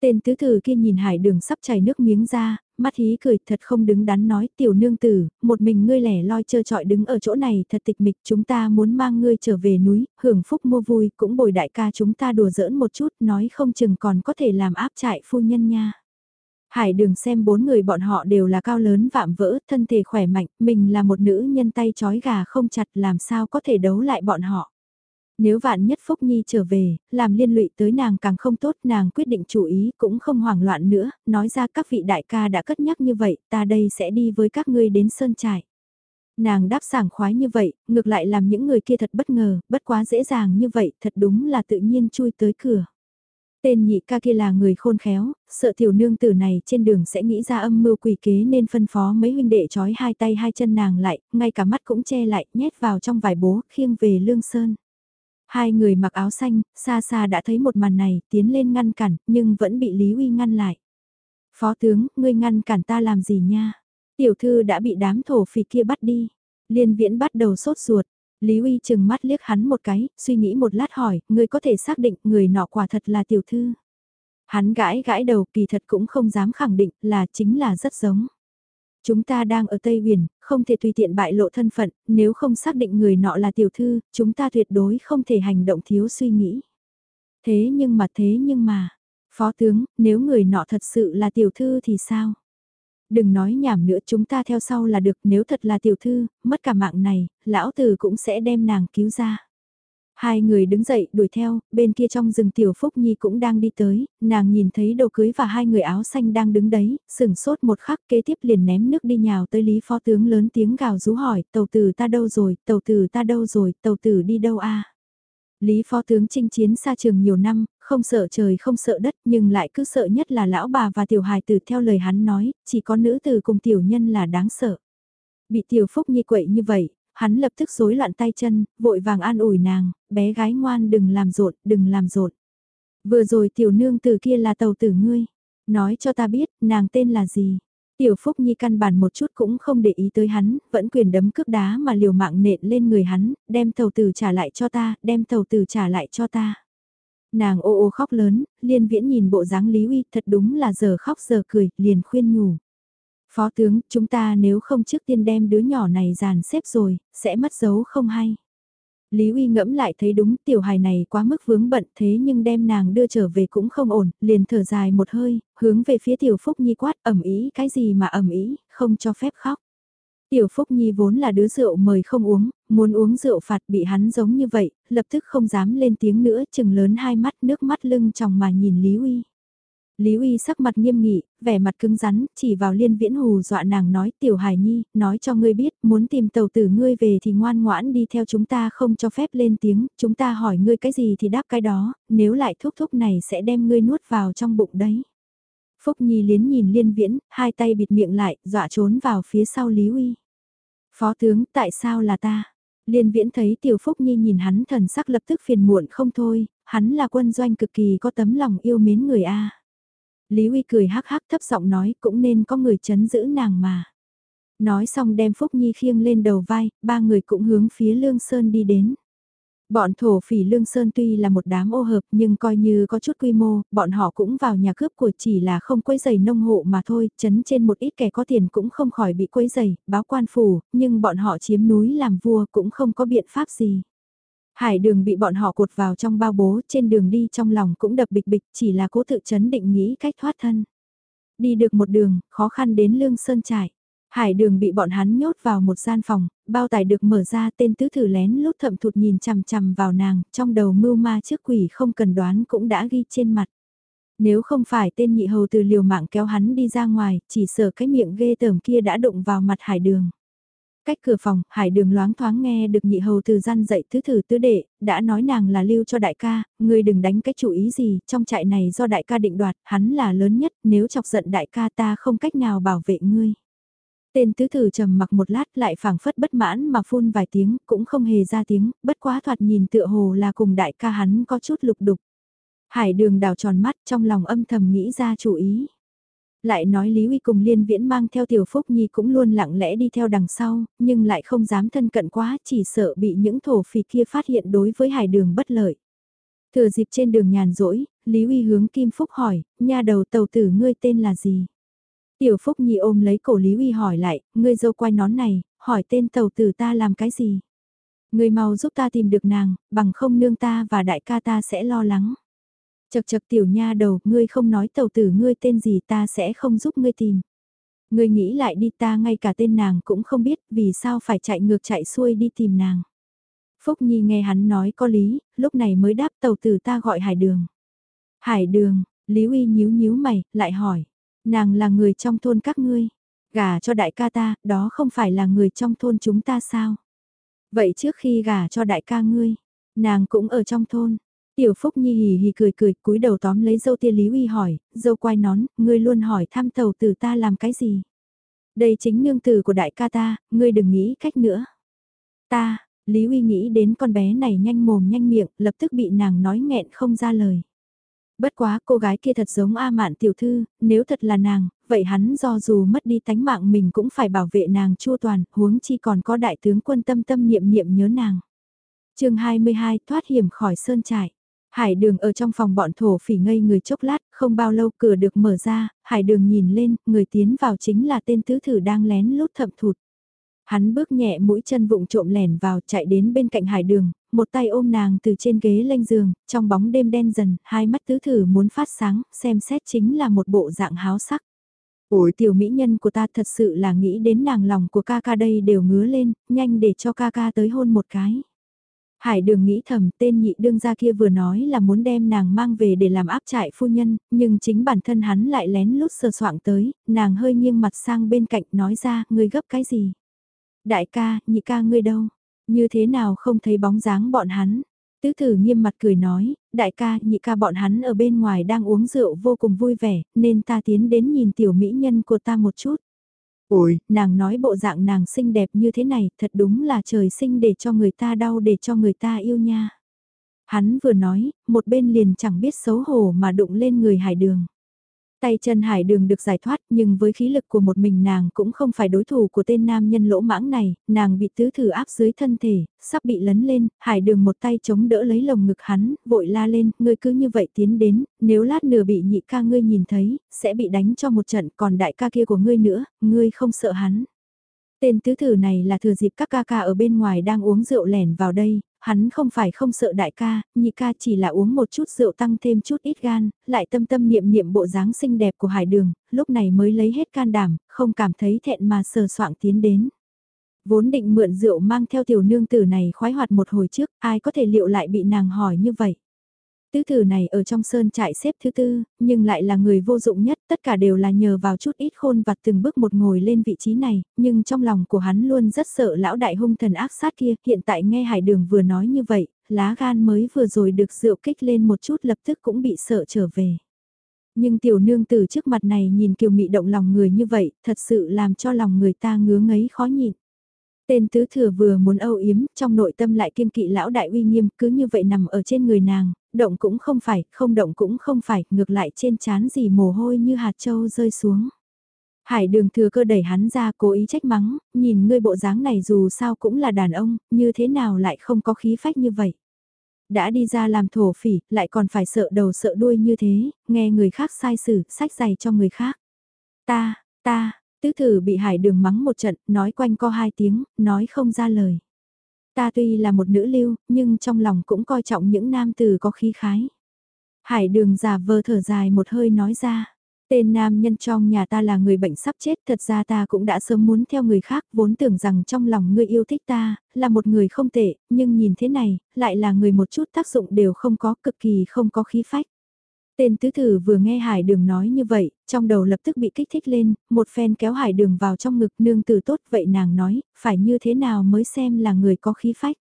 Tên tứ tử kia nhìn hải đường sắp chảy nước miếng ra, mắt hí cười thật không đứng đắn nói tiểu nương tử, một mình ngươi lẻ loi trơ trọi đứng ở chỗ này thật tịch mịch chúng ta muốn mang ngươi trở về núi, hưởng phúc mua vui cũng bồi đại ca chúng ta đùa giỡn một chút nói không chừng còn có thể làm áp trại phu nhân nha. Hải đường xem bốn người bọn họ đều là cao lớn vạm vỡ, thân thể khỏe mạnh, mình là một nữ nhân tay chói gà không chặt làm sao có thể đấu lại bọn họ. Nếu vạn nhất Phúc Nhi trở về, làm liên lụy tới nàng càng không tốt, nàng quyết định chủ ý cũng không hoảng loạn nữa, nói ra các vị đại ca đã cất nhắc như vậy, ta đây sẽ đi với các ngươi đến Sơn Trại. Nàng đáp sảng khoái như vậy, ngược lại làm những người kia thật bất ngờ, bất quá dễ dàng như vậy, thật đúng là tự nhiên chui tới cửa. Tên nhị ca kia là người khôn khéo, sợ tiểu nương tử này trên đường sẽ nghĩ ra âm mưu quỷ kế nên phân phó mấy huynh đệ trói hai tay hai chân nàng lại, ngay cả mắt cũng che lại, nhét vào trong vải bố, khiêng về lương sơn. Hai người mặc áo xanh, xa xa đã thấy một màn này, tiến lên ngăn cản, nhưng vẫn bị Lý Uy ngăn lại. Phó tướng, ngươi ngăn cản ta làm gì nha? Tiểu thư đã bị đám thổ phỉ kia bắt đi. Liên viễn bắt đầu sốt ruột. Lý Uy chừng mắt liếc hắn một cái, suy nghĩ một lát hỏi, ngươi có thể xác định người nọ quả thật là tiểu thư. Hắn gãi gãi đầu kỳ thật cũng không dám khẳng định là chính là rất giống. Chúng ta đang ở Tây Huyền, không thể tùy tiện bại lộ thân phận, nếu không xác định người nọ là tiểu thư, chúng ta tuyệt đối không thể hành động thiếu suy nghĩ. Thế nhưng mà thế nhưng mà, phó tướng, nếu người nọ thật sự là tiểu thư thì sao? Đừng nói nhảm nữa chúng ta theo sau là được nếu thật là tiểu thư, mất cả mạng này, lão tử cũng sẽ đem nàng cứu ra. Hai người đứng dậy đuổi theo, bên kia trong rừng Tiểu Phúc Nhi cũng đang đi tới, nàng nhìn thấy đồ cưới và hai người áo xanh đang đứng đấy, sửng sốt một khắc kế tiếp liền ném nước đi nhào tới Lý Phó Tướng lớn tiếng gào rú hỏi, tàu tử ta đâu rồi, tàu tử ta đâu rồi, tàu tử đi đâu a Lý Phó Tướng chinh chiến xa trường nhiều năm, không sợ trời không sợ đất nhưng lại cứ sợ nhất là lão bà và tiểu hài tử theo lời hắn nói, chỉ có nữ tử cùng tiểu nhân là đáng sợ. Bị tiểu Phúc Nhi quậy như vậy, hắn lập tức rối loạn tay chân, vội vàng an ủi nàng, bé gái ngoan đừng làm rộn, đừng làm rộn. Vừa rồi tiểu nương từ kia là tàu tử ngươi. Nói cho ta biết, nàng tên là gì? Tiểu Phúc Nhi căn bản một chút cũng không để ý tới hắn, vẫn quyền đấm cước đá mà liều mạng nện lên người hắn, đem tàu tử trả lại cho ta, đem tàu tử trả lại cho ta. Nàng ô ô khóc lớn, liên viễn nhìn bộ dáng Lý Uy thật đúng là giờ khóc giờ cười, liền khuyên nhủ. Phó tướng, chúng ta nếu không trước tiên đem đứa nhỏ này dàn xếp rồi, sẽ mất dấu không hay. Lý Uy ngẫm lại thấy đúng tiểu hài này quá mức vướng bận thế nhưng đem nàng đưa trở về cũng không ổn, liền thở dài một hơi, hướng về phía tiểu Phúc Nhi quát ẩm ý cái gì mà ẩm ý, không cho phép khóc. Tiểu Phúc Nhi vốn là đứa rượu mời không uống, muốn uống rượu phạt bị hắn giống như vậy, lập tức không dám lên tiếng nữa chừng lớn hai mắt nước mắt lưng tròng mà nhìn Lý Uy. Lý Uy sắc mặt nghiêm nghị, vẻ mặt cứng rắn, chỉ vào liên viễn hù dọa nàng nói tiểu Hải nhi, nói cho ngươi biết, muốn tìm tàu tử ngươi về thì ngoan ngoãn đi theo chúng ta không cho phép lên tiếng, chúng ta hỏi ngươi cái gì thì đáp cái đó, nếu lại thúc thúc này sẽ đem ngươi nuốt vào trong bụng đấy. Phúc Nhi liến nhìn liên viễn, hai tay bịt miệng lại, dọa trốn vào phía sau Lý Uy. Phó tướng, tại sao là ta? Liên viễn thấy tiểu Phúc Nhi nhìn hắn thần sắc lập tức phiền muộn không thôi, hắn là quân doanh cực kỳ có tấm lòng yêu mến người A. Lý Uy cười hắc hắc thấp giọng nói cũng nên có người chấn giữ nàng mà. Nói xong đem Phúc Nhi khiêng lên đầu vai, ba người cũng hướng phía Lương Sơn đi đến. Bọn thổ phỉ Lương Sơn tuy là một đám ô hợp nhưng coi như có chút quy mô, bọn họ cũng vào nhà cướp của chỉ là không quấy giày nông hộ mà thôi, chấn trên một ít kẻ có tiền cũng không khỏi bị quấy giày, báo quan phủ, nhưng bọn họ chiếm núi làm vua cũng không có biện pháp gì. Hải đường bị bọn họ cột vào trong bao bố, trên đường đi trong lòng cũng đập bịch bịch, chỉ là cố tự chấn định nghĩ cách thoát thân. Đi được một đường, khó khăn đến lương sơn trải. Hải đường bị bọn hắn nhốt vào một gian phòng, bao tải được mở ra tên tứ thử lén lút thậm thụt nhìn chằm chằm vào nàng, trong đầu mưu ma trước quỷ không cần đoán cũng đã ghi trên mặt. Nếu không phải tên nhị hầu từ liều mạng kéo hắn đi ra ngoài, chỉ sợ cái miệng ghê tởm kia đã đụng vào mặt hải đường. Cách cửa phòng, hải đường loáng thoáng nghe được nhị hầu từ gian dậy thứ thử tứ đệ, đã nói nàng là lưu cho đại ca, ngươi đừng đánh cái chủ ý gì, trong trại này do đại ca định đoạt, hắn là lớn nhất, nếu chọc giận đại ca ta không cách nào bảo vệ ngươi. Tên tứ thử trầm mặc một lát lại phảng phất bất mãn mà phun vài tiếng, cũng không hề ra tiếng, bất quá thoạt nhìn tựa hồ là cùng đại ca hắn có chút lục đục. Hải đường đào tròn mắt trong lòng âm thầm nghĩ ra chủ ý. Lại nói Lý Uy cùng Liên Viễn mang theo Tiểu Phúc Nhi cũng luôn lặng lẽ đi theo đằng sau, nhưng lại không dám thân cận quá, chỉ sợ bị những thổ phỉ kia phát hiện đối với hải đường bất lợi. Thừa dịp trên đường nhàn rỗi, Lý Uy hướng Kim Phúc hỏi, nha đầu tàu tử ngươi tên là gì? Tiểu Phúc Nhi ôm lấy cổ Lý Uy hỏi lại, ngươi dâu quay nón này, hỏi tên tàu tử ta làm cái gì? Ngươi mau giúp ta tìm được nàng, bằng không nương ta và đại ca ta sẽ lo lắng. Chật chật tiểu nha đầu, ngươi không nói tàu tử ngươi tên gì ta sẽ không giúp ngươi tìm. Ngươi nghĩ lại đi ta ngay cả tên nàng cũng không biết vì sao phải chạy ngược chạy xuôi đi tìm nàng. Phúc Nhi nghe hắn nói có lý, lúc này mới đáp tàu tử ta gọi hải đường. Hải đường, Lý Uy nhíu nhíu mày, lại hỏi. Nàng là người trong thôn các ngươi. Gả cho đại ca ta, đó không phải là người trong thôn chúng ta sao? Vậy trước khi gả cho đại ca ngươi, nàng cũng ở trong thôn. Tiểu Phúc Nhi hì hì cười cười, cúi đầu tóm lấy dâu tia Lý Uy hỏi, dâu quay nón, ngươi luôn hỏi thăm tàu tử ta làm cái gì? Đây chính nương tử của đại ca ta, ngươi đừng nghĩ cách nữa. Ta, Lý Uy nghĩ đến con bé này nhanh mồm nhanh miệng, lập tức bị nàng nói nghẹn không ra lời. Bất quá cô gái kia thật giống A Mạn tiểu thư, nếu thật là nàng, vậy hắn do dù mất đi tánh mạng mình cũng phải bảo vệ nàng chua toàn, huống chi còn có đại tướng quân tâm tâm niệm niệm nhớ nàng. chương 22 thoát hiểm khỏi sơn trại. Hải đường ở trong phòng bọn thổ phỉ ngây người chốc lát, không bao lâu cửa được mở ra, hải đường nhìn lên, người tiến vào chính là tên tứ thử đang lén lút thậm thụt. Hắn bước nhẹ mũi chân vụng trộm lẻn vào chạy đến bên cạnh hải đường, một tay ôm nàng từ trên ghế lên giường, trong bóng đêm đen dần, hai mắt tứ thử muốn phát sáng, xem xét chính là một bộ dạng háo sắc. Ủi tiểu mỹ nhân của ta thật sự là nghĩ đến nàng lòng của ca ca đây đều ngứa lên, nhanh để cho ca ca tới hôn một cái. Hải đường nghĩ thầm tên nhị đương gia kia vừa nói là muốn đem nàng mang về để làm áp trại phu nhân, nhưng chính bản thân hắn lại lén lút sờ soạng tới, nàng hơi nghiêng mặt sang bên cạnh nói ra, ngươi gấp cái gì? Đại ca, nhị ca ngươi đâu? Như thế nào không thấy bóng dáng bọn hắn? Tứ thử nghiêm mặt cười nói, đại ca, nhị ca bọn hắn ở bên ngoài đang uống rượu vô cùng vui vẻ, nên ta tiến đến nhìn tiểu mỹ nhân của ta một chút. Ôi, nàng nói bộ dạng nàng xinh đẹp như thế này, thật đúng là trời sinh để cho người ta đau để cho người ta yêu nha. Hắn vừa nói, một bên liền chẳng biết xấu hổ mà đụng lên người hải đường. Tay chân hải đường được giải thoát nhưng với khí lực của một mình nàng cũng không phải đối thủ của tên nam nhân lỗ mãng này, nàng bị tứ thử áp dưới thân thể, sắp bị lấn lên, hải đường một tay chống đỡ lấy lồng ngực hắn, vội la lên, ngươi cứ như vậy tiến đến, nếu lát nửa bị nhị ca ngươi nhìn thấy, sẽ bị đánh cho một trận còn đại ca kia của ngươi nữa, ngươi không sợ hắn. Tên tứ thử này là thừa dịp các ca ca ở bên ngoài đang uống rượu lẻn vào đây, hắn không phải không sợ đại ca, nhị ca chỉ là uống một chút rượu tăng thêm chút ít gan, lại tâm tâm niệm niệm bộ dáng xinh đẹp của hải đường, lúc này mới lấy hết can đảm, không cảm thấy thẹn mà sờ soạng tiến đến. Vốn định mượn rượu mang theo tiểu nương tử này khoái hoạt một hồi trước, ai có thể liệu lại bị nàng hỏi như vậy. Tứ thử này ở trong sơn trại xếp thứ tư, nhưng lại là người vô dụng nhất, tất cả đều là nhờ vào chút ít khôn vặt từng bước một ngồi lên vị trí này, nhưng trong lòng của hắn luôn rất sợ lão đại hung thần ác sát kia, hiện tại nghe hải đường vừa nói như vậy, lá gan mới vừa rồi được rượu kích lên một chút lập tức cũng bị sợ trở về. Nhưng tiểu nương từ trước mặt này nhìn kiều mị động lòng người như vậy, thật sự làm cho lòng người ta ngứa ngấy khó nhịn. Tên tứ thừa vừa muốn âu yếm, trong nội tâm lại kiên kỵ lão đại uy nghiêm, cứ như vậy nằm ở trên người nàng, động cũng không phải, không động cũng không phải, ngược lại trên chán gì mồ hôi như hạt châu rơi xuống. Hải đường thừa cơ đẩy hắn ra cố ý trách mắng, nhìn ngươi bộ dáng này dù sao cũng là đàn ông, như thế nào lại không có khí phách như vậy. Đã đi ra làm thổ phỉ, lại còn phải sợ đầu sợ đuôi như thế, nghe người khác sai xử, sách giày cho người khác. Ta, ta, tứ thử bị hải đường mắng một trận, nói quanh co hai tiếng, nói không ra lời. Ta tuy là một nữ lưu, nhưng trong lòng cũng coi trọng những nam tử có khí khái. Hải đường giả vờ thở dài một hơi nói ra. Tên nam nhân trong nhà ta là người bệnh sắp chết, thật ra ta cũng đã sớm muốn theo người khác, vốn tưởng rằng trong lòng ngươi yêu thích ta, là một người không tệ, nhưng nhìn thế này, lại là người một chút tác dụng đều không có, cực kỳ không có khí phách. Tên tứ thử vừa nghe hải đường nói như vậy, trong đầu lập tức bị kích thích lên, một phen kéo hải đường vào trong ngực nương tử tốt vậy nàng nói, phải như thế nào mới xem là người có khí phách.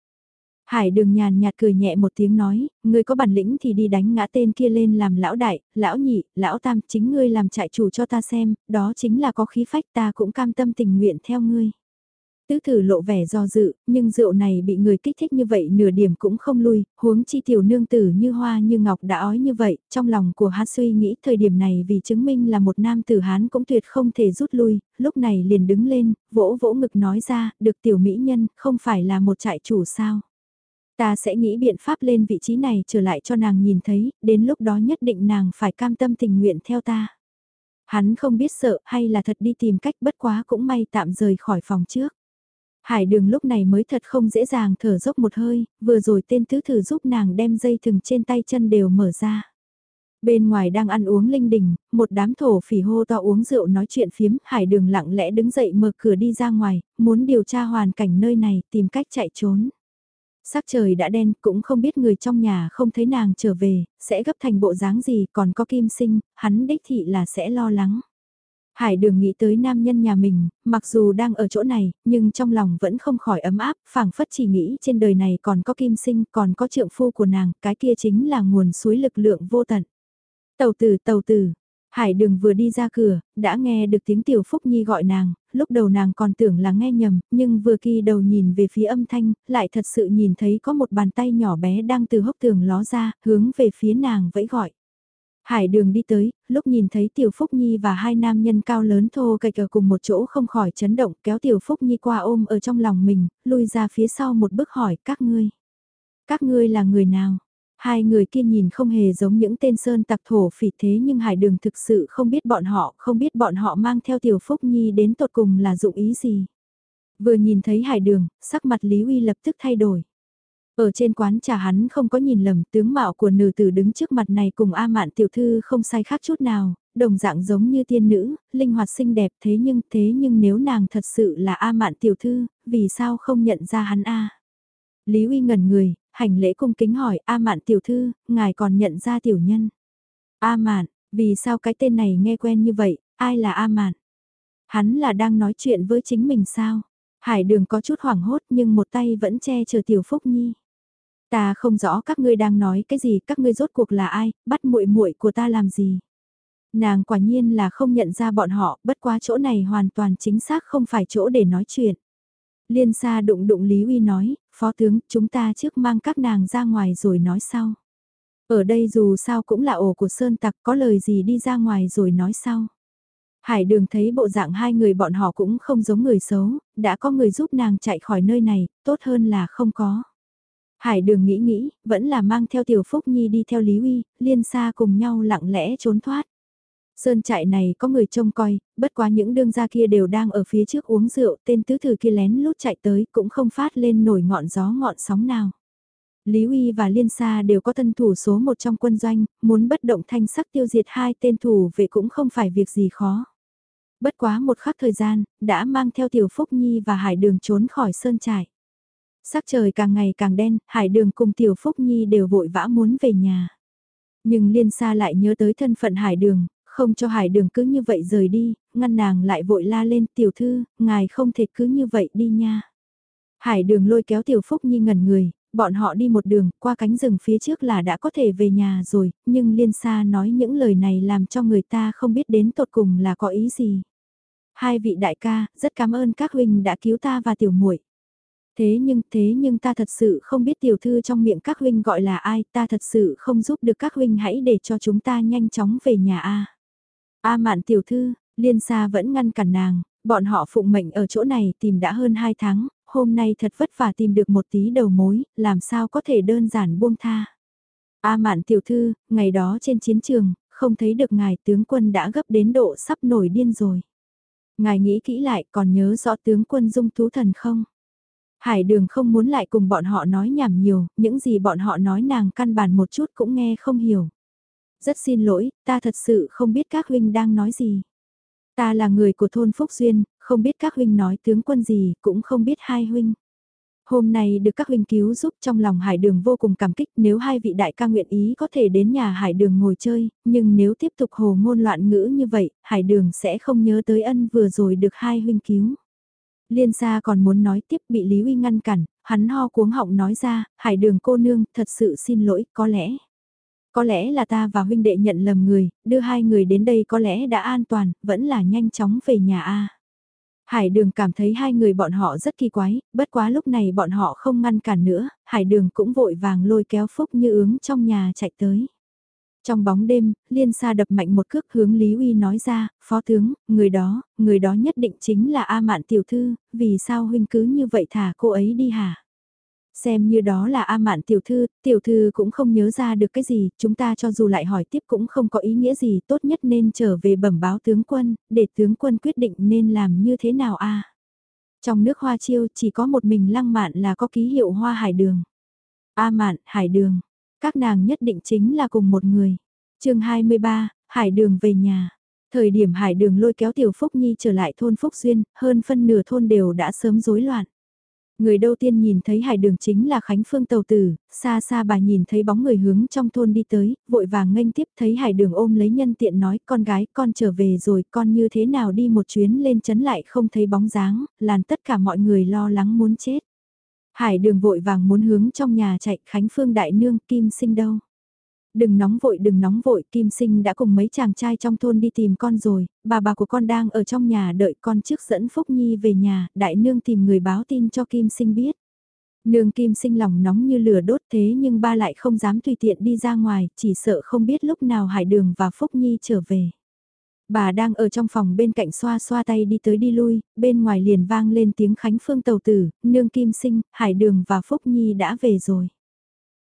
Hải đường nhàn nhạt cười nhẹ một tiếng nói, người có bản lĩnh thì đi đánh ngã tên kia lên làm lão đại, lão nhị, lão tam, chính ngươi làm trại chủ cho ta xem, đó chính là có khí phách ta cũng cam tâm tình nguyện theo ngươi. Tứ thử lộ vẻ do dự, nhưng rượu này bị người kích thích như vậy nửa điểm cũng không lui, huống chi tiểu nương tử như hoa như ngọc đã ói như vậy, trong lòng của hắn suy nghĩ thời điểm này vì chứng minh là một nam tử hán cũng tuyệt không thể rút lui, lúc này liền đứng lên, vỗ vỗ ngực nói ra, được tiểu mỹ nhân, không phải là một trại chủ sao. Ta sẽ nghĩ biện pháp lên vị trí này trở lại cho nàng nhìn thấy, đến lúc đó nhất định nàng phải cam tâm tình nguyện theo ta. Hắn không biết sợ hay là thật đi tìm cách bất quá cũng may tạm rời khỏi phòng trước. Hải đường lúc này mới thật không dễ dàng thở dốc một hơi, vừa rồi tên tứ thử giúp nàng đem dây thừng trên tay chân đều mở ra. Bên ngoài đang ăn uống linh đình, một đám thổ phỉ hô to uống rượu nói chuyện phiếm, hải đường lặng lẽ đứng dậy mở cửa đi ra ngoài, muốn điều tra hoàn cảnh nơi này, tìm cách chạy trốn. Sắc trời đã đen, cũng không biết người trong nhà không thấy nàng trở về, sẽ gấp thành bộ dáng gì, còn có kim sinh, hắn đích thị là sẽ lo lắng. Hải đường nghĩ tới nam nhân nhà mình, mặc dù đang ở chỗ này, nhưng trong lòng vẫn không khỏi ấm áp, phảng phất chỉ nghĩ trên đời này còn có kim sinh, còn có trượng phu của nàng, cái kia chính là nguồn suối lực lượng vô tận. Tàu tử, tàu tử, Hải đường vừa đi ra cửa, đã nghe được tiếng tiểu phúc nhi gọi nàng, lúc đầu nàng còn tưởng là nghe nhầm, nhưng vừa khi đầu nhìn về phía âm thanh, lại thật sự nhìn thấy có một bàn tay nhỏ bé đang từ hốc tường ló ra, hướng về phía nàng vẫy gọi. Hải đường đi tới, lúc nhìn thấy Tiểu Phúc Nhi và hai nam nhân cao lớn thô cạch ở cùng một chỗ không khỏi chấn động kéo Tiểu Phúc Nhi qua ôm ở trong lòng mình, lui ra phía sau một bước hỏi các ngươi. Các ngươi là người nào? Hai người kia nhìn không hề giống những tên sơn tặc thổ phỉ thế nhưng Hải đường thực sự không biết bọn họ, không biết bọn họ mang theo Tiểu Phúc Nhi đến tột cùng là dụng ý gì. Vừa nhìn thấy Hải đường, sắc mặt Lý Uy lập tức thay đổi. Ở trên quán trà hắn không có nhìn lầm tướng mạo của nữ tử đứng trước mặt này cùng A Mạn tiểu thư không sai khác chút nào, đồng dạng giống như tiên nữ, linh hoạt xinh đẹp thế nhưng thế nhưng nếu nàng thật sự là A Mạn tiểu thư, vì sao không nhận ra hắn A? Lý Uy ngẩn người, hành lễ cung kính hỏi A Mạn tiểu thư, ngài còn nhận ra tiểu nhân. A Mạn, vì sao cái tên này nghe quen như vậy, ai là A Mạn? Hắn là đang nói chuyện với chính mình sao? Hải đường có chút hoảng hốt nhưng một tay vẫn che chở tiểu Phúc Nhi. Ta không rõ các ngươi đang nói cái gì, các ngươi rốt cuộc là ai, bắt muội muội của ta làm gì. Nàng quả nhiên là không nhận ra bọn họ, bất quá chỗ này hoàn toàn chính xác không phải chỗ để nói chuyện. Liên xa đụng đụng Lý Uy nói, phó tướng, chúng ta trước mang các nàng ra ngoài rồi nói sau. Ở đây dù sao cũng là ổ của Sơn Tặc có lời gì đi ra ngoài rồi nói sau. Hải đường thấy bộ dạng hai người bọn họ cũng không giống người xấu, đã có người giúp nàng chạy khỏi nơi này, tốt hơn là không có. Hải đường nghĩ nghĩ, vẫn là mang theo tiểu phúc nhi đi theo Lý Uy, liên xa cùng nhau lặng lẽ trốn thoát. Sơn trại này có người trông coi, bất quá những đương gia kia đều đang ở phía trước uống rượu, tên tứ thử kia lén lút chạy tới cũng không phát lên nổi ngọn gió ngọn sóng nào. Lý Uy và Liên Sa đều có thân thủ số một trong quân doanh, muốn bất động thanh sắc tiêu diệt hai tên thủ vệ cũng không phải việc gì khó. Bất quá một khắc thời gian, đã mang theo Tiểu Phúc Nhi và Hải Đường trốn khỏi sơn trại. Sắc trời càng ngày càng đen, Hải Đường cùng Tiểu Phúc Nhi đều vội vã muốn về nhà. Nhưng Liên Sa lại nhớ tới thân phận Hải Đường, không cho Hải Đường cứ như vậy rời đi, ngăn nàng lại vội la lên Tiểu Thư, ngài không thể cứ như vậy đi nha. Hải Đường lôi kéo Tiểu Phúc Nhi ngẩn người, bọn họ đi một đường, qua cánh rừng phía trước là đã có thể về nhà rồi, nhưng Liên Sa nói những lời này làm cho người ta không biết đến tột cùng là có ý gì. Hai vị đại ca, rất cảm ơn các huynh đã cứu ta và tiểu muội. Thế nhưng, thế nhưng ta thật sự không biết tiểu thư trong miệng các huynh gọi là ai, ta thật sự không giúp được các huynh hãy để cho chúng ta nhanh chóng về nhà a. A mạn tiểu thư, liên xa vẫn ngăn cản nàng, bọn họ phụng mệnh ở chỗ này tìm đã hơn hai tháng, hôm nay thật vất vả tìm được một tí đầu mối, làm sao có thể đơn giản buông tha. A mạn tiểu thư, ngày đó trên chiến trường, không thấy được ngài tướng quân đã gấp đến độ sắp nổi điên rồi. Ngài nghĩ kỹ lại còn nhớ rõ tướng quân dung thú thần không? Hải đường không muốn lại cùng bọn họ nói nhảm nhiều, những gì bọn họ nói nàng căn bản một chút cũng nghe không hiểu. Rất xin lỗi, ta thật sự không biết các huynh đang nói gì. Ta là người của thôn Phúc Duyên, không biết các huynh nói tướng quân gì, cũng không biết hai huynh. Hôm nay được các huynh cứu giúp trong lòng hải đường vô cùng cảm kích nếu hai vị đại ca nguyện ý có thể đến nhà hải đường ngồi chơi, nhưng nếu tiếp tục hồ ngôn loạn ngữ như vậy, hải đường sẽ không nhớ tới ân vừa rồi được hai huynh cứu. Liên gia còn muốn nói tiếp bị Lý Uy ngăn cản, hắn ho cuống họng nói ra, hải đường cô nương, thật sự xin lỗi, có lẽ. Có lẽ là ta và huynh đệ nhận lầm người, đưa hai người đến đây có lẽ đã an toàn, vẫn là nhanh chóng về nhà a. Hải đường cảm thấy hai người bọn họ rất kỳ quái, bất quá lúc này bọn họ không ngăn cản nữa, hải đường cũng vội vàng lôi kéo phúc như ướng trong nhà chạy tới. Trong bóng đêm, liên xa đập mạnh một cước hướng Lý Uy nói ra, phó tướng, người đó, người đó nhất định chính là A Mạn tiểu thư, vì sao huynh cứ như vậy thả cô ấy đi hả? Xem như đó là A Mạn tiểu thư, tiểu thư cũng không nhớ ra được cái gì, chúng ta cho dù lại hỏi tiếp cũng không có ý nghĩa gì, tốt nhất nên trở về bẩm báo tướng quân, để tướng quân quyết định nên làm như thế nào a. Trong nước hoa chiêu chỉ có một mình lăng mạn là có ký hiệu hoa hải đường. A Mạn, hải đường, các nàng nhất định chính là cùng một người. chương 23, hải đường về nhà. Thời điểm hải đường lôi kéo tiểu Phúc Nhi trở lại thôn Phúc Duyên, hơn phân nửa thôn đều đã sớm rối loạn. Người đầu tiên nhìn thấy hải đường chính là Khánh Phương tàu tử, xa xa bà nhìn thấy bóng người hướng trong thôn đi tới, vội vàng nghênh tiếp thấy hải đường ôm lấy nhân tiện nói con gái con trở về rồi con như thế nào đi một chuyến lên chấn lại không thấy bóng dáng, làm tất cả mọi người lo lắng muốn chết. Hải đường vội vàng muốn hướng trong nhà chạy Khánh Phương đại nương kim sinh đâu. Đừng nóng vội đừng nóng vội, Kim Sinh đã cùng mấy chàng trai trong thôn đi tìm con rồi, bà bà của con đang ở trong nhà đợi con trước dẫn Phúc Nhi về nhà, đại nương tìm người báo tin cho Kim Sinh biết. Nương Kim Sinh lòng nóng như lửa đốt thế nhưng ba lại không dám tùy tiện đi ra ngoài, chỉ sợ không biết lúc nào Hải Đường và Phúc Nhi trở về. Bà đang ở trong phòng bên cạnh xoa xoa tay đi tới đi lui, bên ngoài liền vang lên tiếng Khánh Phương tàu tử, nương Kim Sinh, Hải Đường và Phúc Nhi đã về rồi.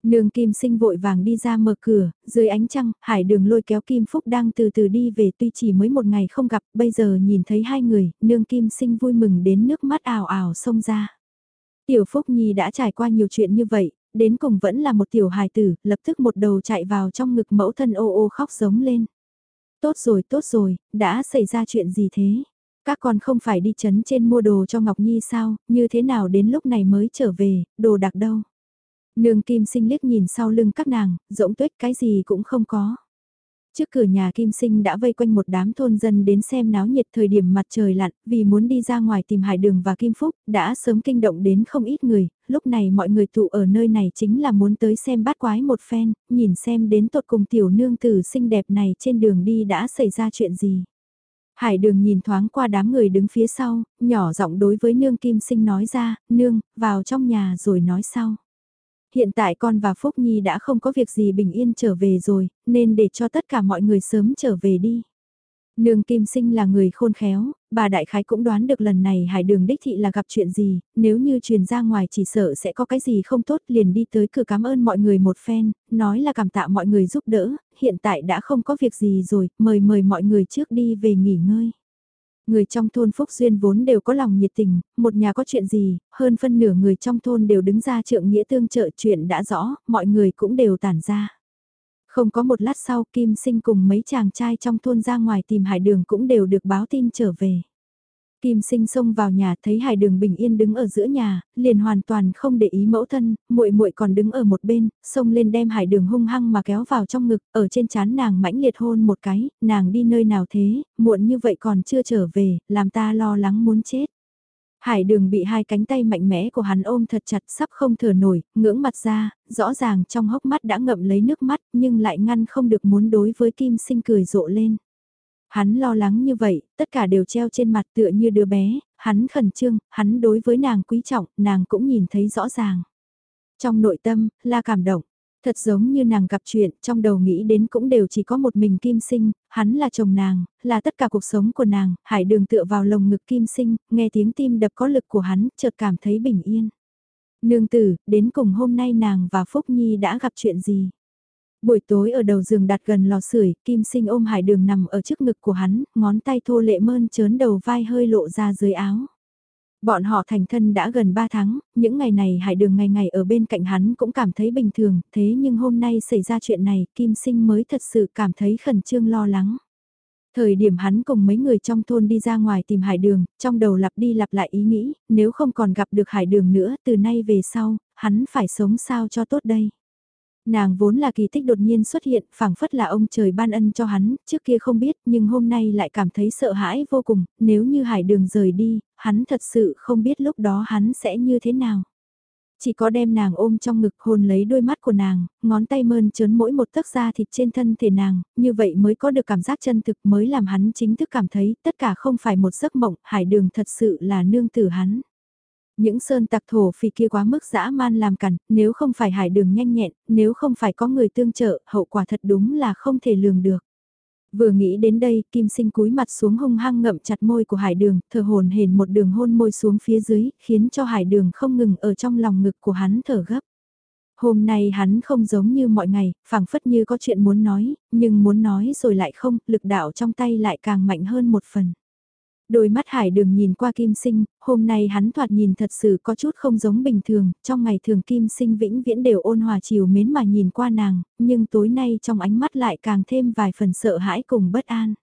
Nương Kim Sinh vội vàng đi ra mở cửa, dưới ánh trăng, hải đường lôi kéo Kim Phúc đang từ từ đi về tuy chỉ mới một ngày không gặp, bây giờ nhìn thấy hai người, nương Kim Sinh vui mừng đến nước mắt ảo ảo xông ra. Tiểu Phúc Nhi đã trải qua nhiều chuyện như vậy, đến cùng vẫn là một tiểu hài tử, lập tức một đầu chạy vào trong ngực mẫu thân ô ô khóc giống lên. Tốt rồi, tốt rồi, đã xảy ra chuyện gì thế? Các con không phải đi chấn trên mua đồ cho Ngọc Nhi sao, như thế nào đến lúc này mới trở về, đồ đặc đâu? Nương Kim Sinh liếc nhìn sau lưng các nàng, rỗng tuếch cái gì cũng không có. Trước cửa nhà Kim Sinh đã vây quanh một đám thôn dân đến xem náo nhiệt thời điểm mặt trời lặn, vì muốn đi ra ngoài tìm Hải Đường và Kim Phúc, đã sớm kinh động đến không ít người, lúc này mọi người tụ ở nơi này chính là muốn tới xem bát quái một phen, nhìn xem đến tột cùng tiểu nương tử xinh đẹp này trên đường đi đã xảy ra chuyện gì. Hải đường nhìn thoáng qua đám người đứng phía sau, nhỏ giọng đối với nương kim sinh nói ra, nương, vào trong nhà rồi nói sau hiện tại con và Phúc Nhi đã không có việc gì bình yên trở về rồi, nên để cho tất cả mọi người sớm trở về đi. Nương Kim Sinh là người khôn khéo, bà đại khái cũng đoán được lần này hải đường đích thị là gặp chuyện gì, nếu như truyền ra ngoài chỉ sợ sẽ có cái gì không tốt liền đi tới cửa cảm ơn mọi người một phen, nói là cảm tạ mọi người giúp đỡ, hiện tại đã không có việc gì rồi, mời mời mọi người trước đi về nghỉ ngơi. Người trong thôn Phúc Duyên vốn đều có lòng nhiệt tình, một nhà có chuyện gì, hơn phân nửa người trong thôn đều đứng ra trượng nghĩa tương trợ chuyện đã rõ, mọi người cũng đều tản ra. Không có một lát sau Kim Sinh cùng mấy chàng trai trong thôn ra ngoài tìm hải đường cũng đều được báo tin trở về. Kim Sinh xông vào nhà thấy Hải Đường bình yên đứng ở giữa nhà, liền hoàn toàn không để ý mẫu thân, muội muội còn đứng ở một bên, xông lên đem Hải Đường hung hăng mà kéo vào trong ngực, ở trên trán nàng mãnh liệt hôn một cái, nàng đi nơi nào thế, muộn như vậy còn chưa trở về, làm ta lo lắng muốn chết. Hải đường bị hai cánh tay mạnh mẽ của hắn ôm thật chặt sắp không thở nổi, ngưỡng mặt ra, rõ ràng trong hốc mắt đã ngậm lấy nước mắt nhưng lại ngăn không được muốn đối với kim sinh cười rộ lên. Hắn lo lắng như vậy, tất cả đều treo trên mặt tựa như đứa bé, hắn khẩn trương, hắn đối với nàng quý trọng, nàng cũng nhìn thấy rõ ràng. Trong nội tâm, là cảm động. Thật giống như nàng gặp chuyện, trong đầu nghĩ đến cũng đều chỉ có một mình Kim Sinh, hắn là chồng nàng, là tất cả cuộc sống của nàng, hải đường tựa vào lồng ngực Kim Sinh, nghe tiếng tim đập có lực của hắn, chợt cảm thấy bình yên. Nương tử, đến cùng hôm nay nàng và Phúc Nhi đã gặp chuyện gì? Buổi tối ở đầu giường đặt gần lò sưởi, Kim Sinh ôm hải đường nằm ở trước ngực của hắn, ngón tay thô lệ mơn trớn đầu vai hơi lộ ra dưới áo. Bọn họ thành thân đã gần 3 tháng, những ngày này hải đường ngày ngày ở bên cạnh hắn cũng cảm thấy bình thường, thế nhưng hôm nay xảy ra chuyện này, Kim Sinh mới thật sự cảm thấy khẩn trương lo lắng. Thời điểm hắn cùng mấy người trong thôn đi ra ngoài tìm hải đường, trong đầu lặp đi lặp lại ý nghĩ, nếu không còn gặp được hải đường nữa, từ nay về sau, hắn phải sống sao cho tốt đây. Nàng vốn là kỳ tích đột nhiên xuất hiện, phảng phất là ông trời ban ân cho hắn, trước kia không biết, nhưng hôm nay lại cảm thấy sợ hãi vô cùng, nếu như hải đường rời đi, hắn thật sự không biết lúc đó hắn sẽ như thế nào. Chỉ có đem nàng ôm trong ngực hôn lấy đôi mắt của nàng, ngón tay mơn trớn mỗi một tấc da thịt trên thân thể nàng, như vậy mới có được cảm giác chân thực mới làm hắn chính thức cảm thấy tất cả không phải một giấc mộng, hải đường thật sự là nương tử hắn. Những sơn tặc thổ phỉ kia quá mức dã man làm cản, nếu không phải hải đường nhanh nhẹn, nếu không phải có người tương trợ, hậu quả thật đúng là không thể lường được. Vừa nghĩ đến đây, Kim Sinh cúi mặt xuống hung hăng ngậm chặt môi của Hải Đường, thở hồn hển một đường hôn môi xuống phía dưới, khiến cho Hải Đường không ngừng ở trong lòng ngực của hắn thở gấp. Hôm nay hắn không giống như mọi ngày, phảng phất như có chuyện muốn nói, nhưng muốn nói rồi lại không, lực đạo trong tay lại càng mạnh hơn một phần. Đôi mắt hải đường nhìn qua kim sinh, hôm nay hắn thoạt nhìn thật sự có chút không giống bình thường, trong ngày thường kim sinh vĩnh viễn đều ôn hòa chiều mến mà nhìn qua nàng, nhưng tối nay trong ánh mắt lại càng thêm vài phần sợ hãi cùng bất an.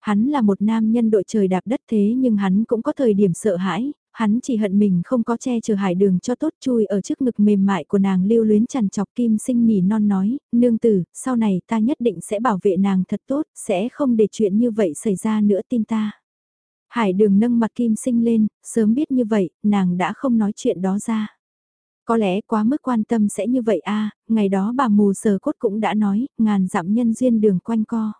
Hắn là một nam nhân đội trời đạp đất thế nhưng hắn cũng có thời điểm sợ hãi, hắn chỉ hận mình không có che chở hải đường cho tốt chui ở trước ngực mềm mại của nàng lưu luyến chằn chọc kim sinh nỉ non nói, nương tử, sau này ta nhất định sẽ bảo vệ nàng thật tốt, sẽ không để chuyện như vậy xảy ra nữa tin ta. Hải đường nâng mặt kim sinh lên, sớm biết như vậy, nàng đã không nói chuyện đó ra. Có lẽ quá mức quan tâm sẽ như vậy a ngày đó bà mù sờ cốt cũng đã nói, ngàn dặm nhân duyên đường quanh co.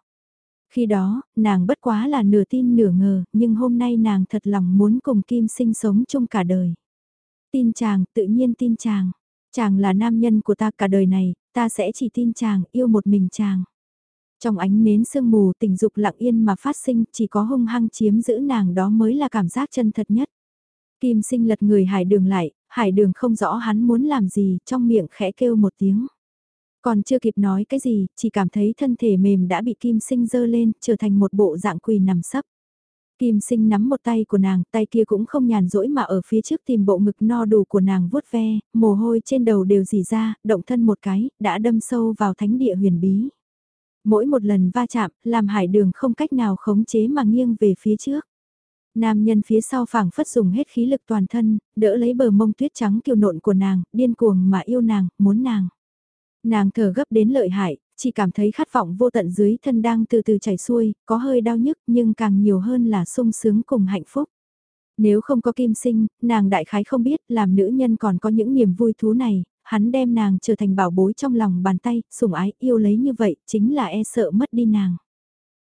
Khi đó, nàng bất quá là nửa tin nửa ngờ, nhưng hôm nay nàng thật lòng muốn cùng Kim sinh sống chung cả đời. Tin chàng, tự nhiên tin chàng. Chàng là nam nhân của ta cả đời này, ta sẽ chỉ tin chàng, yêu một mình chàng. Trong ánh nến sương mù tình dục lặng yên mà phát sinh chỉ có hung hăng chiếm giữ nàng đó mới là cảm giác chân thật nhất. Kim sinh lật người hải đường lại, hải đường không rõ hắn muốn làm gì, trong miệng khẽ kêu một tiếng. Còn chưa kịp nói cái gì, chỉ cảm thấy thân thể mềm đã bị kim sinh dơ lên, trở thành một bộ dạng quỳ nằm sấp. Kim sinh nắm một tay của nàng, tay kia cũng không nhàn rỗi mà ở phía trước tìm bộ ngực no đủ của nàng vuốt ve, mồ hôi trên đầu đều dì ra, động thân một cái, đã đâm sâu vào thánh địa huyền bí. Mỗi một lần va chạm, làm hải đường không cách nào khống chế mà nghiêng về phía trước. Nam nhân phía sau phảng phất dùng hết khí lực toàn thân, đỡ lấy bờ mông tuyết trắng kiều nộn của nàng, điên cuồng mà yêu nàng, muốn nàng. Nàng thở gấp đến lợi hại, chỉ cảm thấy khát vọng vô tận dưới thân đang từ từ chảy xuôi, có hơi đau nhức nhưng càng nhiều hơn là sung sướng cùng hạnh phúc. Nếu không có kim sinh, nàng đại khái không biết làm nữ nhân còn có những niềm vui thú này, hắn đem nàng trở thành bảo bối trong lòng bàn tay, sủng ái yêu lấy như vậy, chính là e sợ mất đi nàng.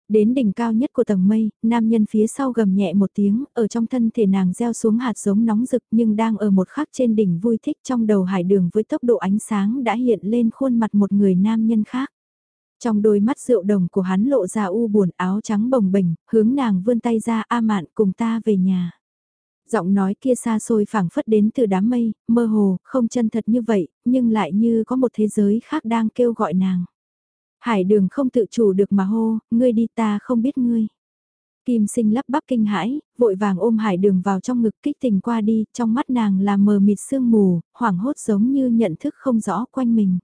Đến đỉnh cao nhất của tầng mây, nam nhân phía sau gầm nhẹ một tiếng, ở trong thân thể nàng gieo xuống hạt giống nóng rực nhưng đang ở một khắc trên đỉnh vui thích trong đầu hải đường với tốc độ ánh sáng đã hiện lên khuôn mặt một người nam nhân khác. Trong đôi mắt rượu đồng của hắn lộ ra u buồn áo trắng bồng bềnh, hướng nàng vươn tay ra A mạn cùng ta về nhà. Giọng nói kia xa xôi phảng phất đến từ đám mây, mơ hồ, không chân thật như vậy, nhưng lại như có một thế giới khác đang kêu gọi nàng. Hải đường không tự chủ được mà hô, ngươi đi ta không biết ngươi. Kim sinh lắp bắp kinh hãi, vội vàng ôm hải đường vào trong ngực kích tình qua đi, trong mắt nàng là mờ mịt sương mù, hoảng hốt giống như nhận thức không rõ quanh mình.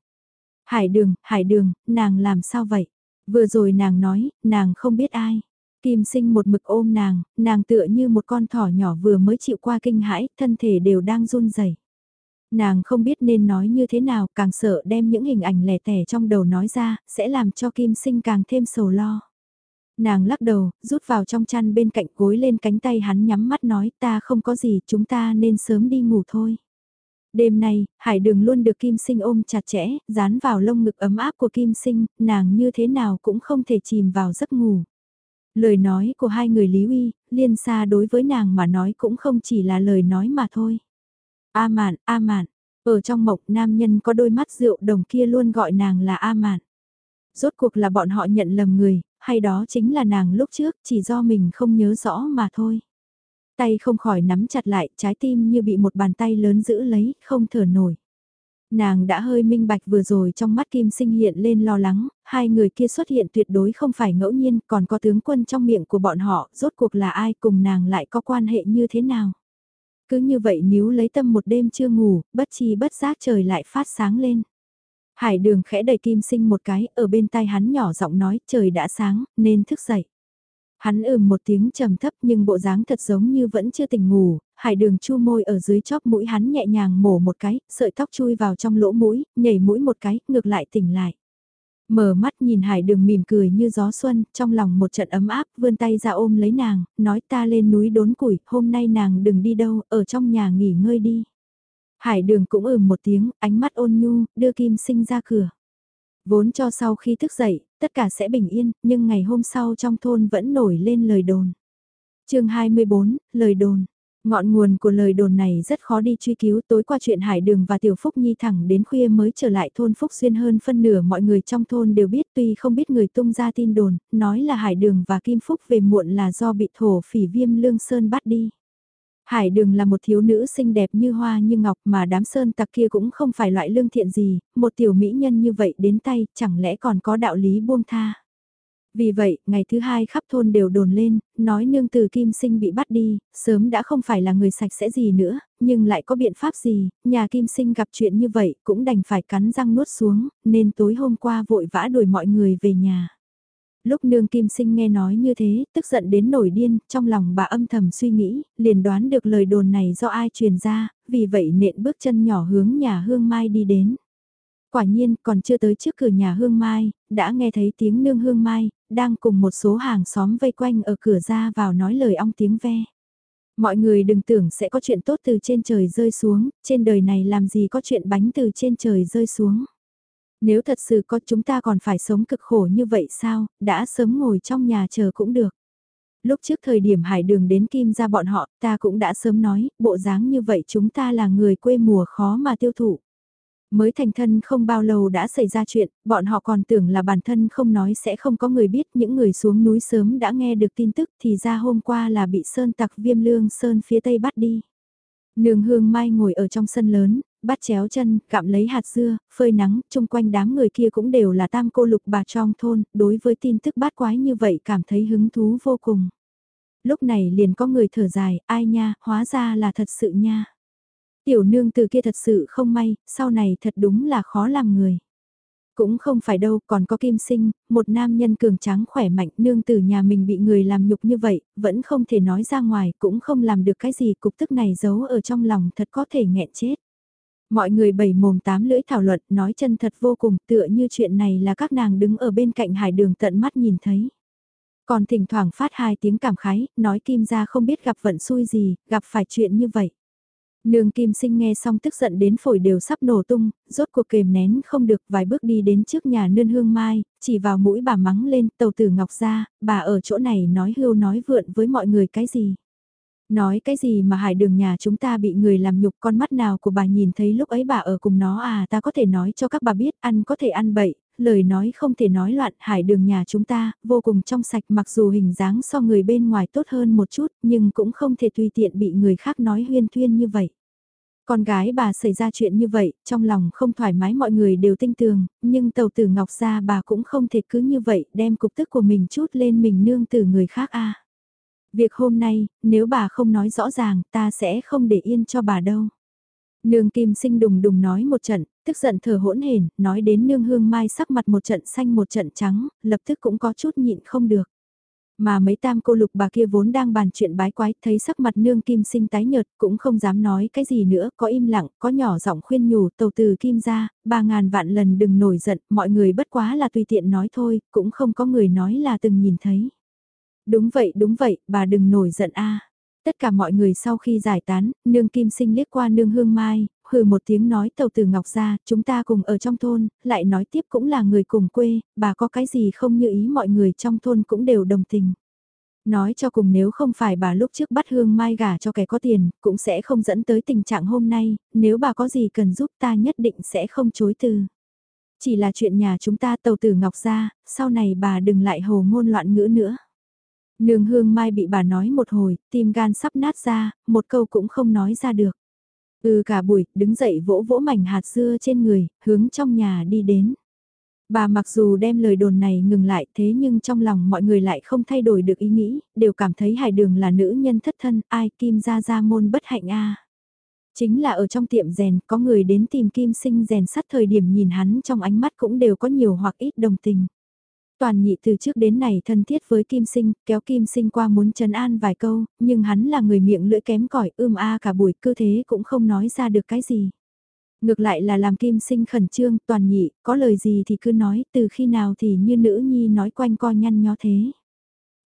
Hải đường, hải đường, nàng làm sao vậy? Vừa rồi nàng nói, nàng không biết ai. Kim sinh một mực ôm nàng, nàng tựa như một con thỏ nhỏ vừa mới chịu qua kinh hãi, thân thể đều đang run rẩy. Nàng không biết nên nói như thế nào, càng sợ đem những hình ảnh lẻ tẻ trong đầu nói ra, sẽ làm cho Kim sinh càng thêm sầu lo. Nàng lắc đầu, rút vào trong chăn bên cạnh gối lên cánh tay hắn nhắm mắt nói ta không có gì, chúng ta nên sớm đi ngủ thôi. Đêm nay, hải đường luôn được Kim Sinh ôm chặt chẽ, dán vào lông ngực ấm áp của Kim Sinh, nàng như thế nào cũng không thể chìm vào giấc ngủ. Lời nói của hai người Lý Uy, liên xa đối với nàng mà nói cũng không chỉ là lời nói mà thôi. A mạn, A mạn, ở trong mộc nam nhân có đôi mắt rượu đồng kia luôn gọi nàng là A mạn. Rốt cuộc là bọn họ nhận lầm người, hay đó chính là nàng lúc trước chỉ do mình không nhớ rõ mà thôi. Tay không khỏi nắm chặt lại, trái tim như bị một bàn tay lớn giữ lấy, không thở nổi. Nàng đã hơi minh bạch vừa rồi trong mắt Kim Sinh hiện lên lo lắng, hai người kia xuất hiện tuyệt đối không phải ngẫu nhiên, còn có tướng quân trong miệng của bọn họ, rốt cuộc là ai cùng nàng lại có quan hệ như thế nào. Cứ như vậy nếu lấy tâm một đêm chưa ngủ, bất chi bất giác trời lại phát sáng lên. Hải đường khẽ đẩy Kim Sinh một cái, ở bên tai hắn nhỏ giọng nói trời đã sáng, nên thức dậy. Hắn ừm một tiếng trầm thấp nhưng bộ dáng thật giống như vẫn chưa tỉnh ngủ, hải đường chu môi ở dưới chóp mũi hắn nhẹ nhàng mổ một cái, sợi tóc chui vào trong lỗ mũi, nhảy mũi một cái, ngược lại tỉnh lại. Mở mắt nhìn hải đường mỉm cười như gió xuân, trong lòng một trận ấm áp, vươn tay ra ôm lấy nàng, nói ta lên núi đốn củi, hôm nay nàng đừng đi đâu, ở trong nhà nghỉ ngơi đi. Hải đường cũng ừm một tiếng, ánh mắt ôn nhu, đưa kim sinh ra cửa. Vốn cho sau khi thức dậy, tất cả sẽ bình yên, nhưng ngày hôm sau trong thôn vẫn nổi lên lời đồn. chương 24, lời đồn. Ngọn nguồn của lời đồn này rất khó đi truy cứu tối qua chuyện Hải Đường và Tiểu Phúc Nhi thẳng đến khuya mới trở lại thôn Phúc Xuyên hơn phân nửa mọi người trong thôn đều biết tuy không biết người tung ra tin đồn, nói là Hải Đường và Kim Phúc về muộn là do bị thổ phỉ viêm lương sơn bắt đi. Hải đường là một thiếu nữ xinh đẹp như hoa như ngọc mà đám sơn tặc kia cũng không phải loại lương thiện gì, một tiểu mỹ nhân như vậy đến tay chẳng lẽ còn có đạo lý buông tha. Vì vậy, ngày thứ hai khắp thôn đều đồn lên, nói nương từ kim sinh bị bắt đi, sớm đã không phải là người sạch sẽ gì nữa, nhưng lại có biện pháp gì, nhà kim sinh gặp chuyện như vậy cũng đành phải cắn răng nuốt xuống, nên tối hôm qua vội vã đuổi mọi người về nhà. Lúc nương kim sinh nghe nói như thế, tức giận đến nổi điên, trong lòng bà âm thầm suy nghĩ, liền đoán được lời đồn này do ai truyền ra, vì vậy nện bước chân nhỏ hướng nhà hương mai đi đến. Quả nhiên, còn chưa tới trước cửa nhà hương mai, đã nghe thấy tiếng nương hương mai, đang cùng một số hàng xóm vây quanh ở cửa ra vào nói lời ong tiếng ve. Mọi người đừng tưởng sẽ có chuyện tốt từ trên trời rơi xuống, trên đời này làm gì có chuyện bánh từ trên trời rơi xuống. Nếu thật sự có chúng ta còn phải sống cực khổ như vậy sao, đã sớm ngồi trong nhà chờ cũng được. Lúc trước thời điểm hải đường đến kim ra bọn họ, ta cũng đã sớm nói, bộ dáng như vậy chúng ta là người quê mùa khó mà tiêu thụ. Mới thành thân không bao lâu đã xảy ra chuyện, bọn họ còn tưởng là bản thân không nói sẽ không có người biết những người xuống núi sớm đã nghe được tin tức thì ra hôm qua là bị sơn tặc viêm lương sơn phía tây bắt đi. Nương hương mai ngồi ở trong sân lớn, bắt chéo chân, cạm lấy hạt dưa, phơi nắng, chung quanh đám người kia cũng đều là tam cô lục bà trong thôn, đối với tin tức bát quái như vậy cảm thấy hứng thú vô cùng. Lúc này liền có người thở dài, ai nha, hóa ra là thật sự nha. Tiểu nương từ kia thật sự không may, sau này thật đúng là khó làm người. Cũng không phải đâu, còn có kim sinh, một nam nhân cường tráng khỏe mạnh nương từ nhà mình bị người làm nhục như vậy, vẫn không thể nói ra ngoài, cũng không làm được cái gì, cục tức này giấu ở trong lòng thật có thể nghẹn chết. Mọi người bảy mồm tám lưỡi thảo luận nói chân thật vô cùng tựa như chuyện này là các nàng đứng ở bên cạnh hải đường tận mắt nhìn thấy. Còn thỉnh thoảng phát hai tiếng cảm khái, nói kim ra không biết gặp vận xui gì, gặp phải chuyện như vậy. Nương kim sinh nghe xong tức giận đến phổi đều sắp nổ tung, rốt cuộc kềm nén không được vài bước đi đến trước nhà nương hương mai, chỉ vào mũi bà mắng lên tàu tử ngọc ra, bà ở chỗ này nói hưu nói vượn với mọi người cái gì. Nói cái gì mà hải đường nhà chúng ta bị người làm nhục con mắt nào của bà nhìn thấy lúc ấy bà ở cùng nó à ta có thể nói cho các bà biết ăn có thể ăn bậy, lời nói không thể nói loạn hải đường nhà chúng ta vô cùng trong sạch mặc dù hình dáng so người bên ngoài tốt hơn một chút nhưng cũng không thể tùy tiện bị người khác nói huyên thuyên như vậy. Con gái bà xảy ra chuyện như vậy, trong lòng không thoải mái mọi người đều tinh tường, nhưng tàu tử ngọc ra bà cũng không thể cứ như vậy đem cục tức của mình chút lên mình nương từ người khác a Việc hôm nay, nếu bà không nói rõ ràng, ta sẽ không để yên cho bà đâu. Nương Kim Sinh đùng đùng nói một trận, tức giận thở hỗn hển, nói đến nương Hương Mai sắc mặt một trận xanh một trận trắng, lập tức cũng có chút nhịn không được. Mà mấy tam cô lục bà kia vốn đang bàn chuyện bái quái, thấy sắc mặt nương Kim Sinh tái nhợt, cũng không dám nói cái gì nữa, có im lặng, có nhỏ giọng khuyên nhủ, tàu từ Kim ra, ba ngàn vạn lần đừng nổi giận, mọi người bất quá là tùy tiện nói thôi, cũng không có người nói là từng nhìn thấy. Đúng vậy, đúng vậy, bà đừng nổi giận a. Tất cả mọi người sau khi giải tán, nương kim sinh liếc qua nương hương mai, hừ một tiếng nói tàu từ ngọc ra, chúng ta cùng ở trong thôn, lại nói tiếp cũng là người cùng quê, bà có cái gì không như ý mọi người trong thôn cũng đều đồng tình. Nói cho cùng nếu không phải bà lúc trước bắt hương mai gả cho kẻ có tiền, cũng sẽ không dẫn tới tình trạng hôm nay, nếu bà có gì cần giúp ta nhất định sẽ không chối từ. Chỉ là chuyện nhà chúng ta tàu từ ngọc ra, sau này bà đừng lại hồ ngôn loạn ngữ nữa. Nương hương mai bị bà nói một hồi, tim gan sắp nát ra, một câu cũng không nói ra được. Ừ cả buổi, đứng dậy vỗ vỗ mảnh hạt dưa trên người, hướng trong nhà đi đến. Bà mặc dù đem lời đồn này ngừng lại thế nhưng trong lòng mọi người lại không thay đổi được ý nghĩ, đều cảm thấy hải đường là nữ nhân thất thân, ai kim ra ra môn bất hạnh a Chính là ở trong tiệm rèn, có người đến tìm kim sinh rèn sắt thời điểm nhìn hắn trong ánh mắt cũng đều có nhiều hoặc ít đồng tình. Toàn nhị từ trước đến này thân thiết với Kim Sinh, kéo Kim Sinh qua muốn trấn an vài câu, nhưng hắn là người miệng lưỡi kém cỏi ưm a cả buổi cơ thế cũng không nói ra được cái gì. Ngược lại là làm Kim Sinh khẩn trương, toàn nhị, có lời gì thì cứ nói, từ khi nào thì như nữ nhi nói quanh co nhăn nhó thế.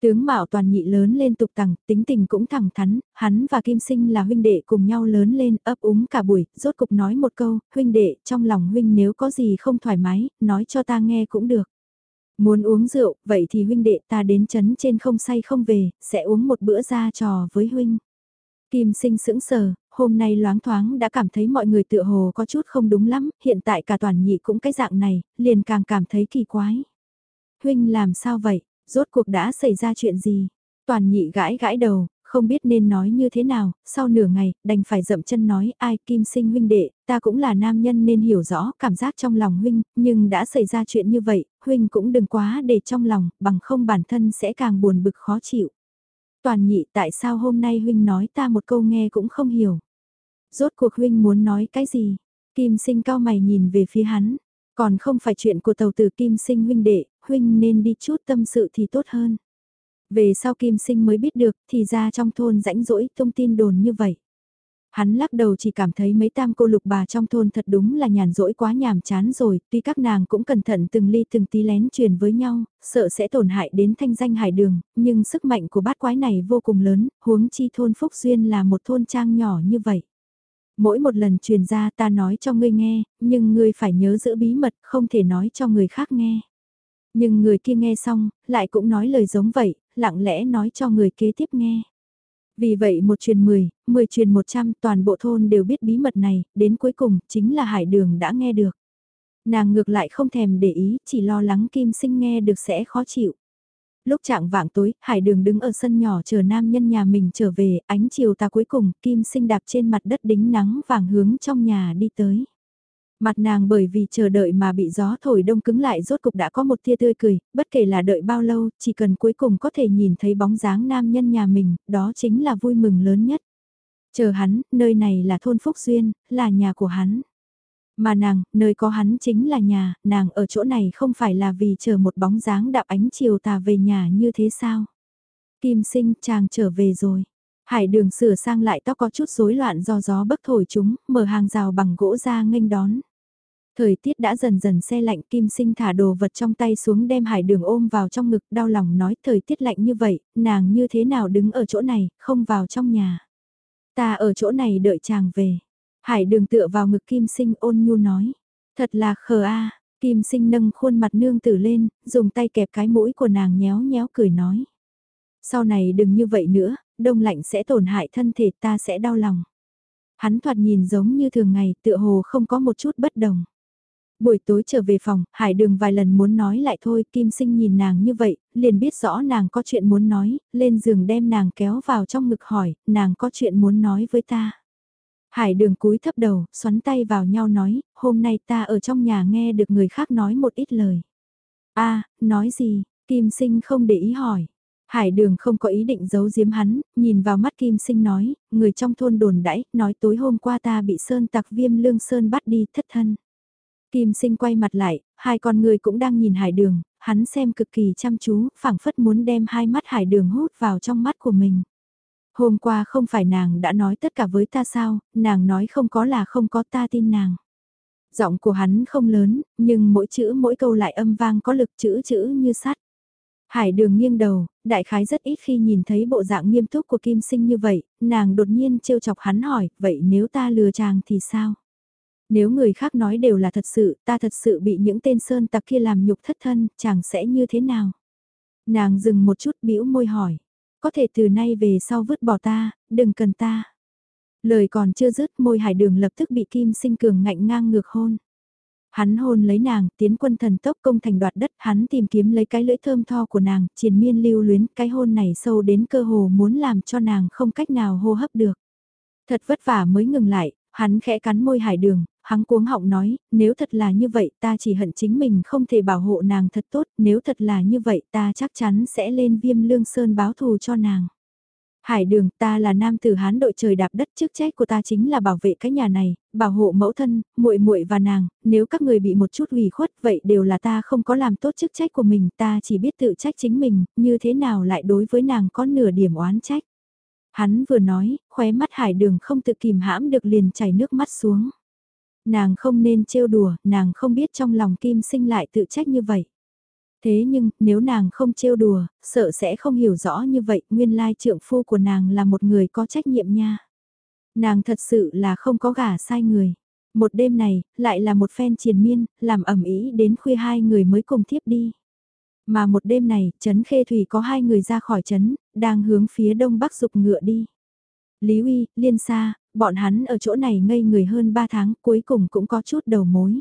Tướng Mạo toàn nhị lớn lên tục tằng, tính tình cũng thẳng thắn, hắn và Kim Sinh là huynh đệ cùng nhau lớn lên, ấp úng cả buổi, rốt cục nói một câu, huynh đệ, trong lòng huynh nếu có gì không thoải mái, nói cho ta nghe cũng được. Muốn uống rượu, vậy thì huynh đệ ta đến chấn trên không say không về, sẽ uống một bữa ra trò với huynh. Kim sinh sững sờ, hôm nay loáng thoáng đã cảm thấy mọi người tựa hồ có chút không đúng lắm, hiện tại cả toàn nhị cũng cái dạng này, liền càng cảm thấy kỳ quái. Huynh làm sao vậy, rốt cuộc đã xảy ra chuyện gì? Toàn nhị gãi gãi đầu, không biết nên nói như thế nào, sau nửa ngày, đành phải dậm chân nói ai kim sinh huynh đệ, ta cũng là nam nhân nên hiểu rõ cảm giác trong lòng huynh, nhưng đã xảy ra chuyện như vậy, huynh cũng đừng quá để trong lòng, bằng không bản thân sẽ càng buồn bực khó chịu. Toàn nhị tại sao hôm nay huynh nói ta một câu nghe cũng không hiểu. Rốt cuộc huynh muốn nói cái gì? Kim sinh cao mày nhìn về phía hắn, còn không phải chuyện của tàu tử kim sinh huynh đệ, huynh nên đi chút tâm sự thì tốt hơn. Về sau Kim Sinh mới biết được, thì ra trong thôn rãnh rỗi thông tin đồn như vậy. Hắn lắc đầu chỉ cảm thấy mấy tam cô lục bà trong thôn thật đúng là nhàn rỗi quá nhàm chán rồi, tuy các nàng cũng cẩn thận từng ly từng tí lén truyền với nhau, sợ sẽ tổn hại đến thanh danh hải đường, nhưng sức mạnh của bát quái này vô cùng lớn, huống chi thôn Phúc Duyên là một thôn trang nhỏ như vậy. Mỗi một lần truyền ra ta nói cho ngươi nghe, nhưng ngươi phải nhớ giữ bí mật, không thể nói cho người khác nghe. Nhưng người kia nghe xong, lại cũng nói lời giống vậy, lặng lẽ nói cho người kế tiếp nghe. Vì vậy một truyền 10, 10 truyền 100 toàn bộ thôn đều biết bí mật này, đến cuối cùng chính là hải đường đã nghe được. Nàng ngược lại không thèm để ý, chỉ lo lắng kim sinh nghe được sẽ khó chịu. Lúc trạng vạng tối, hải đường đứng ở sân nhỏ chờ nam nhân nhà mình trở về, ánh chiều ta cuối cùng, kim sinh đạp trên mặt đất đính nắng vàng hướng trong nhà đi tới. Mặt nàng bởi vì chờ đợi mà bị gió thổi đông cứng lại rốt cục đã có một tia tươi cười, bất kể là đợi bao lâu, chỉ cần cuối cùng có thể nhìn thấy bóng dáng nam nhân nhà mình, đó chính là vui mừng lớn nhất. Chờ hắn, nơi này là thôn Phúc Duyên, là nhà của hắn. Mà nàng, nơi có hắn chính là nhà, nàng ở chỗ này không phải là vì chờ một bóng dáng đạp ánh chiều tà về nhà như thế sao? Kim sinh, chàng trở về rồi. Hải đường sửa sang lại tóc có chút rối loạn do gió bấc thổi chúng, mở hàng rào bằng gỗ ra nghênh đón. Thời tiết đã dần dần xe lạnh kim sinh thả đồ vật trong tay xuống đem hải đường ôm vào trong ngực đau lòng nói thời tiết lạnh như vậy, nàng như thế nào đứng ở chỗ này, không vào trong nhà. Ta ở chỗ này đợi chàng về. Hải đường tựa vào ngực Kim Sinh ôn nhu nói. Thật là khờ a Kim Sinh nâng khuôn mặt nương tử lên, dùng tay kẹp cái mũi của nàng nhéo nhéo cười nói. Sau này đừng như vậy nữa, đông lạnh sẽ tổn hại thân thể ta sẽ đau lòng. Hắn thoạt nhìn giống như thường ngày tựa hồ không có một chút bất đồng. Buổi tối trở về phòng, Hải Đường vài lần muốn nói lại thôi, Kim Sinh nhìn nàng như vậy, liền biết rõ nàng có chuyện muốn nói, lên giường đem nàng kéo vào trong ngực hỏi, nàng có chuyện muốn nói với ta. Hải Đường cúi thấp đầu, xoắn tay vào nhau nói, hôm nay ta ở trong nhà nghe được người khác nói một ít lời. a nói gì, Kim Sinh không để ý hỏi. Hải đường không có ý định giấu giếm hắn, nhìn vào mắt Kim Sinh nói, người trong thôn đồn đãi, nói tối hôm qua ta bị Sơn tặc viêm lương Sơn bắt đi thất thân. Kim Sinh quay mặt lại, hai con người cũng đang nhìn hải đường, hắn xem cực kỳ chăm chú, phảng phất muốn đem hai mắt hải đường hút vào trong mắt của mình. Hôm qua không phải nàng đã nói tất cả với ta sao, nàng nói không có là không có ta tin nàng. Giọng của hắn không lớn, nhưng mỗi chữ mỗi câu lại âm vang có lực chữ chữ như sắt. Hải đường nghiêng đầu, đại khái rất ít khi nhìn thấy bộ dạng nghiêm túc của Kim Sinh như vậy, nàng đột nhiên trêu chọc hắn hỏi, vậy nếu ta lừa chàng thì sao? Nếu người khác nói đều là thật sự, ta thật sự bị những tên sơn tặc kia làm nhục thất thân, chàng sẽ như thế nào? Nàng dừng một chút bĩu môi hỏi, có thể từ nay về sau vứt bỏ ta, đừng cần ta. Lời còn chưa dứt môi hải đường lập tức bị Kim Sinh cường ngạnh ngang ngược hôn. Hắn hôn lấy nàng, tiến quân thần tốc công thành đoạt đất, hắn tìm kiếm lấy cái lưỡi thơm tho của nàng, triền miên lưu luyến, cái hôn này sâu đến cơ hồ muốn làm cho nàng không cách nào hô hấp được. Thật vất vả mới ngừng lại, hắn khẽ cắn môi hải đường, hắn cuống họng nói, nếu thật là như vậy ta chỉ hận chính mình không thể bảo hộ nàng thật tốt, nếu thật là như vậy ta chắc chắn sẽ lên viêm lương sơn báo thù cho nàng. Hải đường ta là nam tử hán đội trời đạp đất chức trách của ta chính là bảo vệ cái nhà này, bảo hộ mẫu thân, muội muội và nàng, nếu các người bị một chút ủy khuất vậy đều là ta không có làm tốt chức trách của mình, ta chỉ biết tự trách chính mình, như thế nào lại đối với nàng có nửa điểm oán trách. Hắn vừa nói, khóe mắt hải đường không tự kìm hãm được liền chảy nước mắt xuống. Nàng không nên trêu đùa, nàng không biết trong lòng kim sinh lại tự trách như vậy. Thế nhưng, nếu nàng không trêu đùa, sợ sẽ không hiểu rõ như vậy, nguyên lai trượng phu của nàng là một người có trách nhiệm nha. Nàng thật sự là không có gả sai người. Một đêm này, lại là một phen triền miên, làm ẩm ý đến khuya hai người mới cùng thiếp đi. Mà một đêm này, Trấn Khê Thủy có hai người ra khỏi Trấn, đang hướng phía đông bắc dục ngựa đi. Lý Uy, Liên Sa, bọn hắn ở chỗ này ngây người hơn ba tháng, cuối cùng cũng có chút đầu mối.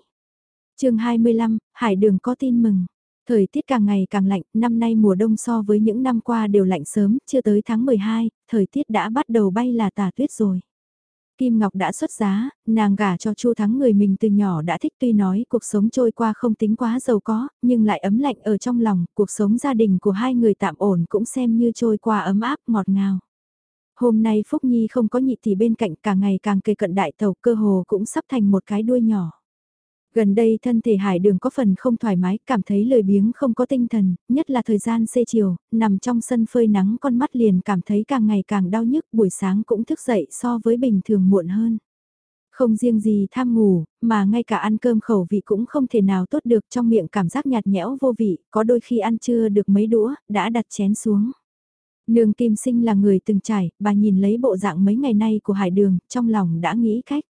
chương 25, Hải Đường có tin mừng. Thời tiết càng ngày càng lạnh, năm nay mùa đông so với những năm qua đều lạnh sớm, chưa tới tháng 12, thời tiết đã bắt đầu bay là tà tuyết rồi. Kim Ngọc đã xuất giá, nàng gả cho Chu Thắng người mình từ nhỏ đã thích tuy nói cuộc sống trôi qua không tính quá giàu có, nhưng lại ấm lạnh ở trong lòng, cuộc sống gia đình của hai người tạm ổn cũng xem như trôi qua ấm áp ngọt ngào. Hôm nay Phúc Nhi không có nhị thì bên cạnh cả ngày càng kề cận đại tàu cơ hồ cũng sắp thành một cái đuôi nhỏ. Gần đây thân thể hải đường có phần không thoải mái, cảm thấy lười biếng không có tinh thần, nhất là thời gian xê chiều, nằm trong sân phơi nắng con mắt liền cảm thấy càng ngày càng đau nhức, buổi sáng cũng thức dậy so với bình thường muộn hơn. Không riêng gì tham ngủ, mà ngay cả ăn cơm khẩu vị cũng không thể nào tốt được trong miệng cảm giác nhạt nhẽo vô vị, có đôi khi ăn chưa được mấy đũa, đã đặt chén xuống. Nương Kim Sinh là người từng trải, bà nhìn lấy bộ dạng mấy ngày nay của hải đường, trong lòng đã nghĩ cách.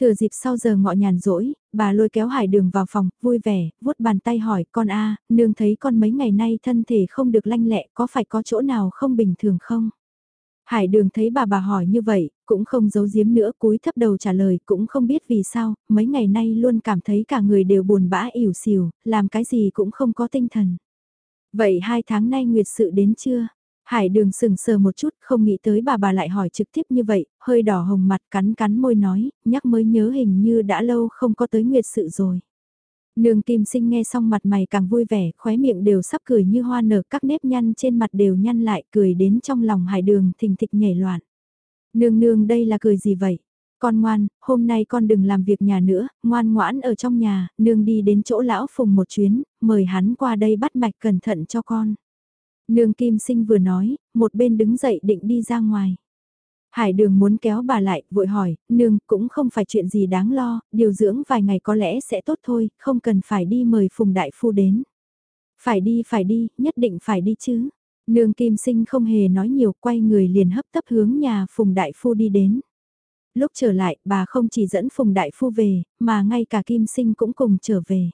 Thừa dịp sau giờ ngọ nhàn rỗi, bà lôi kéo hải đường vào phòng, vui vẻ, vuốt bàn tay hỏi con a nương thấy con mấy ngày nay thân thể không được lanh lẹ, có phải có chỗ nào không bình thường không? Hải đường thấy bà bà hỏi như vậy, cũng không giấu giếm nữa cúi thấp đầu trả lời cũng không biết vì sao, mấy ngày nay luôn cảm thấy cả người đều buồn bã ỉu xìu, làm cái gì cũng không có tinh thần. Vậy hai tháng nay nguyệt sự đến chưa? Hải đường sừng sờ một chút không nghĩ tới bà bà lại hỏi trực tiếp như vậy, hơi đỏ hồng mặt cắn cắn môi nói, nhắc mới nhớ hình như đã lâu không có tới nguyệt sự rồi. Nương kim sinh nghe xong mặt mày càng vui vẻ, khóe miệng đều sắp cười như hoa nở, các nếp nhăn trên mặt đều nhăn lại, cười đến trong lòng hải đường thình thịch nhảy loạn. Nương nương đây là cười gì vậy? Con ngoan, hôm nay con đừng làm việc nhà nữa, ngoan ngoãn ở trong nhà, nương đi đến chỗ lão phùng một chuyến, mời hắn qua đây bắt mạch cẩn thận cho con. Nương Kim Sinh vừa nói, một bên đứng dậy định đi ra ngoài. Hải đường muốn kéo bà lại, vội hỏi, nương cũng không phải chuyện gì đáng lo, điều dưỡng vài ngày có lẽ sẽ tốt thôi, không cần phải đi mời Phùng Đại Phu đến. Phải đi phải đi, nhất định phải đi chứ. Nương kim sinh không hề nói nhiều quay người liền hấp tấp hướng nhà Phùng Đại Phu đi đến. Lúc trở lại bà không chỉ dẫn Phùng Đại Phu về, mà ngay cả kim sinh cũng cùng trở về.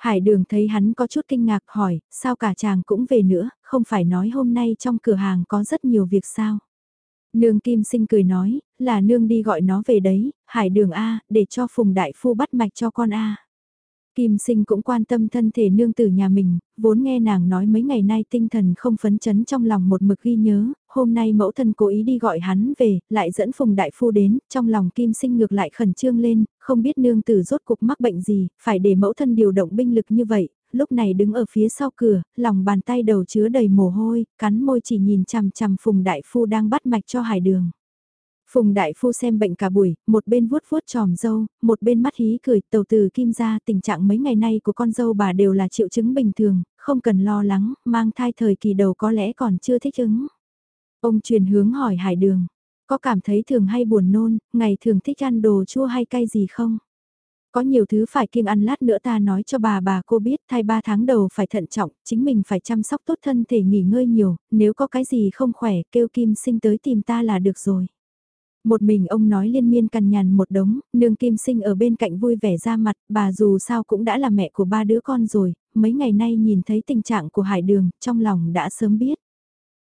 Hải đường thấy hắn có chút kinh ngạc hỏi, sao cả chàng cũng về nữa, không phải nói hôm nay trong cửa hàng có rất nhiều việc sao. Nương Kim Sinh cười nói, là nương đi gọi nó về đấy, hải đường A, để cho Phùng Đại Phu bắt mạch cho con A. Kim sinh cũng quan tâm thân thể nương tử nhà mình, vốn nghe nàng nói mấy ngày nay tinh thần không phấn chấn trong lòng một mực ghi nhớ, hôm nay mẫu thân cố ý đi gọi hắn về, lại dẫn phùng đại phu đến, trong lòng kim sinh ngược lại khẩn trương lên, không biết nương tử rốt cục mắc bệnh gì, phải để mẫu thân điều động binh lực như vậy, lúc này đứng ở phía sau cửa, lòng bàn tay đầu chứa đầy mồ hôi, cắn môi chỉ nhìn chằm chằm phùng đại phu đang bắt mạch cho hải đường. Phùng Đại Phu xem bệnh cả buổi, một bên vuốt vuốt tròm dâu, một bên mắt hí cười, tàu từ kim ra tình trạng mấy ngày nay của con dâu bà đều là triệu chứng bình thường, không cần lo lắng, mang thai thời kỳ đầu có lẽ còn chưa thích ứng. Ông truyền hướng hỏi hải đường, có cảm thấy thường hay buồn nôn, ngày thường thích ăn đồ chua hay cay gì không? Có nhiều thứ phải kiêng ăn lát nữa ta nói cho bà bà cô biết thai 3 tháng đầu phải thận trọng, chính mình phải chăm sóc tốt thân thể nghỉ ngơi nhiều, nếu có cái gì không khỏe kêu kim sinh tới tìm ta là được rồi. Một mình ông nói liên miên cằn nhằn một đống, nương kim sinh ở bên cạnh vui vẻ ra mặt, bà dù sao cũng đã là mẹ của ba đứa con rồi, mấy ngày nay nhìn thấy tình trạng của hải đường, trong lòng đã sớm biết.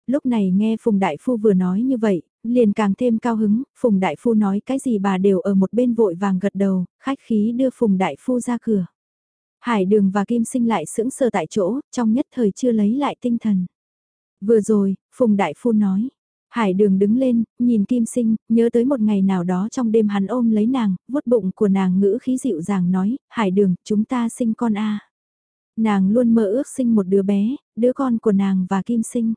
Lúc này nghe Phùng Đại Phu vừa nói như vậy, liền càng thêm cao hứng, Phùng Đại Phu nói cái gì bà đều ở một bên vội vàng gật đầu, khách khí đưa Phùng Đại Phu ra cửa. Hải đường và Kim sinh lại sững sờ tại chỗ, trong nhất thời chưa lấy lại tinh thần. Vừa rồi, Phùng Đại Phu nói, Hải đường đứng lên, nhìn Kim Sinh, nhớ tới một ngày nào đó trong đêm hắn ôm lấy nàng, vuốt bụng của nàng ngữ khí dịu dàng nói, Hải đường, chúng ta sinh con a Nàng luôn mơ ước sinh một đứa bé, đứa con của nàng và Kim Sinh.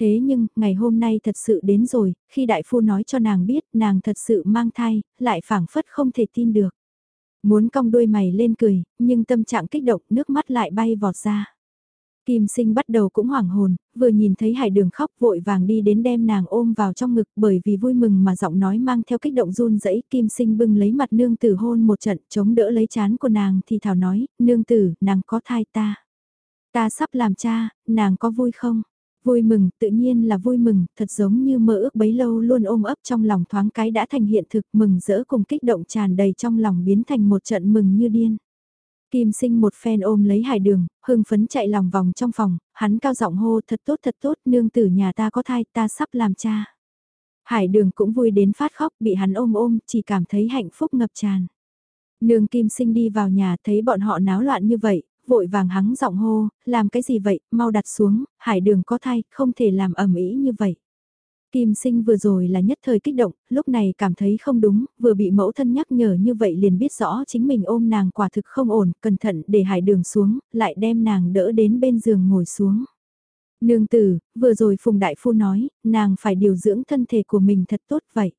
Thế nhưng, ngày hôm nay thật sự đến rồi, khi đại phu nói cho nàng biết nàng thật sự mang thai, lại phảng phất không thể tin được. Muốn cong đuôi mày lên cười, nhưng tâm trạng kích động nước mắt lại bay vọt ra. Kim sinh bắt đầu cũng hoảng hồn, vừa nhìn thấy hải đường khóc vội vàng đi đến đem nàng ôm vào trong ngực bởi vì vui mừng mà giọng nói mang theo kích động run rẩy Kim sinh bưng lấy mặt nương tử hôn một trận chống đỡ lấy chán của nàng thì thảo nói, nương tử, nàng có thai ta. Ta sắp làm cha, nàng có vui không? Vui mừng, tự nhiên là vui mừng, thật giống như mơ ước bấy lâu luôn ôm ấp trong lòng thoáng cái đã thành hiện thực mừng rỡ cùng kích động tràn đầy trong lòng biến thành một trận mừng như điên. Kim sinh một phen ôm lấy hải đường, hưng phấn chạy lòng vòng trong phòng, hắn cao giọng hô thật tốt thật tốt nương tử nhà ta có thai ta sắp làm cha. Hải đường cũng vui đến phát khóc bị hắn ôm ôm chỉ cảm thấy hạnh phúc ngập tràn. Nương kim sinh đi vào nhà thấy bọn họ náo loạn như vậy, vội vàng hắng giọng hô, làm cái gì vậy, mau đặt xuống, hải đường có thai, không thể làm ẩm ý như vậy. Kim sinh vừa rồi là nhất thời kích động, lúc này cảm thấy không đúng, vừa bị mẫu thân nhắc nhở như vậy liền biết rõ chính mình ôm nàng quả thực không ổn, cẩn thận để hải đường xuống, lại đem nàng đỡ đến bên giường ngồi xuống. Nương tử, vừa rồi Phùng Đại Phu nói, nàng phải điều dưỡng thân thể của mình thật tốt vậy.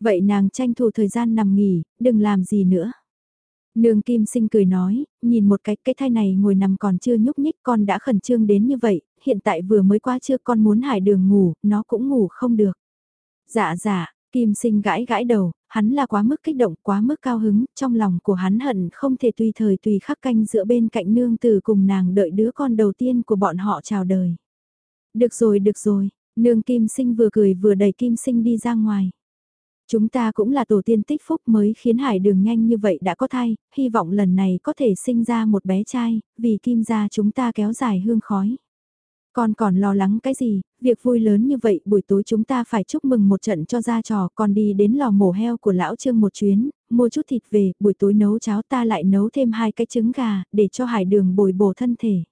Vậy nàng tranh thủ thời gian nằm nghỉ, đừng làm gì nữa. Nương Kim Sinh cười nói, nhìn một cái, cái thai này ngồi nằm còn chưa nhúc nhích con đã khẩn trương đến như vậy, hiện tại vừa mới qua chưa con muốn hải đường ngủ, nó cũng ngủ không được. Dạ dạ, Kim Sinh gãi gãi đầu, hắn là quá mức kích động, quá mức cao hứng, trong lòng của hắn hận không thể tùy thời tùy khắc canh giữa bên cạnh nương từ cùng nàng đợi đứa con đầu tiên của bọn họ chào đời. Được rồi, được rồi, nương Kim Sinh vừa cười vừa đẩy Kim Sinh đi ra ngoài. Chúng ta cũng là tổ tiên tích phúc mới khiến hải đường nhanh như vậy đã có thai, hy vọng lần này có thể sinh ra một bé trai, vì kim gia chúng ta kéo dài hương khói. Con còn lo lắng cái gì, việc vui lớn như vậy buổi tối chúng ta phải chúc mừng một trận cho ra trò còn đi đến lò mổ heo của lão trương một chuyến, mua chút thịt về, buổi tối nấu cháo ta lại nấu thêm hai cái trứng gà, để cho hải đường bồi bổ thân thể.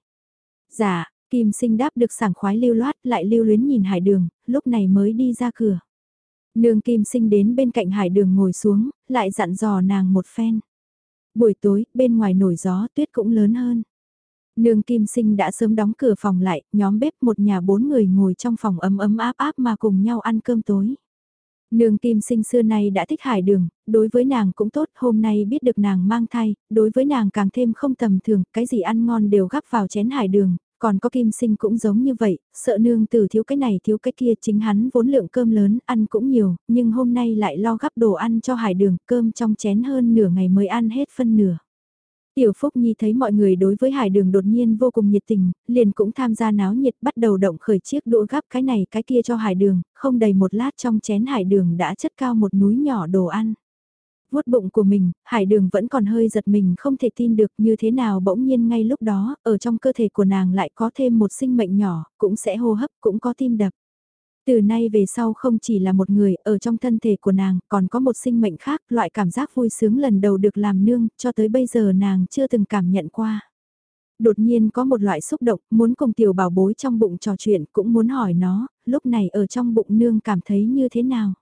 Dạ, Kim sinh đáp được sảng khoái lưu loát lại lưu luyến nhìn hải đường, lúc này mới đi ra cửa. Nương Kim sinh đến bên cạnh hải đường ngồi xuống, lại dặn dò nàng một phen. Buổi tối, bên ngoài nổi gió tuyết cũng lớn hơn. Nương Kim Sinh đã sớm đóng cửa phòng lại, nhóm bếp một nhà bốn người ngồi trong phòng ấm ấm áp áp mà cùng nhau ăn cơm tối. Nương Kim Sinh xưa nay đã thích hải đường, đối với nàng cũng tốt, hôm nay biết được nàng mang thai, đối với nàng càng thêm không tầm thường, cái gì ăn ngon đều gắp vào chén hải đường, còn có kim sinh cũng giống như vậy, sợ nương tử thiếu cái này thiếu cái kia chính hắn vốn lượng cơm lớn, ăn cũng nhiều, nhưng hôm nay lại lo gắp đồ ăn cho hải đường, cơm trong chén hơn nửa ngày mới ăn hết phân nửa. Tiểu Phúc Nhi thấy mọi người đối với hải đường đột nhiên vô cùng nhiệt tình, liền cũng tham gia náo nhiệt bắt đầu động khởi chiếc đũa gắp cái này cái kia cho hải đường, không đầy một lát trong chén hải đường đã chất cao một núi nhỏ đồ ăn. Vuốt bụng của mình, hải đường vẫn còn hơi giật mình không thể tin được như thế nào bỗng nhiên ngay lúc đó, ở trong cơ thể của nàng lại có thêm một sinh mệnh nhỏ, cũng sẽ hô hấp, cũng có tim đập. Từ nay về sau không chỉ là một người, ở trong thân thể của nàng, còn có một sinh mệnh khác, loại cảm giác vui sướng lần đầu được làm nương, cho tới bây giờ nàng chưa từng cảm nhận qua. Đột nhiên có một loại xúc động, muốn cùng tiểu bảo bối trong bụng trò chuyện, cũng muốn hỏi nó, lúc này ở trong bụng nương cảm thấy như thế nào.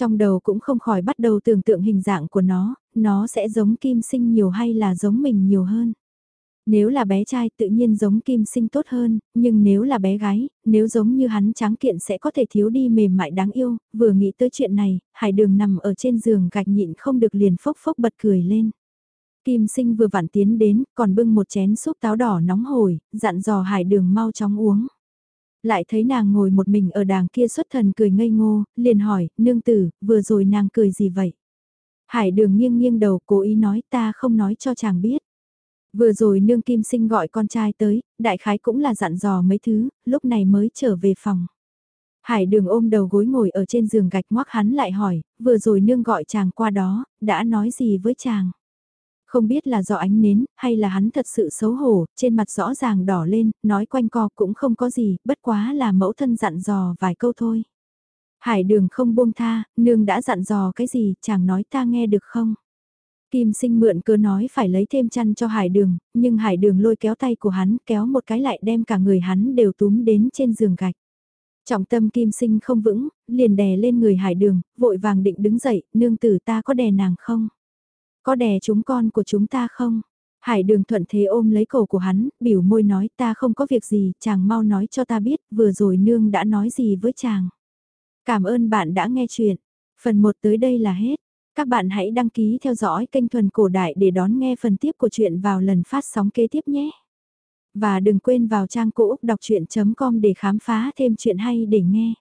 Trong đầu cũng không khỏi bắt đầu tưởng tượng hình dạng của nó, nó sẽ giống kim sinh nhiều hay là giống mình nhiều hơn. Nếu là bé trai tự nhiên giống kim sinh tốt hơn, nhưng nếu là bé gái, nếu giống như hắn tráng kiện sẽ có thể thiếu đi mềm mại đáng yêu, vừa nghĩ tới chuyện này, hải đường nằm ở trên giường gạch nhịn không được liền phốc phốc bật cười lên. Kim sinh vừa vặn tiến đến, còn bưng một chén súp táo đỏ nóng hổi, dặn dò hải đường mau chóng uống. Lại thấy nàng ngồi một mình ở đàng kia xuất thần cười ngây ngô, liền hỏi, nương tử, vừa rồi nàng cười gì vậy? Hải đường nghiêng nghiêng đầu cố ý nói ta không nói cho chàng biết. Vừa rồi nương kim sinh gọi con trai tới, đại khái cũng là dặn dò mấy thứ, lúc này mới trở về phòng. Hải đường ôm đầu gối ngồi ở trên giường gạch ngoắc hắn lại hỏi, vừa rồi nương gọi chàng qua đó, đã nói gì với chàng? Không biết là do ánh nến, hay là hắn thật sự xấu hổ, trên mặt rõ ràng đỏ lên, nói quanh co cũng không có gì, bất quá là mẫu thân dặn dò vài câu thôi. Hải đường không buông tha, nương đã dặn dò cái gì, chàng nói ta nghe được không? Kim sinh mượn cớ nói phải lấy thêm chăn cho hải đường, nhưng hải đường lôi kéo tay của hắn kéo một cái lại đem cả người hắn đều túm đến trên giường gạch. Trọng tâm kim sinh không vững, liền đè lên người hải đường, vội vàng định đứng dậy, nương tử ta có đè nàng không? Có đè chúng con của chúng ta không? Hải đường thuận thế ôm lấy cổ của hắn, biểu môi nói ta không có việc gì, chàng mau nói cho ta biết, vừa rồi nương đã nói gì với chàng. Cảm ơn bạn đã nghe chuyện. Phần 1 tới đây là hết. Các bạn hãy đăng ký theo dõi kênh Thuần Cổ Đại để đón nghe phần tiếp của chuyện vào lần phát sóng kế tiếp nhé. Và đừng quên vào trang cũ đọc chuyện.com để khám phá thêm chuyện hay để nghe.